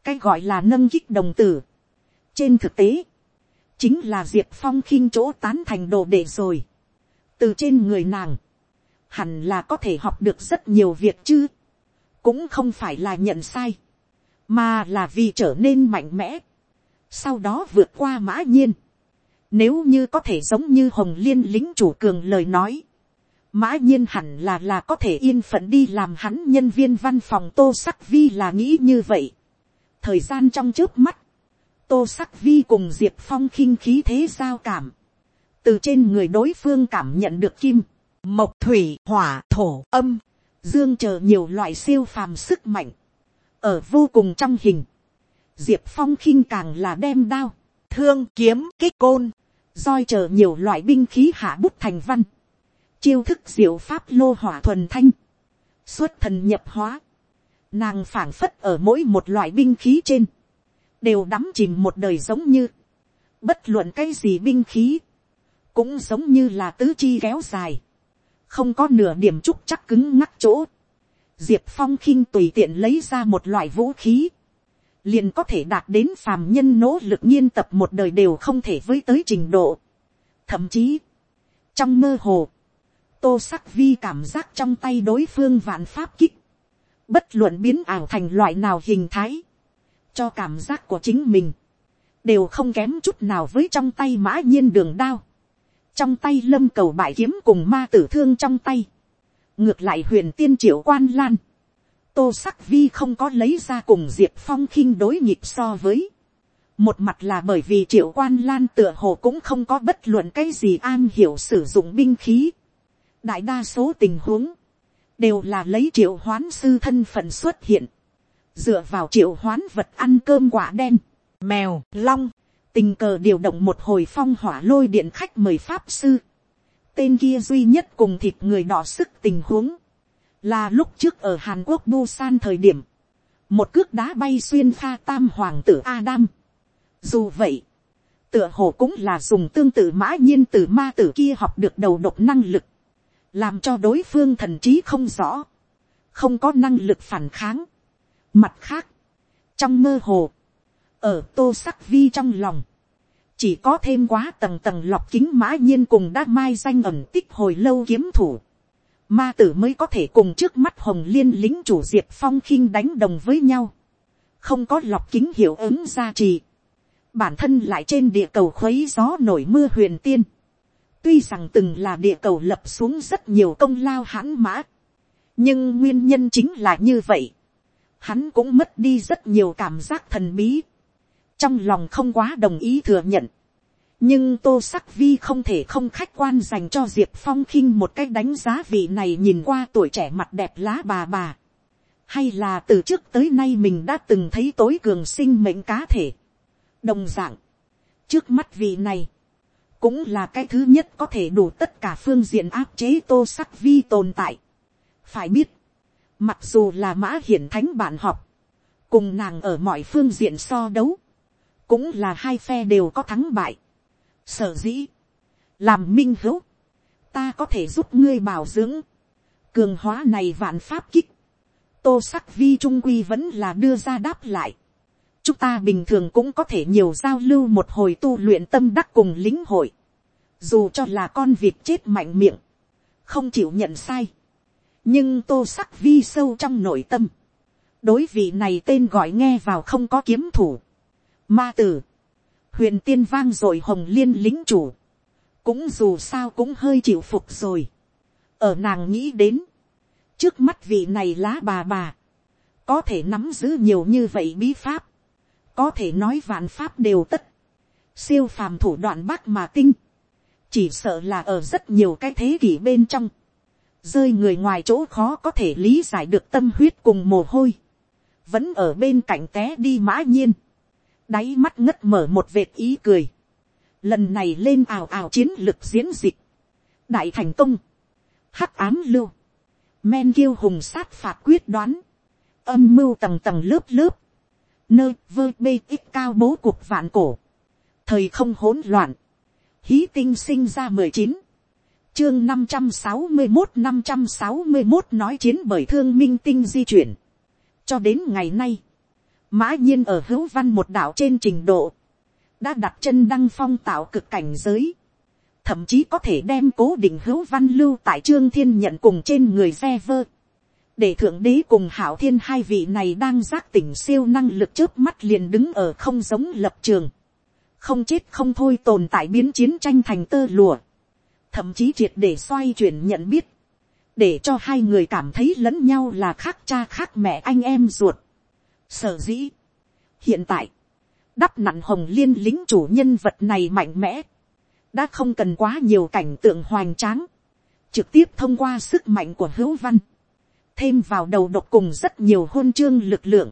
[SPEAKER 1] cái gọi là nâng kích đồng tử. trên thực tế, chính là diệp phong khinh chỗ tán thành đồ để rồi. từ trên người nàng, hẳn là có thể học được rất nhiều việc chứ. cũng không phải là nhận sai, mà là vì trở nên mạnh mẽ. sau đó vượt qua mã nhiên. nếu như có thể giống như hồng liên lính chủ cường lời nói, mã nhiên hẳn là là có thể yên phận đi làm hắn nhân viên văn phòng tô sắc vi là nghĩ như vậy. thời gian trong trước mắt, tô sắc vi cùng diệp phong khinh khí thế giao cảm, từ trên người đối phương cảm nhận được kim, mộc thủy hỏa thổ âm, dương chờ nhiều loại siêu phàm sức mạnh, ở vô cùng trong hình, diệp phong khinh càng là đem đao, thương kiếm kích côn, roi chờ nhiều loại binh khí hạ bút thành văn, chiêu thức diệu pháp lô hỏa thuần thanh, xuất thần nhập hóa, nàng phảng phất ở mỗi một loại binh khí trên, đều đắm chìm một đời giống như, bất luận cái gì binh khí, cũng giống như là tứ chi kéo dài, không có nửa điểm trúc chắc cứng ngắc chỗ, diệp phong khinh tùy tiện lấy ra một loại vũ khí, liền có thể đạt đến phàm nhân nỗ lực nghiên tập một đời đều không thể với tới trình độ. Thậm chí, trong mơ hồ, tô sắc vi cảm giác trong tay đối phương vạn pháp kích, bất luận biến ảo thành loại nào hình thái, cho cảm giác của chính mình, đều không kém chút nào với trong tay mã nhiên đường đao, trong tay lâm cầu bại kiếm cùng ma tử thương trong tay, ngược lại huyền tiên triệu quan lan, tô sắc vi không có lấy ra cùng diệp phong khinh đối nhịp so với, một mặt là bởi vì triệu quan lan tựa hồ cũng không có bất luận cái gì an hiểu sử dụng binh khí, đại đa số tình huống, đều là lấy triệu hoán sư thân phận xuất hiện, dựa vào triệu hoán vật ăn cơm quả đen, mèo, long, tình cờ điều động một hồi phong hỏa lôi điện khách mời pháp sư, tên kia duy nhất cùng thịt người đỏ sức tình huống, là lúc trước ở hàn quốc busan thời điểm, một cước đá bay xuyên pha tam hoàng tử adam. dù vậy, tựa hồ cũng là dùng tương tự mã nhiên từ ma tử kia học được đầu độc năng lực, làm cho đối phương thần trí không rõ, không có năng lực phản kháng. Mặt khác, trong mơ hồ, ở tô sắc vi trong lòng, chỉ có thêm quá tầng tầng lọc kính mã nhiên cùng đã mai danh ẩn tích hồi lâu kiếm thủ. Ma tử mới có thể cùng trước mắt hồng liên lính chủ diệp phong khinh đánh đồng với nhau. Không có lọc kính hiệu ứng gia trì. Bản thân lại trên địa cầu khuấy gió nổi mưa huyền tiên. Tuy rằng từng là địa cầu lập xuống rất nhiều công lao hãn mã. Nhưng nguyên nhân chính là như vậy. Hắn cũng mất đi rất nhiều cảm giác thần bí trong lòng không quá đồng ý thừa nhận. nhưng tô sắc vi không thể không khách quan dành cho diệp phong khinh một cách đánh giá vị này nhìn qua tuổi trẻ mặt đẹp lá bà bà. hay là từ trước tới nay mình đã từng thấy tối cường sinh mệnh cá thể. đồng d ạ n g trước mắt vị này, cũng là cái thứ nhất có thể đủ tất cả phương diện áp chế tô sắc vi tồn tại. phải biết, mặc dù là mã hiển thánh bạn học, cùng nàng ở mọi phương diện so đấu, cũng là hai phe đều có thắng bại. Sở dĩ, làm minh hữu, ta có thể giúp ngươi bảo dưỡng, cường hóa này vạn pháp kích, tô sắc vi trung quy vẫn là đưa ra đáp lại chúng ta bình thường cũng có thể nhiều giao lưu một hồi tu luyện tâm đắc cùng lính hội, dù cho là con vịt chết mạnh miệng, không chịu nhận sai, nhưng tô sắc vi sâu trong nội tâm, đối vị này tên gọi nghe vào không có kiếm thủ, ma tử, huyền tiên vang rồi hồng liên lính chủ, cũng dù sao cũng hơi chịu phục rồi, ở nàng nghĩ đến, trước mắt vị này lá bà bà, có thể nắm giữ nhiều như vậy bí pháp, có thể nói vạn pháp đều tất, siêu phàm thủ đoạn bác mà tinh, chỉ sợ là ở rất nhiều cái thế kỷ bên trong, rơi người ngoài chỗ khó có thể lý giải được tâm huyết cùng mồ hôi, vẫn ở bên cạnh té đi mã nhiên, đáy mắt ngất mở một vệt ý cười. Lần này lên ào ào chiến lực diễn dịch. Đại thành công. Hắc ám lưu. Men kiêu hùng sát phạt quyết đoán. Âm mưu tầng tầng lớp lớp. Nơi vơ bê ít cao bố cuộc vạn cổ. Thời không hỗn loạn. Hí tinh sinh ra mười chín chương năm trăm sáu mươi một năm trăm sáu mươi một nói chiến bởi thương minh tinh di chuyển. Cho đến ngày nay mã nhiên ở hữu văn một đạo trên trình độ, đã đặt chân đăng phong tạo cực cảnh giới, thậm chí có thể đem cố định hữu văn lưu tại trương thiên nhận cùng trên người xe vơ, để thượng đế cùng hảo thiên hai vị này đang giác tỉnh siêu năng lực trước mắt liền đứng ở không giống lập trường, không chết không thôi tồn tại biến chiến tranh thành tơ lùa, thậm chí triệt để xoay chuyển nhận biết, để cho hai người cảm thấy lẫn nhau là khác cha khác mẹ anh em ruột. Sở dĩ. Hiện tại. Đắp nặn hồng liên lính chủ nhân vật này mạnh mẽ. Đã không cần quá nhiều cảnh tượng hoành tráng. Trực tiếp thông qua sức mạnh của hữu văn. Thêm vào đầu độc cùng rất nhiều hôn chương lực lượng.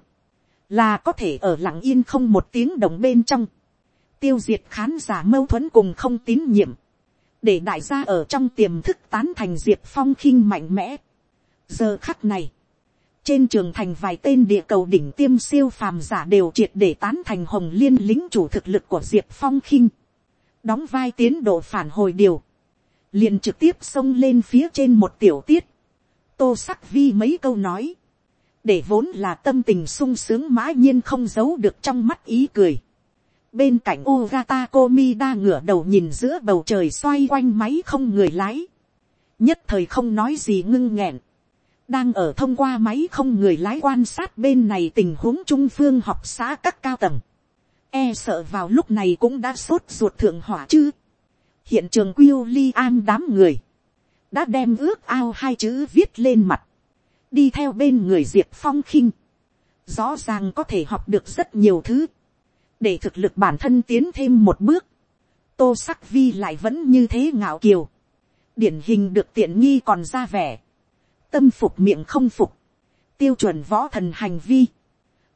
[SPEAKER 1] Là có thể ở lặng yên không một tiếng đồng bên trong. Tiêu diệt khán giả mâu thuẫn cùng không tín nhiệm. Để đại gia ở trong tiềm thức tán thành diệp phong khinh mạnh mẽ. Giờ khắc này trên trường thành vài tên địa cầu đỉnh tiêm siêu phàm giả đều triệt để tán thành hồng liên lính chủ thực lực của diệp phong khinh, đóng vai tiến độ phản hồi điều, liền trực tiếp xông lên phía trên một tiểu tiết, tô sắc vi mấy câu nói, để vốn là tâm tình sung sướng mã nhiên không giấu được trong mắt ý cười. bên cạnh ugata Komi đa ngửa đầu nhìn giữa bầu trời xoay quanh máy không người lái, nhất thời không nói gì ngưng nghẹn, đang ở thông qua máy không người lái quan sát bên này tình huống trung phương học xã các cao tầng. E sợ vào lúc này cũng đã sốt ruột thượng hỏa chứ. Hiện trường William đám người. Đã đem ước ao hai chữ viết lên mặt. Đi theo bên người Diệp Phong khinh. Rõ ràng có thể học được rất nhiều thứ. Để thực lực bản thân tiến thêm một bước. Tô sắc vi lại vẫn như thế ngạo kiều. Điển hình được tiện nghi còn ra vẻ tâm phục miệng không phục, tiêu chuẩn võ thần hành vi.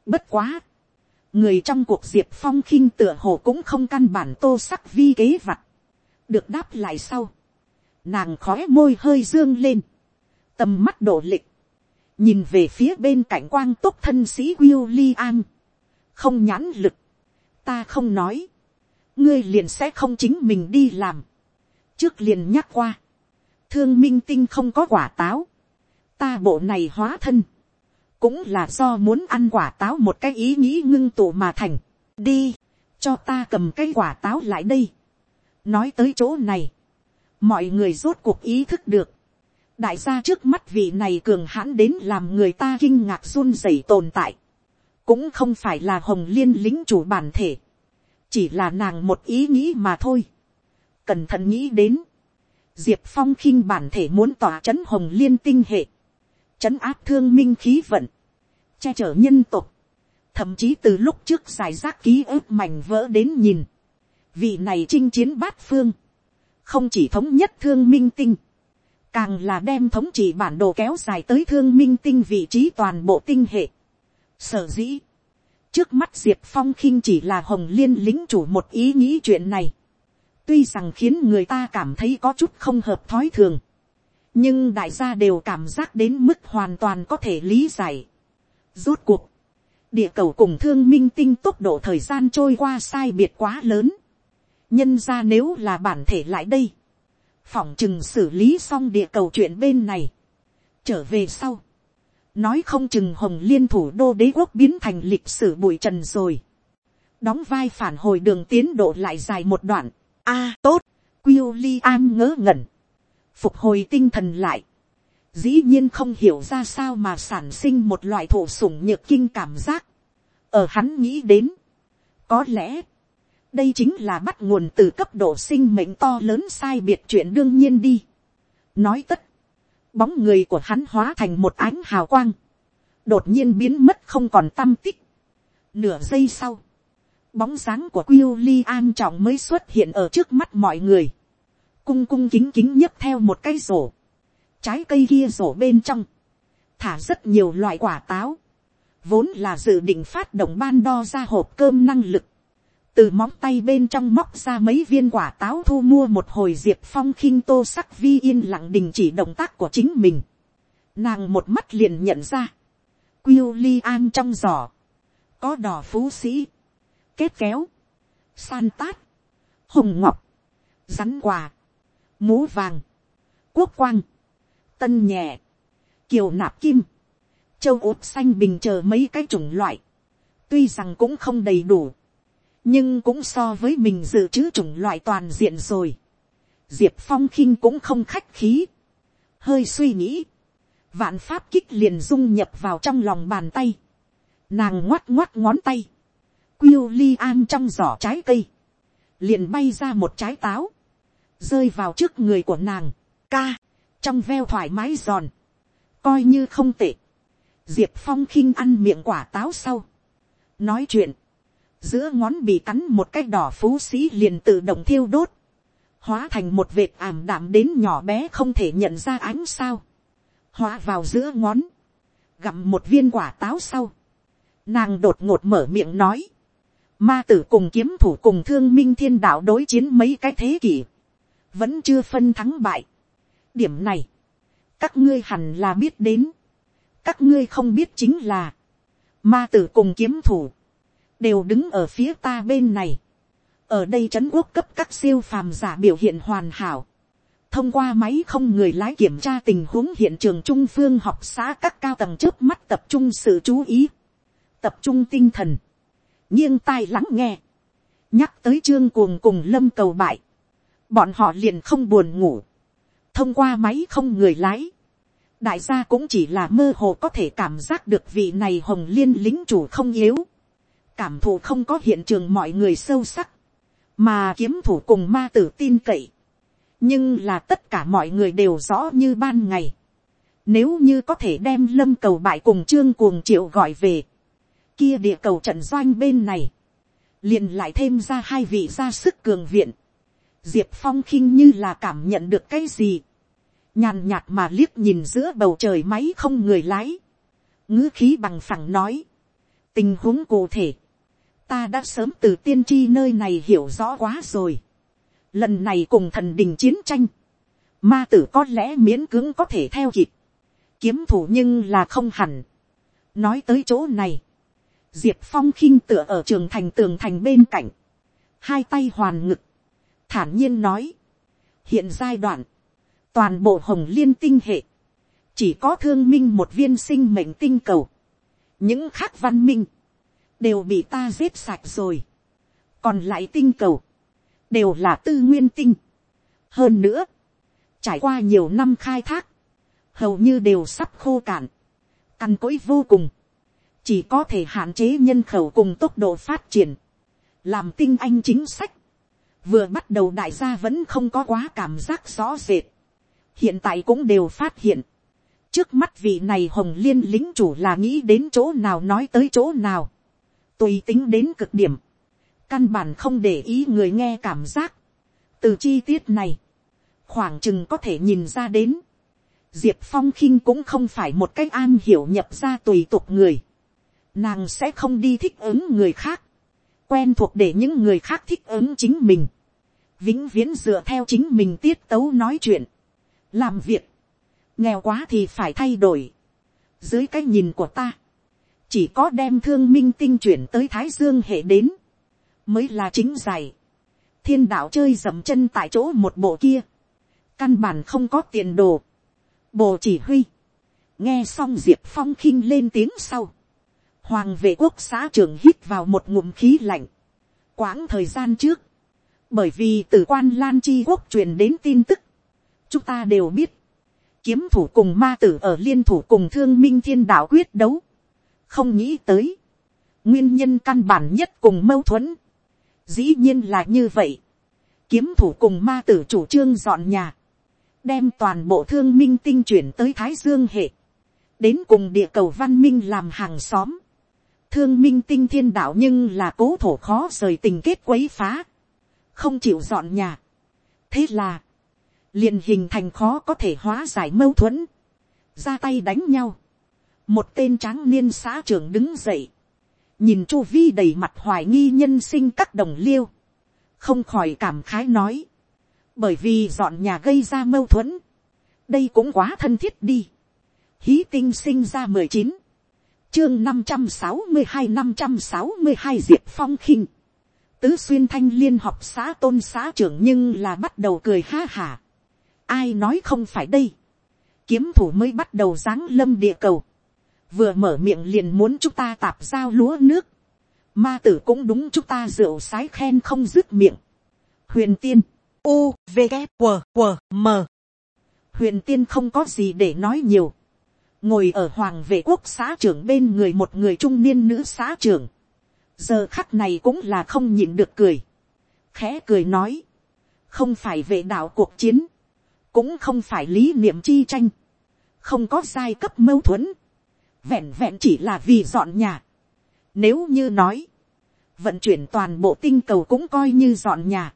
[SPEAKER 1] Bất quá, người trong cuộc diệp phong khinh tựa hồ cũng không căn bản tô sắc vi kế vặt, được đáp lại sau, nàng khói môi hơi dương lên, tầm mắt đổ lịch, nhìn về phía bên cạnh quang tốt thân sĩ William, không nhãn lực, ta không nói, ngươi liền sẽ không chính mình đi làm, trước liền nhắc qua, thương minh tinh không có quả táo, ta bộ này hóa thân, cũng là do muốn ăn quả táo một cái ý nghĩ ngưng tụ mà thành. đi, cho ta cầm cái quả táo lại đây. nói tới chỗ này, mọi người rốt cuộc ý thức được. đại gia trước mắt vị này cường hãn đến làm người ta kinh ngạc run rẩy tồn tại. cũng không phải là hồng liên lính chủ bản thể. chỉ là nàng một ý nghĩ mà thôi. cẩn thận nghĩ đến. diệp phong khinh bản thể muốn tỏa c h ấ n hồng liên tinh hệ. c h ấ n áp thương minh khí vận. che chở nhân tục. thậm chí từ lúc trước giải rác ký ức mảnh vỡ đến nhìn. vị này chinh chiến bát phương không chỉ thống nhất thương minh tinh, càng là đem thống trị bản đồ kéo dài tới thương minh tinh vị trí toàn bộ tinh hệ. Sở dĩ, trước mắt diệp phong khinh chỉ là hồng liên lính chủ một ý nghĩ chuyện này, tuy rằng khiến người ta cảm thấy có chút không hợp thói thường, nhưng đại gia đều cảm giác đến mức hoàn toàn có thể lý giải. Rốt cuộc, địa cầu cùng thương minh tinh tốc độ thời gian trôi qua sai biệt quá lớn nhân ra nếu là bản thể lại đây, phỏng chừng xử lý xong địa cầu chuyện bên này, trở về sau, nói không chừng hồng liên thủ đô đế quốc biến thành lịch sử bụi trần rồi, đóng vai phản hồi đường tiến độ lại dài một đoạn, a à, tốt, Quyêu li an ngớ ngẩn, phục hồi tinh thần lại, dĩ nhiên không hiểu ra sao mà sản sinh một loại thổ sủng nhược kinh cảm giác, ở hắn nghĩ đến, có lẽ, đây chính là bắt nguồn từ cấp độ sinh mệnh to lớn sai biệt chuyện đương nhiên đi. nói tất, bóng người của hắn hóa thành một ánh hào quang, đột nhiên biến mất không còn tâm tích. nửa giây sau, bóng dáng của Quyêu Ly An trọng mới xuất hiện ở trước mắt mọi người, cung cung kính kính nhấp theo một cái rổ, trái cây kia rổ bên trong, thả rất nhiều loại quả táo, vốn là dự định phát động ban đo ra hộp cơm năng lực, từ móng tay bên trong móc ra mấy viên quả táo thu mua một hồi diệp phong khinh tô sắc vi yên lặng đình chỉ động tác của chính mình. Nàng một mắt liền nhận ra. Quyêu li an trong giỏ. Có đỏ phú sĩ. Kết kéo. San tát. Hồng ngọc. Rắn quà. Mũ vàng. Quốc quang. Tân nhẹ. Kiều nạp kim. Châu ốt xanh bình chờ mấy cái chủng loại. Tuy rằng cũng không đầy đủ nhưng cũng so với mình dự trữ chủng loại toàn diện rồi. diệp phong khinh cũng không khách khí, hơi suy nghĩ, vạn pháp kích liền dung nhập vào trong lòng bàn tay, nàng ngoắt ngoắt ngón tay, quyêu li an trong giỏ trái cây, liền bay ra một trái táo, rơi vào trước người của nàng, ca, trong veo thoải mái giòn, coi như không tệ, diệp phong khinh ăn miệng quả táo sau, nói chuyện, giữa ngón bị cắn một cái đỏ phú sĩ liền tự động thiêu đốt, hóa thành một vệt ảm đạm đến nhỏ bé không thể nhận ra ánh sao, hóa vào giữa ngón, gặm một viên quả táo sau, nàng đột ngột mở miệng nói, ma tử cùng kiếm thủ cùng thương minh thiên đạo đối chiến mấy cái thế kỷ, vẫn chưa phân thắng bại. điểm này, các ngươi hẳn là biết đến, các ngươi không biết chính là, ma tử cùng kiếm thủ, đều đứng ở phía ta bên này. ở đây trấn quốc cấp các siêu phàm giả biểu hiện hoàn hảo. thông qua máy không người lái kiểm tra tình huống hiện trường trung phương học xã các cao tầng trước mắt tập trung sự chú ý, tập trung tinh thần, nghiêng tai lắng nghe, nhắc tới trương cuồng cùng lâm cầu bại, bọn họ liền không buồn ngủ, thông qua máy không người lái, đại gia cũng chỉ là mơ hồ có thể cảm giác được vị này hồng liên lính chủ không yếu, cảm thụ không có hiện trường mọi người sâu sắc, mà kiếm thủ cùng ma tử tin cậy, nhưng là tất cả mọi người đều rõ như ban ngày. Nếu như có thể đem lâm cầu bại cùng trương cuồng triệu gọi về, kia địa cầu trận doanh bên này, liền lại thêm ra hai vị ra sức cường viện. Diệp phong khinh như là cảm nhận được cái gì, nhàn nhạt mà liếc nhìn giữa bầu trời máy không người lái, ngữ khí bằng phẳng nói, tình huống cụ thể, ta đã sớm từ tiên tri nơi này hiểu rõ quá rồi. lần này cùng thần đình chiến tranh, ma tử có lẽ miễn cưỡng có thể theo kịp, kiếm thủ nhưng là không hẳn. nói tới chỗ này, diệp phong khinh tựa ở trường thành tường thành bên cạnh, hai tay hoàn ngực, thản nhiên nói, hiện giai đoạn, toàn bộ hồng liên tinh hệ, chỉ có thương minh một viên sinh mệnh tinh cầu, những khác văn minh, đều bị ta giết sạch rồi, còn lại tinh cầu, đều là tư nguyên tinh. hơn nữa, trải qua nhiều năm khai thác, hầu như đều sắp khô cạn, căn cỗi vô cùng, chỉ có thể hạn chế nhân khẩu cùng tốc độ phát triển, làm tinh anh chính sách, vừa bắt đầu đại gia vẫn không có quá cảm giác rõ rệt, hiện tại cũng đều phát hiện, trước mắt vị này hồng liên lính chủ là nghĩ đến chỗ nào nói tới chỗ nào, tùy tính đến cực điểm, căn bản không để ý người nghe cảm giác, từ chi tiết này, khoảng chừng có thể nhìn ra đến, diệp phong khinh cũng không phải một cách an hiểu nhập ra tùy tục người, nàng sẽ không đi thích ứng người khác, quen thuộc để những người khác thích ứng chính mình, vĩnh viễn dựa theo chính mình tiết tấu nói chuyện, làm việc, nghèo quá thì phải thay đổi, dưới cái nhìn của ta, chỉ có đem thương minh tinh chuyển tới thái dương hệ đến, mới là chính giải. thiên đạo chơi dầm chân tại chỗ một bộ kia, căn bản không có tiền đồ, bộ chỉ huy, nghe xong diệp phong khinh lên tiếng sau, hoàng vệ quốc xã trưởng hít vào một ngụm khí lạnh, quãng thời gian trước, bởi vì từ quan lan chi quốc truyền đến tin tức, chúng ta đều biết, kiếm thủ cùng ma tử ở liên thủ cùng thương minh thiên đạo quyết đấu, không nghĩ tới, nguyên nhân căn bản nhất cùng mâu thuẫn, dĩ nhiên là như vậy, kiếm thủ cùng ma tử chủ trương dọn nhà, đem toàn bộ thương minh tinh chuyển tới thái dương hệ, đến cùng địa cầu văn minh làm hàng xóm, thương minh tinh thiên đạo nhưng là cố thổ khó rời tình kết quấy phá, không chịu dọn nhà. thế là, liền hình thành khó có thể hóa giải mâu thuẫn, ra tay đánh nhau một tên tráng niên xã trưởng đứng dậy, nhìn chu vi đầy mặt hoài nghi nhân sinh các đồng liêu, không khỏi cảm khái nói, bởi vì dọn nhà gây ra mâu thuẫn, đây cũng quá thân thiết đi. Hí tinh sinh ra mười chín, chương năm trăm sáu mươi hai năm trăm sáu mươi hai diệp phong khinh, tứ xuyên thanh liên học xã tôn xã trưởng nhưng là bắt đầu cười ha hả. ai nói không phải đây, kiếm thủ mới bắt đầu giáng lâm địa cầu, vừa mở miệng liền muốn chúng ta tạp giao lúa nước, ma tử cũng đúng chúng ta rượu sái khen không dứt miệng. huyền tiên, u, v, g, w w m. huyền tiên không có gì để nói nhiều, ngồi ở hoàng vệ quốc xã trưởng bên người một người trung niên nữ xã trưởng, giờ khắc này cũng là không nhịn được cười, khẽ cười nói, không phải vệ đạo cuộc chiến, cũng không phải lý niệm chi tranh, không có giai cấp mâu thuẫn, vẹn vẹn chỉ là vì dọn nhà. Nếu như nói, vận chuyển toàn bộ tinh cầu cũng coi như dọn nhà.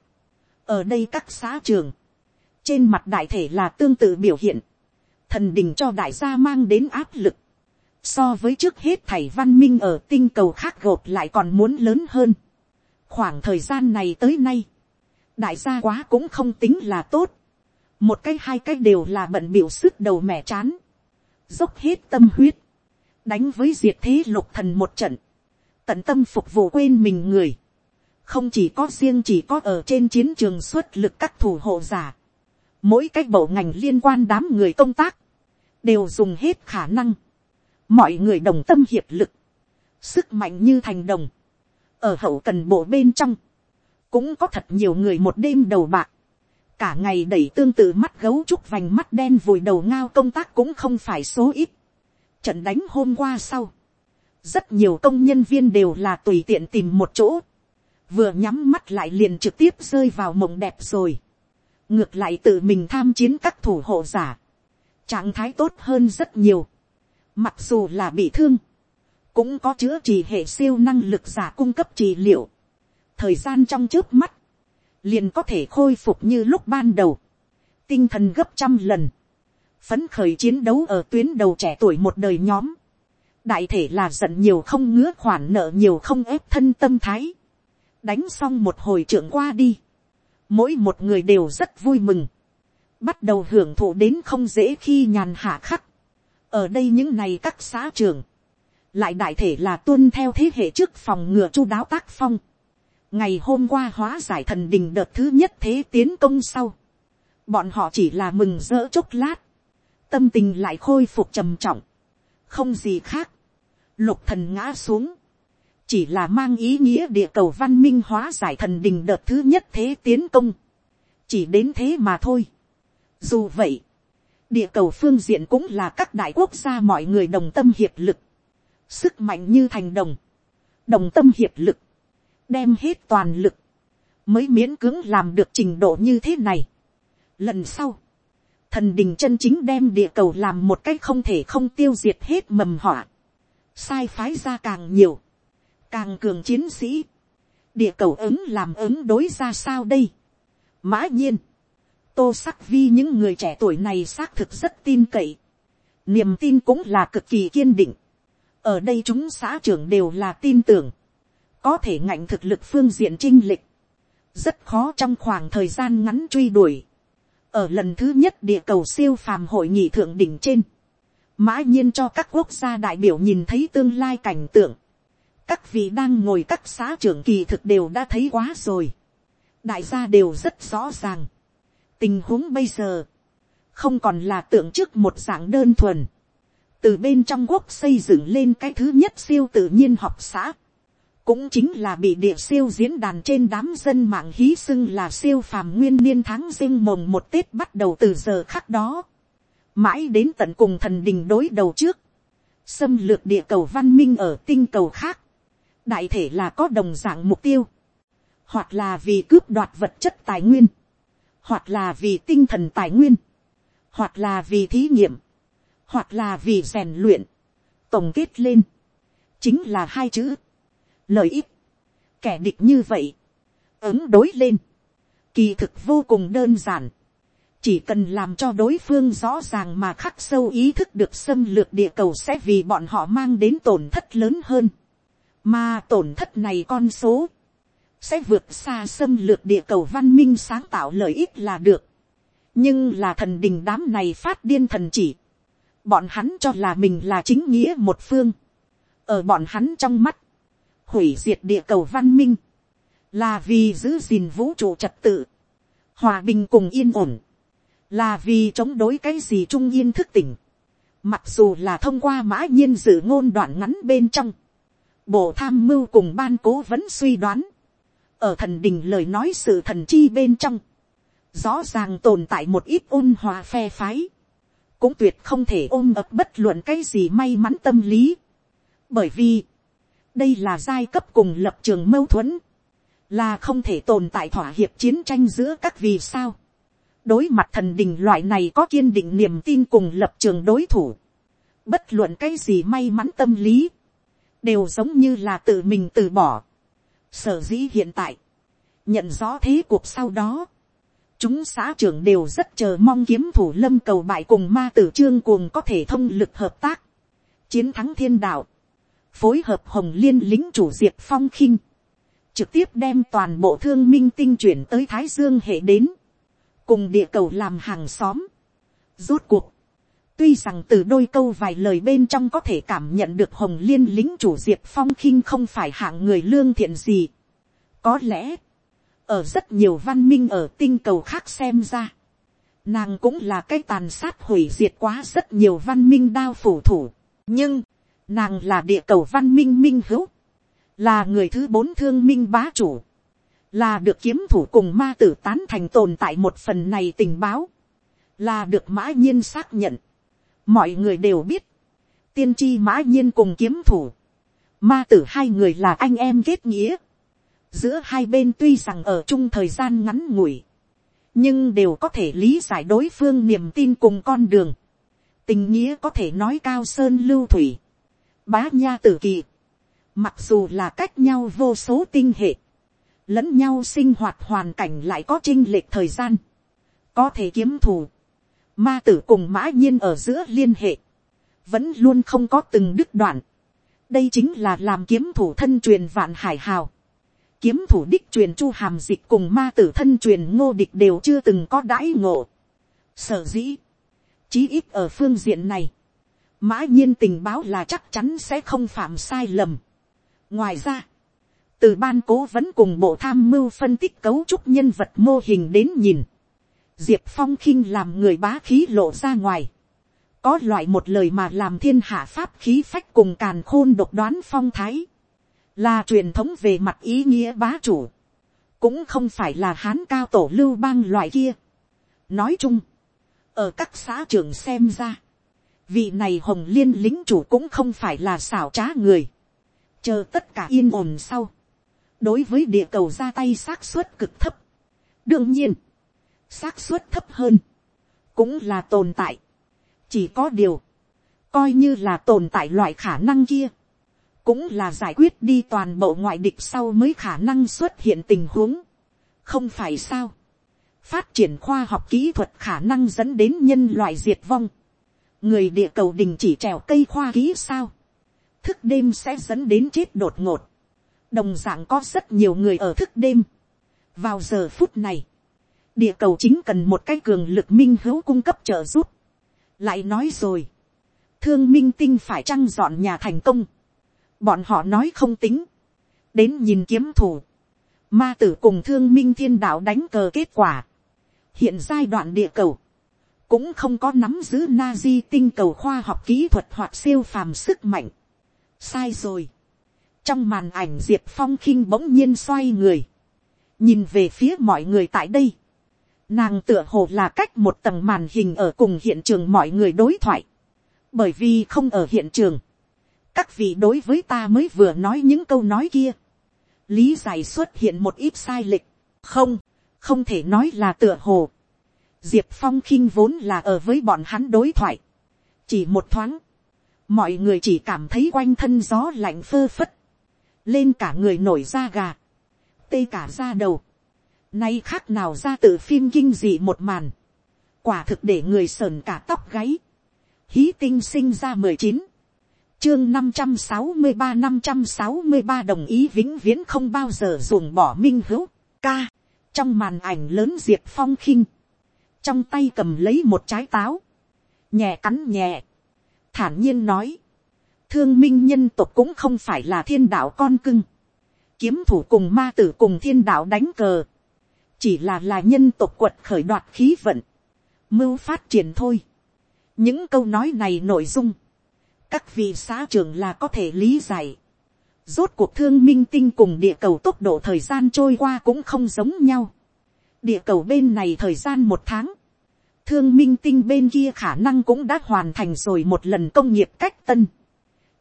[SPEAKER 1] ở đây các xã trường, trên mặt đại thể là tương tự biểu hiện, thần đình cho đại gia mang đến áp lực, so với trước hết thảy văn minh ở tinh cầu khác gộp lại còn muốn lớn hơn. khoảng thời gian này tới nay, đại gia quá cũng không tính là tốt, một cái hai cái đều là bận biểu sức đầu mẻ chán, dốc hết tâm huyết, đánh với diệt thế lục thần một trận, tận tâm phục vụ quên mình người, không chỉ có riêng chỉ có ở trên chiến trường xuất lực các thủ hộ giả, mỗi cách bộ ngành liên quan đám người công tác, đều dùng hết khả năng, mọi người đồng tâm hiệp lực, sức mạnh như thành đồng, ở hậu cần bộ bên trong, cũng có thật nhiều người một đêm đầu bạc, cả ngày đẩy tương tự mắt gấu trúc vành mắt đen vùi đầu ngao công tác cũng không phải số ít. Trận đánh hôm qua sau, rất nhiều công nhân viên đều là tùy tiện tìm một chỗ, vừa nhắm mắt lại liền trực tiếp rơi vào mộng đẹp rồi. ngược lại tự mình tham chiến các thủ hộ giả, trạng thái tốt hơn rất nhiều, mặc dù là bị thương, cũng có chữa trị hệ siêu năng lực giả cung cấp trị liệu, thời gian trong trước mắt, liền có thể khôi phục như lúc ban đầu, tinh thần gấp trăm lần, phấn khởi chiến đấu ở tuyến đầu trẻ tuổi một đời nhóm, đại thể là giận nhiều không ngứa khoản nợ nhiều không ép thân tâm thái, đánh xong một hồi trưởng qua đi, mỗi một người đều rất vui mừng, bắt đầu hưởng thụ đến không dễ khi nhàn hạ khắc, ở đây những này các xã trường, lại đại thể là tuân theo thế hệ trước phòng ngừa chu đáo tác phong, ngày hôm qua hóa giải thần đình đợt thứ nhất thế tiến công sau, bọn họ chỉ là mừng rỡ chốc lát, tâm tình lại khôi phục trầm trọng, không gì khác, lục thần ngã xuống, chỉ là mang ý nghĩa địa cầu văn minh hóa giải thần đình đợt thứ nhất thế tiến công, chỉ đến thế mà thôi. Dù vậy, địa cầu phương diện cũng là các đại quốc gia mọi người đồng tâm hiệp lực, sức mạnh như thành đồng, đồng tâm hiệp lực, đem hết toàn lực, mới miễn cưỡng làm được trình độ như thế này. Lần sau, thần đình chân chính đem địa cầu làm một cách không thể không tiêu diệt hết mầm họa, sai phái ra càng nhiều, càng cường chiến sĩ, địa cầu ứng làm ứng đối ra sao đây. mã nhiên, tô sắc vi những người trẻ tuổi này xác thực rất tin cậy, niềm tin cũng là cực kỳ kiên định, ở đây chúng xã trưởng đều là tin tưởng, có thể ngạnh thực lực phương diện trinh lịch, rất khó trong khoảng thời gian ngắn truy đuổi ở lần thứ nhất địa cầu siêu phàm hội nghị thượng đỉnh trên, mã nhiên cho các quốc gia đại biểu nhìn thấy tương lai cảnh tượng, các vị đang ngồi các xã trưởng kỳ thực đều đã thấy quá rồi, đại gia đều rất rõ ràng, tình huống bây giờ, không còn là tượng trước một dạng đơn thuần, từ bên trong quốc xây dựng lên cái thứ nhất siêu tự nhiên học xã, cũng chính là bị địa siêu diễn đàn trên đám dân mạng hí xưng là siêu phàm nguyên niên tháng riêng mồng một tết bắt đầu từ giờ khắc đó, mãi đến tận cùng thần đình đối đầu trước, xâm lược địa cầu văn minh ở tinh cầu khác, đại thể là có đồng dạng mục tiêu, hoặc là vì cướp đoạt vật chất tài nguyên, hoặc là vì tinh thần tài nguyên, hoặc là vì thí nghiệm, hoặc là vì rèn luyện, tổng kết lên, chính là hai chữ, lợi ích, kẻ địch như vậy, ứng đối lên, kỳ thực vô cùng đơn giản, chỉ cần làm cho đối phương rõ ràng mà khắc sâu ý thức được xâm lược địa cầu sẽ vì bọn họ mang đến tổn thất lớn hơn, mà tổn thất này con số, sẽ vượt xa xâm lược địa cầu văn minh sáng tạo lợi ích là được. nhưng là thần đình đám này phát điên thần chỉ. bọn hắn cho là mình là chính nghĩa một phương. ở bọn hắn trong mắt, hủy diệt địa cầu văn minh, là vì giữ gìn vũ trụ trật tự, hòa bình cùng yên ổn, là vì chống đối cái gì trung yên thức tỉnh, mặc dù là thông qua mã nhiên dự ngôn đoạn ngắn bên trong, bộ tham mưu cùng ban cố vẫn suy đoán, ở thần đình lời nói sự thần chi bên trong, rõ ràng tồn tại một ít ôn hòa phe phái, cũng tuyệt không thể ôm ập bất luận cái gì may mắn tâm lý, bởi vì, đây là giai cấp cùng lập trường mâu thuẫn, là không thể tồn tại thỏa hiệp chiến tranh giữa các vì sao. đối mặt thần đình loại này có kiên định niềm tin cùng lập trường đối thủ, bất luận cái gì may mắn tâm lý, đều giống như là tự mình từ bỏ. Sở dĩ hiện tại, nhận rõ thế cuộc sau đó, chúng xã trưởng đều rất chờ mong kiếm thủ lâm cầu bại cùng ma tử trương cuồng có thể thông lực hợp tác, chiến thắng thiên đạo, phối hợp hồng liên lính chủ diệp phong khinh, trực tiếp đem toàn bộ thương minh tinh chuyển tới thái dương hệ đến, cùng địa cầu làm hàng xóm. Rốt cuộc, tuy rằng từ đôi câu vài lời bên trong có thể cảm nhận được hồng liên lính chủ diệp phong khinh không phải hạng người lương thiện gì. có lẽ, ở rất nhiều văn minh ở tinh cầu khác xem ra, nàng cũng là cái tàn sát hủy diệt quá rất nhiều văn minh đao phủ thủ. nhưng, Nàng là địa cầu văn minh minh hữu. Là người thứ bốn thương minh bá chủ. Là được kiếm thủ cùng ma tử tán thành tồn tại một phần này tình báo. Là được mã nhiên xác nhận. Mọi người đều biết. Tiên tri mã nhiên cùng kiếm thủ. Ma tử hai người là anh em kết nghĩa. Giữa hai bên tuy rằng ở chung thời gian ngắn ngủi nhưng đều có thể lý giải đối phương niềm tin cùng con đường. tình nghĩa có thể nói cao sơn lưu thủy bá nha tử kỳ, mặc dù là cách nhau vô số tinh hệ, lẫn nhau sinh hoạt hoàn cảnh lại có trinh lệch thời gian, có thể kiếm thù, ma tử cùng mã nhiên ở giữa liên hệ, vẫn luôn không có từng đứt đoạn, đây chính là làm kiếm thủ thân truyền vạn hải hào, kiếm thủ đích truyền chu hàm dịch cùng ma tử thân truyền ngô địch đều chưa từng có đãi ngộ, sở dĩ, chí ít ở phương diện này, mã nhiên tình báo là chắc chắn sẽ không phạm sai lầm. ngoài ra, từ ban cố vẫn cùng bộ tham mưu phân tích cấu trúc nhân vật mô hình đến nhìn, diệp phong khinh làm người bá khí lộ ra ngoài, có loại một lời mà làm thiên hạ pháp khí phách cùng càn khôn độc đoán phong thái, là truyền thống về mặt ý nghĩa bá chủ, cũng không phải là hán cao tổ lưu bang loại kia. nói chung, ở các xã trường xem ra, vị này hồng liên lính chủ cũng không phải là xảo trá người, chờ tất cả yên ổn sau, đối với địa cầu ra tay xác suất cực thấp. đương nhiên, xác suất thấp hơn, cũng là tồn tại. chỉ có điều, coi như là tồn tại loại khả năng kia, cũng là giải quyết đi toàn bộ ngoại địch sau mới khả năng xuất hiện tình huống. không phải sao. phát triển khoa học kỹ thuật khả năng dẫn đến nhân loại diệt vong người địa cầu đình chỉ trèo cây khoa ký sao. thức đêm sẽ dẫn đến chết đột ngột. đồng d ạ n g có rất nhiều người ở thức đêm. vào giờ phút này, địa cầu chính cần một cái cường lực minh hữu cung cấp trợ giúp. lại nói rồi, thương minh tinh phải trăng dọn nhà thành công bọn họ nói không tính, đến nhìn kiếm thủ, ma tử cùng thương minh thiên đạo đánh cờ kết quả, hiện giai đoạn địa cầu, cũng không có nắm giữ na di tinh cầu khoa học kỹ thuật hoặc siêu phàm sức mạnh. sai rồi. trong màn ảnh diệp phong khinh bỗng nhiên xoay người, nhìn về phía mọi người tại đây, nàng tựa hồ là cách một tầng màn hình ở cùng hiện trường mọi người đối thoại, bởi vì không ở hiện trường, các vị đối với ta mới vừa nói những câu nói kia, lý giải xuất hiện một ít sai lệch, không, không thể nói là tựa hồ. Diệp phong khinh vốn là ở với bọn hắn đối thoại, chỉ một thoáng, mọi người chỉ cảm thấy quanh thân gió lạnh phơ phất, lên cả người nổi da gà, tê cả da đầu, nay khác nào ra từ phim kinh dị một màn, quả thực để người sờn cả tóc gáy, hí tinh sinh ra mười chín, chương năm trăm sáu mươi ba năm trăm sáu mươi ba đồng ý vĩnh viễn không bao giờ dùng bỏ minh hữu ca. Trong màn ảnh lớn diệp phong khinh trong tay cầm lấy một trái táo, nhẹ cắn nhẹ, thản nhiên nói, thương minh nhân tộc cũng không phải là thiên đạo con cưng, kiếm thủ cùng ma tử cùng thiên đạo đánh cờ, chỉ là là nhân tộc quật khởi đoạt khí vận, mưu phát triển thôi những câu nói này nội dung, các vị xã trưởng là có thể lý giải. Rốt cuộc thương minh tinh cùng địa cầu tốc độ thời gian trôi qua cũng không giống nhau. Địa cầu bên này thời gian một tháng. Thương minh tinh bên kia khả năng cũng đã hoàn thành rồi một lần công nghiệp cách tân.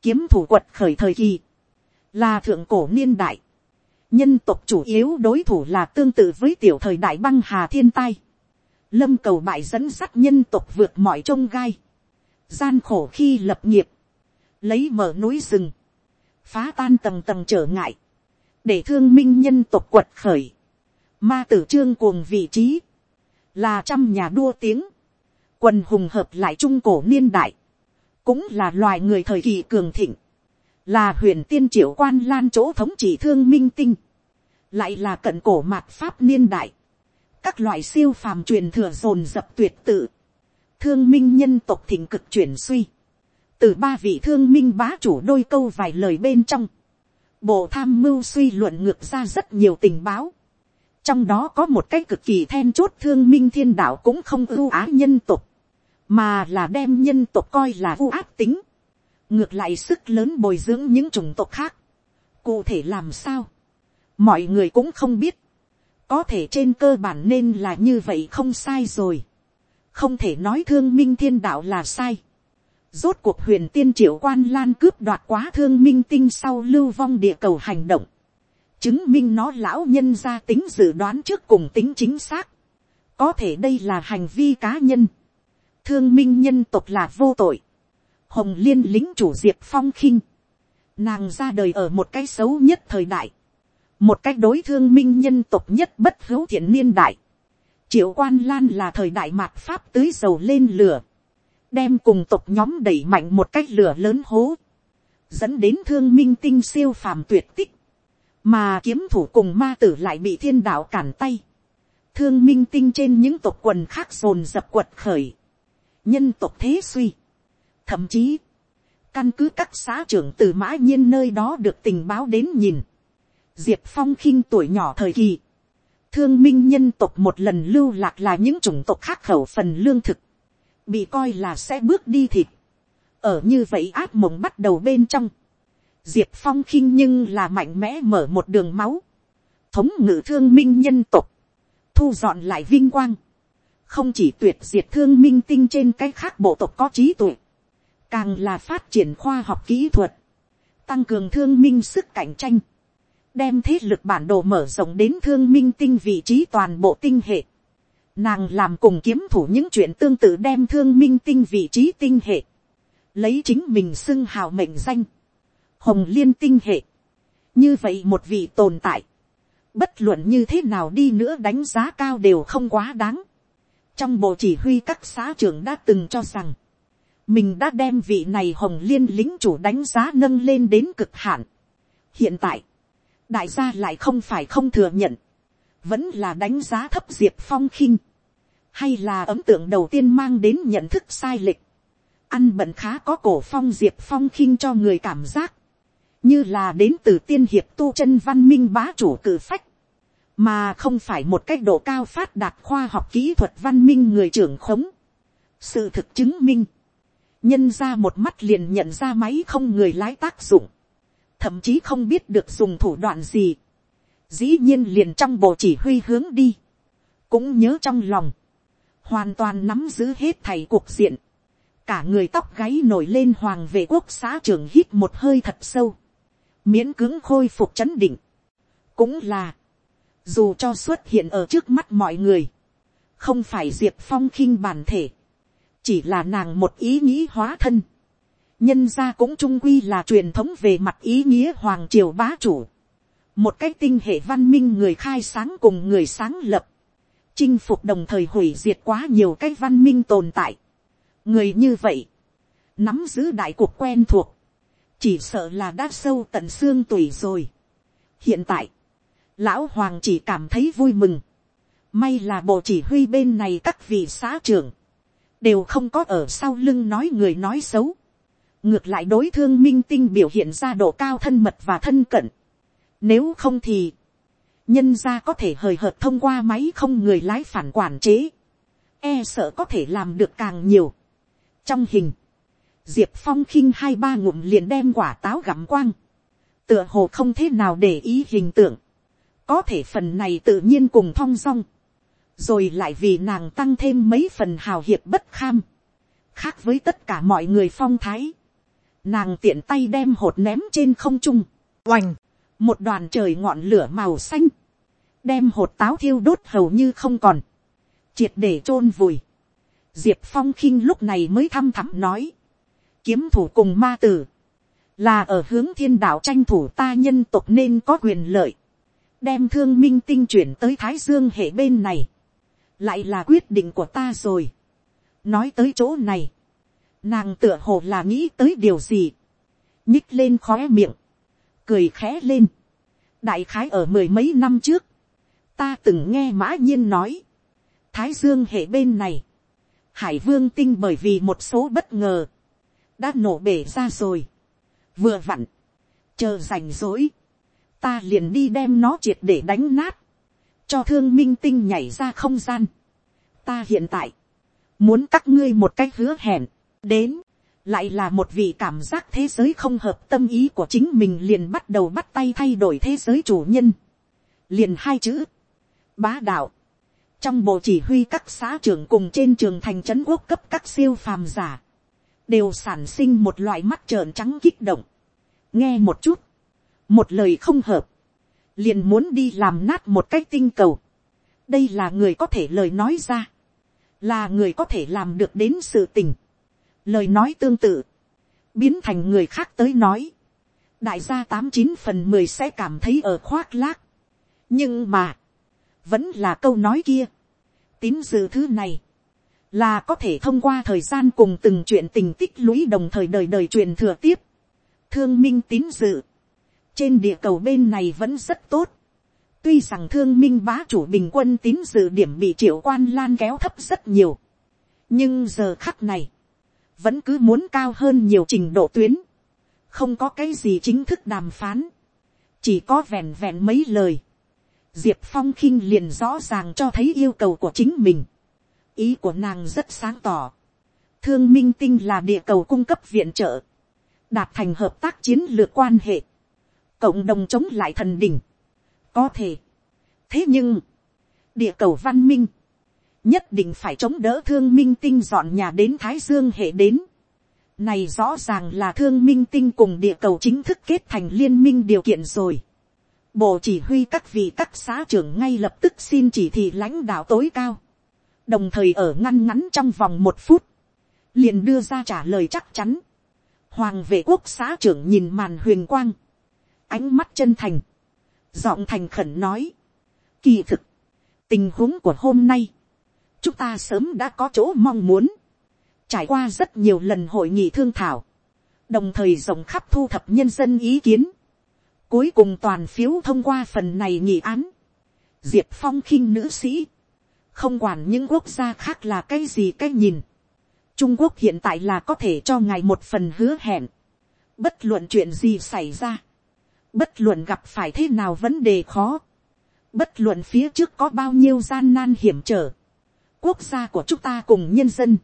[SPEAKER 1] Kiếm thủ quật khởi thời kỳ. Là thượng cổ niên đại. Nhân tộc chủ yếu đối thủ là tương tự với tiểu thời đại băng hà thiên tai. Lâm cầu bại dẫn sắt nhân tộc vượt mọi trông gai. Gian khổ khi lập nghiệp lấy mở núi rừng, phá tan tầng tầng trở ngại, để thương minh nhân tộc quật khởi, ma tử trương cuồng vị trí, là trăm nhà đua tiếng, quần hùng hợp lại trung cổ niên đại, cũng là loài người thời kỳ cường thịnh, là huyền tiên triệu quan lan chỗ thống trị thương minh tinh, lại là cận cổ mạt pháp niên đại, các loại siêu phàm truyền thừa dồn dập tuyệt tự, thương minh nhân tộc thịnh cực chuyển suy, từ ba vị thương minh bá chủ đôi câu vài lời bên trong, bộ tham mưu suy luận ngược ra rất nhiều tình báo, trong đó có một cái cực kỳ then chốt thương minh thiên đạo cũng không ưu á nhân tục, mà là đem nhân tục coi là ưu ác tính, ngược lại sức lớn bồi dưỡng những chủng tộc khác, cụ thể làm sao, mọi người cũng không biết, có thể trên cơ bản nên là như vậy không sai rồi, không thể nói thương minh thiên đạo là sai, Rốt cuộc huyền tiên triệu quan lan cướp đoạt quá thương minh tinh sau lưu vong địa cầu hành động. Chứng minh nó lão nhân ra tính dự đoán trước cùng tính chính xác. Có thể đây là hành vi cá nhân. Thương minh nhân tộc là vô tội. Hồng liên lính chủ diệp phong khinh. Nàng ra đời ở một cái xấu nhất thời đại. Một cách đối thương minh nhân tộc nhất bất hữu thiện niên đại. Triệu quan lan là thời đại mạt pháp tưới dầu lên lửa đem cùng tộc nhóm đẩy mạnh một cách lửa lớn hố, dẫn đến thương minh tinh siêu phàm tuyệt tích, mà kiếm thủ cùng ma tử lại bị thiên đạo cản tay, thương minh tinh trên những tộc quần khác dồn dập quật khởi, nhân tộc thế suy, thậm chí, căn cứ các xã trưởng từ mã nhiên nơi đó được tình báo đến nhìn, diệp phong khinh tuổi nhỏ thời kỳ, thương minh nhân tộc một lần lưu lạc là những chủng tộc khác khẩu phần lương thực, bị coi là sẽ bước đi thịt, ở như vậy áp mộng bắt đầu bên trong, diệp phong khinh nhưng là mạnh mẽ mở một đường máu, thống ngự thương minh nhân tục, thu dọn lại vinh quang, không chỉ tuyệt diệt thương minh tinh trên cái khác bộ tộc có trí tuệ, càng là phát triển khoa học kỹ thuật, tăng cường thương minh sức cạnh tranh, đem thế lực bản đồ mở rộng đến thương minh tinh vị trí toàn bộ tinh hệ. Nàng làm cùng kiếm thủ những chuyện tương tự đem thương minh tinh vị trí tinh hệ. Lấy chính mình xưng hào mệnh danh. Hồng liên tinh hệ. Như vậy một vị tồn tại. Bất luận như thế nào đi nữa đánh giá cao đều không quá đáng. Trong bộ chỉ huy các xã trưởng đã từng cho rằng. Mình đã đem vị này hồng liên lính chủ đánh giá nâng lên đến cực hạn. Hiện tại đại gia lại không phải không thừa nhận, vẫn là đánh giá thấp diệp phong khinh, hay là ấm tượng đầu tiên mang đến nhận thức sai lệch, ăn bận khá có cổ phong diệp phong khinh cho người cảm giác, như là đến từ tiên hiệp tu chân văn minh bá chủ cử phách, mà không phải một cách độ cao phát đạt khoa học kỹ thuật văn minh người trưởng khống. sự thực chứng minh, nhân ra một mắt liền nhận ra máy không người lái tác dụng, thậm chí không biết được dùng thủ đoạn gì, dĩ nhiên liền trong bộ chỉ huy hướng đi, cũng nhớ trong lòng, hoàn toàn nắm giữ hết thầy cuộc diện, cả người tóc gáy nổi lên hoàng về quốc xã trưởng hít một hơi thật sâu, miễn cứng khôi phục chấn định, cũng là, dù cho xuất hiện ở trước mắt mọi người, không phải diệp phong khinh bản thể, chỉ là nàng một ý nghĩ hóa thân, nhân gia cũng trung quy là truyền thống về mặt ý nghĩa hoàng triều bá chủ. một cái tinh hệ văn minh người khai sáng cùng người sáng lập, chinh phục đồng thời hủy diệt quá nhiều cái văn minh tồn tại. người như vậy, nắm giữ đại cuộc quen thuộc, chỉ sợ là đã sâu tận xương tùy rồi. hiện tại, lão hoàng chỉ cảm thấy vui mừng. may là bộ chỉ huy bên này các vị xã trưởng, đều không có ở sau lưng nói người nói xấu ngược lại đối thương minh tinh biểu hiện ra độ cao thân mật và thân cận. Nếu không thì, nhân ra có thể hời hợt thông qua máy không người lái phản quản chế, e sợ có thể làm được càng nhiều. trong hình, diệp phong khinh hai ba ngụm liền đem quả táo gặm quang, tựa hồ không thế nào để ý hình tượng, có thể phần này tự nhiên cùng thong dong, rồi lại vì nàng tăng thêm mấy phần hào hiệp bất kham, khác với tất cả mọi người phong thái, nàng tiện tay đem hột ném trên không trung, oành, một đoàn trời ngọn lửa màu xanh, đem hột táo thiêu đốt hầu như không còn, triệt để t r ô n vùi. diệp phong khinh lúc này mới thăm thẳm nói, kiếm thủ cùng ma tử, là ở hướng thiên đạo tranh thủ ta nhân tộc nên có quyền lợi, đem thương minh tinh chuyển tới thái dương hệ bên này, lại là quyết định của ta rồi. nói tới chỗ này, Nàng tựa hồ là nghĩ tới điều gì. nhích lên khóe miệng. Cười khẽ lên. Đại khái ở mười mấy năm trước. Ta từng nghe mã nhiên nói. Thái dương hệ bên này. Hải vương tinh bởi vì một số bất ngờ. Đã nổ bể ra rồi. Vừa vặn. Chờ rảnh rỗi. Ta liền đi đem nó triệt để đánh nát. Cho thương minh tinh nhảy ra không gian. Ta hiện tại. Muốn các ngươi một cách hứa hẹn đến, lại là một vị cảm giác thế giới không hợp tâm ý của chính mình liền bắt đầu bắt tay thay đổi thế giới chủ nhân. liền hai chữ, bá đạo. trong bộ chỉ huy các xã trưởng cùng trên trường thành trấn quốc cấp các siêu phàm giả, đều sản sinh một loại mắt trợn trắng kích động. nghe một chút, một lời không hợp, liền muốn đi làm nát một cái tinh cầu. đây là người có thể lời nói ra, là người có thể làm được đến sự tình lời nói tương tự, biến thành người khác tới nói, đại gia tám chín phần mười sẽ cảm thấy ở khoác lác. nhưng mà, vẫn là câu nói kia, tín dự thứ này, là có thể thông qua thời gian cùng từng chuyện tình tích lũy đồng thời đời đời truyền thừa tiếp, thương minh tín dự, trên địa cầu bên này vẫn rất tốt, tuy rằng thương minh bá chủ bình quân tín dự điểm bị triệu quan lan kéo thấp rất nhiều, nhưng giờ khắc này, vẫn cứ muốn cao hơn nhiều trình độ tuyến, không có cái gì chính thức đàm phán, chỉ có vẹn vẹn mấy lời, diệp phong khinh liền rõ ràng cho thấy yêu cầu của chính mình, ý của nàng rất sáng tỏ, thương minh tinh là địa cầu cung cấp viện trợ, đạt thành hợp tác chiến lược quan hệ, cộng đồng chống lại thần đỉnh, có thể. thế nhưng, địa cầu văn minh, nhất định phải chống đỡ thương minh tinh dọn nhà đến thái dương hệ đến. này rõ ràng là thương minh tinh cùng địa cầu chính thức kết thành liên minh điều kiện rồi. bộ chỉ huy các vị các xã trưởng ngay lập tức xin chỉ thị lãnh đạo tối cao đồng thời ở ngăn ngắn trong vòng một phút, liền đưa ra trả lời chắc chắn. hoàng vệ quốc xã trưởng nhìn màn huyền quang, ánh mắt chân thành, giọng thành khẩn nói, kỳ thực, tình huống của hôm nay, chúng ta sớm đã có chỗ mong muốn, trải qua rất nhiều lần hội nghị thương thảo, đồng thời rộng khắp thu thập nhân dân ý kiến, cuối cùng toàn phiếu thông qua phần này nghị án, diệp phong khinh nữ sĩ, không quản những quốc gia khác là cái gì cái nhìn, trung quốc hiện tại là có thể cho ngài một phần hứa hẹn, bất luận chuyện gì xảy ra, bất luận gặp phải thế nào vấn đề khó, bất luận phía trước có bao nhiêu gian nan hiểm trở, quốc gia của chúng ta cùng nhân dân,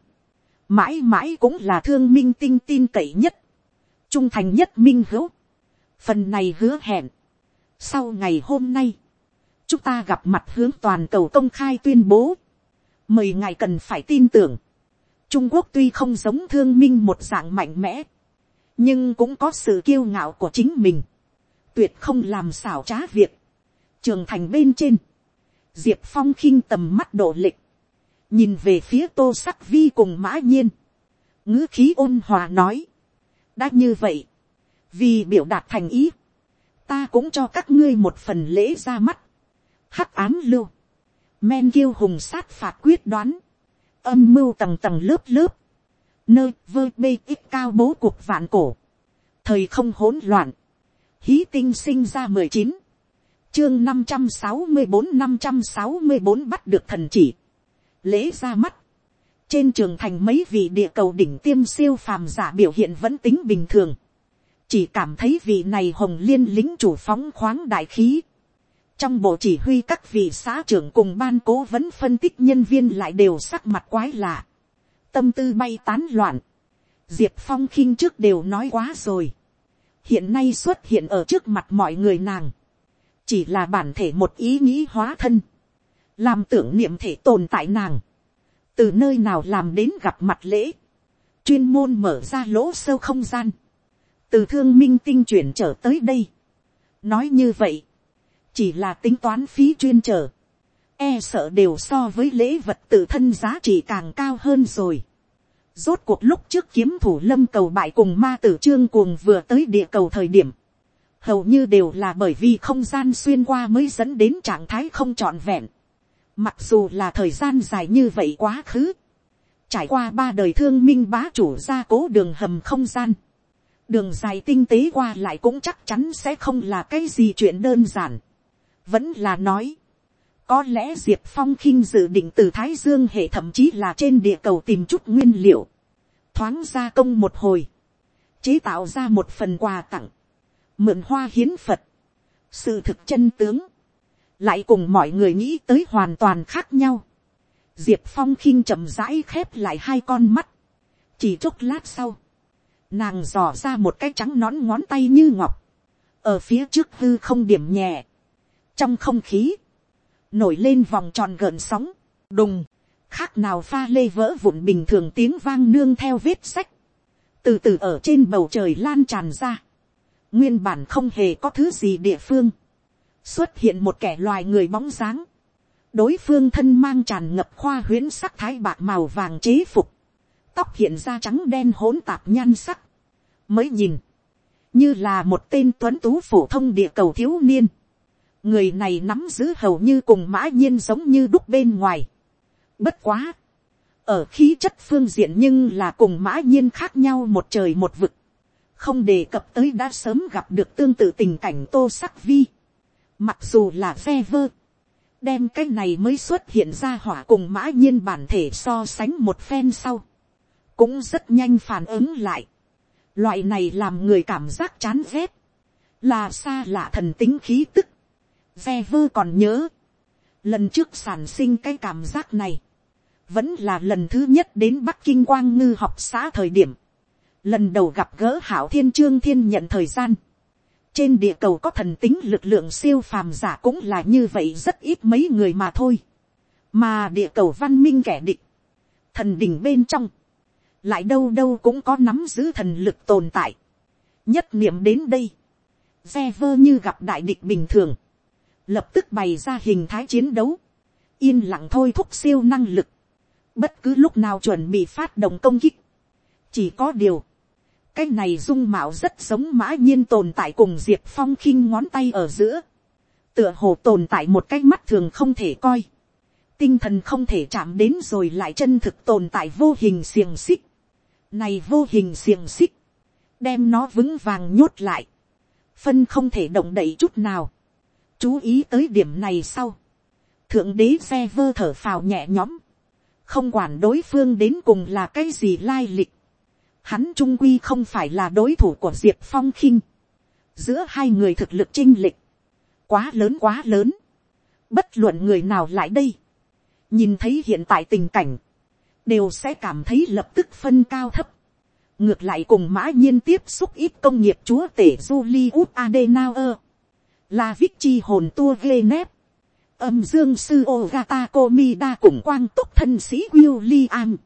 [SPEAKER 1] mãi mãi cũng là thương minh tinh tin cậy nhất, trung thành nhất minh hữu, phần này hứa hẹn, sau ngày hôm nay, chúng ta gặp mặt hướng toàn cầu công khai tuyên bố, mời ngài cần phải tin tưởng, trung quốc tuy không giống thương minh một dạng mạnh mẽ, nhưng cũng có sự kiêu ngạo của chính mình, tuyệt không làm xảo trá việc, trường thành bên trên, diệp phong khinh tầm mắt độ lịch, nhìn về phía tô sắc vi cùng mã nhiên, ngữ khí ôn hòa nói, đã như vậy, vì biểu đạt thành ý, ta cũng cho các ngươi một phần lễ ra mắt, hắc ám lưu, men kiêu hùng sát phạt quyết đoán, âm mưu tầng tầng lớp lớp, nơi vơ bê ít cao bố cuộc vạn cổ, thời không hỗn loạn, hí tinh sinh ra mười chín, chương năm trăm sáu mươi bốn năm trăm sáu mươi bốn bắt được thần chỉ, lễ ra mắt, trên trường thành mấy vị địa cầu đỉnh tiêm siêu phàm giả biểu hiện vẫn tính bình thường, chỉ cảm thấy vị này hồng liên lính chủ phóng khoáng đại khí, trong bộ chỉ huy các vị xã trưởng cùng ban cố vấn phân tích nhân viên lại đều sắc mặt quái lạ, tâm tư bay tán loạn, diệp phong khinh trước đều nói quá rồi, hiện nay xuất hiện ở trước mặt mọi người nàng, chỉ là bản thể một ý nghĩ hóa thân, làm tưởng niệm thể tồn tại nàng, từ nơi nào làm đến gặp mặt lễ, chuyên môn mở ra lỗ sâu không gian, từ thương minh tinh chuyển trở tới đây. nói như vậy, chỉ là tính toán phí chuyên trở, e sợ đều so với lễ vật tự thân giá trị càng cao hơn rồi. Rốt cuộc lúc trước kiếm thủ lâm cầu bại cùng ma tử trương cuồng vừa tới địa cầu thời điểm. Hầu như đều là bởi vì không gian xuyên qua mới dẫn đến trạng thái không trọn vẹn. Mặc dù là thời gian dài như vậy quá khứ. Trải qua ba đời thương minh bá chủ gia cố đường hầm không gian. Đường dài tinh tế qua lại cũng chắc chắn sẽ không là cái gì chuyện đơn giản. Vẫn là nói có lẽ Diệp Phong khinh dự định từ Thái Dương hệ thậm chí là trên địa cầu tìm chút nguyên liệu. Thoáng gia công một hồi. Chế tạo ra một phần quà tặng. Mượn hoa hiến Phật. Sự thực chân tướng. Lại cùng mọi người nghĩ tới hoàn toàn khác nhau. Diệp Phong khinh chậm rãi khép lại hai con mắt. Chỉ chốc lát sau. Nàng dò ra một cái trắng nón ngón tay như ngọc. Ở phía trước hư không điểm nhẹ. Trong không khí nổi lên vòng tròn gợn sóng, đùng, khác nào pha lê vỡ vụn bình thường tiếng vang nương theo vết sách, từ từ ở trên bầu trời lan tràn ra, nguyên bản không hề có thứ gì địa phương, xuất hiện một kẻ loài người bóng dáng, đối phương thân mang tràn ngập khoa huyễn sắc thái bạc màu vàng chế phục, tóc hiện ra trắng đen hỗn tạp nhan sắc, mới nhìn, như là một tên tuấn tú phổ thông địa cầu thiếu niên, người này nắm giữ hầu như cùng mã nhiên giống như đúc bên ngoài. Bất quá, ở khí chất phương diện nhưng là cùng mã nhiên khác nhau một trời một vực, không đề cập tới đã sớm gặp được tương tự tình cảnh tô sắc vi, mặc dù là ve vơ, đem cái này mới xuất hiện ra hỏa cùng mã nhiên bản thể so sánh một phen sau, cũng rất nhanh phản ứng lại, loại này làm người cảm giác chán ghét, là xa lạ thần tính khí tức, ve vơ còn nhớ, lần trước sản sinh cái cảm giác này, vẫn là lần thứ nhất đến bắc kinh quang ngư học xã thời điểm, lần đầu gặp gỡ hảo thiên trương thiên nhận thời gian, trên địa cầu có thần tính lực lượng siêu phàm giả cũng là như vậy rất ít mấy người mà thôi, mà địa cầu văn minh kẻ địch, thần đình bên trong, lại đâu đâu cũng có nắm giữ thần lực tồn tại, nhất niệm đến đây, xe vơ như gặp đại địch bình thường, lập tức bày ra hình thái chiến đấu, yên lặng thôi thúc siêu năng lực, bất cứ lúc nào chuẩn bị phát động công kích, chỉ có điều, cái này dung mạo rất giống mã nhiên tồn tại cùng diệp phong khinh ngón tay ở giữa, tựa hồ tồn tại một cái mắt thường không thể coi, tinh thần không thể chạm đến rồi lại chân thực tồn tại vô hình xiềng xích, này vô hình xiềng xích, đem nó vững vàng nhốt lại, phân không thể động đậy chút nào, chú ý tới điểm này sau, thượng đế xe vơ thở phào nhẹ nhõm, không quản đối phương đến cùng là cái gì lai lịch, hắn trung quy không phải là đối thủ của diệp phong khinh, giữa hai người thực lực chinh lịch, quá lớn quá lớn, bất luận người nào lại đây, nhìn thấy hiện tại tình cảnh, đều sẽ cảm thấy lập tức phân cao thấp, ngược lại cùng mã nhiên tiếp xúc ít công nghiệp chúa tể Julius Adenauer, La Vích chi hồn tua ghê nép, âm dương sư Ogata Komida cùng quang túc thân sĩ William,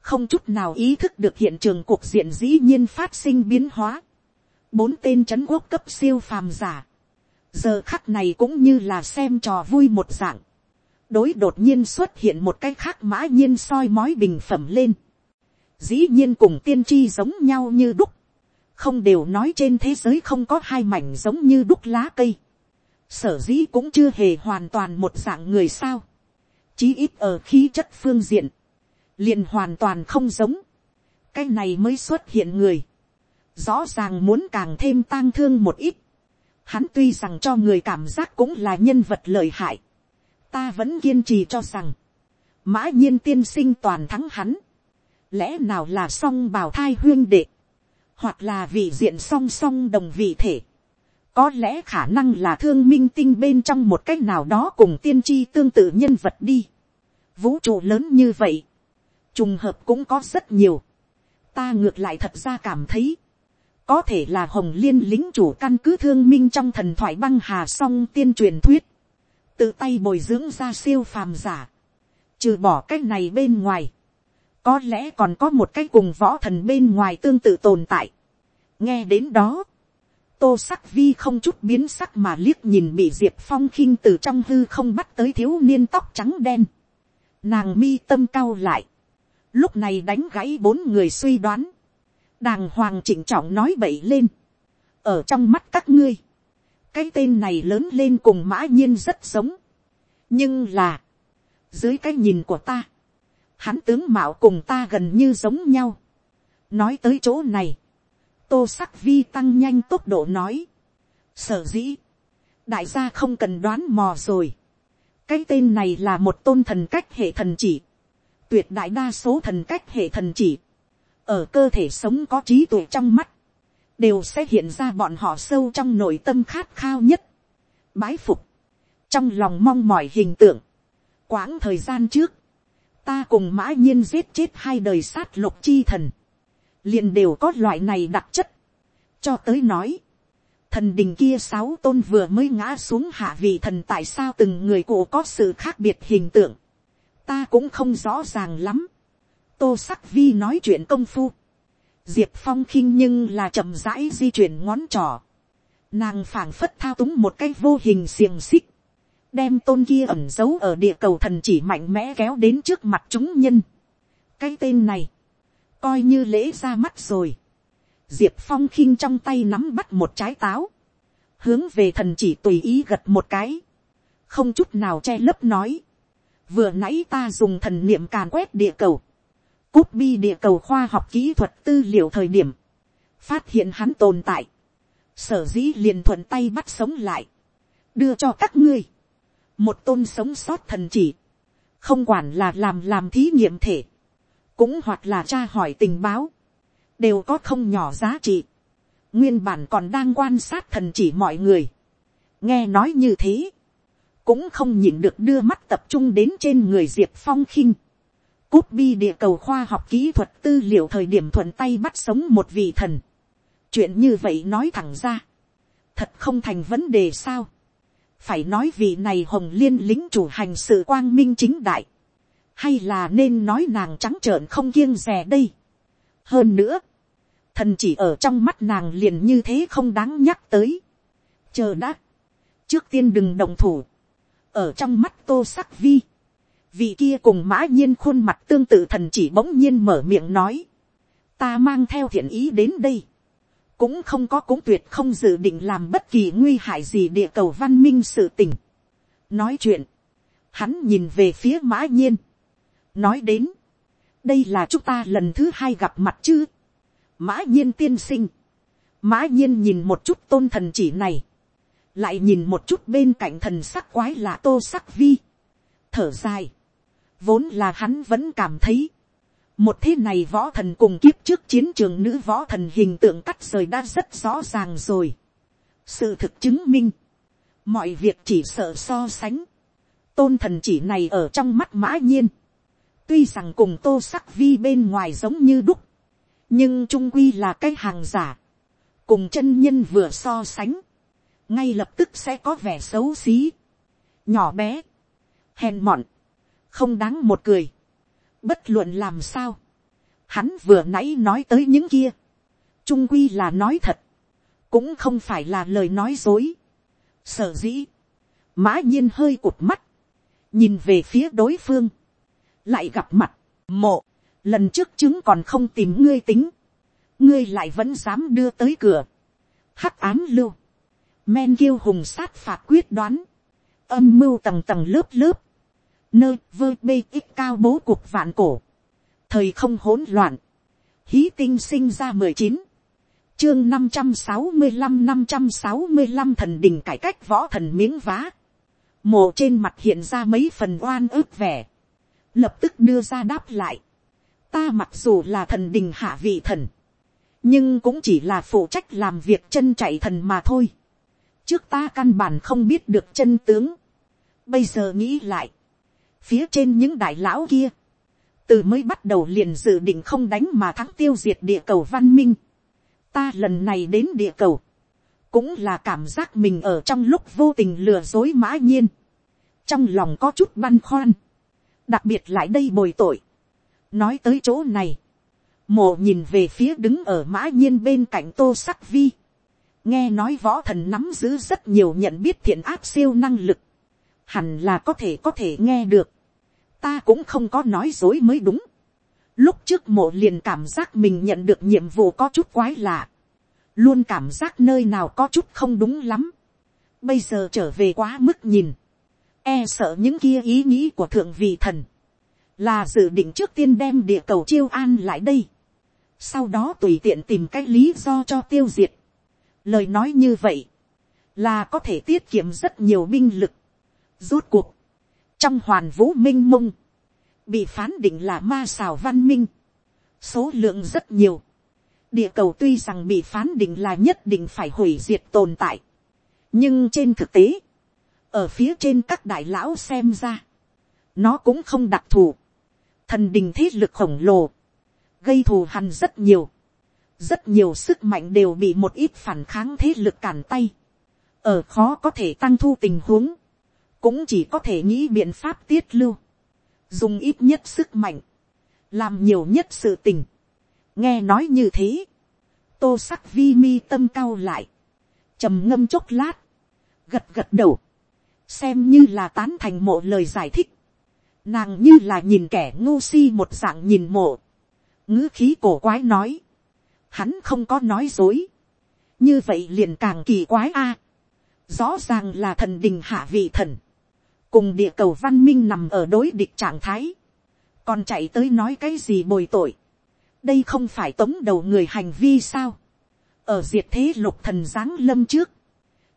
[SPEAKER 1] không chút nào ý thức được hiện trường cuộc diện dĩ nhiên phát sinh biến hóa, bốn tên chấn quốc cấp siêu phàm giả, giờ khắc này cũng như là xem trò vui một dạng, đối đột nhiên xuất hiện một cái khác mã nhiên soi mói bình phẩm lên, dĩ nhiên cùng tiên tri giống nhau như đúc, không đều nói trên thế giới không có hai mảnh giống như đúc lá cây, sở dĩ cũng chưa hề hoàn toàn một dạng người sao, chí ít ở khí chất phương diện, liền hoàn toàn không giống, cái này mới xuất hiện người, rõ ràng muốn càng thêm tang thương một ít, hắn tuy rằng cho người cảm giác cũng là nhân vật lợi hại, ta vẫn kiên trì cho rằng, mã nhiên tiên sinh toàn thắng hắn, lẽ nào là song bào thai huyên đệ, hoặc là vị diện song song đồng vị thể, có lẽ khả năng là thương minh tinh bên trong một cách nào đó cùng tiên tri tương tự nhân vật đi. Vũ trụ lớn như vậy, trùng hợp cũng có rất nhiều. Ta ngược lại thật ra cảm thấy, có thể là hồng liên lính chủ căn cứ thương minh trong thần thoại băng hà song tiên truyền thuyết, tự tay bồi dưỡng ra siêu phàm giả, trừ bỏ cách này bên ngoài, có lẽ còn có một cái cùng võ thần bên ngoài tương tự tồn tại. nghe đến đó, tô sắc vi không chút biến sắc mà liếc nhìn bị diệp phong khinh từ trong hư không bắt tới thiếu niên tóc trắng đen. nàng mi tâm cao lại, lúc này đánh gãy bốn người suy đoán, đàng hoàng chỉnh trọng nói bậy lên, ở trong mắt các ngươi, cái tên này lớn lên cùng mã nhiên rất giống, nhưng là, dưới cái nhìn của ta, hắn tướng mạo cùng ta gần như giống nhau. nói tới chỗ này, tô sắc vi tăng nhanh tốc độ nói. sở dĩ, đại gia không cần đoán mò rồi. cái tên này là một tôn thần cách hệ thần chỉ. tuyệt đại đa số thần cách hệ thần chỉ. ở cơ thể sống có trí tuệ trong mắt, đều sẽ hiện ra bọn họ sâu trong nội tâm khát khao nhất. bái phục, trong lòng mong mỏi hình tượng, quãng thời gian trước, ta cùng mã nhiên giết chết hai đời sát lục chi thần, liền đều có loại này đặc chất, cho tới nói, thần đình kia sáu tôn vừa mới ngã xuống hạ vị thần tại sao từng người cụ có sự khác biệt hình tượng, ta cũng không rõ ràng lắm, tô sắc vi nói chuyện công phu, diệp phong khinh nhưng là chậm rãi di chuyển ngón trỏ, nàng phảng phất thao túng một cái vô hình xiềng xích, đem tôn kia ẩn giấu ở địa cầu thần chỉ mạnh mẽ kéo đến trước mặt chúng nhân. cái tên này, coi như lễ ra mắt rồi. diệp phong khinh trong tay nắm bắt một trái táo, hướng về thần chỉ tùy ý gật một cái, không chút nào che lấp nói. vừa nãy ta dùng thần niệm càn quét địa cầu, cúp bi địa cầu khoa học kỹ thuật tư liệu thời điểm, phát hiện hắn tồn tại, sở dĩ liền thuận tay bắt sống lại, đưa cho các ngươi một tôn sống sót thần chỉ, không quản là làm làm thí nghiệm thể, cũng hoặc là tra hỏi tình báo, đều có không nhỏ giá trị. nguyên bản còn đang quan sát thần chỉ mọi người, nghe nói như thế, cũng không nhìn được đưa mắt tập trung đến trên người diệp phong khinh, cúp bi địa cầu khoa học kỹ thuật tư liệu thời điểm thuận tay bắt sống một vị thần. chuyện như vậy nói thẳng ra, thật không thành vấn đề sao phải nói vị này hồng liên lính chủ hành sự quang minh chính đại, hay là nên nói nàng trắng trợn không kiêng rè đây. hơn nữa, thần chỉ ở trong mắt nàng liền như thế không đáng nhắc tới. chờ đã, trước tiên đừng động thủ, ở trong mắt tô sắc vi, vị kia cùng mã nhiên khuôn mặt tương tự thần chỉ bỗng nhiên mở miệng nói, ta mang theo thiện ý đến đây, cũng không có cũng tuyệt không dự định làm bất kỳ nguy hại gì địa cầu văn minh sự tình. nói chuyện, hắn nhìn về phía mã nhiên, nói đến, đây là chúng ta lần thứ hai gặp mặt chứ, mã nhiên tiên sinh, mã nhiên nhìn một chút tôn thần chỉ này, lại nhìn một chút bên cạnh thần sắc quái lạ tô sắc vi, thở dài, vốn là hắn vẫn cảm thấy, một thế này võ thần cùng kiếp trước chiến trường nữ võ thần hình tượng cắt rời đã rất rõ ràng rồi. sự thực chứng minh, mọi việc chỉ sợ so sánh, tôn thần chỉ này ở trong mắt mã nhiên, tuy rằng cùng tô sắc vi bên ngoài giống như đúc, nhưng trung quy là cái hàng giả, cùng chân nhân vừa so sánh, ngay lập tức sẽ có vẻ xấu xí, nhỏ bé, hèn mọn, không đáng một cười, bất luận làm sao, hắn vừa nãy nói tới những kia, trung quy là nói thật, cũng không phải là lời nói dối, sở dĩ, mã nhiên hơi cụt mắt, nhìn về phía đối phương, lại gặp mặt, mộ, lần trước chứng còn không tìm ngươi tính, ngươi lại vẫn dám đưa tới cửa, hắc ám lưu, men kiêu hùng sát phạt quyết đoán, âm mưu tầng tầng lớp lớp, nơi vơ bê ít cao bố cuộc vạn cổ, thời không hỗn loạn, hí tinh sinh ra mười chín, chương năm trăm sáu mươi năm năm trăm sáu mươi năm thần đình cải cách võ thần miếng vá, mồ trên mặt hiện ra mấy phần oan ức vẻ, lập tức đưa ra đáp lại, ta mặc dù là thần đình hạ vị thần, nhưng cũng chỉ là phụ trách làm việc chân chạy thần mà thôi. trước ta căn bản không biết được chân tướng. bây giờ nghĩ lại, phía trên những đại lão kia, từ mới bắt đầu liền dự định không đánh mà thắng tiêu diệt địa cầu văn minh. ta lần này đến địa cầu, cũng là cảm giác mình ở trong lúc vô tình lừa dối mã nhiên, trong lòng có chút băn khoăn, đặc biệt lại đây bồi tội. nói tới chỗ này, mộ nhìn về phía đứng ở mã nhiên bên cạnh tô sắc vi, nghe nói võ thần nắm giữ rất nhiều nhận biết thiện áp siêu năng lực, hẳn là có thể có thể nghe được, ta cũng không có nói dối mới đúng. Lúc trước mộ liền cảm giác mình nhận được nhiệm vụ có chút quái lạ. Luôn cảm giác nơi nào có chút không đúng lắm. Bây giờ trở về quá mức nhìn. E sợ những kia ý nghĩ của thượng vị thần. Là dự định trước tiên đem địa cầu chiêu an lại đây. Sau đó tùy tiện tìm cái lý do cho tiêu diệt. Lời nói như vậy. Là có thể tiết kiệm rất nhiều binh lực. Rốt cuộc trong hoàn vũ minh mông, bị phán định là ma xào văn minh, số lượng rất nhiều, địa cầu tuy rằng bị phán định là nhất định phải hủy diệt tồn tại, nhưng trên thực tế, ở phía trên các đại lão xem ra, nó cũng không đặc thù, thần đình thế lực khổng lồ, gây thù hằn rất nhiều, rất nhiều sức mạnh đều bị một ít phản kháng thế lực cản tay, ở khó có thể tăng thu tình huống, cũng chỉ có thể nghĩ biện pháp tiết lưu, dùng ít nhất sức mạnh, làm nhiều nhất sự tình. nghe nói như thế, tô sắc vi mi tâm cao lại, trầm ngâm chốc lát, gật gật đầu, xem như là tán thành mộ lời giải thích, nàng như là nhìn kẻ ngu si một dạng nhìn mộ, ngữ khí cổ quái nói, hắn không có nói dối, như vậy liền càng kỳ quái a, rõ ràng là thần đình hạ vị thần, cùng địa cầu văn minh nằm ở đối địch trạng thái, còn chạy tới nói cái gì bồi tội, đây không phải tống đầu người hành vi sao, ở diệt thế lục thần giáng lâm trước,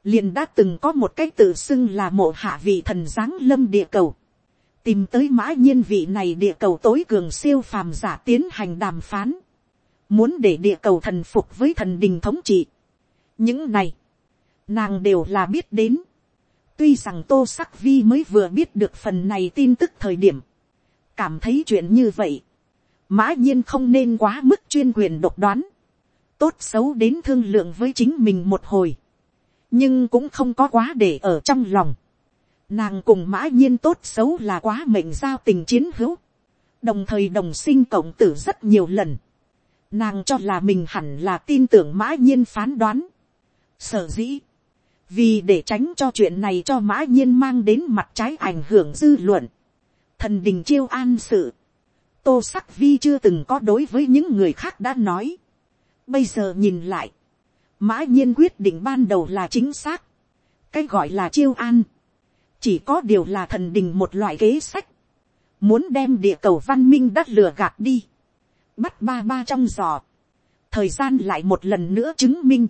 [SPEAKER 1] liền đã từng có một cái tự xưng là mộ hạ vị thần giáng lâm địa cầu, tìm tới mã nhiên vị này địa cầu tối cường siêu phàm giả tiến hành đàm phán, muốn để địa cầu thần phục với thần đình thống trị. những này, nàng đều là biết đến, Tuy rằng tô sắc vi mới vừa biết được phần này tin tức thời điểm. cảm thấy chuyện như vậy, mã nhiên không nên quá mức chuyên quyền độc đoán, tốt xấu đến thương lượng với chính mình một hồi, nhưng cũng không có quá để ở trong lòng. Nàng cùng mã nhiên tốt xấu là quá mệnh giao tình chiến hữu, đồng thời đồng sinh cộng tử rất nhiều lần. Nàng cho là mình hẳn là tin tưởng mã nhiên phán đoán. Sở dĩ, vì để tránh cho chuyện này cho mã nhiên mang đến mặt trái ảnh hưởng dư luận. Thần đình chiêu an sự, tô sắc vi chưa từng có đối với những người khác đã nói. Bây giờ nhìn lại, mã nhiên quyết định ban đầu là chính xác. cái gọi là chiêu an, chỉ có điều là thần đình một loại kế sách, muốn đem địa cầu văn minh đắt lừa gạt đi, bắt ba ba trong giò, thời gian lại một lần nữa chứng minh,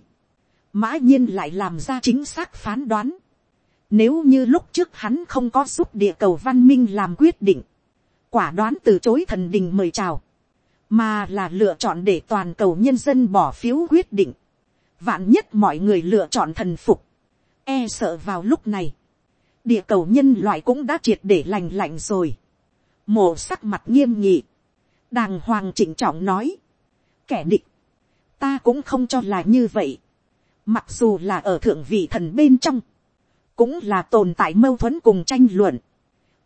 [SPEAKER 1] mã nhiên lại làm ra chính xác phán đoán, nếu như lúc trước hắn không có giúp địa cầu văn minh làm quyết định, quả đoán từ chối thần đình mời chào, mà là lựa chọn để toàn cầu nhân dân bỏ phiếu quyết định, vạn nhất mọi người lựa chọn thần phục, e sợ vào lúc này, địa cầu nhân loại cũng đã triệt để lành lạnh rồi, mổ sắc mặt nghiêm nghị, đàng hoàng chỉnh trọng nói, kẻ địch, ta cũng không cho là như vậy, mặc dù là ở thượng vị thần bên trong, cũng là tồn tại mâu thuẫn cùng tranh luận,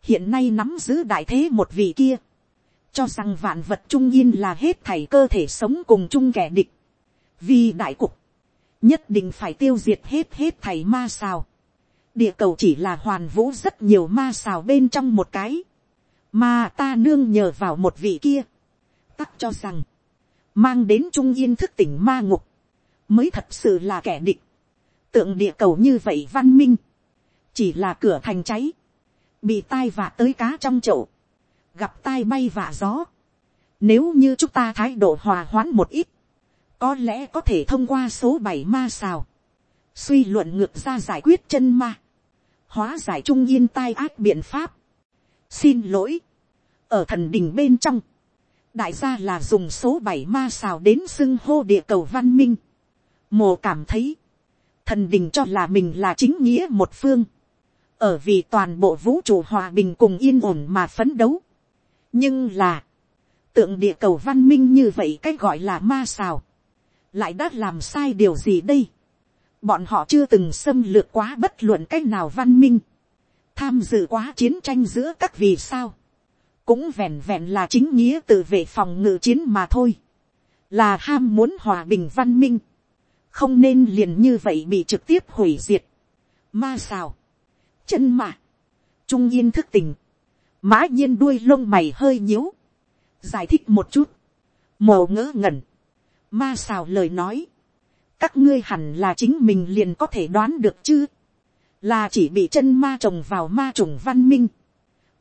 [SPEAKER 1] hiện nay nắm giữ đại thế một vị kia, cho rằng vạn vật trung yên là hết thảy cơ thể sống cùng chung kẻ địch, vì đại cục, nhất định phải tiêu diệt hết hết thảy ma xào. Địa cầu chỉ là hoàn vũ rất nhiều ma xào bên trong một cái, mà ta nương nhờ vào một vị kia, tắc cho rằng, mang đến trung yên thức tỉnh ma ngục, mới thật sự là kẻ địch, tượng địa cầu như vậy văn minh, chỉ là cửa thành cháy, bị tai vạ tới cá trong chậu, gặp tai bay vạ gió, nếu như chúng ta thái độ hòa hoãn một ít, có lẽ có thể thông qua số bảy ma xào, suy luận ngược ra giải quyết chân ma. Hóa giải trung yên tai ác biện pháp. xin lỗi, ở thần đình bên trong, đại gia là dùng số bảy ma xào đến xưng hô địa cầu văn minh mồ cảm thấy, thần đình cho là mình là chính nghĩa một phương, ở vì toàn bộ vũ trụ hòa bình cùng yên ổn mà phấn đấu. nhưng là, tượng địa cầu văn minh như vậy cái gọi là ma xào, lại đã làm sai điều gì đây? Bọn họ chưa từng xâm lược quá bất luận c á c h nào văn minh, tham dự quá chiến tranh giữa các vì sao, cũng vẹn vẹn là chính nghĩa tự vệ phòng ngự chiến mà thôi, là ham muốn hòa bình văn minh, không nên liền như vậy bị trực tiếp hủy diệt, ma xào, chân mà, trung yên thức tình, mã nhiên đuôi lông mày hơi nhíu, giải thích một chút, mồ ngỡ ngẩn, ma xào lời nói, các ngươi hẳn là chính mình liền có thể đoán được chứ, là chỉ bị chân ma trồng vào ma trùng văn minh,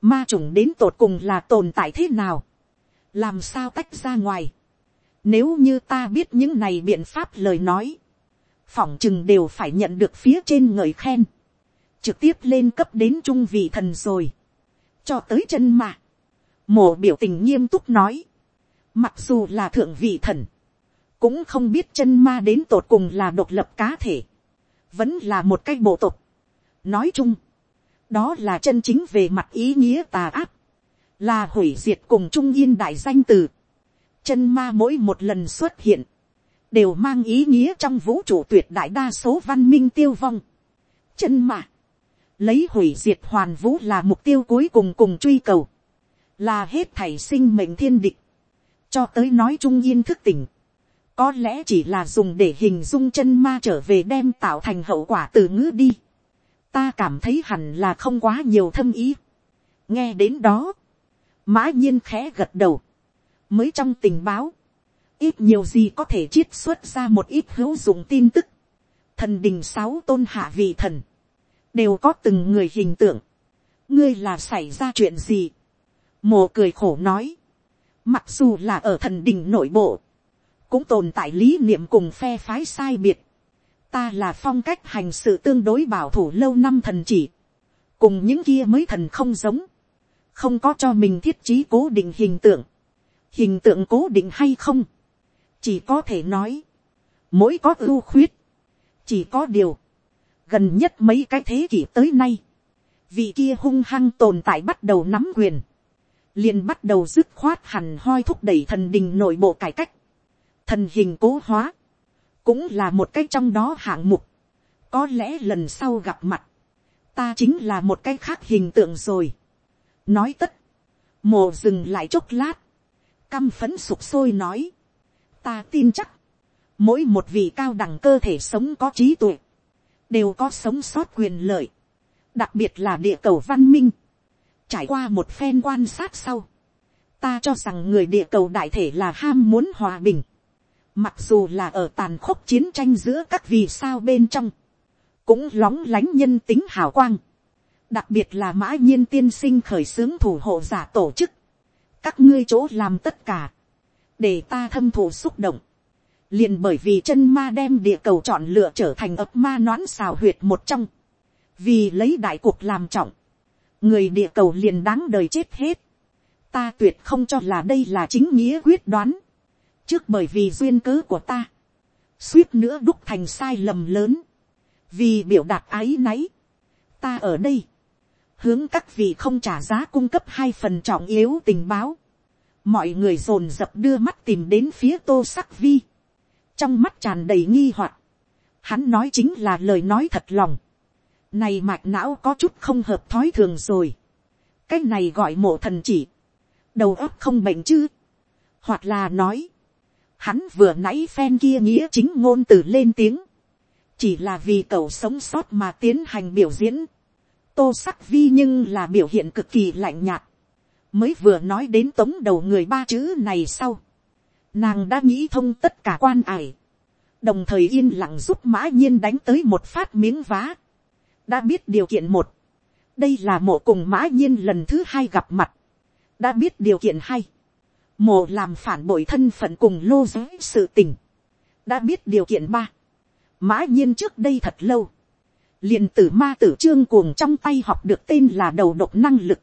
[SPEAKER 1] ma trùng đến tột cùng là tồn tại thế nào, làm sao tách ra ngoài, nếu như ta biết những này biện pháp lời nói, phỏng chừng đều phải nhận được phía trên ngợi khen, trực tiếp lên cấp đến trung vị thần rồi, cho tới chân ma, mổ biểu tình nghiêm túc nói, mặc dù là thượng vị thần, cũng không biết chân ma đến tột cùng là độc lập cá thể, vẫn là một cái bộ tộc. nói chung, đó là chân chính về mặt ý nghĩa tà áp, là hủy diệt cùng trung yên đại danh từ. chân ma mỗi một lần xuất hiện, đều mang ý nghĩa trong vũ trụ tuyệt đại đa số văn minh tiêu vong. chân mà lấy hủy diệt hoàn vũ là mục tiêu cuối cùng cùng truy cầu, là hết thảy sinh mệnh thiên địch, cho tới nói trung yên thức tỉnh, có lẽ chỉ là dùng để hình dung chân ma trở về đem tạo thành hậu quả từ ngữ đi. ta cảm thấy hẳn là không quá nhiều thâm ý. nghe đến đó, mã nhiên khẽ gật đầu, mới trong tình báo, ít nhiều gì có thể chiết xuất ra một ít hữu dụng tin tức. thần đình sáu tôn hạ vị thần, đều có từng người hình tượng. ngươi là xảy ra chuyện gì. mồ cười khổ nói, mặc dù là ở thần đình nội bộ, cũng tồn tại lý niệm cùng phe phái sai biệt. Ta là phong cách hành sự tương đối bảo thủ lâu năm thần chỉ. Cùng những kia mới thần không giống. Không có cho mình thiết trí cố định hình tượng. Hình tượng cố định hay không. Chỉ có thể nói. Mỗi có ưu khuyết. Chỉ có điều. Gần nhất mấy cái thế kỷ tới nay. Vị kia hung hăng tồn tại bắt đầu nắm quyền. liền bắt đầu dứt khoát hẳn hoi thúc đẩy thần đình nội bộ cải cách, thần hình cố hóa, cũng là một cái trong đó hạng mục, có lẽ lần sau gặp mặt, ta chính là một cái khác hình tượng rồi. nói tất, mồ dừng lại chốc lát, căm phấn sục sôi nói, ta tin chắc, mỗi một vị cao đẳng cơ thể sống có trí tuệ, đều có sống sót quyền lợi, đặc biệt là địa cầu văn minh, trải qua một phen quan sát sau, ta cho rằng người địa cầu đại thể là ham muốn hòa bình, mặc dù là ở tàn khốc chiến tranh giữa các vì sao bên trong, cũng lóng lánh nhân tính hào quang, đặc biệt là mã nhiên tiên sinh khởi xướng thủ hộ giả tổ chức, các ngươi chỗ làm tất cả, để ta thâm thụ xúc động, liền bởi vì chân ma đem địa cầu chọn lựa trở thành ấp ma noãn xào huyệt một trong, vì lấy đại cuộc làm trọng, người địa cầu liền đáng đời chết hết, ta tuyệt không cho là đây là chính nghĩa quyết đoán, trước bởi vì duyên cớ của ta, suýt nữa đúc thành sai lầm lớn, vì biểu đạt ái náy, ta ở đây, hướng các vị không trả giá cung cấp hai phần trọng yếu tình báo, mọi người dồn dập đưa mắt tìm đến phía tô sắc vi, trong mắt tràn đầy nghi hoặc, hắn nói chính là lời nói thật lòng, này mạch não có chút không hợp thói thường rồi, cái này gọi mộ thần chỉ, đầu óc không bệnh chứ, hoặc là nói, hắn vừa nãy phen kia nghĩa chính ngôn từ lên tiếng, chỉ là vì cậu sống sót mà tiến hành biểu diễn, tô sắc vi nhưng là biểu hiện cực kỳ lạnh nhạt, mới vừa nói đến tống đầu người ba chữ này sau, nàng đã nghĩ thông tất cả quan ải, đồng thời yên lặng giúp mã nhiên đánh tới một phát miếng vá, đã biết điều kiện một, đây là mộ cùng mã nhiên lần thứ hai gặp mặt, đã biết điều kiện hay, mộ làm phản bội thân phận cùng lô giới sự tình, đã biết điều kiện ba, mã nhiên trước đây thật lâu, liền tử ma tử trương cuồng trong tay học được tên là đầu độc năng lực,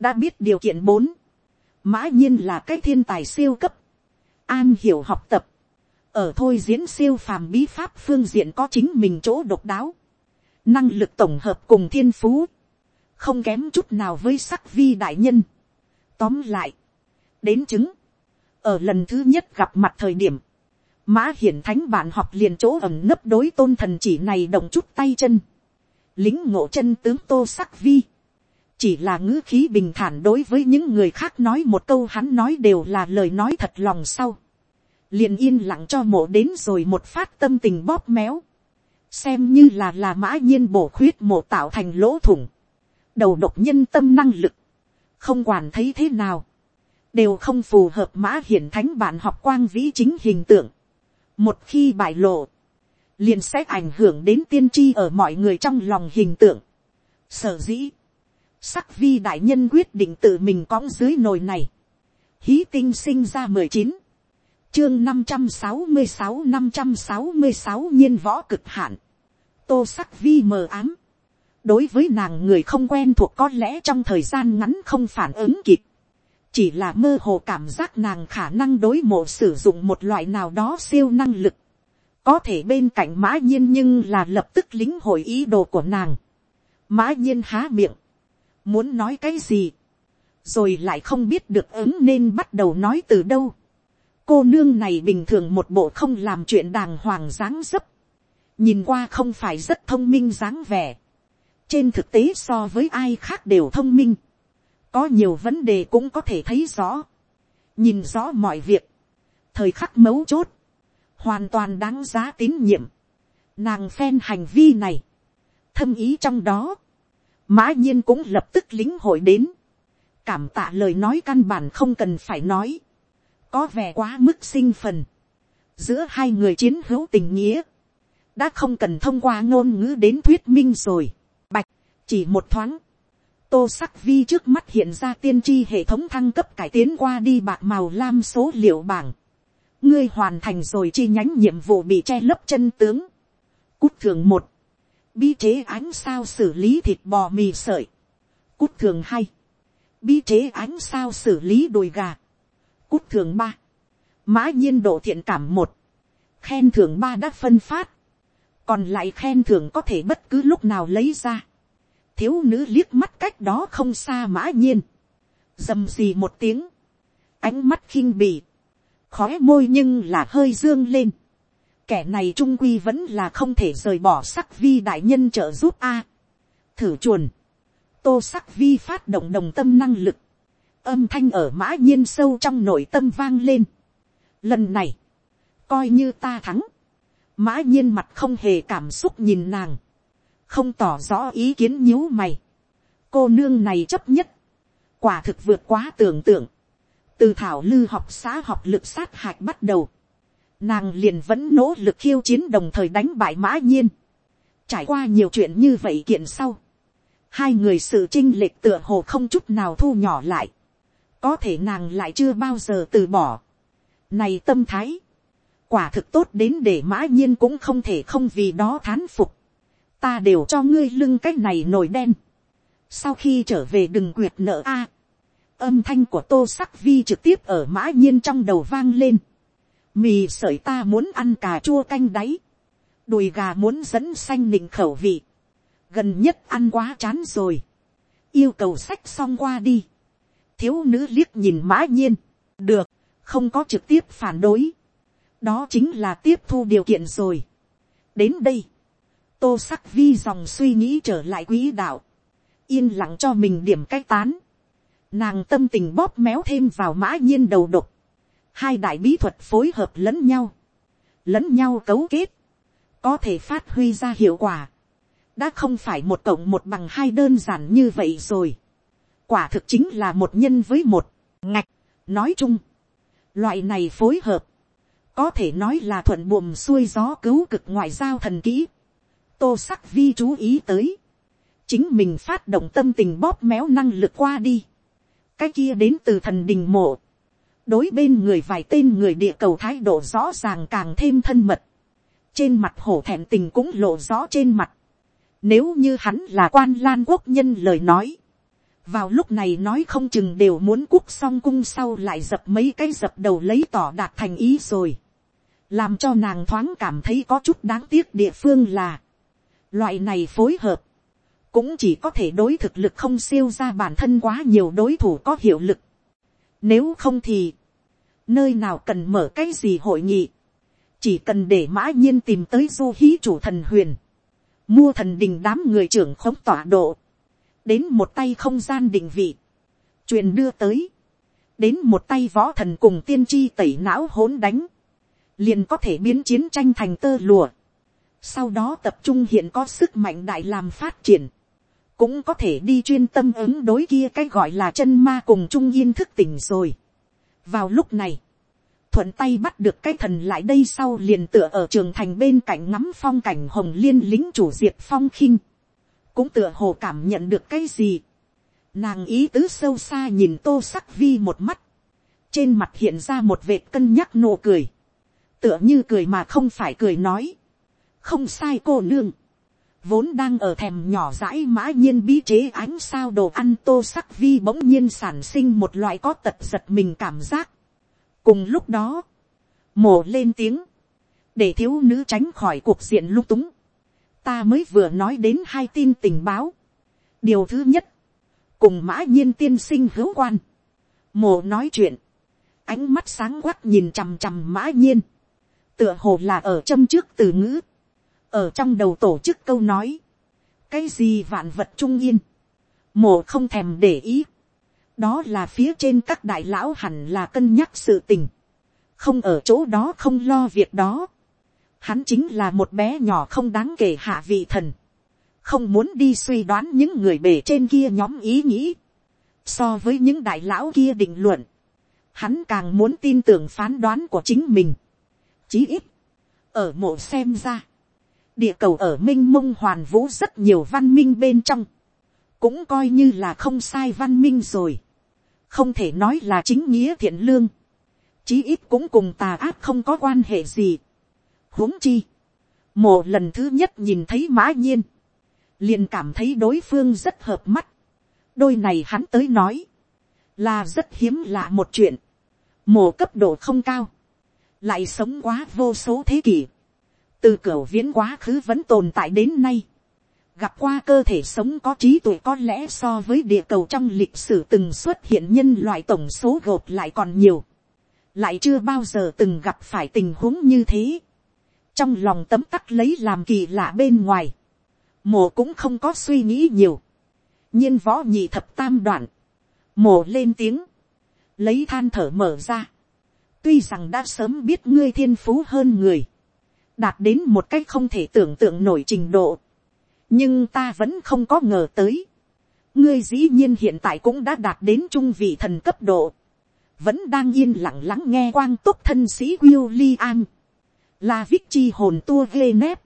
[SPEAKER 1] đã biết điều kiện bốn, mã nhiên là cái thiên tài siêu cấp, an hiểu học tập, ở thôi diễn siêu phàm bí pháp phương diện có chính mình chỗ độc đáo, năng lực tổng hợp cùng thiên phú, không kém chút nào với sắc vi đại nhân. Tóm lại, đến chứng, ở lần thứ nhất gặp mặt thời điểm, mã hiển thánh bạn học liền chỗ ẩm nấp đối tôn thần chỉ này động chút tay chân, lính ngộ chân tướng tô sắc vi, chỉ là ngữ khí bình thản đối với những người khác nói một câu hắn nói đều là lời nói thật lòng sau, liền yên lặng cho mộ đến rồi một phát tâm tình bóp méo, xem như là là mã nhiên bổ khuyết mộ tạo thành lỗ thủng, đầu độc nhân tâm năng lực, không quản thấy thế nào, đều không phù hợp mã hiển thánh bạn học quang vĩ chính hình tượng. một khi bại lộ, liền sẽ ảnh hưởng đến tiên tri ở mọi người trong lòng hình tượng. sở dĩ, sắc vi đại nhân quyết định tự mình cõng dưới nồi này. hí tinh sinh ra mười chín, chương năm trăm sáu mươi sáu năm trăm sáu mươi sáu nhiên võ cực hạn, tô sắc vi mờ ám, đối với nàng người không quen thuộc có lẽ trong thời gian ngắn không phản ứng kịp, chỉ là mơ hồ cảm giác nàng khả năng đối mộ sử dụng một loại nào đó siêu năng lực, có thể bên cạnh mã nhiên nhưng là lập tức lính hội ý đồ của nàng, mã nhiên há miệng, muốn nói cái gì, rồi lại không biết được ứng nên bắt đầu nói từ đâu. cô nương này bình thường một bộ không làm chuyện đàng hoàng dáng dấp, nhìn qua không phải rất thông minh dáng vẻ, trên thực tế so với ai khác đều thông minh, có nhiều vấn đề cũng có thể thấy rõ, nhìn rõ mọi việc, thời khắc mấu chốt, hoàn toàn đáng giá tín nhiệm, nàng phen hành vi này, thâm ý trong đó, mã nhiên cũng lập tức lính hội đến, cảm tạ lời nói căn bản không cần phải nói, có vẻ quá mức sinh phần, giữa hai người chiến hữu tình nghĩa, đã không cần thông qua ngôn ngữ đến thuyết minh rồi, bạch, chỉ một thoáng, tô sắc vi trước mắt hiện ra tiên tri hệ thống thăng cấp cải tiến qua đi bạc màu lam số liệu bảng, ngươi hoàn thành rồi chi nhánh nhiệm vụ bị che lấp chân tướng, cút thường một, bi chế ánh sao xử lý thịt bò mì sợi, cút thường hai, bi chế ánh sao xử lý đùi gà, cút thường ba, mã nhiên độ thiện cảm một, khen thưởng ba đã phân phát, còn lại khen thưởng có thể bất cứ lúc nào lấy ra, thiếu nữ liếc mắt cách đó không xa mã nhiên, dầm gì một tiếng, ánh mắt khinh bì, khói môi nhưng là hơi dương lên, kẻ này trung quy vẫn là không thể rời bỏ sắc vi đại nhân trợ giúp a, thử chuồn, tô sắc vi phát động đồng tâm năng lực, âm thanh ở mã nhiên sâu trong nội tâm vang lên. Lần này, coi như ta thắng, mã nhiên mặt không hề cảm xúc nhìn nàng, không tỏ rõ ý kiến nhíu mày. cô nương này chấp nhất, quả thực vượt quá tưởng tượng, từ thảo lư học xã học lực sát hạch bắt đầu, nàng liền vẫn nỗ lực khiêu chiến đồng thời đánh bại mã nhiên, trải qua nhiều chuyện như vậy kiện sau, hai người sự chinh lệch tựa hồ không chút nào thu nhỏ lại, có thể nàng lại chưa bao giờ từ bỏ. Này tâm thái, quả thực tốt đến để mã nhiên cũng không thể không vì đó thán phục. Ta đều cho ngươi lưng cái này nổi đen. Sau khi trở về đừng quyệt nợ a. âm thanh của tô sắc vi trực tiếp ở mã nhiên trong đầu vang lên. Mì sợi ta muốn ăn cà chua canh đáy. Đùi gà muốn dẫn xanh nịnh khẩu vị. Gần nhất ăn quá chán rồi. Yêu cầu sách xong qua đi thiếu nữ liếc nhìn mã nhiên, được, không có trực tiếp phản đối, đó chính là tiếp thu điều kiện rồi. đến đây, tô sắc vi dòng suy nghĩ trở lại quỹ đạo, yên lặng cho mình điểm cách tán, nàng tâm tình bóp méo thêm vào mã nhiên đầu độc, hai đại bí thuật phối hợp lẫn nhau, lẫn nhau cấu kết, có thể phát huy ra hiệu quả, đã không phải một cộng một bằng hai đơn giản như vậy rồi. quả thực chính là một nhân với một, ngạch, nói chung, loại này phối hợp, có thể nói là thuận buồm xuôi gió cứu cực ngoại giao thần kỹ, tô sắc vi chú ý tới, chính mình phát động tâm tình bóp méo năng lực qua đi, cái kia đến từ thần đình mộ, đối bên người vài tên người địa cầu thái độ rõ ràng càng thêm thân mật, trên mặt hổ thẹn tình cũng lộ rõ trên mặt, nếu như hắn là quan lan quốc nhân lời nói, vào lúc này nói không chừng đều muốn quốc song cung sau lại dập mấy cái dập đầu lấy tỏ đạt thành ý rồi. làm cho nàng thoáng cảm thấy có chút đáng tiếc địa phương là, loại này phối hợp, cũng chỉ có thể đối thực lực không siêu ra bản thân quá nhiều đối thủ có hiệu lực. Nếu không thì, nơi nào cần mở cái gì hội nghị, chỉ cần để mã nhiên tìm tới du hí chủ thần huyền, mua thần đình đám người trưởng khống tọa độ, đến một tay không gian định vị, truyền đưa tới, đến một tay võ thần cùng tiên tri tẩy não hỗn đánh, liền có thể biến chiến tranh thành tơ lùa, sau đó tập trung hiện có sức mạnh đại làm phát triển, cũng có thể đi chuyên tâm ứng đối kia cái gọi là chân ma cùng trung yên thức tỉnh rồi. vào lúc này, thuận tay bắt được cái thần lại đây sau liền tựa ở trường thành bên cạnh ngắm phong cảnh hồng liên lính chủ diệp phong khinh cũng tựa hồ cảm nhận được cái gì. Nàng ý tứ sâu xa nhìn tô sắc vi một mắt. Trên mặt hiện ra một vệt cân nhắc nụ cười. Tựa như cười mà không phải cười nói. Không sai cô nương. Vốn đang ở thèm nhỏ dãi mã nhiên bí chế ánh sao đồ ăn tô sắc vi bỗng nhiên sản sinh một loại có tật giật mình cảm giác. Cùng lúc đó. Mổ lên tiếng. Để thiếu nữ tránh khỏi cuộc diện lung túng ta mới vừa nói đến hai tin tình báo. điều thứ nhất, cùng mã nhiên tiên sinh hữu quan. mồ nói chuyện, ánh mắt sáng quắc nhìn chằm chằm mã nhiên, tựa hồ là ở châm trước từ ngữ, ở trong đầu tổ chức câu nói, cái gì vạn vật trung yên, mổ không thèm để ý, đó là phía trên các đại lão hẳn là cân nhắc sự tình, không ở chỗ đó không lo việc đó, Hắn chính là một bé nhỏ không đáng kể hạ vị thần. Không muốn đi suy đoán những người bề trên kia nhóm ý nghĩ. So với những đại lão kia định luận. Hắn càng muốn tin tưởng phán đoán của chính mình. Chí ít. Ở mộ xem ra. Địa cầu ở minh mông hoàn vũ rất nhiều văn minh bên trong. Cũng coi như là không sai văn minh rồi. Không thể nói là chính nghĩa thiện lương chí ít cũng cùng tà ác không có quan hệ gì huống chi, mộ lần thứ nhất nhìn thấy mã nhiên, liền cảm thấy đối phương rất hợp mắt. đôi này hắn tới nói, là rất hiếm lạ một chuyện, mộ cấp độ không cao, lại sống quá vô số thế kỷ, từ cửa viễn quá khứ vẫn tồn tại đến nay, gặp qua cơ thể sống có trí tuệ có lẽ so với địa cầu trong lịch sử từng xuất hiện nhân loại tổng số gộp lại còn nhiều, lại chưa bao giờ từng gặp phải tình huống như thế, trong lòng tấm tắc lấy làm kỳ lạ bên ngoài, mồ cũng không có suy nghĩ nhiều, nhiên võ nhị thập tam đoạn, mồ lên tiếng, lấy than thở mở ra, tuy rằng đã sớm biết ngươi thiên phú hơn người, đạt đến một cách không thể tưởng tượng nổi trình độ, nhưng ta vẫn không có ngờ tới, ngươi dĩ nhiên hiện tại cũng đã đạt đến trung vị thần cấp độ, vẫn đang yên lặng lắng nghe quang túc thân sĩ William, là viết chi hồn tua ghê nép,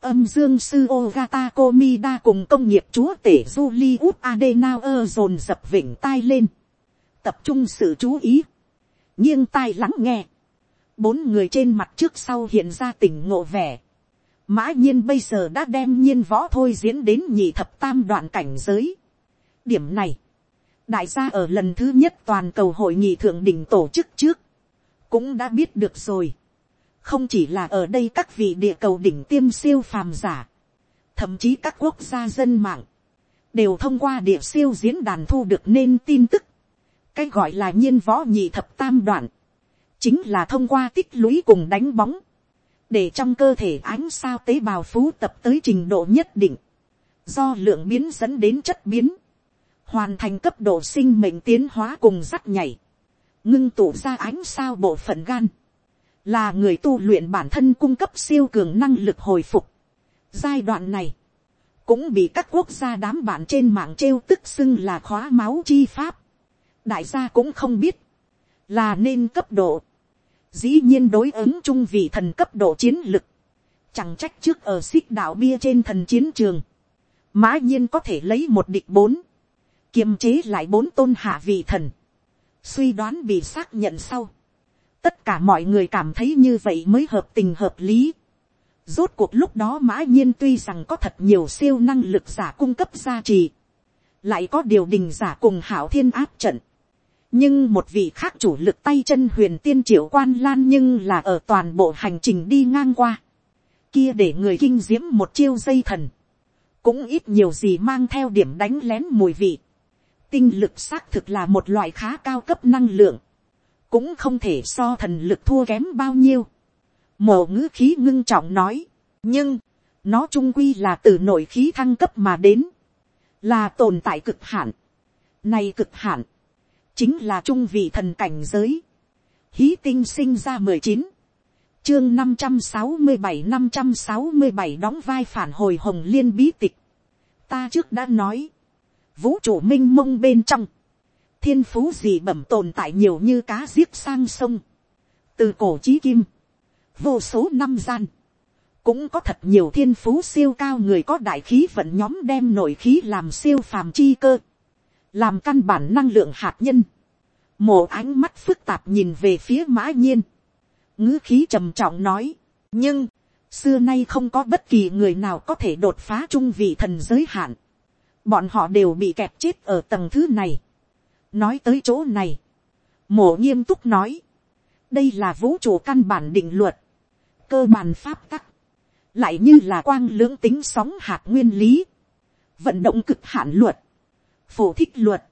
[SPEAKER 1] âm dương sư Ogata Komida cùng công nghiệp chúa tể Julius Adenauer dồn dập vỉnh tai lên, tập trung sự chú ý, nghiêng tai lắng nghe, bốn người trên mặt trước sau hiện ra tỉnh ngộ vẻ, mã nhiên bây giờ đã đem nhiên võ thôi diễn đến nhị thập tam đoạn cảnh giới. điểm này, đại gia ở lần thứ nhất toàn cầu hội nghị thượng đỉnh tổ chức trước, cũng đã biết được rồi. không chỉ là ở đây các vị địa cầu đỉnh tiêm siêu phàm giả, thậm chí các quốc gia dân mạng, đều thông qua địa siêu diễn đàn thu được nên tin tức. cái gọi là nhiên võ nhị thập tam đoạn, chính là thông qua tích lũy cùng đánh bóng, để trong cơ thể ánh sao tế bào phú tập tới trình độ nhất định, do lượng biến dẫn đến chất biến, hoàn thành cấp độ sinh mệnh tiến hóa cùng dắt nhảy, ngưng tụ ra ánh sao bộ phận gan, là người tu luyện bản thân cung cấp siêu cường năng lực hồi phục. Giai đoạn này, cũng bị các quốc gia đám bạn trên mạng trêu tức xưng là khóa máu chi pháp. đại gia cũng không biết, là nên cấp độ, dĩ nhiên đối ứng chung vì thần cấp độ chiến lực, chẳng trách trước ở xích đạo bia trên thần chiến trường, mã nhiên có thể lấy một địch bốn, kiềm chế lại bốn tôn hạ vị thần, suy đoán bị xác nhận sau, tất cả mọi người cảm thấy như vậy mới hợp tình hợp lý. Rốt cuộc lúc đó mã nhiên tuy rằng có thật nhiều siêu năng lực giả cung cấp gia trì, lại có điều đình giả cùng hảo thiên áp trận, nhưng một vị khác chủ lực tay chân huyền tiên triệu quan lan nhưng là ở toàn bộ hành trình đi ngang qua. Kia để người kinh diễm một chiêu dây thần. Cũng ít nhiều gì mang theo điểm đánh lén mùi vị. Tinh lực xác thực là một loại khá cao cấp năng lượng. Cũng không thể so thần lực thua kém bao nhiêu. Mộ ngữ khí ngưng trọng nói. Nhưng, nó trung quy là từ nội khí thăng cấp mà đến. Là tồn tại cực hạn. Này cực hạn chính là trung vị thần cảnh giới. Hí tinh sinh ra mười chín. Chương năm trăm sáu mươi bảy năm trăm sáu mươi bảy đóng vai phản hồi hồng liên bí tịch. Ta trước đã nói, vũ trụ minh mông bên trong, thiên phú gì bẩm tồn tại nhiều như cá giết sang sông, từ cổ chí kim, vô số năm gian, cũng có thật nhiều thiên phú siêu cao người có đại khí vận nhóm đem nội khí làm siêu phàm chi cơ, làm căn bản năng lượng hạt nhân, mổ ánh mắt phức tạp nhìn về phía mã nhiên, ngữ khí trầm trọng nói, nhưng, xưa nay không có bất kỳ người nào có thể đột phá trung vị thần giới hạn, bọn họ đều bị kẹp chết ở tầng thứ này, nói tới chỗ này, mổ nghiêm túc nói, đây là vũ trụ căn bản định luật, cơ bản pháp tắc, lại như là quang lưỡng tính sóng hạt nguyên lý, vận động cực hạn luật, phổ thích luật,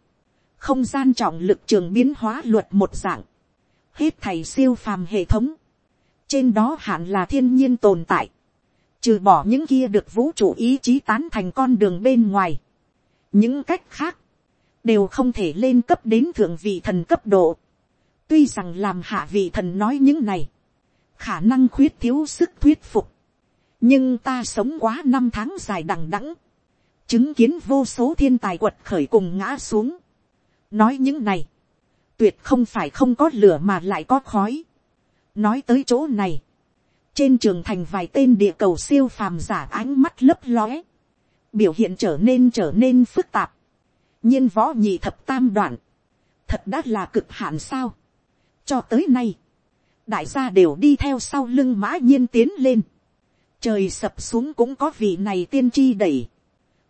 [SPEAKER 1] không gian trọng lực trường biến hóa luật một dạng, hết thầy siêu phàm hệ thống, trên đó hạn là thiên nhiên tồn tại, trừ bỏ những kia được vũ trụ ý chí tán thành con đường bên ngoài, những cách khác, đều không thể lên cấp đến thượng vị thần cấp độ, tuy rằng làm hạ vị thần nói những này, khả năng khuyết thiếu sức thuyết phục, nhưng ta sống quá năm tháng dài đằng đẵng, chứng kiến vô số thiên tài quật khởi cùng ngã xuống. nói những này, tuyệt không phải không có lửa mà lại có khói. nói tới chỗ này, trên trường thành vài tên địa cầu siêu phàm giả ánh mắt lấp lóe, biểu hiện trở nên trở nên phức tạp, nhiên võ nhị thập tam đoạn, thật đã là cực hạn sao. cho tới nay, đại gia đều đi theo sau lưng mã nhiên tiến lên, trời sập xuống cũng có vị này tiên tri đẩy,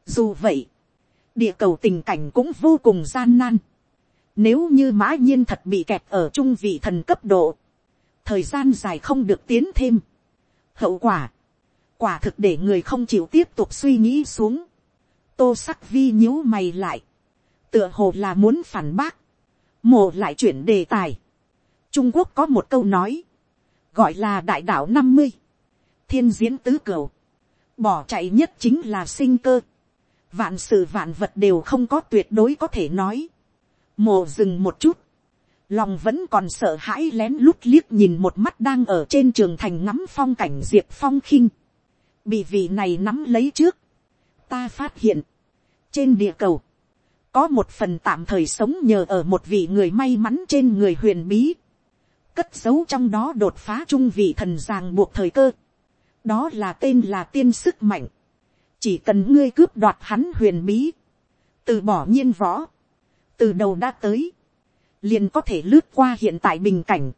[SPEAKER 1] dù vậy, địa cầu tình cảnh cũng vô cùng gian nan. Nếu như mã nhiên thật bị kẹt ở trung vị thần cấp độ, thời gian dài không được tiến thêm. Hậu quả, quả thực để người không chịu tiếp tục suy nghĩ xuống, tô sắc vi nhíu mày lại, tựa hồ là muốn phản bác, mồ lại chuyển đề tài. trung quốc có một câu nói, gọi là đại đạo năm mươi, thiên diễn tứ cửu, bỏ chạy nhất chính là sinh cơ, vạn sự vạn vật đều không có tuyệt đối có thể nói, mồ dừng một chút, lòng vẫn còn sợ hãi lén lút liếc nhìn một mắt đang ở trên trường thành ngắm phong cảnh diệp phong khinh, bị vị này nắm lấy trước, ta phát hiện, trên địa cầu, có một phần tạm thời sống nhờ ở một vị người may mắn trên người huyền bí, cất giấu trong đó đột phá trung vị thần ràng buộc thời cơ, đó là tên là tiên sức mạnh, chỉ cần ngươi cướp đoạt hắn huyền bí, từ bỏ nhiên võ, từ đầu đã tới, liền có thể lướt qua hiện tại bình cảnh.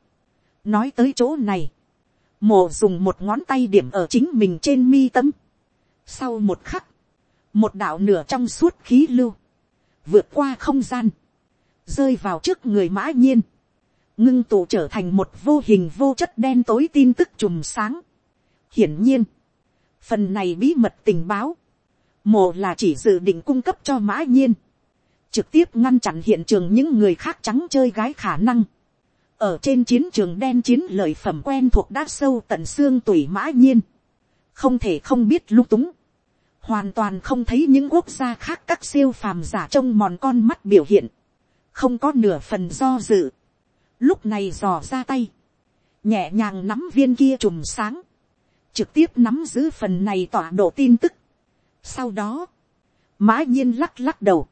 [SPEAKER 1] nói tới chỗ này, mổ dùng một ngón tay điểm ở chính mình trên mi tâm. sau một khắc, một đạo nửa trong suốt khí lưu, vượt qua không gian, rơi vào trước người mã nhiên, ngưng tụ trở thành một vô hình vô chất đen tối tin tức chùm sáng. hiển nhiên, phần này bí mật tình báo, mộ là chỉ dự định cung cấp cho mã nhiên, trực tiếp ngăn chặn hiện trường những người khác trắng chơi gái khả năng. ở trên chiến trường đen chiến lợi phẩm quen thuộc đã sâu tận xương tủy mã nhiên, không thể không biết lung túng, hoàn toàn không thấy những quốc gia khác các siêu phàm giả trông mòn con mắt biểu hiện, không có nửa phần do dự, lúc này dò ra tay, nhẹ nhàng nắm viên kia trùm sáng, trực tiếp nắm giữ phần này tọa độ tin tức. sau đó, mã nhiên lắc lắc đầu,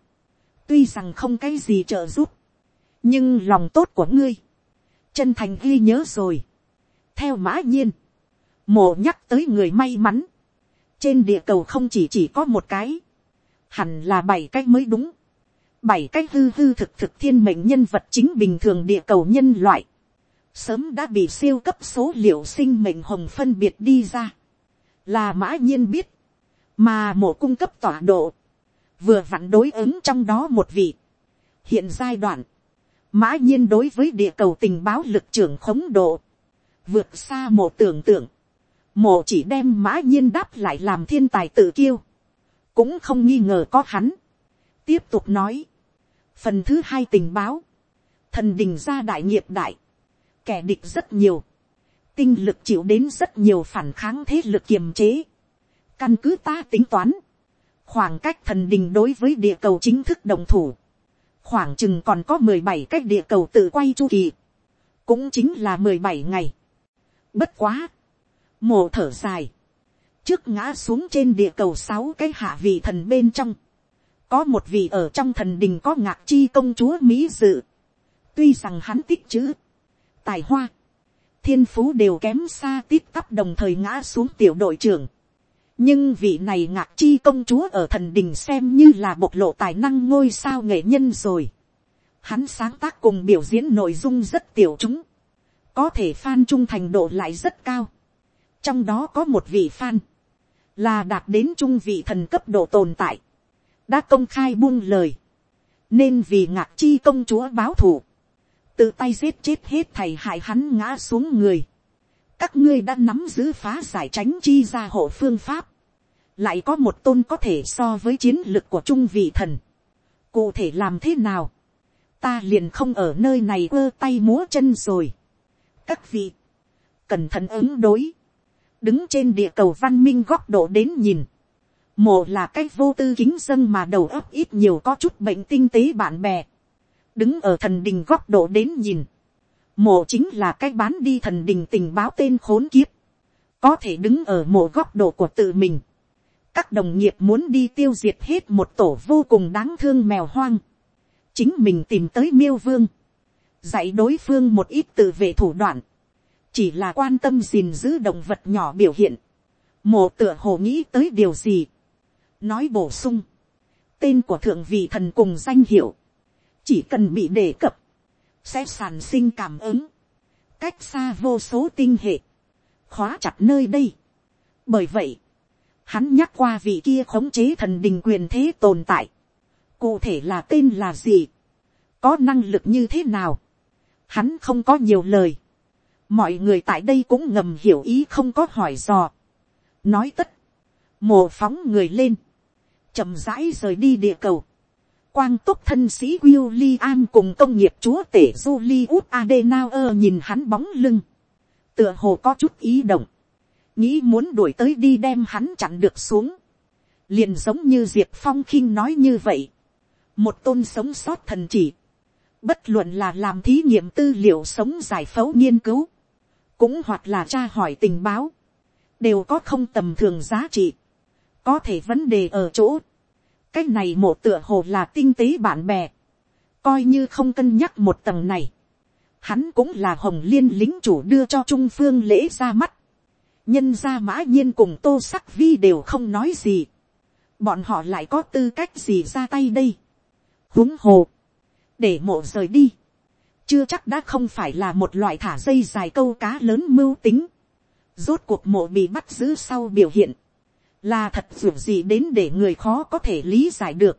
[SPEAKER 1] tuy rằng không cái gì trợ giúp, nhưng lòng tốt của ngươi, chân thành ghi nhớ rồi. theo mã nhiên, mổ nhắc tới người may mắn, trên địa cầu không chỉ chỉ có một cái, hẳn là bảy cái mới đúng, bảy cái hư hư thực thực thiên mệnh nhân vật chính bình thường địa cầu nhân loại, sớm đã bị siêu cấp số liệu sinh mệnh hồng phân biệt đi ra, là mã nhiên biết, mà mộ cung cấp tọa độ, vừa vặn đối ứng trong đó một vị. hiện giai đoạn, mã nhiên đối với địa cầu tình báo lực trưởng khống độ, vượt xa một tưởng tượng, mộ chỉ đem mã nhiên đáp lại làm thiên tài tự kiêu, cũng không nghi ngờ có hắn. tiếp tục nói, phần thứ hai tình báo, thần đình gia đại nghiệp đại, kẻ địch rất nhiều, tinh lực chịu đến rất nhiều phản kháng thế lực kiềm chế, căn cứ ta tính toán, khoảng cách thần đình đối với địa cầu chính thức đồng thủ, khoảng chừng còn có mười bảy cách địa cầu tự quay chu kỳ, cũng chính là mười bảy ngày. Bất quá, mồ thở dài, trước ngã xuống trên địa cầu sáu cái hạ vị thần bên trong, có một vị ở trong thần đình có ngạc chi công chúa mỹ dự, tuy rằng hắn tích chữ, tài hoa, thiên phú đều kém xa tít tắp đồng thời ngã xuống tiểu đội trưởng, nhưng vị này ngạc chi công chúa ở thần đình xem như là bộc lộ tài năng ngôi sao nghệ nhân rồi. Hắn sáng tác cùng biểu diễn nội dung rất tiểu chúng. Có thể fan trung thành độ lại rất cao. Trong đó có một vị fan. Là đạt đến trung vị thần cấp độ tồn tại. Đã công khai buông lời. Nên vì ngạc chi công chúa báo thù. Tự tay giết chết hết thầy hại hắn ngã xuống người. Các ngươi đã nắm giữ phá giải tránh chi ra hộ phương pháp, lại có một tôn có thể so với chiến lực của trung vị thần. cụ thể làm thế nào, ta liền không ở nơi này ơ tay múa chân rồi. các vị, cẩn thận ứng đối, đứng trên địa cầu văn minh góc độ đến nhìn, mồ là cái vô tư kính dân mà đầu óc ít nhiều có chút bệnh tinh tế bạn bè, đứng ở thần đình góc độ đến nhìn, mộ chính là cái bán đi thần đình tình báo tên khốn kiếp, có thể đứng ở mộ góc độ của tự mình, các đồng nghiệp muốn đi tiêu diệt hết một tổ vô cùng đáng thương mèo hoang, chính mình tìm tới miêu vương, dạy đối phương một ít tự vệ thủ đoạn, chỉ là quan tâm gìn giữ động vật nhỏ biểu hiện, mộ tựa hồ nghĩ tới điều gì, nói bổ sung, tên của thượng vị thần cùng danh hiệu, chỉ cần bị đề cập, sẽ sản sinh cảm ứng, cách xa vô số tinh hệ, khóa chặt nơi đây. bởi vậy, hắn nhắc qua vị kia khống chế thần đình quyền thế tồn tại, cụ thể là tên là gì, có năng lực như thế nào, hắn không có nhiều lời, mọi người tại đây cũng ngầm hiểu ý không có hỏi dò, nói tất, mồ phóng người lên, chậm rãi rời đi địa cầu, quang túc thân sĩ William cùng công nghiệp chúa tể Julius Adenauer nhìn hắn bóng lưng. Tựa hồ có chút ý động. Nghĩ muốn đuổi tới đi đem hắn chặn được xuống. Liền giống như Diệp Phong khinh nói như vậy. Một tôn sống sót thần chỉ. Bất luận là làm thí nghiệm tư liệu sống giải phẫu nghiên cứu. Cũng hoặc là tra hỏi tình báo. Đều có không tầm thường giá trị. Có thể vấn đề ở chỗ cái này mộ tựa hồ là tinh tế bạn bè, coi như không cân nhắc một tầng này, hắn cũng là hồng liên lính chủ đưa cho trung phương lễ ra mắt, nhân ra mã nhiên cùng tô sắc vi đều không nói gì, bọn họ lại có tư cách gì ra tay đây, huống hồ, để mộ rời đi, chưa chắc đã không phải là một loại thả dây dài câu cá lớn mưu tính, rốt cuộc mộ bị bắt giữ sau biểu hiện, là thật dù gì đến để người khó có thể lý giải được,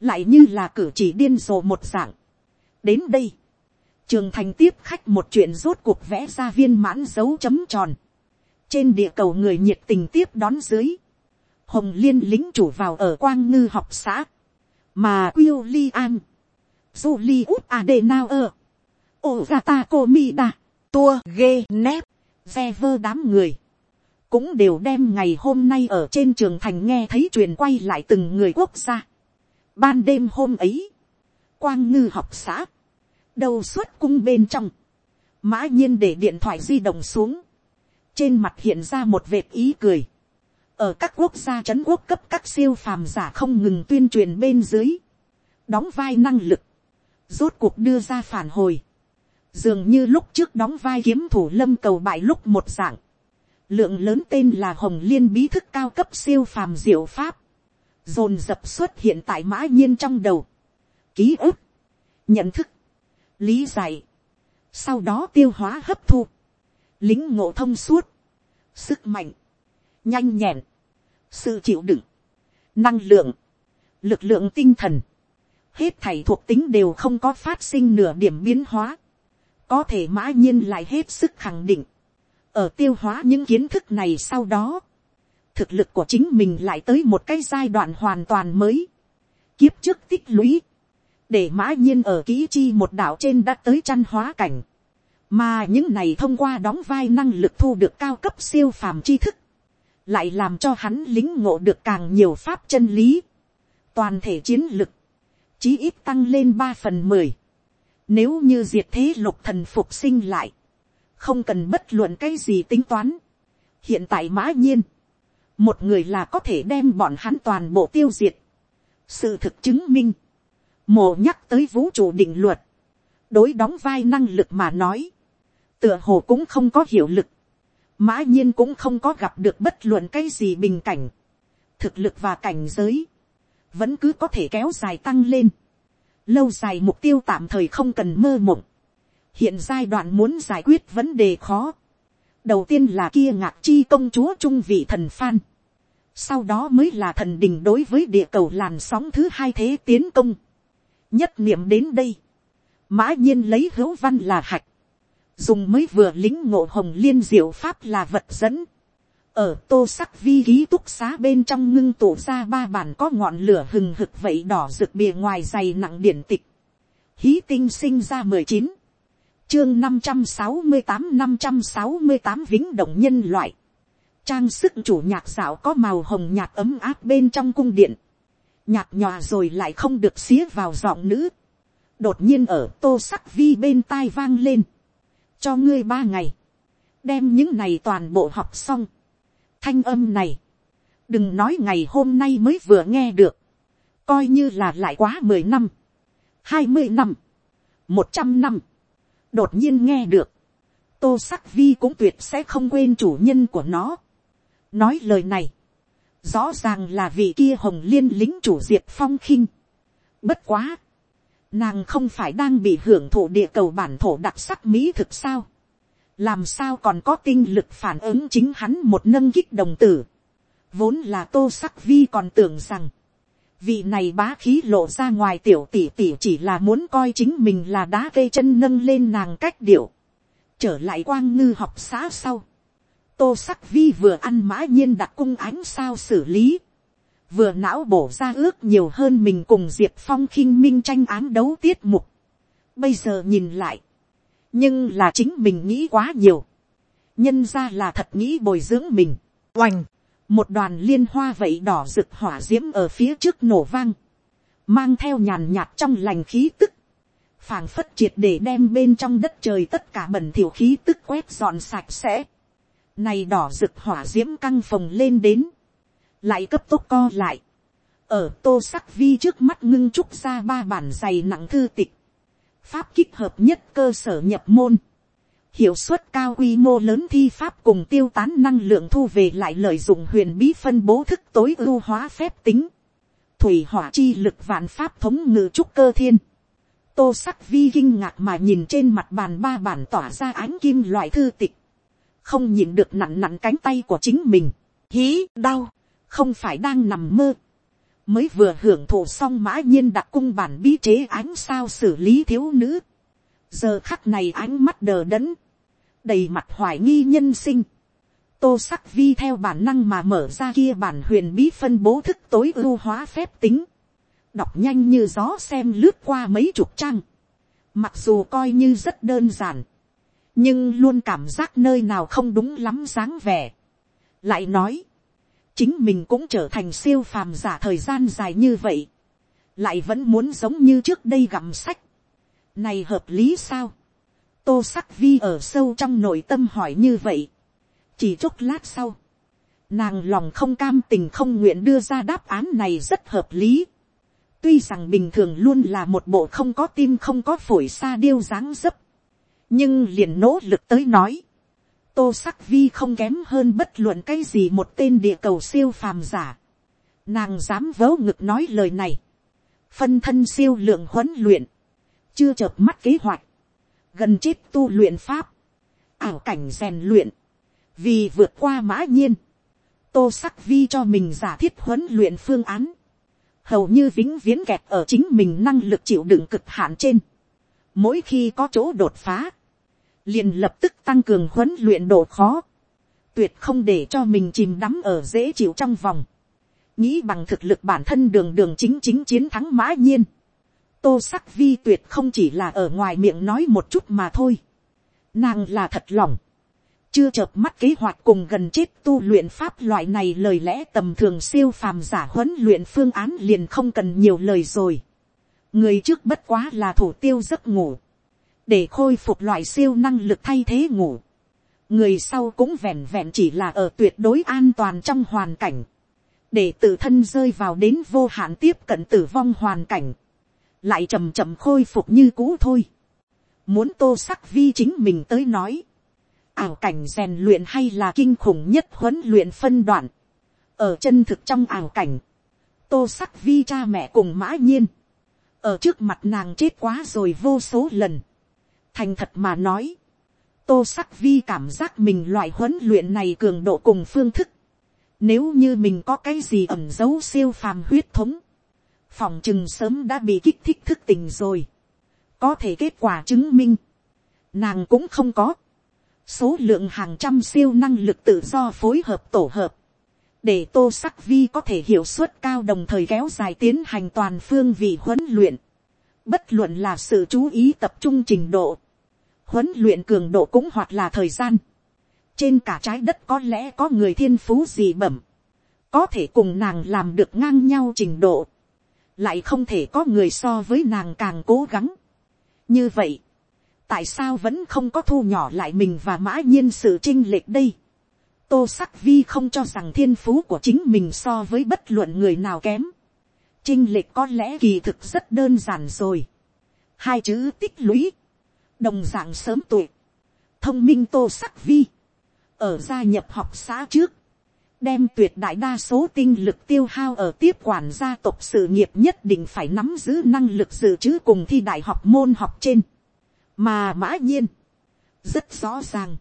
[SPEAKER 1] lại như là cử chỉ điên rồ một dạng. đến đây, trường thành tiếp khách một chuyện rốt cuộc vẽ ra viên mãn dấu chấm tròn, trên địa cầu người nhiệt tình tiếp đón dưới, hồng liên lính chủ vào ở quang ngư học xã, mà quyêu li an, Julie út Adenauer, Ogata Komida, Tua Ghe nép, ve vơ đám người, cũng đều đem ngày hôm nay ở trên trường thành nghe thấy truyền quay lại từng người quốc gia. Ban đêm hôm ấy, quang ngư học xã, đầu xuất cung bên trong, mã nhiên để điện thoại di động xuống, trên mặt hiện ra một vệt ý cười, ở các quốc gia c quốc cấp các siêu phàm giả không ngừng tuyên truyền bên dưới, đóng vai năng lực, rốt cuộc đưa ra phản hồi, dường như lúc trước đóng vai kiếm thủ lâm cầu bại lúc một dạng, lượng lớn tên là hồng liên bí thức cao cấp siêu phàm diệu pháp, dồn dập xuất hiện tại mã nhiên trong đầu, ký ức, nhận thức, lý giải, sau đó tiêu hóa hấp thu, lính ngộ thông suốt, sức mạnh, nhanh nhẹn, sự chịu đựng, năng lượng, lực lượng tinh thần, hết thảy thuộc tính đều không có phát sinh nửa điểm biến hóa, có thể mã nhiên lại hết sức khẳng định, ở tiêu hóa những kiến thức này sau đó, thực lực của chính mình lại tới một cái giai đoạn hoàn toàn mới, kiếp trước tích lũy, để mã nhiên ở kỹ chi một đảo trên đã tới chăn hóa cảnh, mà những này thông qua đóng vai năng lực thu được cao cấp siêu phàm tri thức, lại làm cho hắn lính ngộ được càng nhiều pháp chân lý, toàn thể chiến lực, chí ít tăng lên ba phần mười, nếu như diệt thế lục thần phục sinh lại, không cần bất luận cái gì tính toán. hiện tại mã nhiên, một người là có thể đem bọn hắn toàn bộ tiêu diệt. sự thực chứng minh, mồ nhắc tới vũ trụ định luật, đối đóng vai năng lực mà nói, tựa hồ cũng không có hiệu lực, mã nhiên cũng không có gặp được bất luận cái gì bình cảnh, thực lực và cảnh giới, vẫn cứ có thể kéo dài tăng lên, lâu dài mục tiêu tạm thời không cần mơ mộng, hiện giai đoạn muốn giải quyết vấn đề khó. đầu tiên là kia ngạc chi công chúa trung vị thần phan. sau đó mới là thần đình đối với địa cầu làn sóng thứ hai thế tiến công. nhất niệm đến đây, mã nhiên lấy hữu văn là hạch, dùng mới vừa lính ngộ hồng liên diệu pháp là vật dẫn. ở tô sắc vi ký túc xá bên trong ngưng tụ ra ba bản có ngọn lửa hừng hực vậy đỏ rực bìa ngoài dày nặng điển tịch. hí tinh sinh ra mười chín chương năm trăm sáu mươi tám, năm trăm sáu mươi tám, vĩnh động nhân loại. Trang sức chủ nhạc dạo có màu hồng nhạt ấm áp bên trong cung điện. Nhạc nhòa rồi lại không được xía vào giọng nữ. Đột nhiên ở tô sắc vi bên tai vang lên. Cho ngươi ba ngày. Đem những này toàn bộ học xong. Thanh âm này. Đừng nói ngày hôm nay mới vừa nghe được. Coi như là lại quá mười năm. hai mươi năm. một trăm năm đột nhiên nghe được, tô sắc vi cũng tuyệt sẽ không quên chủ nhân của nó. nói lời này, rõ ràng là vị kia hồng liên lính chủ diệp phong khinh. bất quá, nàng không phải đang bị hưởng thụ địa cầu bản thổ đặc sắc mỹ thực sao. làm sao còn có tinh lực phản ứng chính hắn một nâng kích đồng tử. vốn là tô sắc vi còn tưởng rằng, vị này bá khí lộ ra ngoài tiểu tỷ tỷ chỉ là muốn coi chính mình là đá cây chân nâng lên nàng cách điệu, trở lại quang ngư học xã sau, tô sắc vi vừa ăn mã nhiên đặt cung ánh sao xử lý, vừa não bổ ra ước nhiều hơn mình cùng diệp phong khinh minh tranh án đấu tiết mục. bây giờ nhìn lại, nhưng là chính mình nghĩ quá nhiều, nhân ra là thật nghĩ bồi dưỡng mình, oành, một đoàn liên hoa vậy đỏ rực hỏa d i ễ m ở phía trước nổ vang, mang theo nhàn nhạt trong lành khí tức, phảng phất triệt để đem bên trong đất trời tất cả bẩn thiểu khí tức quét dọn sạch sẽ, này đỏ rực hỏa d i ễ m căng phồng lên đến, lại cấp tốc co lại, ở tô sắc vi trước mắt ngưng trúc ra ba bản dày nặng thư tịch, pháp kích hợp nhất cơ sở nhập môn, hiệu suất cao quy mô lớn thi pháp cùng tiêu tán năng lượng thu về lại lợi dụng huyền bí phân bố thức tối ưu hóa phép tính. Thủy hỏa chi lực vạn pháp thống ngự trúc cơ thiên. Tô sắc vi kinh ngạc mà nhìn trên mặt bàn ba bản tỏa ra ánh kim loại thư tịch. Không nhìn được nặn nặn cánh tay của chính mình. Hí, đau, không phải đang nằm mơ. Mới vừa hưởng thụ xong mã nhiên đặc cung bản bí chế ánh sao xử lý thiếu nữ giờ khắc này ánh mắt đờ đẫn, đầy mặt hoài nghi nhân sinh, tô sắc vi theo bản năng mà mở ra kia bản huyền bí phân bố thức tối ưu hóa phép tính, đọc nhanh như gió xem lướt qua mấy chục trang, mặc dù coi như rất đơn giản, nhưng luôn cảm giác nơi nào không đúng lắm dáng vẻ. lại nói, chính mình cũng trở thành siêu phàm giả thời gian dài như vậy, lại vẫn muốn giống như trước đây gặm sách, này hợp lý sao. tô sắc vi ở sâu trong nội tâm hỏi như vậy. chỉ chốc lát sau, nàng lòng không cam tình không nguyện đưa ra đáp án này rất hợp lý. tuy rằng bình thường luôn là một bộ không có tim không có phổi xa điêu dáng dấp, nhưng liền nỗ lực tới nói, tô sắc vi không kém hơn bất luận cái gì một tên địa cầu siêu phàm giả. Nàng dám vớ ngực nói lời này. Phân thân siêu lượng huấn luyện chưa chợp mắt kế hoạch, gần chết tu luyện pháp, ảo cảnh rèn luyện, vì vượt qua mã nhiên, tô sắc vi cho mình giả thiết huấn luyện phương án, hầu như vĩnh viễn kẹt ở chính mình năng lực chịu đựng cực hạn trên. Mỗi khi có chỗ đột phá, liền lập tức tăng cường huấn luyện độ khó, tuyệt không để cho mình chìm đắm ở dễ chịu trong vòng, nghĩ bằng thực lực bản thân đường đường chính chính chiến thắng mã nhiên, tô sắc vi tuyệt không chỉ là ở ngoài miệng nói một chút mà thôi. Nàng là thật lòng. Chưa chợp mắt kế hoạch cùng gần chết tu luyện pháp loại này lời lẽ tầm thường siêu phàm giả huấn luyện phương án liền không cần nhiều lời rồi. Người trước bất quá là thủ tiêu giấc ngủ. Để khôi phục loại siêu năng lực thay thế ngủ. Người sau cũng vẹn vẹn chỉ là ở tuyệt đối an toàn trong hoàn cảnh. Để tự thân rơi vào đến vô hạn tiếp cận tử vong hoàn cảnh lại chầm chậm khôi phục như cũ thôi. Muốn tô sắc vi chính mình tới nói, ảo cảnh rèn luyện hay là kinh khủng nhất huấn luyện phân đoạn. Ở chân thực trong ảo cảnh, tô sắc vi cha mẹ cùng mã nhiên. Ở trước mặt nàng chết quá rồi vô số lần. Thành thật mà nói, tô sắc vi cảm giác mình loại huấn luyện này cường độ cùng phương thức. Nếu như mình có cái gì ẩm dấu siêu phàm huyết thống, phòng chừng sớm đã bị kích thích thức tình rồi. có thể kết quả chứng minh, nàng cũng không có. số lượng hàng trăm siêu năng lực tự do phối hợp tổ hợp, để tô sắc vi có thể hiệu suất cao đồng thời kéo dài tiến hành toàn phương vị huấn luyện. bất luận là sự chú ý tập trung trình độ, huấn luyện cường độ cũng hoặc là thời gian. trên cả trái đất có lẽ có người thiên phú gì bẩm, có thể cùng nàng làm được ngang nhau trình độ lại không thể có người so với nàng càng cố gắng. như vậy, tại sao vẫn không có thu nhỏ lại mình và mã nhiên sự chinh lệch đây. tô sắc vi không cho rằng thiên phú của chính mình so với bất luận người nào kém. chinh lệch có lẽ kỳ thực rất đơn giản rồi. hai chữ tích lũy, đồng d ạ n g sớm tuổi, thông minh tô sắc vi, ở gia nhập học xã trước, đem tuyệt đại đa số tinh lực tiêu hao ở tiếp quản gia tộc sự nghiệp nhất định phải nắm giữ năng lực dự trữ cùng thi đại học môn học trên. mà mã nhiên, rất rõ ràng,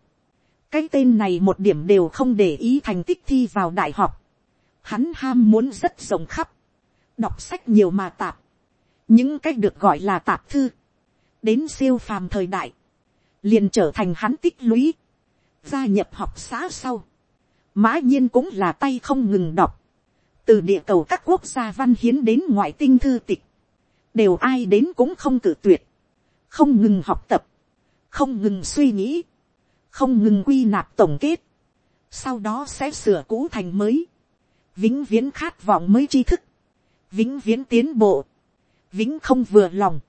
[SPEAKER 1] cái tên này một điểm đều không để ý thành tích thi vào đại học. hắn ham muốn rất rộng khắp, đọc sách nhiều mà tạp, những cách được gọi là tạp thư, đến siêu phàm thời đại, liền trở thành hắn tích lũy, gia nhập học xã sau, mã nhiên cũng là tay không ngừng đọc, từ địa cầu các quốc gia văn hiến đến ngoại tinh thư tịch, đều ai đến cũng không cử tuyệt, không ngừng học tập, không ngừng suy nghĩ, không ngừng quy nạp tổng kết, sau đó sẽ sửa cũ thành mới, vĩnh viễn khát vọng mới tri thức, vĩnh viễn tiến bộ, vĩnh không vừa lòng,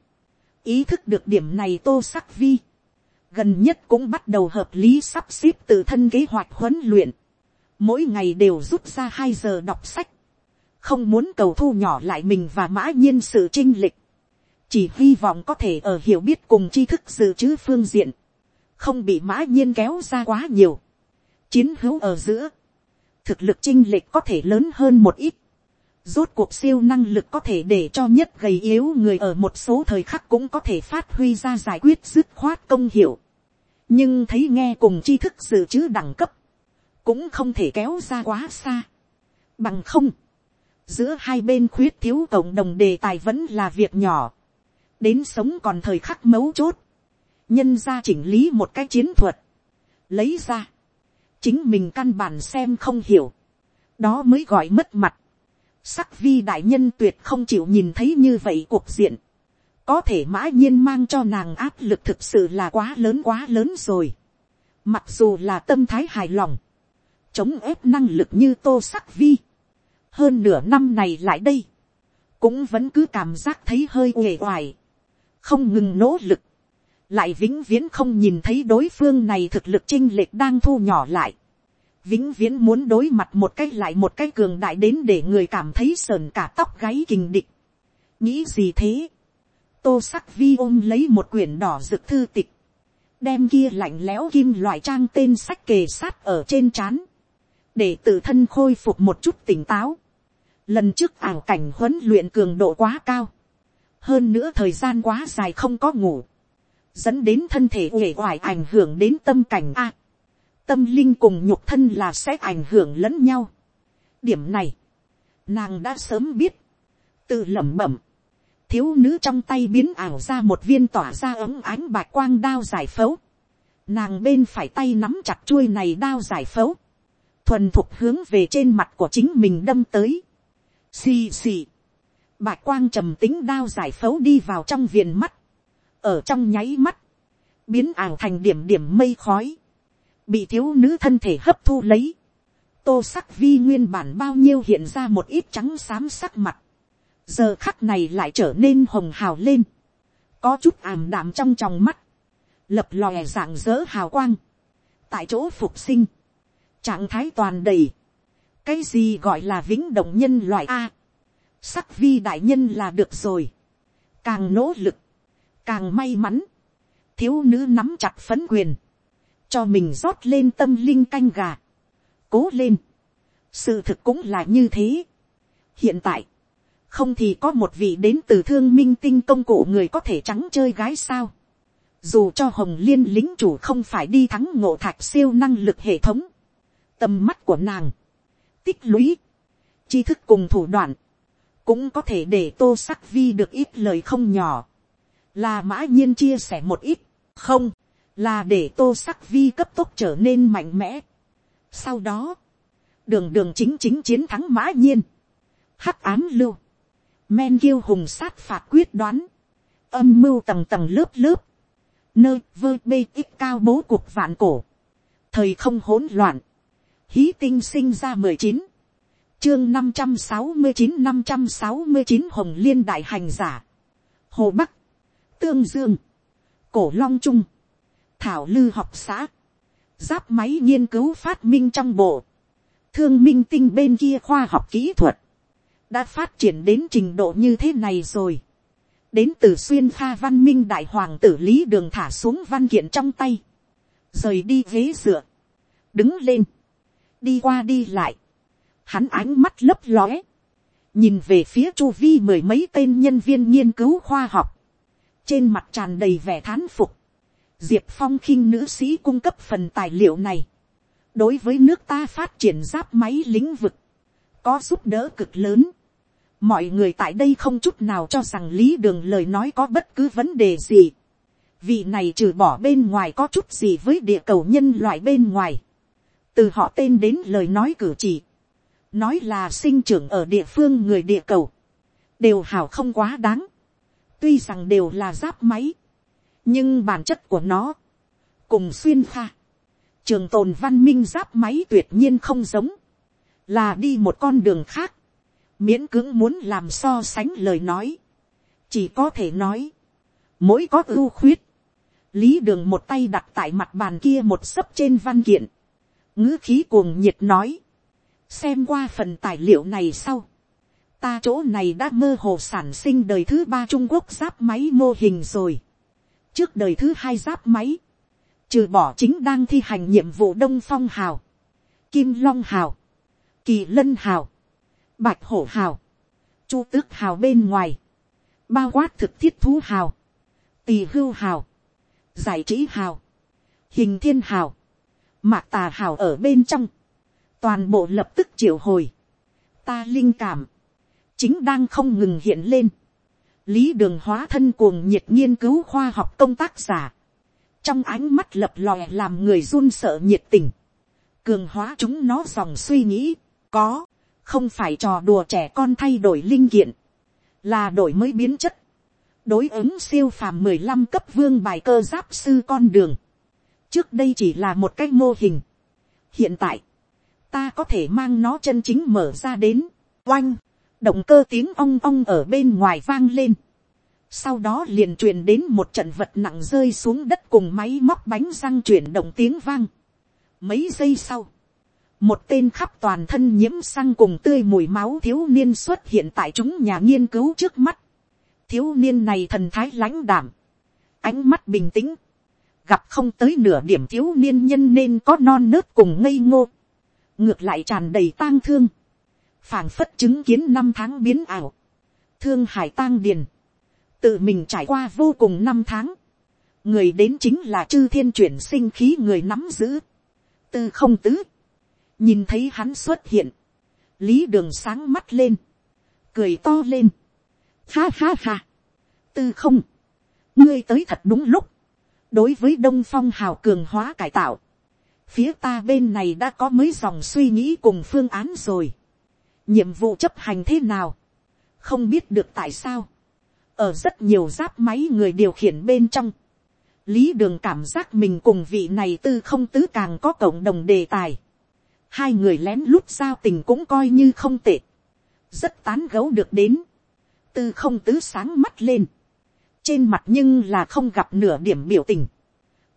[SPEAKER 1] ý thức được điểm này tô sắc vi, gần nhất cũng bắt đầu hợp lý sắp xếp tự thân kế hoạch huấn luyện, mỗi ngày đều rút ra hai giờ đọc sách, không muốn cầu thu nhỏ lại mình và mã nhiên sự trinh lịch, chỉ hy vọng có thể ở hiểu biết cùng tri thức dự trữ phương diện, không bị mã nhiên kéo ra quá nhiều, chiến hữu ở giữa, thực lực chinh lệch có thể lớn hơn một ít, rốt cuộc siêu năng lực có thể để cho nhất gầy yếu người ở một số thời khắc cũng có thể phát huy ra giải quyết dứt khoát công hiệu, nhưng thấy nghe cùng tri thức dự trữ đẳng cấp, cũng không thể kéo ra quá xa, bằng không, giữa hai bên khuyết thiếu cộng đồng đề tài vẫn là việc nhỏ, đến sống còn thời khắc mấu chốt, nhân ra chỉnh lý một cái chiến thuật, lấy ra, chính mình căn bản xem không hiểu, đó mới gọi mất mặt. Sắc vi đại nhân tuyệt không chịu nhìn thấy như vậy cuộc diện, có thể mã nhiên mang cho nàng áp lực thực sự là quá lớn quá lớn rồi. Mặc dù là tâm thái hài lòng, chống ép năng lực như tô sắc vi, hơn nửa năm này lại đây, cũng vẫn cứ cảm giác thấy hơi uể oải, không ngừng nỗ lực, lại vĩnh viễn không nhìn thấy đối phương này thực lực chinh lệch đang thu nhỏ lại, vĩnh viễn muốn đối mặt một cái lại một cái cường đại đến để người cảm thấy sờn cả tóc gáy kình địch. nghĩ gì thế, tô sắc vi ôm lấy một quyển đỏ rực thư tịch, đem kia lạnh lẽo kim loại trang tên sách kề sát ở trên trán, để tự thân khôi phục một chút tỉnh táo. lần trước ảo cảnh huấn luyện cường độ quá cao, hơn nữa thời gian quá dài không có ngủ, dẫn đến thân thể uể oải ảnh hưởng đến tâm cảnh a. tâm linh cùng nhục thân là sẽ ảnh hưởng lẫn nhau. điểm này, nàng đã sớm biết, tự lẩm bẩm, thiếu nữ trong tay biến ảo ra một viên tỏa ra ấm ánh bạc quang đao giải phẫu. Nàng bên phải tay nắm chặt chuôi này đao giải phẫu. Thuần thục hướng về trên mặt của chính mình đâm tới. Xì xì. Bạch quang trầm tính đao giải phẫu đi vào trong viền mắt. Ở trong nháy mắt, biến ảng thành điểm điểm mây khói, bị thiếu nữ thân thể hấp thu lấy, tô sắc vi nguyên bản bao nhiêu hiện ra một ít trắng xám sắc mặt, giờ khắc này lại trở nên hồng hào lên, có chút ảm đạm trong tròng mắt, lập lòe dạng dỡ hào quang, tại chỗ phục sinh, trạng thái toàn đầy, cái gì gọi là vĩnh động nhân loại a, sắc vi đại nhân là được rồi, càng nỗ lực, càng may mắn, thiếu nữ nắm chặt phấn quyền, cho mình rót lên tâm linh canh gà, cố lên, sự thực cũng là như thế. hiện tại, không thì có một vị đến từ thương minh tinh công cụ người có thể trắng chơi gái sao, dù cho hồng liên lính chủ không phải đi thắng ngộ thạch siêu năng lực hệ thống, tầm mắt của nàng, tích lũy, tri thức cùng thủ đoạn, cũng có thể để tô sắc vi được ít lời không nhỏ. Là mã nhiên chia sẻ một ít, không, là để tô sắc vi cấp tốc trở nên mạnh mẽ. sau đó, đường đường chính chính chiến thắng mã nhiên, hắc ám lưu, men kiêu hùng sát phạt quyết đoán, âm mưu tầng tầng lớp lớp, nơi vơ bê ít cao bố cuộc vạn cổ, thời không hỗn loạn, hí tinh sinh ra mười chín, chương năm trăm sáu mươi chín năm trăm sáu mươi chín hồng liên đại hành giả, hồ bắc, tương dương, cổ long trung, thảo lư học xã, giáp máy nghiên cứu phát minh trong bộ, thương minh tinh bên kia khoa học kỹ thuật, đã phát triển đến trình độ như thế này rồi. đến từ xuyên pha văn minh đại hoàng tử lý đường thả xuống văn kiện trong tay, rời đi ghế dựa, đứng lên, đi qua đi lại, hắn ánh mắt lấp lóe, nhìn về phía chu vi mười mấy tên nhân viên nghiên cứu khoa học, trên mặt tràn đầy vẻ thán phục, diệp phong khinh nữ sĩ cung cấp phần tài liệu này, đối với nước ta phát triển giáp máy lĩnh vực, có giúp đỡ cực lớn. mọi người tại đây không chút nào cho rằng lý đường lời nói có bất cứ vấn đề gì. vị này trừ bỏ bên ngoài có chút gì với địa cầu nhân loại bên ngoài, từ họ tên đến lời nói cử chỉ, nói là sinh trưởng ở địa phương người địa cầu, đều hào không quá đáng, tuy rằng đều là giáp máy, nhưng bản chất của nó, cùng xuyên pha, trường tồn văn minh giáp máy tuyệt nhiên không giống, là đi một con đường khác, miễn cưỡng muốn làm so sánh lời nói, chỉ có thể nói, mỗi có ưu khuyết, lý đường một tay đặt tại mặt bàn kia một sấp trên văn kiện, ngữ khí cuồng nhiệt nói, xem qua phần tài liệu này sau, ta chỗ này đã mơ hồ sản sinh đời thứ ba trung quốc giáp máy mô hình rồi, trước đời thứ hai giáp máy, trừ bỏ chính đang thi hành nhiệm vụ đông phong hào, kim long hào, kỳ lân hào, bạch hổ hào, chu tước hào bên ngoài, bao quát thực thiết thú hào, tỳ hưu hào, giải trí hào, hình thiên hào, mạc tà hào ở bên trong, toàn bộ lập tức triệu hồi, ta linh cảm, chính đang không ngừng hiện lên, lý đường hóa thân cuồng nhiệt nghiên cứu khoa học công tác giả, trong ánh mắt lập lòe làm người run sợ nhiệt tình, cường hóa chúng nó dòng suy nghĩ, có, không phải trò đùa trẻ con thay đổi linh kiện, là đổi mới biến chất, đối ứng siêu phàm mười lăm cấp vương bài cơ giáp sư con đường, trước đây chỉ là một cái mô hình, hiện tại, ta có thể mang nó chân chính mở ra đến, oanh, động cơ tiếng ong ong ở bên ngoài vang lên, sau đó liền truyền đến một trận vật nặng rơi xuống đất cùng máy móc bánh răng chuyển động tiếng vang. Mấy giây sau, một tên khắp toàn thân nhiễm xăng cùng tươi mùi máu thiếu niên xuất hiện tại chúng nhà nghiên cứu trước mắt. Thiếu niên này thần thái lãnh đảm, ánh mắt bình tĩnh, gặp không tới nửa điểm thiếu niên nhân nên có non nớt cùng ngây ngô, ngược lại tràn đầy tang thương, phảng phất chứng kiến năm tháng biến ảo, thương hải tang điền, tự mình trải qua vô cùng năm tháng, người đến chính là chư thiên chuyển sinh khí người nắm giữ, tư không tứ, nhìn thấy hắn xuất hiện, lý đường sáng mắt lên, cười to lên, ha ha ha, tư không, ngươi tới thật đúng lúc, đối với đông phong hào cường hóa cải tạo, phía ta bên này đã có mấy dòng suy nghĩ cùng phương án rồi, nhiệm vụ chấp hành thế nào, không biết được tại sao, ở rất nhiều giáp máy người điều khiển bên trong, lý đường cảm giác mình cùng vị này tư không tứ càng có cộng đồng đề tài, hai người lén lút giao tình cũng coi như không tệ, rất tán gấu được đến, tư không tứ sáng mắt lên, trên mặt nhưng là không gặp nửa điểm biểu tình,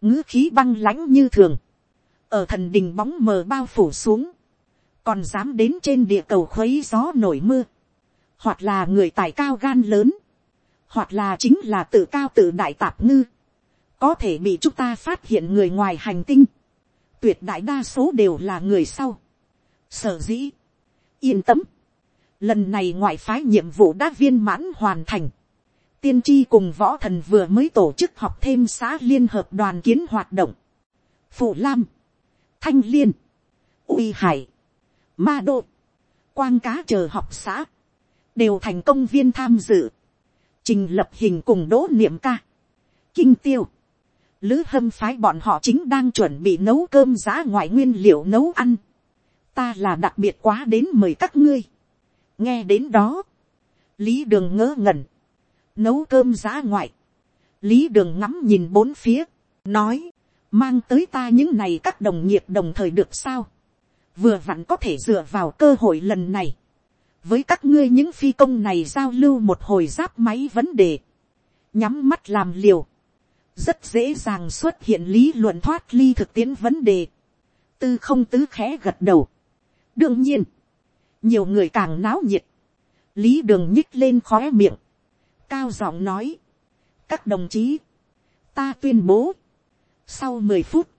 [SPEAKER 1] ngữ khí băng lãnh như thường, ở thần đình bóng mờ bao phủ xuống, còn dám đến trên địa cầu khuấy gió nổi mưa, hoặc là người tài cao gan lớn, hoặc là chính là tự cao tự đại tạp ngư, có thể bị chúng ta phát hiện người ngoài hành tinh, tuyệt đại đa số đều là người sau. Sở dĩ, yên tâm, lần này ngoại phái nhiệm vụ đã viên mãn hoàn thành. Tiên tri cùng võ thần vừa mới tổ chức học thêm xã liên hợp đoàn kiến hoạt động. Phụ Lam, Thanh Liên, Uy Hải, Ma độ, Quang Cá chờ học xã, đều thành công viên tham dự. Trình lập hình cùng đỗ niệm ca. Kinh tiêu lữ hâm phái bọn họ chính đang chuẩn bị nấu cơm giá ngoại nguyên liệu nấu ăn. ta là đặc biệt quá đến mời các ngươi. nghe đến đó, lý đường ngỡ ngẩn, nấu cơm giá ngoại. lý đường ngắm nhìn bốn phía, nói, mang tới ta những này các đồng nghiệp đồng thời được sao. vừa vặn có thể dựa vào cơ hội lần này. với các ngươi những phi công này giao lưu một hồi giáp máy vấn đề. nhắm mắt làm liều rất dễ dàng xuất hiện lý luận thoát ly thực tiễn vấn đề. tư không tứ khẽ gật đầu. đương nhiên, nhiều người càng náo nhiệt, lý đường nhích lên khóe miệng, cao giọng nói, các đồng chí, ta tuyên bố, sau mười phút,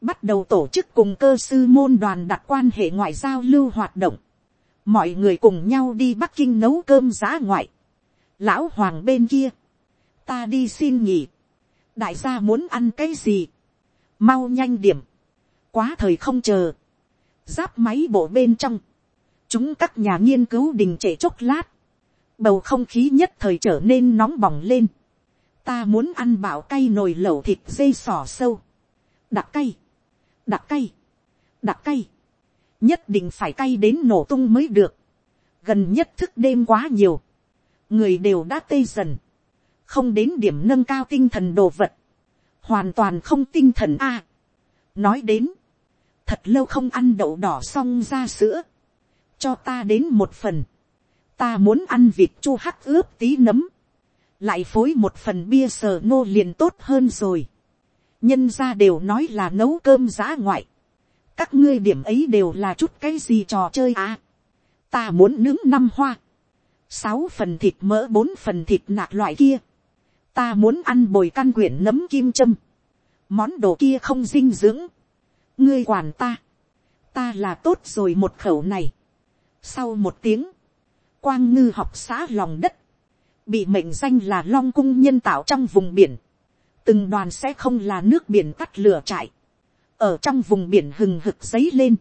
[SPEAKER 1] bắt đầu tổ chức cùng cơ sư môn đoàn đặt quan hệ ngoại giao lưu hoạt động, mọi người cùng nhau đi bắc kinh nấu cơm giá ngoại, lão hoàng bên kia, ta đi xin nghỉ, đại gia muốn ăn cái gì, mau nhanh điểm, quá thời không chờ, giáp máy bộ bên trong, chúng các nhà nghiên cứu đình trệ chốc lát, bầu không khí nhất thời trở nên nóng bỏng lên, ta muốn ăn bảo cay nồi lẩu thịt dây sò sâu, đặc cay, đặc cay, đặc cay, nhất định phải cay đến nổ tung mới được, gần nhất thức đêm quá nhiều, người đều đã tê dần, không đến điểm nâng cao tinh thần đồ vật, hoàn toàn không tinh thần a. nói đến, thật lâu không ăn đậu đỏ xong ra sữa, cho ta đến một phần, ta muốn ăn vịt chu hắc ướp tí nấm, lại phối một phần bia sờ nô liền tốt hơn rồi. nhân ra đều nói là nấu cơm giã ngoại, các ngươi điểm ấy đều là chút cái gì trò chơi à. ta muốn nướng năm hoa, sáu phần thịt mỡ bốn phần thịt nạc loại kia, ta muốn ăn bồi căn quyển nấm kim châm, món đồ kia không dinh dưỡng, ngươi quản ta, ta là tốt rồi một khẩu này. sau một tiếng, quang ngư học xã lòng đất, bị mệnh danh là long cung nhân tạo trong vùng biển, từng đoàn sẽ không là nước biển cắt lửa trại, ở trong vùng biển hừng hực giấy lên,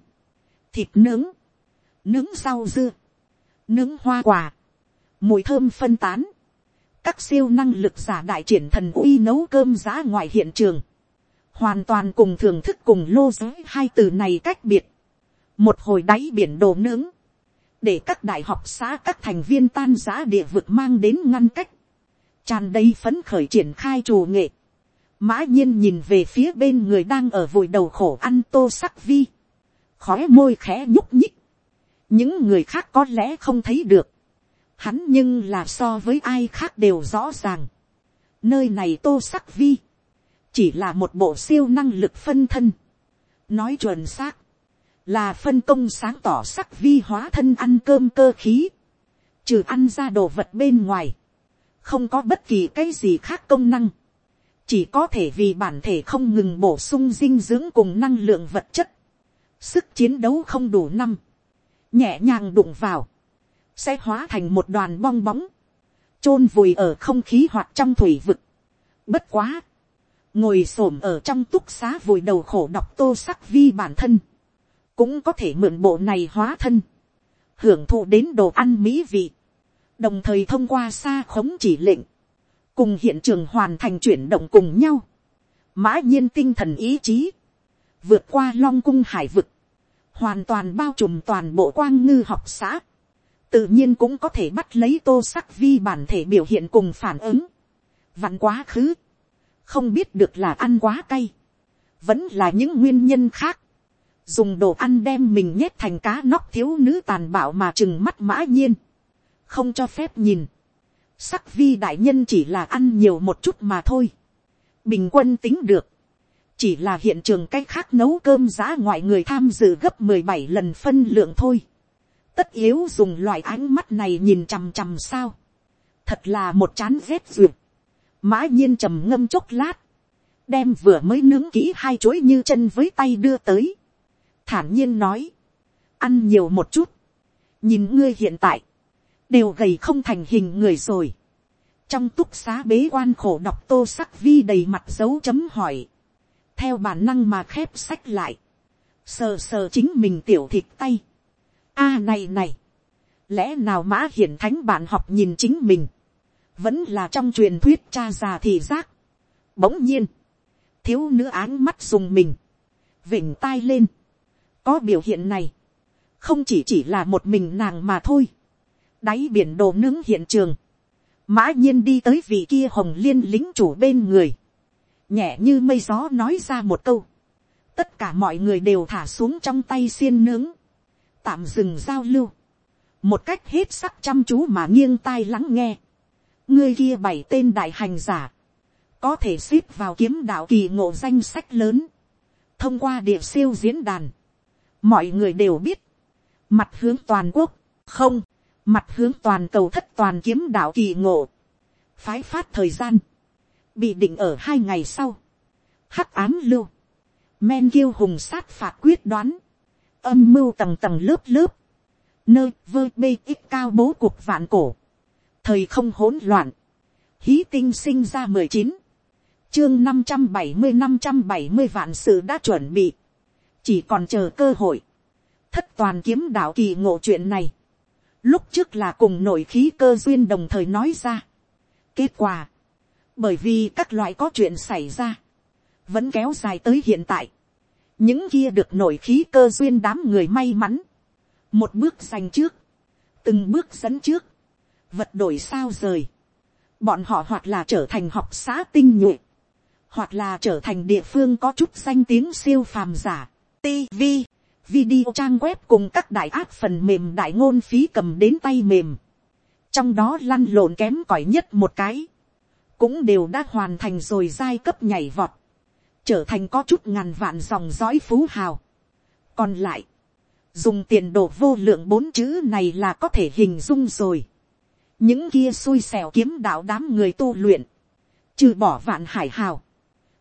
[SPEAKER 1] thịt nướng, nướng rau dưa, nướng hoa quả, mùi thơm phân tán, các siêu năng lực giả đại triển thần uy nấu cơm giá ngoài hiện trường, hoàn toàn cùng thưởng thức cùng lô giới hai từ này cách biệt, một hồi đáy biển đồ nướng, để các đại học xã các thành viên tan giã địa vực mang đến ngăn cách, tràn đầy phấn khởi triển khai trù nghệ, mã nhiên nhìn về phía bên người đang ở vùi đầu khổ ăn tô sắc vi, khói môi khẽ nhúc nhích, những người khác có lẽ không thấy được, hắn nhưng là so với ai khác đều rõ ràng, nơi này tô sắc vi, chỉ là một bộ siêu năng lực phân thân, nói chuẩn xác, là phân công sáng tỏ sắc vi hóa thân ăn cơm cơ khí, trừ ăn ra đồ vật bên ngoài, không có bất kỳ cái gì khác công năng, chỉ có thể vì bản thể không ngừng bổ sung dinh dưỡng cùng năng lượng vật chất, sức chiến đấu không đủ năm, nhẹ nhàng đụng vào, sẽ hóa thành một đoàn bong bóng, chôn vùi ở không khí hoặc trong thủy vực. Bất quá, ngồi s ổ m ở trong túc xá vùi đầu khổ đọc tô sắc vi bản thân, cũng có thể mượn bộ này hóa thân, hưởng thụ đến đồ ăn mỹ vị, đồng thời thông qua xa khống chỉ lệnh, cùng hiện trường hoàn thành chuyển động cùng nhau, mã nhiên tinh thần ý chí, vượt qua long cung hải vực, hoàn toàn bao trùm toàn bộ quang ngư học xã, tự nhiên cũng có thể bắt lấy tô sắc vi bản thể biểu hiện cùng phản ứng, vặn quá khứ, không biết được là ăn quá cay, vẫn là những nguyên nhân khác, dùng đồ ăn đem mình nhét thành cá nóc thiếu nữ tàn bạo mà chừng mắt mã nhiên, không cho phép nhìn, sắc vi đại nhân chỉ là ăn nhiều một chút mà thôi, bình quân tính được, chỉ là hiện trường cái khác nấu cơm giá ngoại người tham dự gấp mười bảy lần phân lượng thôi, tất yếu dùng loại ánh mắt này nhìn chằm chằm sao, thật là một chán rét duyệt, mã nhiên trầm ngâm chốc lát, đem vừa mới nướng kỹ hai chuối như chân với tay đưa tới, thản nhiên nói, ăn nhiều một chút, nhìn ngươi hiện tại, đều gầy không thành hình người rồi. trong túc xá bế quan khổ đọc tô sắc vi đầy mặt dấu chấm hỏi, theo bản năng mà khép sách lại, sờ sờ chính mình tiểu thịt tay. a à, này này, lẽ nào mã hiển thánh bạn học nhìn chính mình, vẫn là trong truyền thuyết cha già thì giác. bỗng nhiên, thiếu nữ áng mắt dùng mình, vịnh tai lên, có biểu hiện này, không chỉ chỉ là một mình nàng mà thôi, đáy biển đồ nướng hiện trường, mã nhiên đi tới vị kia hồng liên lính chủ bên người, nhẹ như mây gió nói ra một câu, tất cả mọi người đều thả xuống trong tay xiên nướng, tạm dừng giao lưu, một cách hết sắc chăm chú mà nghiêng tai lắng nghe, ngươi kia bảy tên đại hành giả, có thể xếp vào kiếm đạo kỳ ngộ danh sách lớn, thông qua địa siêu diễn đàn, mọi người đều biết, mặt hướng toàn quốc, không, mặt hướng toàn cầu thất toàn kiếm đạo kỳ ngộ, phái phát thời gian, bị định ở hai ngày sau, hắc án lưu, men kiêu hùng sát phạt quyết đoán, âm mưu tầng tầng lớp lớp, nơi vơ bê ít cao bố cuộc vạn cổ, thời không hỗn loạn, hí tinh sinh ra mười chín, chương năm trăm bảy mươi năm trăm bảy mươi vạn sự đã chuẩn bị, chỉ còn chờ cơ hội, thất toàn kiếm đạo kỳ ngộ chuyện này, lúc trước là cùng nội khí cơ duyên đồng thời nói ra. kết quả, bởi vì các loại có chuyện xảy ra, vẫn kéo dài tới hiện tại, những kia được nổi khí cơ duyên đám người may mắn, một bước dành trước, từng bước dẫn trước, vật đổi sao rời, bọn họ hoặc là trở thành học xã tinh nhuệ, hoặc là trở thành địa phương có chút danh tiếng siêu phàm giả, tv, video trang web cùng các đại áp phần mềm đại ngôn phí cầm đến tay mềm, trong đó lăn lộn kém cỏi nhất một cái, cũng đều đã hoàn thành rồi giai cấp nhảy vọt, trở thành có chút ngàn vạn dòng dõi phú hào. còn lại, dùng tiền đồ vô lượng bốn chữ này là có thể hình dung rồi. những kia xui xẻo kiếm đạo đám người tu luyện, trừ bỏ vạn hải hào,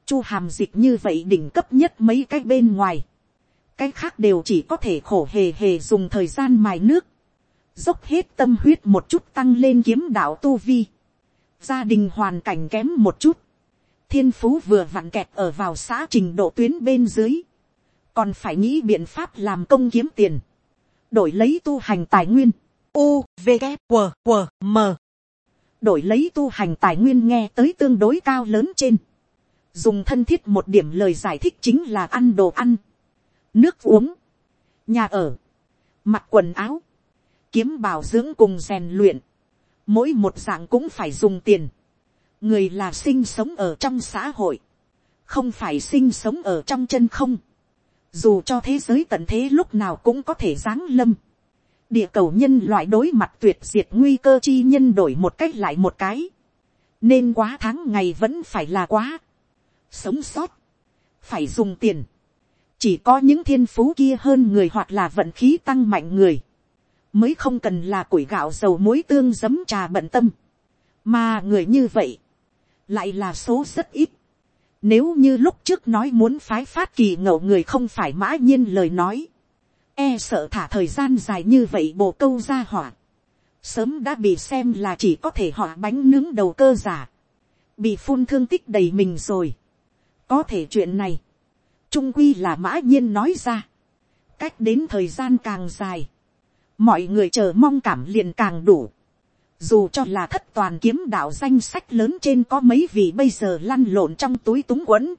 [SPEAKER 1] chu hàm dịch như vậy đỉnh cấp nhất mấy cái bên ngoài, cái khác đều chỉ có thể khổ hề hề dùng thời gian mài nước, dốc hết tâm huyết một chút tăng lên kiếm đạo tu vi, gia đình hoàn cảnh kém một chút, thiên phú vừa vặn kẹt ở vào xã trình độ tuyến bên dưới, còn phải nghĩ biện pháp làm công kiếm tiền, đổi lấy tu hành tài nguyên, u v g q q m. Đổi lấy tu hành tài nguyên nghe tới tương đối cao lớn trên, dùng thân thiết một điểm lời giải thích chính là ăn đồ ăn, nước uống, nhà ở, mặc quần áo, kiếm bảo dưỡng cùng rèn luyện, mỗi một dạng cũng phải dùng tiền, người là sinh sống ở trong xã hội, không phải sinh sống ở trong chân không, dù cho thế giới tận thế lúc nào cũng có thể giáng lâm, địa cầu nhân loại đối mặt tuyệt diệt nguy cơ chi nhân đổi một cách lại một cái, nên quá tháng ngày vẫn phải là quá, sống sót, phải dùng tiền, chỉ có những thiên phú kia hơn người hoặc là vận khí tăng mạnh người, mới không cần là củi gạo dầu muối tương giấm trà bận tâm, mà người như vậy, lại là số rất ít. Nếu như lúc trước nói muốn phái phát kỳ ngậu người không phải mã nhiên lời nói, e sợ thả thời gian dài như vậy bộ câu ra hỏa, sớm đã bị xem là chỉ có thể họ bánh nướng đầu cơ giả, bị phun thương tích đầy mình rồi. có thể chuyện này, trung quy là mã nhiên nói ra, cách đến thời gian càng dài, mọi người chờ mong cảm liền càng đủ. Dù cho là thất toàn kiếm đạo danh sách lớn trên có mấy vị bây giờ lăn lộn trong túi túng quẫn.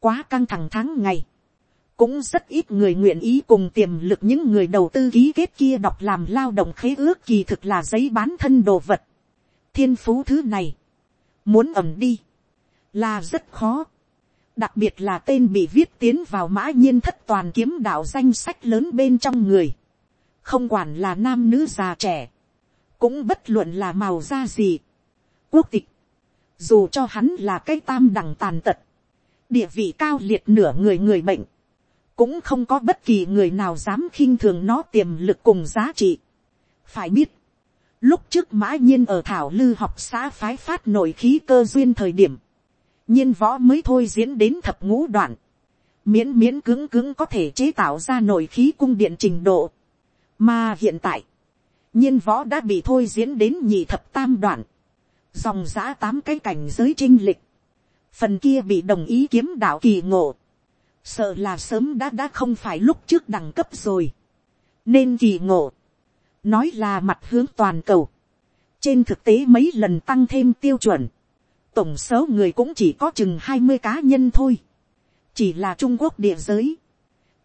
[SPEAKER 1] Quá căng thẳng tháng ngày. Cũng rất ít người nguyện ý cùng tiềm lực những người đầu tư ký kết kia đọc làm lao động khế ước kỳ thực là giấy bán thân đồ vật. Thiên phú thứ này. Muốn ẩm đi. Là rất khó. Đặc biệt là tên bị viết tiến vào mã nhiên thất toàn kiếm đạo danh sách lớn bên trong người. Không quản là nam nữ già trẻ, cũng bất luận là màu da gì, quốc tịch, dù cho hắn là cái tam đẳng tàn tật, địa vị cao liệt nửa người người bệnh, cũng không có bất kỳ người nào dám khinh thường nó tiềm lực cùng giá trị. phải biết, lúc trước mã nhiên ở thảo lư học xã phái phát nội khí cơ duyên thời điểm, nhiên võ mới thôi diễn đến thập ngũ đoạn, miễn miễn cứng cứng có thể chế tạo ra nội khí cung điện trình độ, mà hiện tại, nhiên võ đã bị thôi diễn đến nhị thập tam đoạn. Dòng giã tám cái cảnh giới trinh lịch. Phần kia bị đồng ý kiếm đạo kỳ ngộ. Sợ là sớm đã đã không phải lúc trước đẳng cấp rồi. Nên kỳ ngộ. Nói là mặt hướng toàn cầu. Trên thực tế mấy lần tăng thêm tiêu chuẩn. Tổng số người cũng chỉ có chừng hai mươi cá nhân thôi. Chỉ là Trung Quốc địa giới.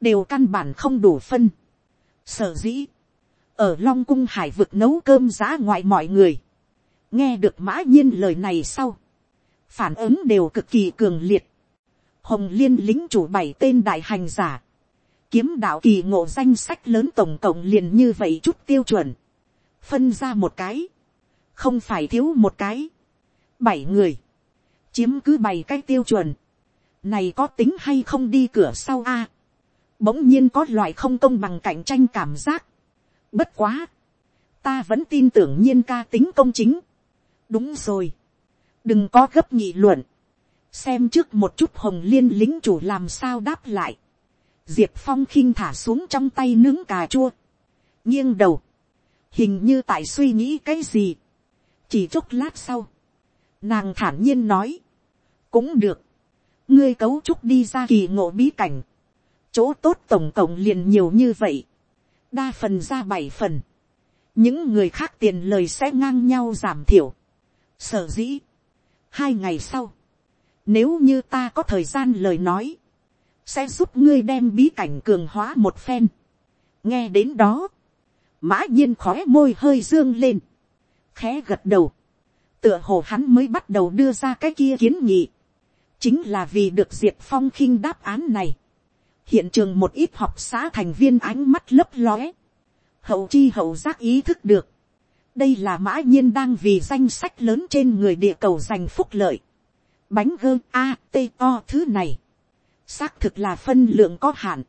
[SPEAKER 1] Đều căn bản không đủ phân Sở dĩ, ở Long Cung Hải vực nấu cơm giá ngoại mọi người. Nghe được mã nhiên lời này sau. Phản ứng đều cực kỳ cường liệt. Hồng Liên lính chủ bảy tên đại hành giả. Kiếm đạo kỳ ngộ danh sách lớn tổng cộng liền như vậy chút tiêu chuẩn. Phân ra một cái. Không phải thiếu một cái. Bảy người. Chiếm cứ bảy cái tiêu chuẩn. Này có tính hay không đi cửa sau a bỗng nhiên có loại không công bằng cạnh tranh cảm giác. Bất quá, ta vẫn tin tưởng nhiên ca tính công chính. đúng rồi, đừng có gấp nhị luận, xem trước một chút hồng liên lính chủ làm sao đáp lại. diệp phong khinh thả xuống trong tay nướng cà chua, nghiêng đầu, hình như tại suy nghĩ cái gì. chỉ chốc lát sau, nàng thản nhiên nói, cũng được, ngươi cấu trúc đi ra kỳ ngộ bí cảnh, chỗ tốt tổng cộng liền nhiều như vậy, đa phần ra bảy phần, những người khác tiền lời sẽ ngang nhau giảm thiểu. Sở dĩ, hai ngày sau, nếu như ta có thời gian lời nói, sẽ giúp ngươi đem bí cảnh cường hóa một phen. nghe đến đó, mã nhiên khói môi hơi dương lên, khẽ gật đầu, tựa hồ hắn mới bắt đầu đưa ra cái kia kiến nghị, chính là vì được Diệp phong khinh đáp án này. hiện trường một ít học xã thành viên ánh mắt lấp lóe, hậu chi hậu giác ý thức được, đây là mã nhiên đang vì danh sách lớn trên người địa cầu giành phúc lợi. bánh gơ a t o thứ này, xác thực là phân lượng có hạn,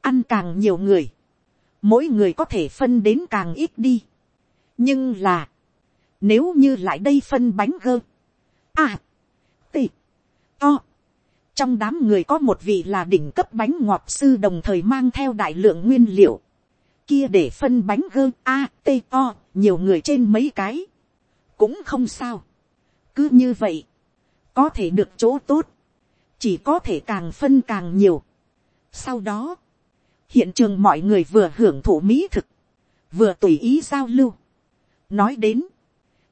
[SPEAKER 1] ăn càng nhiều người, mỗi người có thể phân đến càng ít đi. nhưng là, nếu như lại đây phân bánh gơ, à. a, t, o, trong đám người có một vị là đỉnh cấp bánh ngọt sư đồng thời mang theo đại lượng nguyên liệu, kia để phân bánh gơ. A t o nhiều người trên mấy cái. Cũng không sao. Cứ như vậy. Có thể được chỗ tốt. Chỉ có thể càng phân càng nhiều. Sau đó. Hiện trường mọi người vừa hưởng thụ mỹ thực. Vừa tùy ý giao lưu. Nói đến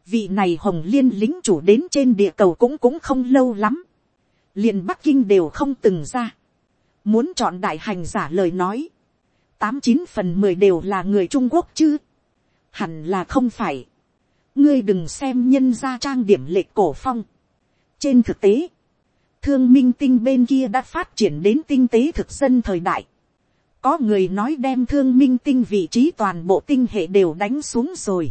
[SPEAKER 1] vị này hồng liên lính chủ đến trên địa cầu cũng cũng không lâu lắm liền bắc kinh đều không từng ra muốn chọn đại hành giả lời nói tám chín phần mười đều là người trung quốc chứ. hẳn là không phải. ngươi đừng xem nhân gia trang điểm lệch cổ phong. trên thực tế, thương minh tinh bên kia đã phát triển đến tinh tế thực dân thời đại. có người nói đem thương minh tinh vị trí toàn bộ tinh hệ đều đánh xuống rồi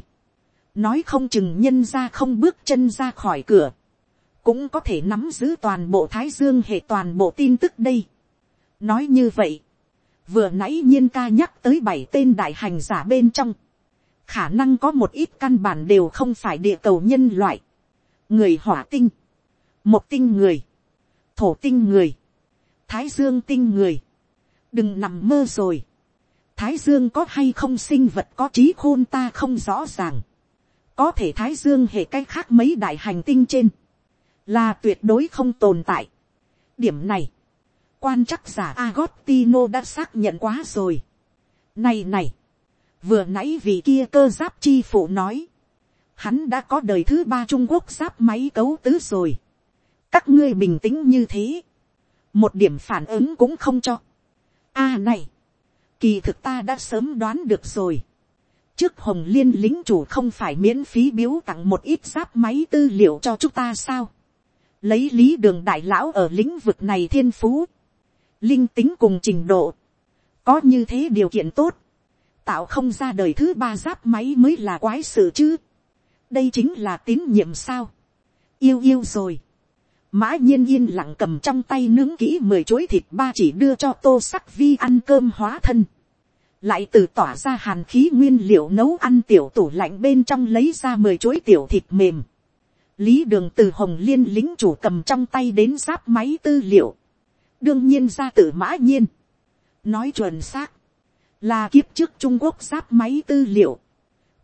[SPEAKER 1] nói không chừng nhân ra không bước chân ra khỏi cửa. cũng có thể nắm giữ toàn bộ thái dương hệ toàn bộ tin tức đây. nói như vậy, vừa nãy nhiên ca nhắc tới bảy tên đại hành giả bên trong, khả năng có một ít căn bản đều không phải địa cầu nhân loại, người hỏa tinh, một tinh người, thổ tinh người, thái dương tinh người, đừng nằm mơ rồi, thái dương có hay không sinh vật có trí khôn ta không rõ ràng, có thể thái dương hệ cách khác mấy đại hành tinh trên, là tuyệt đối không tồn tại. điểm này, quan chắc giả Agostino đã xác nhận quá rồi. Này này, vừa nãy vì kia cơ giáp chi phụ nói, hắn đã có đời thứ ba Trung Quốc giáp máy cấu tứ rồi. Các ngươi bình tĩnh như thế, một điểm phản ứng cũng không cho. A à này, kỳ thực ta đã sớm đoán được rồi. Trước Hồng Liên lính chủ không phải miễn phí biếu tặng một ít giáp máy tư liệu cho chúng ta sao? Lấy lý đường đại lão ở lĩnh vực này thiên phú linh tính cùng trình độ, có như thế điều kiện tốt, tạo không ra đời thứ ba giáp máy mới là quái sự chứ. đây chính là tín nhiệm sao. yêu yêu rồi. mã nhiên yên lặng cầm trong tay nướng kỹ mười chuối thịt ba chỉ đưa cho tô sắc vi ăn cơm hóa thân lại từ tỏa ra hàn khí nguyên liệu nấu ăn tiểu tủ lạnh bên trong lấy ra mười chuỗi tiểu thịt mềm. lý đường từ hồng liên lính chủ cầm trong tay đến giáp máy tư liệu đương nhiên ra từ mã nhiên. nói chuẩn xác, là kiếp trước trung quốc giáp máy tư liệu.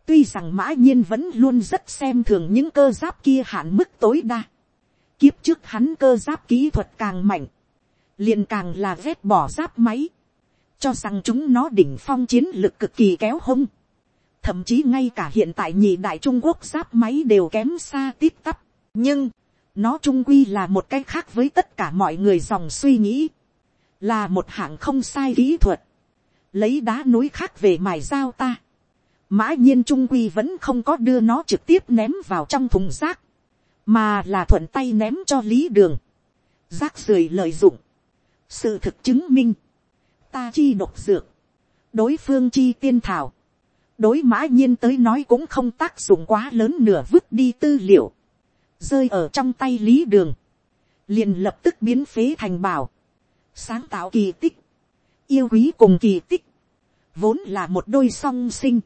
[SPEAKER 1] tuy rằng mã nhiên vẫn luôn rất xem thường những cơ giáp kia hạn mức tối đa. kiếp trước hắn cơ giáp kỹ thuật càng mạnh, liền càng là vét bỏ giáp máy, cho rằng chúng nó đỉnh phong chiến lực cực kỳ kéo hông. thậm chí ngay cả hiện tại nhị đại trung quốc giáp máy đều kém xa tiếp tắp. nhưng, nó trung quy là một cái khác với tất cả mọi người dòng suy nghĩ, là một hạng không sai kỹ thuật, lấy đá núi khác về mài dao ta, mã nhiên trung quy vẫn không có đưa nó trực tiếp ném vào trong thùng rác, mà là thuận tay ném cho lý đường, rác rưởi lợi dụng, sự thực chứng minh, ta chi độc dược, đối phương chi tiên thảo, đối mã nhiên tới nói cũng không tác dụng quá lớn nửa vứt đi tư liệu, rơi ở trong tay lý đường, liền lập tức biến phế thành bảo, sáng tạo kỳ tích, yêu quý cùng kỳ tích, vốn là một đôi song sinh,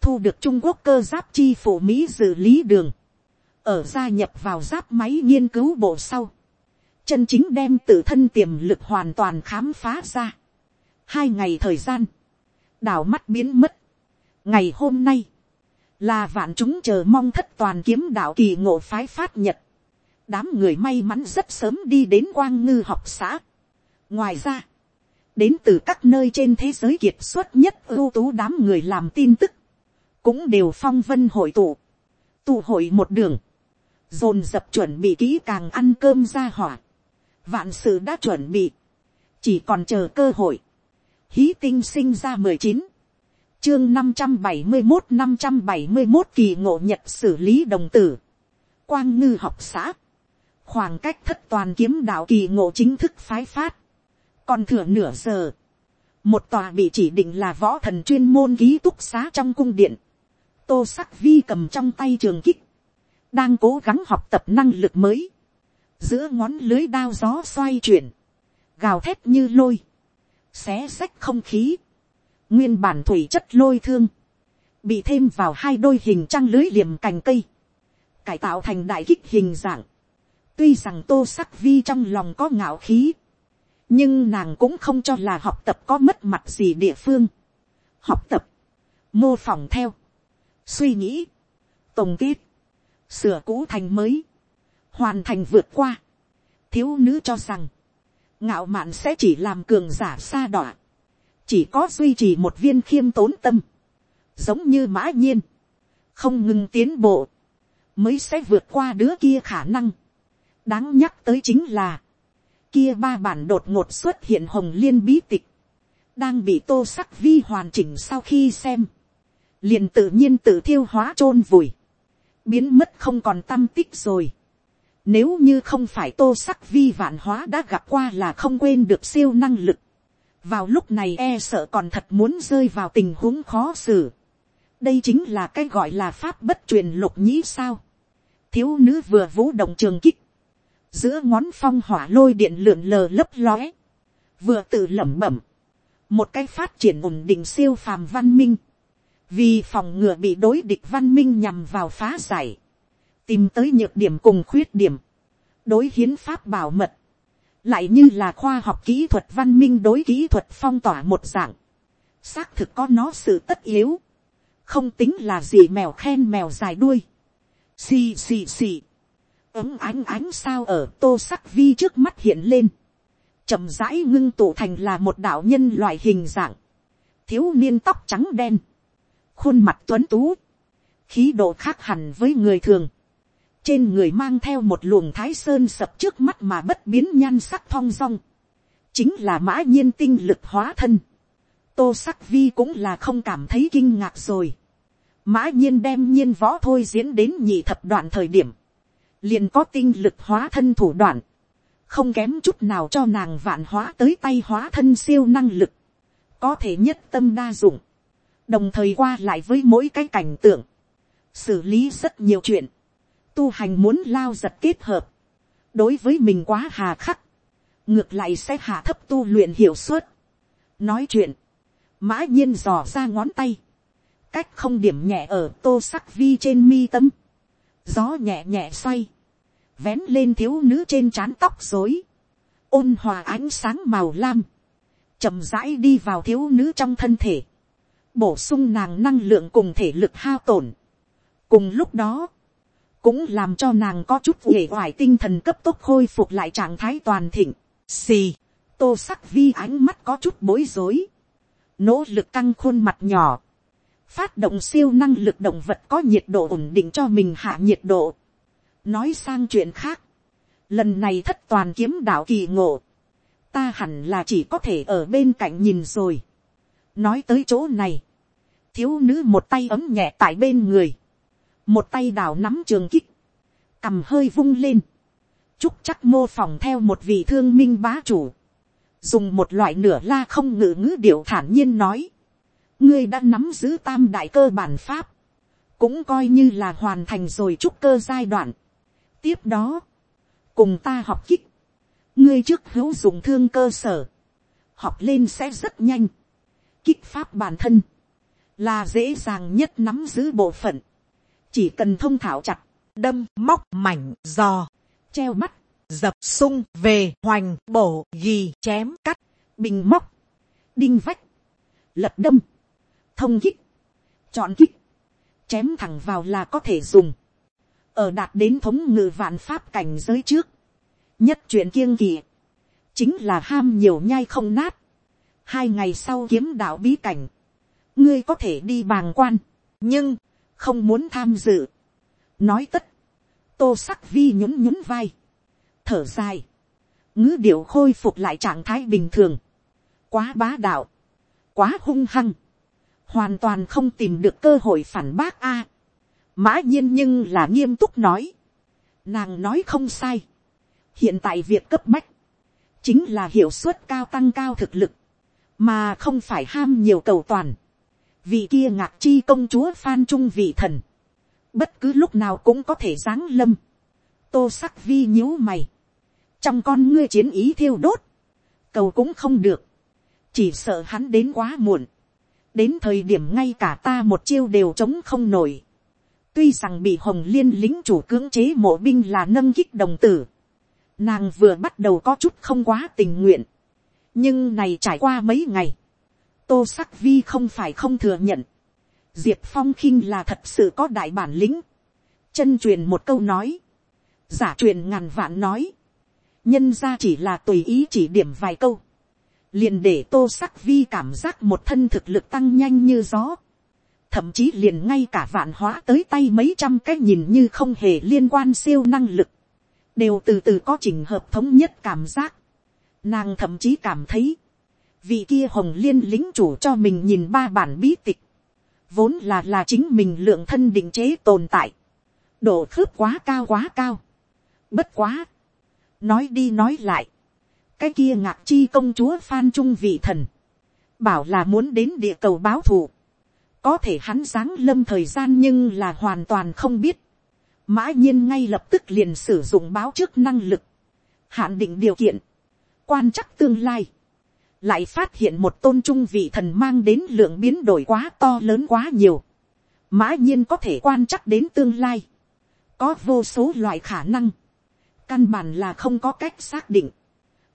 [SPEAKER 1] thu được trung quốc cơ giáp chi phủ mỹ dự lý đường, ở gia nhập vào giáp máy nghiên cứu bộ sau, chân chính đem tự thân tiềm lực hoàn toàn khám phá ra hai ngày thời gian, đảo mắt biến mất. ngày hôm nay, là vạn chúng chờ mong thất toàn kiếm đạo kỳ ngộ phái phát nhật. đám người may mắn rất sớm đi đến quang ngư học xã. ngoài ra, đến từ các nơi trên thế giới kiệt xuất nhất ưu tú đám người làm tin tức, cũng đều phong vân hội tụ, tụ hội một đường, dồn dập chuẩn bị kỹ càng ăn cơm ra hỏa, vạn sự đã chuẩn bị, chỉ còn chờ cơ hội, hí tinh sinh ra mười chín, chương năm trăm bảy mươi một năm trăm bảy mươi một kỳ ngộ nhật xử lý đồng tử, quang ngư học xã, khoảng cách thất toàn kiếm đạo kỳ ngộ chính thức phái phát, còn thừa nửa giờ, một tòa bị chỉ định là võ thần chuyên môn ký túc xá trong cung điện, tô sắc vi cầm trong tay trường kích, đang cố gắng học tập năng lực mới, giữa ngón lưới đao gió xoay chuyển, gào thét như lôi, xé xách không khí, nguyên bản thủy chất lôi thương, bị thêm vào hai đôi hình trăng lưới liềm cành cây, cải tạo thành đại kích hình dạng, tuy rằng tô sắc vi trong lòng có ngạo khí, nhưng nàng cũng không cho là học tập có mất mặt gì địa phương. học tập, mô phỏng theo, suy nghĩ, tổng kết, sửa cũ thành mới, hoàn thành vượt qua. thiếu nữ cho rằng, ngạo mạn sẽ chỉ làm cường giả xa đọa, chỉ có duy trì một viên khiêm tốn tâm, giống như mã nhiên, không ngừng tiến bộ, mới sẽ vượt qua đứa kia khả năng. đáng nhắc tới chính là, kia ba bản đột ngột xuất hiện hồng liên bí tịch, đang bị tô sắc vi hoàn chỉnh sau khi xem, liền tự nhiên tự thiêu hóa t r ô n vùi, biến mất không còn tâm tích rồi. Nếu như không phải tô sắc vi vạn hóa đã gặp qua là không quên được siêu năng lực, vào lúc này e sợ còn thật muốn rơi vào tình huống khó xử. đây chính là cái gọi là pháp bất truyền lục nhĩ sao. thiếu nữ vừa vũ động trường kích, giữa ngón phong hỏa lôi điện lượn lờ lấp lóe, vừa tự lẩm bẩm, một cái phát triển ổn định siêu phàm văn minh, vì phòng ngừa bị đối địch văn minh nhằm vào phá giải, tìm tới nhược điểm cùng khuyết điểm, đối hiến pháp bảo mật, lại như là khoa học kỹ thuật văn minh đối kỹ thuật phong tỏa một dạng, xác thực có nó sự tất yếu, không tính là gì mèo khen mèo dài đuôi, xì xì xì, ấm ánh ánh sao ở tô sắc vi trước mắt hiện lên, chậm rãi ngưng tụ thành là một đạo nhân loại hình dạng, thiếu niên tóc trắng đen, khuôn mặt tuấn tú, khí độ khác hẳn với người thường, trên người mang theo một luồng thái sơn sập trước mắt mà bất biến nhan sắc thong dong, chính là mã nhiên tinh lực hóa thân, tô sắc vi cũng là không cảm thấy kinh ngạc rồi, mã nhiên đem nhiên võ thôi diễn đến nhị thập đoạn thời điểm, liền có tinh lực hóa thân thủ đoạn, không kém chút nào cho nàng vạn hóa tới tay hóa thân siêu năng lực, có thể nhất tâm đa dụng, đồng thời qua lại với mỗi cái cảnh tượng, xử lý rất nhiều chuyện, tu hành muốn lao giật kết hợp, đối với mình quá hà khắc, ngược lại sẽ hạ thấp tu luyện hiệu suất. nói chuyện, mã nhiên dò ra ngón tay, cách không điểm nhẹ ở tô sắc vi trên mi tâm, gió nhẹ nhẹ xoay, vén lên thiếu nữ trên trán tóc dối, ôn hòa ánh sáng màu lam, chậm rãi đi vào thiếu nữ trong thân thể, bổ sung nàng năng lượng cùng thể lực hao tổn. cùng lúc đó, cũng làm cho nàng có chút uể oải tinh thần cấp tốc khôi phục lại trạng thái toàn thịnh. Xì, tô sắc vi ánh mắt có chút bối rối, nỗ lực căng khuôn mặt nhỏ, phát động siêu năng lực động vật có nhiệt độ ổn định cho mình hạ nhiệt độ. Nói sang chuyện khác, lần này thất toàn kiếm đạo kỳ ngộ, ta hẳn là chỉ có thể ở bên cạnh nhìn rồi. nói tới chỗ này, thiếu nữ một tay ấm nhẹ tại bên người, một tay đào nắm trường kích, cầm hơi vung lên, chúc chắc mô phỏng theo một vị thương minh bá chủ, dùng một loại nửa la không ngự ngữ điệu thản nhiên nói, ngươi đã nắm giữ tam đại cơ bản pháp, cũng coi như là hoàn thành rồi trúc cơ giai đoạn, tiếp đó, cùng ta học kích, ngươi trước hữu dụng thương cơ sở, học lên sẽ rất nhanh, kích pháp bản thân, là dễ dàng nhất nắm giữ bộ phận, chỉ cần thông thảo chặt, đâm móc mảnh giò, treo mắt, dập sung về hoành bổ ghi chém cắt, bình móc, đinh vách, lật đâm, thông kích, chọn kích, chém thẳng vào là có thể dùng, ở đạt đến thống ngự vạn pháp cảnh giới trước, nhất chuyện kiêng kỳ, chính là ham nhiều nhai không nát, hai ngày sau kiếm đạo bí cảnh, ngươi có thể đi bàng quan, nhưng, không muốn tham dự. nói tất, tô sắc vi nhún nhún vai, thở dài, ngữ điệu khôi phục lại trạng thái bình thường, quá bá đạo, quá hung hăng, hoàn toàn không tìm được cơ hội phản bác a. mã nhiên nhưng là nghiêm túc nói, nàng nói không sai, hiện tại việc cấp bách, chính là hiệu suất cao tăng cao thực lực, mà không phải ham nhiều cầu toàn. Vị kia ngạc chi công chúa phan trung vị thần, bất cứ lúc nào cũng có thể giáng lâm. tô sắc vi nhíu mày, trong con ngươi chiến ý thiêu đốt, cầu cũng không được, chỉ sợ hắn đến quá muộn, đến thời điểm ngay cả ta một chiêu đều chống không nổi. tuy rằng bị hồng liên lính chủ cưỡng chế mộ binh là nâng kích đồng tử, nàng vừa bắt đầu có chút không quá tình nguyện, nhưng này trải qua mấy ngày, tô sắc vi không phải không thừa nhận, diệp phong khinh là thật sự có đại bản lĩnh, chân truyền một câu nói, giả truyền ngàn vạn nói, nhân ra chỉ là tùy ý chỉ điểm vài câu, liền để tô sắc vi cảm giác một thân thực lực tăng nhanh như gió, thậm chí liền ngay cả vạn hóa tới tay mấy trăm cái nhìn như không hề liên quan siêu năng lực, đều từ từ có trình hợp thống nhất cảm giác. Nàng thậm chí cảm thấy, vị kia hồng liên lính chủ cho mình nhìn ba bản bí tịch, vốn là là chính mình lượng thân định chế tồn tại, độ khớp quá cao quá cao, bất quá, nói đi nói lại, cái kia ngạc chi công chúa phan trung vị thần, bảo là muốn đến địa cầu báo thù, có thể hắn giáng lâm thời gian nhưng là hoàn toàn không biết, mã nhiên ngay lập tức liền sử dụng báo trước năng lực, hạn định điều kiện, quan chắc tương lai, lại phát hiện một tôn trung vị thần mang đến lượng biến đổi quá to lớn quá nhiều, mã nhiên có thể quan chắc đến tương lai, có vô số loại khả năng, căn bản là không có cách xác định,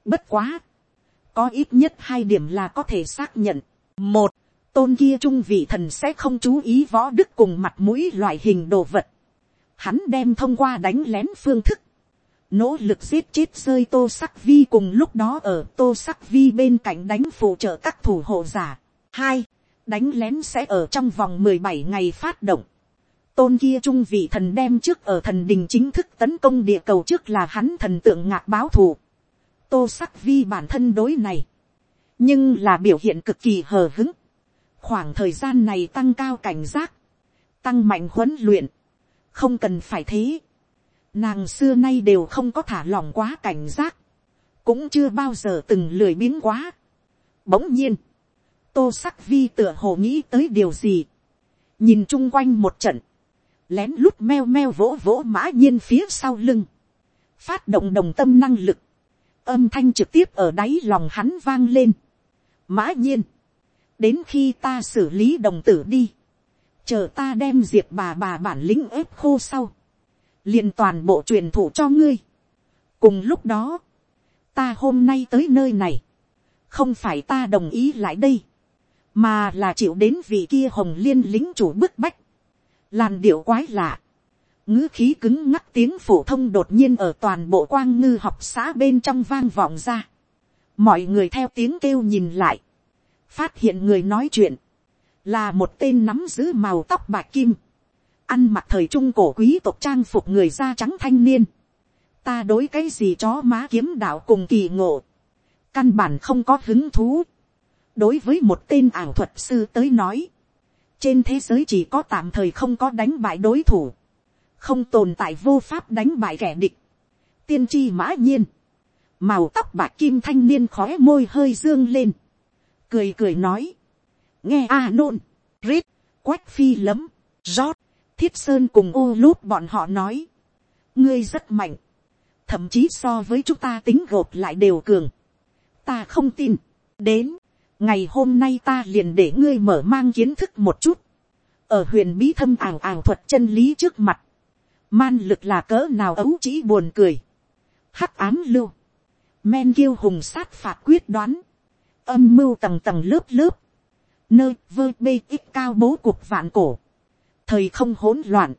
[SPEAKER 1] bất quá, có ít nhất hai điểm là có thể xác nhận. một, tôn kia trung vị thần sẽ không chú ý võ đức cùng mặt mũi loại hình đồ vật. Hắn đem thông qua đánh lén phương thức, nỗ lực giết chết rơi tô sắc vi cùng lúc đó ở tô sắc vi bên cạnh đánh phụ trợ các thủ hộ giả. hai, đánh lén sẽ ở trong vòng mười bảy ngày phát động. tôn kia trung vị thần đem trước ở thần đình chính thức tấn công địa cầu trước là hắn thần tượng ngạc báo thù. tô sắc vi bản thân đối này, nhưng là biểu hiện cực kỳ hờ hứng. khoảng thời gian này tăng cao cảnh giác, tăng mạnh huấn luyện, không cần phải thế. Nàng xưa nay đều không có thả lỏng quá cảnh giác, cũng chưa bao giờ từng lười biếng quá. Bỗng nhiên, tô sắc vi tựa hồ nghĩ tới điều gì, nhìn chung quanh một trận, lén lút meo meo vỗ vỗ mã nhiên phía sau lưng, phát động đồng tâm năng lực, âm thanh trực tiếp ở đáy lòng hắn vang lên. Mã nhiên, đến khi ta xử lý đồng tử đi, chờ ta đem diệp bà bà bản lĩnh ép khô sau, liền toàn bộ truyền thụ cho ngươi. cùng lúc đó, ta hôm nay tới nơi này, không phải ta đồng ý lại đây, mà là chịu đến vị kia hồng liên lính chủ bức bách, làn điệu quái lạ, ngữ khí cứng ngắc tiếng phổ thông đột nhiên ở toàn bộ quang ngư học xã bên trong vang vọng ra. mọi người theo tiếng kêu nhìn lại, phát hiện người nói chuyện, là một tên nắm giữ màu tóc bạc kim, ăn mặc thời trung cổ quý tộc trang phục người da trắng thanh niên, ta đối cái gì chó má kiếm đạo cùng kỳ ngộ, căn bản không có hứng thú, đối với một tên ảo thuật sư tới nói, trên thế giới chỉ có tạm thời không có đánh bại đối thủ, không tồn tại vô pháp đánh bại kẻ địch, tiên tri mã nhiên, màu tóc bạc kim thanh niên khói môi hơi dương lên, cười cười nói, nghe a nôn, rít, quách phi lấm, rót, thiết sơn cùng ô lút bọn họ nói, ngươi rất mạnh, thậm chí so với chúng ta tính gộp lại đều cường, ta không tin, đến, ngày hôm nay ta liền để ngươi mở mang kiến thức một chút, ở huyền bí thâm ảng ảng thuật chân lý trước mặt, man lực là cỡ nào ấu chỉ buồn cười, hắc ám lưu, men kiêu hùng sát phạt quyết đoán, âm mưu tầng tầng lớp lớp, nơi vơ bê ít cao bố cuộc vạn cổ, thời không hỗn loạn,